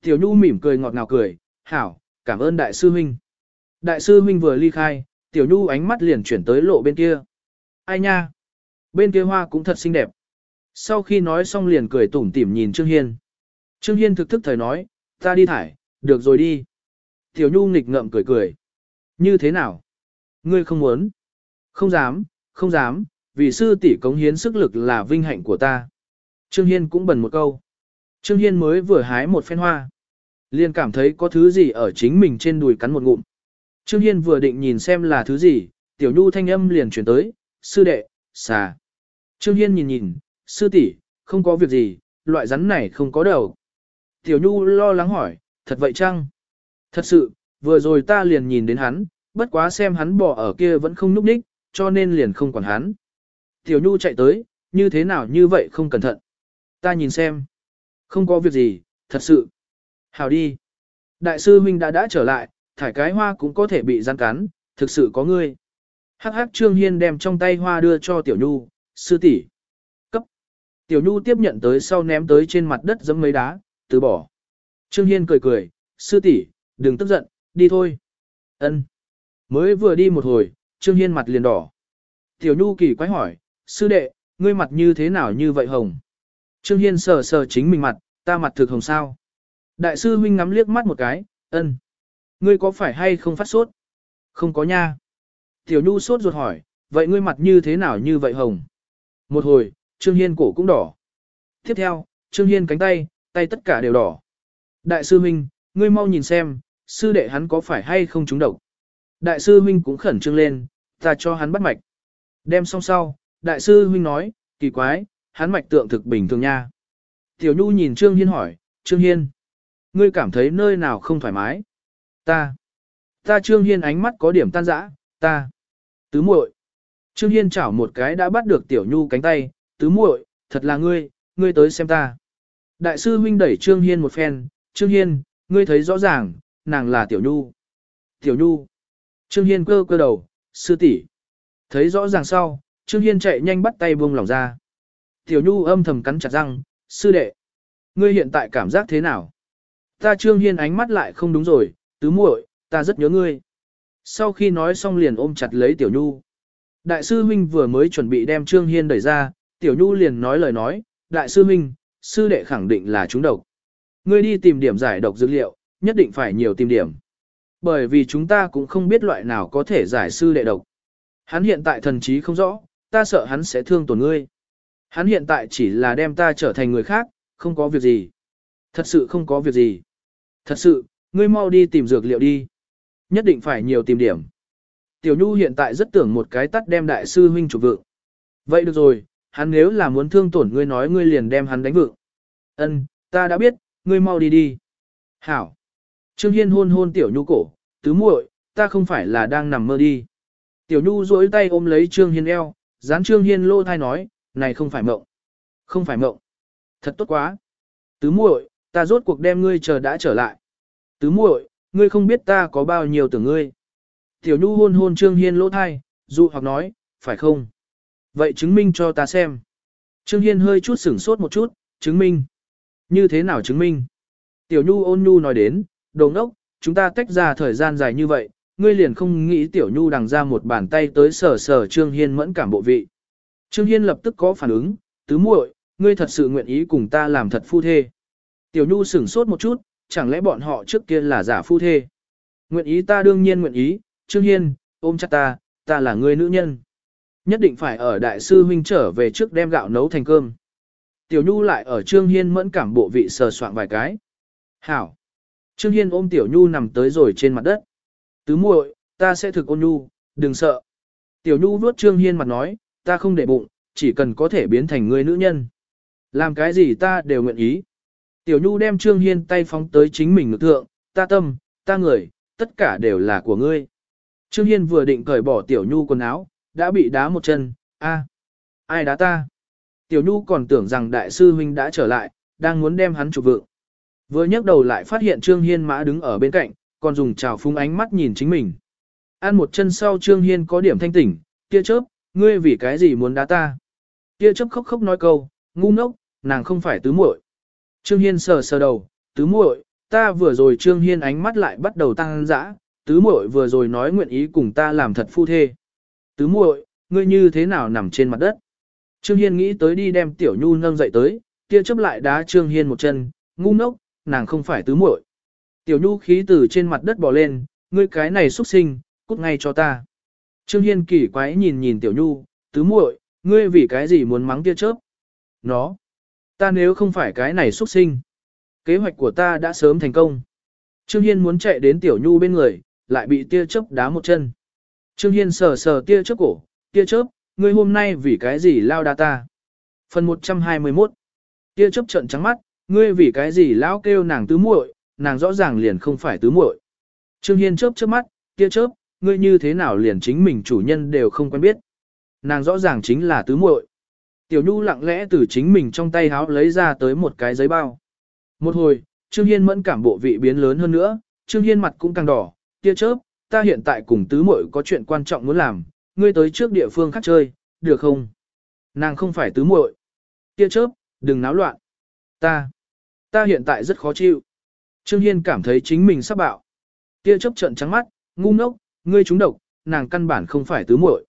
Tiểu nhu mỉm cười ngọt ngào cười, hảo, cảm ơn đại sư huynh. Đại sư huynh vừa ly khai, tiểu nhu ánh mắt liền chuyển tới lộ bên kia. Ai nha? Bên kia hoa cũng thật xinh đẹp. Sau khi nói xong liền cười tủm tỉm nhìn Trương Hiên. Trương Hiên thực thức thời nói, ta đi thải, được rồi đi. Tiểu Nhu nghịch ngậm cười cười. Như thế nào? Ngươi không muốn? Không dám, không dám, vì sư tỷ cống hiến sức lực là vinh hạnh của ta. Trương Hiên cũng bần một câu. Trương Hiên mới vừa hái một phen hoa. Liền cảm thấy có thứ gì ở chính mình trên đùi cắn một ngụm. Trương Hiên vừa định nhìn xem là thứ gì, tiểu nhu thanh âm liền chuyển tới, sư đệ, xà. Trương Hiên nhìn nhìn, sư tỷ, không có việc gì, loại rắn này không có đầu. Tiểu nhu lo lắng hỏi, thật vậy chăng? Thật sự, vừa rồi ta liền nhìn đến hắn, bất quá xem hắn bỏ ở kia vẫn không núp đích, cho nên liền không quản hắn. Tiểu nhu chạy tới, như thế nào như vậy không cẩn thận. Ta nhìn xem. Không có việc gì, thật sự. Hào đi. Đại sư huynh đã đã trở lại, thải cái hoa cũng có thể bị gian cắn, thực sự có ngươi. Hắc hắc Trương Hiên đem trong tay hoa đưa cho Tiểu Nhu, sư tỷ. Cấp. Tiểu Nhu tiếp nhận tới sau ném tới trên mặt đất giẫm mấy đá, từ bỏ. Trương Hiên cười cười, sư tỷ, đừng tức giận, đi thôi. Ân. Mới vừa đi một hồi, Trương Hiên mặt liền đỏ. Tiểu Nhu kỳ quái hỏi, sư đệ, ngươi mặt như thế nào như vậy hồng? Trương Hiên sờ sờ chính mình mặt, ta mặt thực hồng sao? Đại sư huynh ngắm liếc mắt một cái, ân. Ngươi có phải hay không phát sốt? Không có nha. Tiểu Nhu sốt ruột hỏi, vậy ngươi mặt như thế nào như vậy hồng? Một hồi, Trương Hiên cổ cũng đỏ. Tiếp theo, Trương Hiên cánh tay, tay tất cả đều đỏ. Đại sư huynh, ngươi mau nhìn xem, sư đệ hắn có phải hay không trúng độc? Đại sư huynh cũng khẩn trương lên, ta cho hắn bắt mạch. Đem xong sau, đại sư huynh nói, kỳ quái, hắn mạch tượng thực bình thường nha. Tiểu Nhu nhìn Trương Hiên hỏi, Trương Hiên, ngươi cảm thấy nơi nào không thoải mái? Ta, ta Trương Hiên ánh mắt có điểm tan rã, ta, tứ muội. Trương Hiên chảo một cái đã bắt được Tiểu Nhu cánh tay, tứ muội, thật là ngươi, ngươi tới xem ta. Đại sư huynh đẩy Trương Hiên một phen, Trương Hiên, ngươi thấy rõ ràng, nàng là Tiểu Nhu. Tiểu Nhu. Trương Hiên cơ cơ đầu, sư tỷ. Thấy rõ ràng sau, Trương Hiên chạy nhanh bắt tay buông lỏng ra. Tiểu Nhu âm thầm cắn chặt răng, sư đệ. Ngươi hiện tại cảm giác thế nào? Ta Trương Hiên ánh mắt lại không đúng rồi, tứ muội, ta rất nhớ ngươi. Sau khi nói xong liền ôm chặt lấy Tiểu Nhu. Đại sư huynh vừa mới chuẩn bị đem Trương Hiên đẩy ra, Tiểu Nhu liền nói lời nói, Đại sư huynh, sư đệ khẳng định là chúng độc. Ngươi đi tìm điểm giải độc dược liệu, nhất định phải nhiều tìm điểm. Bởi vì chúng ta cũng không biết loại nào có thể giải sư đệ độc. Hắn hiện tại thần trí không rõ, ta sợ hắn sẽ thương tổn ngươi. Hắn hiện tại chỉ là đem ta trở thành người khác, không có việc gì. Thật sự không có việc gì. Thật sự, ngươi mau đi tìm dược liệu đi. Nhất định phải nhiều tìm điểm. Tiểu Nhu hiện tại rất tưởng một cái tắt đem đại sư huynh chủ vượng. Vậy được rồi, hắn nếu là muốn thương tổn ngươi nói ngươi liền đem hắn đánh vượng. Ân, ta đã biết, ngươi mau đi đi. Hảo. Trương Hiên hôn hôn Tiểu Nhu cổ, tứ muội, ta không phải là đang nằm mơ đi. Tiểu Nhu duỗi tay ôm lấy Trương Hiên eo, dán Trương Hiên lô thai nói, này không phải mộng. Không phải mộng. Thật tốt quá. Tứ muội, ta rốt cuộc đem ngươi chờ đã trở lại. Tứ muội, ngươi không biết ta có bao nhiêu tưởng ngươi. Tiểu Nhu hôn hôn Trương Hiên lỗ thai, dụ hoặc nói, phải không? Vậy chứng minh cho ta xem. Trương Hiên hơi chút sửng sốt một chút, chứng minh. Như thế nào chứng minh? Tiểu Nhu ôn Nhu nói đến, đồ ngốc, chúng ta tách ra thời gian dài như vậy, ngươi liền không nghĩ Tiểu Nhu đằng ra một bàn tay tới sờ sờ Trương Hiên mẫn cảm bộ vị. Trương Hiên lập tức có phản ứng, tứ muội, ngươi thật sự nguyện ý cùng ta làm thật phu thê. Tiểu Nhu sửng sốt một chút, chẳng lẽ bọn họ trước kia là giả phu thê. Nguyện ý ta đương nhiên nguyện ý, Trương Hiên, ôm chặt ta, ta là người nữ nhân. Nhất định phải ở đại sư huynh trở về trước đem gạo nấu thành cơm. Tiểu Nhu lại ở Trương Hiên mẫn cảm bộ vị sờ soạn vài cái. Hảo. Trương Hiên ôm Tiểu Nhu nằm tới rồi trên mặt đất. Tứ muội, ta sẽ thực ôn Nhu, đừng sợ. Tiểu Nhu vuốt Trương Hiên mặt nói, ta không để bụng, chỉ cần có thể biến thành người nữ nhân. Làm cái gì ta đều nguyện ý. Tiểu Nhu đem Trương Hiên tay phóng tới chính mình ngực thượng, ta tâm, ta người, tất cả đều là của ngươi. Trương Hiên vừa định cởi bỏ Tiểu Nhu quần áo, đã bị đá một chân, a, ai đá ta? Tiểu Nhu còn tưởng rằng đại sư huynh đã trở lại, đang muốn đem hắn chụp vượng. Vừa nhấc đầu lại phát hiện Trương Hiên mã đứng ở bên cạnh, còn dùng trào phúng ánh mắt nhìn chính mình. Ăn một chân sau Trương Hiên có điểm thanh tỉnh, kia chớp, ngươi vì cái gì muốn đá ta? Kia chớp khóc khóc nói câu, ngu ngốc, nàng không phải tứ muội. Trương Hiên sờ sờ đầu, tứ muội, ta vừa rồi Trương Hiên ánh mắt lại bắt đầu tăng dã, tứ muội vừa rồi nói nguyện ý cùng ta làm thật phu thê. Tứ muội, ngươi như thế nào nằm trên mặt đất? Trương Hiên nghĩ tới đi đem Tiểu Nhu nâng dậy tới, kia chấp lại đá Trương Hiên một chân, ngu ngốc, nàng không phải tứ muội. Tiểu Nhu khí từ trên mặt đất bò lên, ngươi cái này xuất sinh, cút ngay cho ta. Trương Hiên kỳ quái nhìn nhìn Tiểu Nhu, tứ muội, ngươi vì cái gì muốn mắng tia chớp? Nó, ta nếu không phải cái này xuất sinh, kế hoạch của ta đã sớm thành công. Trương Hiên muốn chạy đến Tiểu Nhu bên người, lại bị tia chớp đá một chân. Trương Hiên sờ sờ tia chớp cổ, tia chớp, ngươi hôm nay vì cái gì lao đá ta? Phần 121 Tia chớp trận trắng mắt, ngươi vì cái gì lão kêu nàng tứ muội, nàng rõ ràng liền không phải tứ muội. Trương Hiên chớp chớp mắt, tia chớp, ngươi như thế nào liền chính mình chủ nhân đều không quen biết. Nàng rõ ràng chính là tứ muội. Tiểu Nhu lặng lẽ từ chính mình trong tay háo lấy ra tới một cái giấy bao. Một hồi, Trương Hiên mẫn cảm bộ vị biến lớn hơn nữa, Trương Hiên mặt cũng càng đỏ, tia chớp, ta hiện tại cùng tứ muội có chuyện quan trọng muốn làm, ngươi tới trước địa phương khác chơi, được không? Nàng không phải tứ muội. Tia chớp, đừng náo loạn. Ta, ta hiện tại rất khó chịu. Trương Hiên cảm thấy chính mình sắp bạo. Tia chớp trợn trắng mắt, ngu ngốc, ngươi trúng độc, nàng căn bản không phải tứ muội.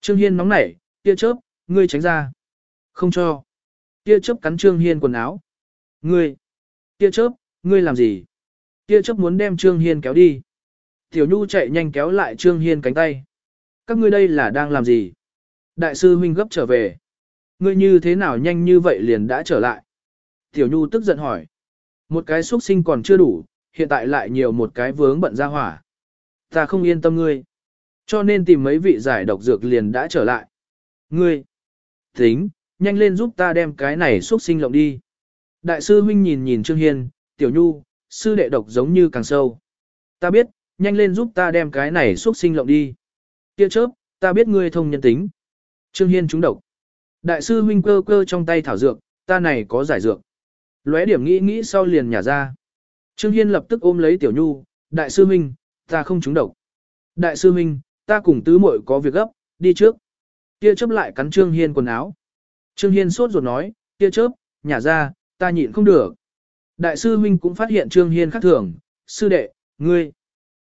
Trương Hiên nóng nảy, tia chớp, ngươi tránh ra. Không cho. Tia chớp cắn Trương Hiên quần áo. Ngươi. Tia chớp, ngươi làm gì? Tia chớp muốn đem Trương Hiên kéo đi. Tiểu Nhu chạy nhanh kéo lại Trương Hiên cánh tay. Các ngươi đây là đang làm gì? Đại sư huynh gấp trở về. Ngươi như thế nào nhanh như vậy liền đã trở lại? Tiểu Nhu tức giận hỏi. Một cái xuất sinh còn chưa đủ, hiện tại lại nhiều một cái vướng bận ra hỏa. Ta không yên tâm ngươi. Cho nên tìm mấy vị giải độc dược liền đã trở lại. Ngươi. Tính, nhanh lên giúp ta đem cái này xuất sinh lộng đi. Đại sư huynh nhìn nhìn Trương Hiên, Tiểu Nhu, sư đệ độc giống như càng sâu. Ta biết, nhanh lên giúp ta đem cái này xuất sinh lộng đi. Tiêu chớp, ta biết ngươi thông nhân tính. Trương Hiên trúng độc. Đại sư huynh cơ cơ trong tay thảo dược, ta này có giải dược. Lóe điểm nghĩ nghĩ sau liền nhả ra. Trương Hiên lập tức ôm lấy Tiểu Nhu, đại sư huynh, ta không trúng độc. Đại sư huynh, ta cùng tứ muội có việc gấp, đi trước. Tia chớp lại cắn Trương Hiên quần áo. Trương Hiên sốt ruột nói, tia chớp, nhả ra, ta nhịn không được. Đại sư huynh cũng phát hiện Trương Hiên khác thường, sư đệ, ngươi.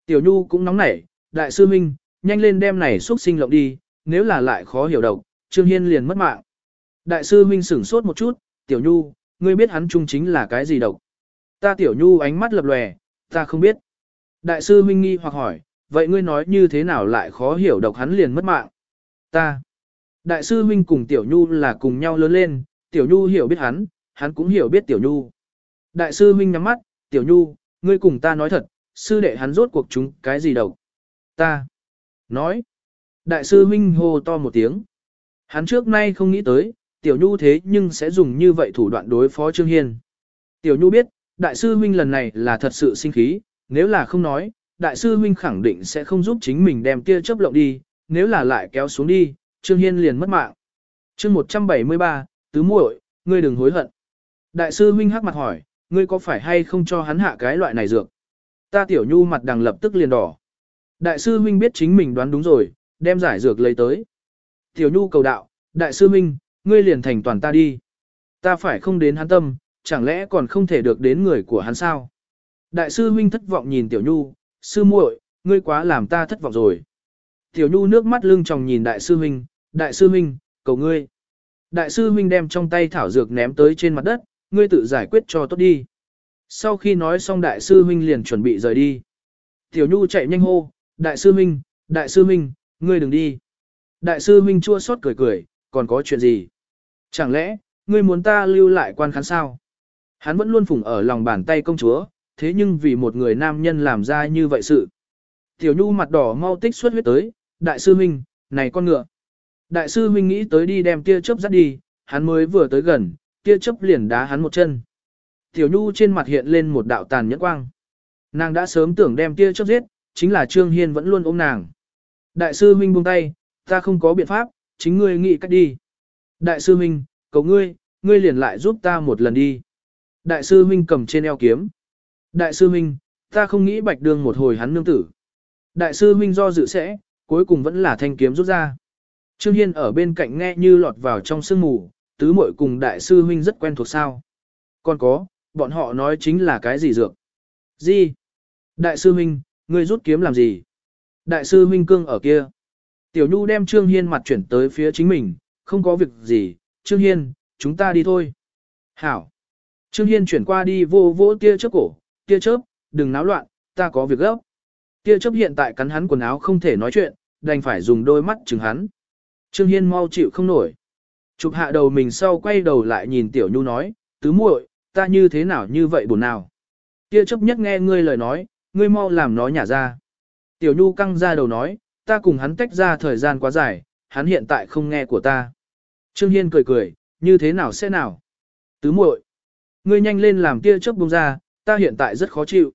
Tiểu Nhu cũng nóng nảy, đại sư huynh, nhanh lên đem này xuất sinh lộng đi, nếu là lại khó hiểu độc, Trương Hiên liền mất mạng. Đại sư huynh sửng sốt một chút, Tiểu Nhu, ngươi biết hắn trung chính là cái gì độc? Ta Tiểu Nhu ánh mắt lập lòe, ta không biết. Đại sư huynh nghi hoặc hỏi, vậy ngươi nói như thế nào lại khó hiểu độc hắn liền mất mạng? Ta. Đại sư huynh cùng Tiểu Nhu là cùng nhau lớn lên, Tiểu Nhu hiểu biết hắn, hắn cũng hiểu biết Tiểu Nhu. Đại sư huynh nhắm mắt, Tiểu Nhu, ngươi cùng ta nói thật, sư đệ hắn rốt cuộc chúng cái gì độc? Ta. Nói. Đại sư huynh hô to một tiếng. Hắn trước nay không nghĩ tới, Tiểu Nhu thế nhưng sẽ dùng như vậy thủ đoạn đối phó Trương Hiên. Tiểu Nhu biết, đại sư huynh lần này là thật sự sinh khí, nếu là không nói, đại sư huynh khẳng định sẽ không giúp chính mình đem tia chấp lộng đi, nếu là lại kéo xuống đi, Trương Hiên liền mất mạng. chương 173, tứ muội, ngươi đừng hối hận. Đại sư huynh hắc mặt hỏi, ngươi có phải hay không cho hắn hạ cái loại này dược? Ta tiểu nhu mặt đằng lập tức liền đỏ. Đại sư huynh biết chính mình đoán đúng rồi, đem giải dược lấy tới. Tiểu nhu cầu đạo, đại sư huynh, ngươi liền thành toàn ta đi. Ta phải không đến hắn tâm, chẳng lẽ còn không thể được đến người của hắn sao? Đại sư huynh thất vọng nhìn tiểu nhu, sư muội, ngươi quá làm ta thất vọng rồi. Tiểu nhu nước mắt lưng tròng nhìn đại sư huynh, đại sư huynh, cầu ngươi. Đại sư huynh đem trong tay thảo dược ném tới trên mặt đất, ngươi tự giải quyết cho tốt đi. Sau khi nói xong đại sư huynh liền chuẩn bị rời đi. Tiểu nhu chạy nhanh hô, đại sư huynh, đại sư huynh, ngươi đừng đi. Đại sư huynh chua xót cười cười, còn có chuyện gì? Chẳng lẽ, ngươi muốn ta lưu lại quan khán sao? Hắn vẫn luôn phủng ở lòng bàn tay công chúa, thế nhưng vì một người nam nhân làm ra như vậy sự. Tiểu Nhu mặt đỏ mau tích xuất huyết tới, đại sư huynh, này con ngựa. Đại sư huynh nghĩ tới đi đem tia chớp dắt đi, hắn mới vừa tới gần, tia chớp liền đá hắn một chân. Tiểu Nhu trên mặt hiện lên một đạo tàn nhẫn quang. Nàng đã sớm tưởng đem tia chớp giết, chính là Trương Hiên vẫn luôn ôm nàng. Đại sư huynh buông tay, ta không có biện pháp, chính ngươi nghĩ cách đi. Đại sư huynh, cầu ngươi, ngươi liền lại giúp ta một lần đi. Đại sư huynh cầm trên eo kiếm. Đại sư huynh, ta không nghĩ bạch đường một hồi hắn nương tử. Đại sư huynh do dự sẽ, cuối cùng vẫn là thanh kiếm rút ra. Trương Hiên ở bên cạnh nghe như lọt vào trong sương mù, tứ muội cùng đại sư huynh rất quen thuộc sao. Còn có, bọn họ nói chính là cái gì dược? Gì? Đại sư huynh, ngươi rút kiếm làm gì? Đại sư huynh cương ở kia. Tiểu Nhu đem Trương Hiên mặt chuyển tới phía chính mình, không có việc gì, Trương Hiên, chúng ta đi thôi. Hảo. Trương Hiên chuyển qua đi vô vô tia chớp cổ, tia chớp, đừng náo loạn, ta có việc gấp. Tia chớp hiện tại cắn hắn quần áo không thể nói chuyện, đành phải dùng đôi mắt chừng hắn. Trương Hiên mau chịu không nổi. Chụp hạ đầu mình sau quay đầu lại nhìn Tiểu Nhu nói, tứ muội, ta như thế nào như vậy buồn nào. Tia chấp nhất nghe ngươi lời nói, ngươi mau làm nó nhả ra. Tiểu Nhu căng ra đầu nói, ta cùng hắn tách ra thời gian quá dài, hắn hiện tại không nghe của ta. Trương Hiên cười cười, như thế nào sẽ nào? Tứ muội, ngươi nhanh lên làm tia chớp bông ra, ta hiện tại rất khó chịu.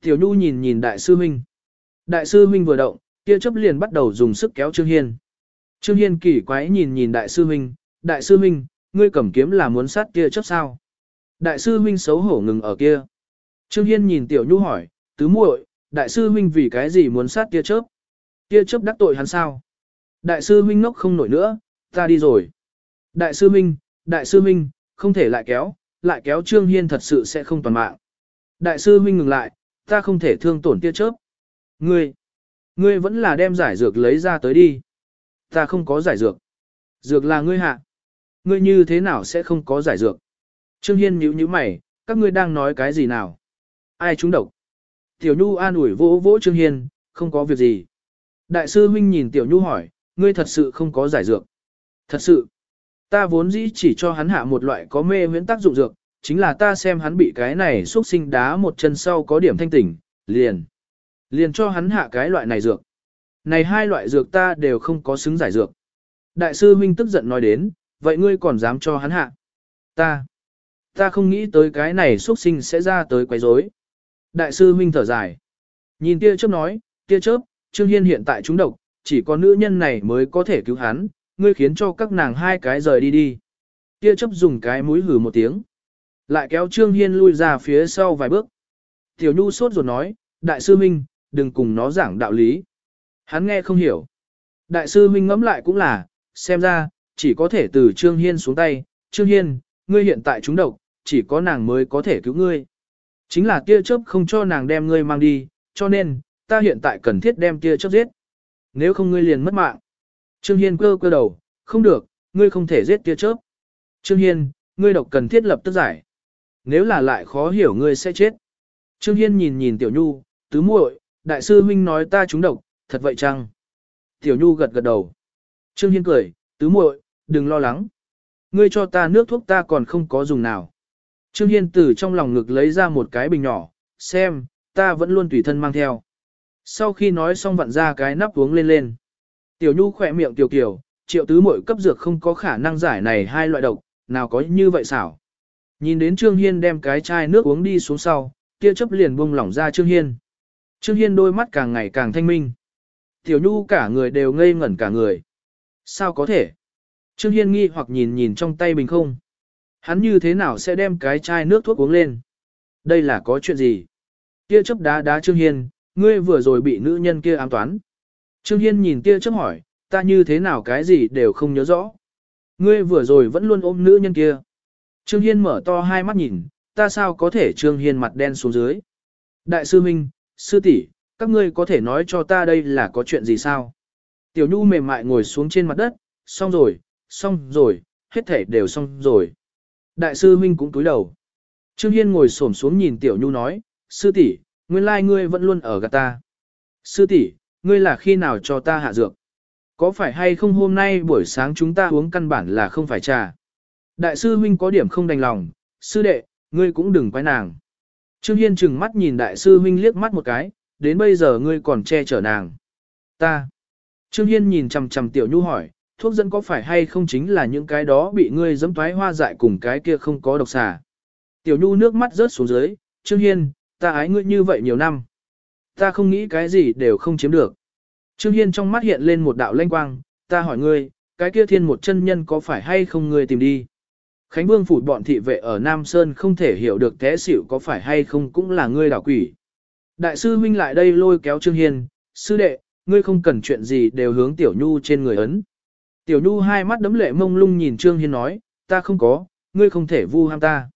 Tiểu Nhu nhìn nhìn đại sư huynh. Đại sư huynh vừa động, tia chớp liền bắt đầu dùng sức kéo Trương Hiên. Trương Hiên kỳ quái nhìn nhìn đại sư huynh, đại sư huynh, ngươi cầm kiếm là muốn sát tia chớp sao? Đại sư huynh xấu hổ ngừng ở kia. Trương Hiên nhìn Tiểu Nhu hỏi, tứ muội, đại sư huynh vì cái gì muốn sát tia chớp? Tia chớp đắc tội hắn sao? Đại sư huynh ngốc không nổi nữa, ta đi rồi. Đại sư huynh, đại sư huynh, không thể lại kéo, lại kéo Trương Hiên thật sự sẽ không toàn mạng. Đại sư huynh ngừng lại, ta không thể thương tổn tia chớp. Ngươi, ngươi vẫn là đem giải dược lấy ra tới đi. Ta không có giải dược. Dược là ngươi hạ. Ngươi như thế nào sẽ không có giải dược? Trương Hiên nhíu nhíu mày, các ngươi đang nói cái gì nào? Ai trúng độc? Tiểu Nhu an ủi vỗ vỗ Trương Hiên, không có việc gì. Đại sư huynh nhìn Tiểu Nhu hỏi, ngươi thật sự không có giải dược. Thật sự. Ta vốn dĩ chỉ cho hắn hạ một loại có mê huyễn tác dụng dược, chính là ta xem hắn bị cái này xuất sinh đá một chân sau có điểm thanh tỉnh, liền. Liền cho hắn hạ cái loại này dược. Này hai loại dược ta đều không có xứng giải dược. Đại sư huynh tức giận nói đến, vậy ngươi còn dám cho hắn hạ. Ta. Ta không nghĩ tới cái này xuất sinh sẽ ra tới quấy rối. Đại sư huynh thở dài. Nhìn tia chớp nói, tia chớp, Trương Hiên hiện tại trúng độc, chỉ có nữ nhân này mới có thể cứu hắn, ngươi khiến cho các nàng hai cái rời đi đi. Tia chấp dùng cái mũi hử một tiếng. Lại kéo Trương Hiên lui ra phía sau vài bước. Tiểu Nhu sốt rồi nói, đại sư huynh, đừng cùng nó giảng đạo lý. Hắn nghe không hiểu. Đại sư huynh ngẫm lại cũng là, xem ra, chỉ có thể từ Trương Hiên xuống tay. Trương Hiên, ngươi hiện tại trúng độc, chỉ có nàng mới có thể cứu ngươi. Chính là tia chớp không cho nàng đem ngươi mang đi, cho nên, ta hiện tại cần thiết đem tia chớp giết. Nếu không ngươi liền mất mạng. Trương Hiên cơ cơ đầu, không được, ngươi không thể giết tia chớp. Trương Hiên, ngươi độc cần thiết lập tức giải. Nếu là lại khó hiểu ngươi sẽ chết. Trương Hiên nhìn nhìn Tiểu Nhu, tứ muội, đại sư huynh nói ta trúng độc, thật vậy chăng? Tiểu Nhu gật gật đầu. Trương Hiên cười, tứ muội, đừng lo lắng. Ngươi cho ta nước thuốc ta còn không có dùng nào. Trương Hiên từ trong lòng ngực lấy ra một cái bình nhỏ, xem, ta vẫn luôn tùy thân mang theo. Sau khi nói xong vặn ra cái nắp uống lên lên. Tiểu Nhu khỏe miệng tiểu kiều, triệu tứ mỗi cấp dược không có khả năng giải này hai loại độc, nào có như vậy xảo. Nhìn đến Trương Hiên đem cái chai nước uống đi xuống sau, kia chấp liền buông lỏng ra Trương Hiên. Trương Hiên đôi mắt càng ngày càng thanh minh. Tiểu Nhu cả người đều ngây ngẩn cả người. Sao có thể? Trương Hiên nghi hoặc nhìn nhìn trong tay bình không. Hắn như thế nào sẽ đem cái chai nước thuốc uống lên? Đây là có chuyện gì? tia chấp đá đá Trương Hiên, ngươi vừa rồi bị nữ nhân kia ám toán. Trương Hiên nhìn tia chớp hỏi, ta như thế nào cái gì đều không nhớ rõ. Ngươi vừa rồi vẫn luôn ôm nữ nhân kia. Trương Hiên mở to hai mắt nhìn, ta sao có thể Trương Hiên mặt đen xuống dưới. Đại sư Minh, sư tỷ, các ngươi có thể nói cho ta đây là có chuyện gì sao? Tiểu Nhu mềm mại ngồi xuống trên mặt đất, xong rồi, xong rồi, hết thể đều xong rồi. Đại sư huynh cũng cúi đầu. Trương Hiên ngồi xổm xuống nhìn Tiểu Nhu nói, sư tỷ, nguyên lai ngươi vẫn luôn ở gạt ta. Sư tỷ, ngươi là khi nào cho ta hạ dược? Có phải hay không hôm nay buổi sáng chúng ta uống căn bản là không phải trà? Đại sư huynh có điểm không đành lòng, sư đệ, ngươi cũng đừng quái nàng. Trương Hiên chừng mắt nhìn đại sư huynh liếc mắt một cái, đến bây giờ ngươi còn che chở nàng. Ta, Trương Hiên nhìn chằm chằm Tiểu Nhu hỏi, thuốc dẫn có phải hay không chính là những cái đó bị ngươi dấm toái hoa dại cùng cái kia không có độc xà. Tiểu Nhu nước mắt rớt xuống dưới, Trương Hiên, ta ái ngươi như vậy nhiều năm. Ta không nghĩ cái gì đều không chiếm được. Trương Hiên trong mắt hiện lên một đạo lanh quang, ta hỏi ngươi, cái kia thiên một chân nhân có phải hay không ngươi tìm đi? Khánh Vương phủ bọn thị vệ ở Nam Sơn không thể hiểu được té xỉu có phải hay không cũng là ngươi đảo quỷ. Đại sư huynh lại đây lôi kéo Trương Hiên, sư đệ, ngươi không cần chuyện gì đều hướng Tiểu Nhu trên người ấn. Tiểu Nhu hai mắt đấm lệ mông lung nhìn Trương Hiên nói, ta không có, ngươi không thể vu ham ta.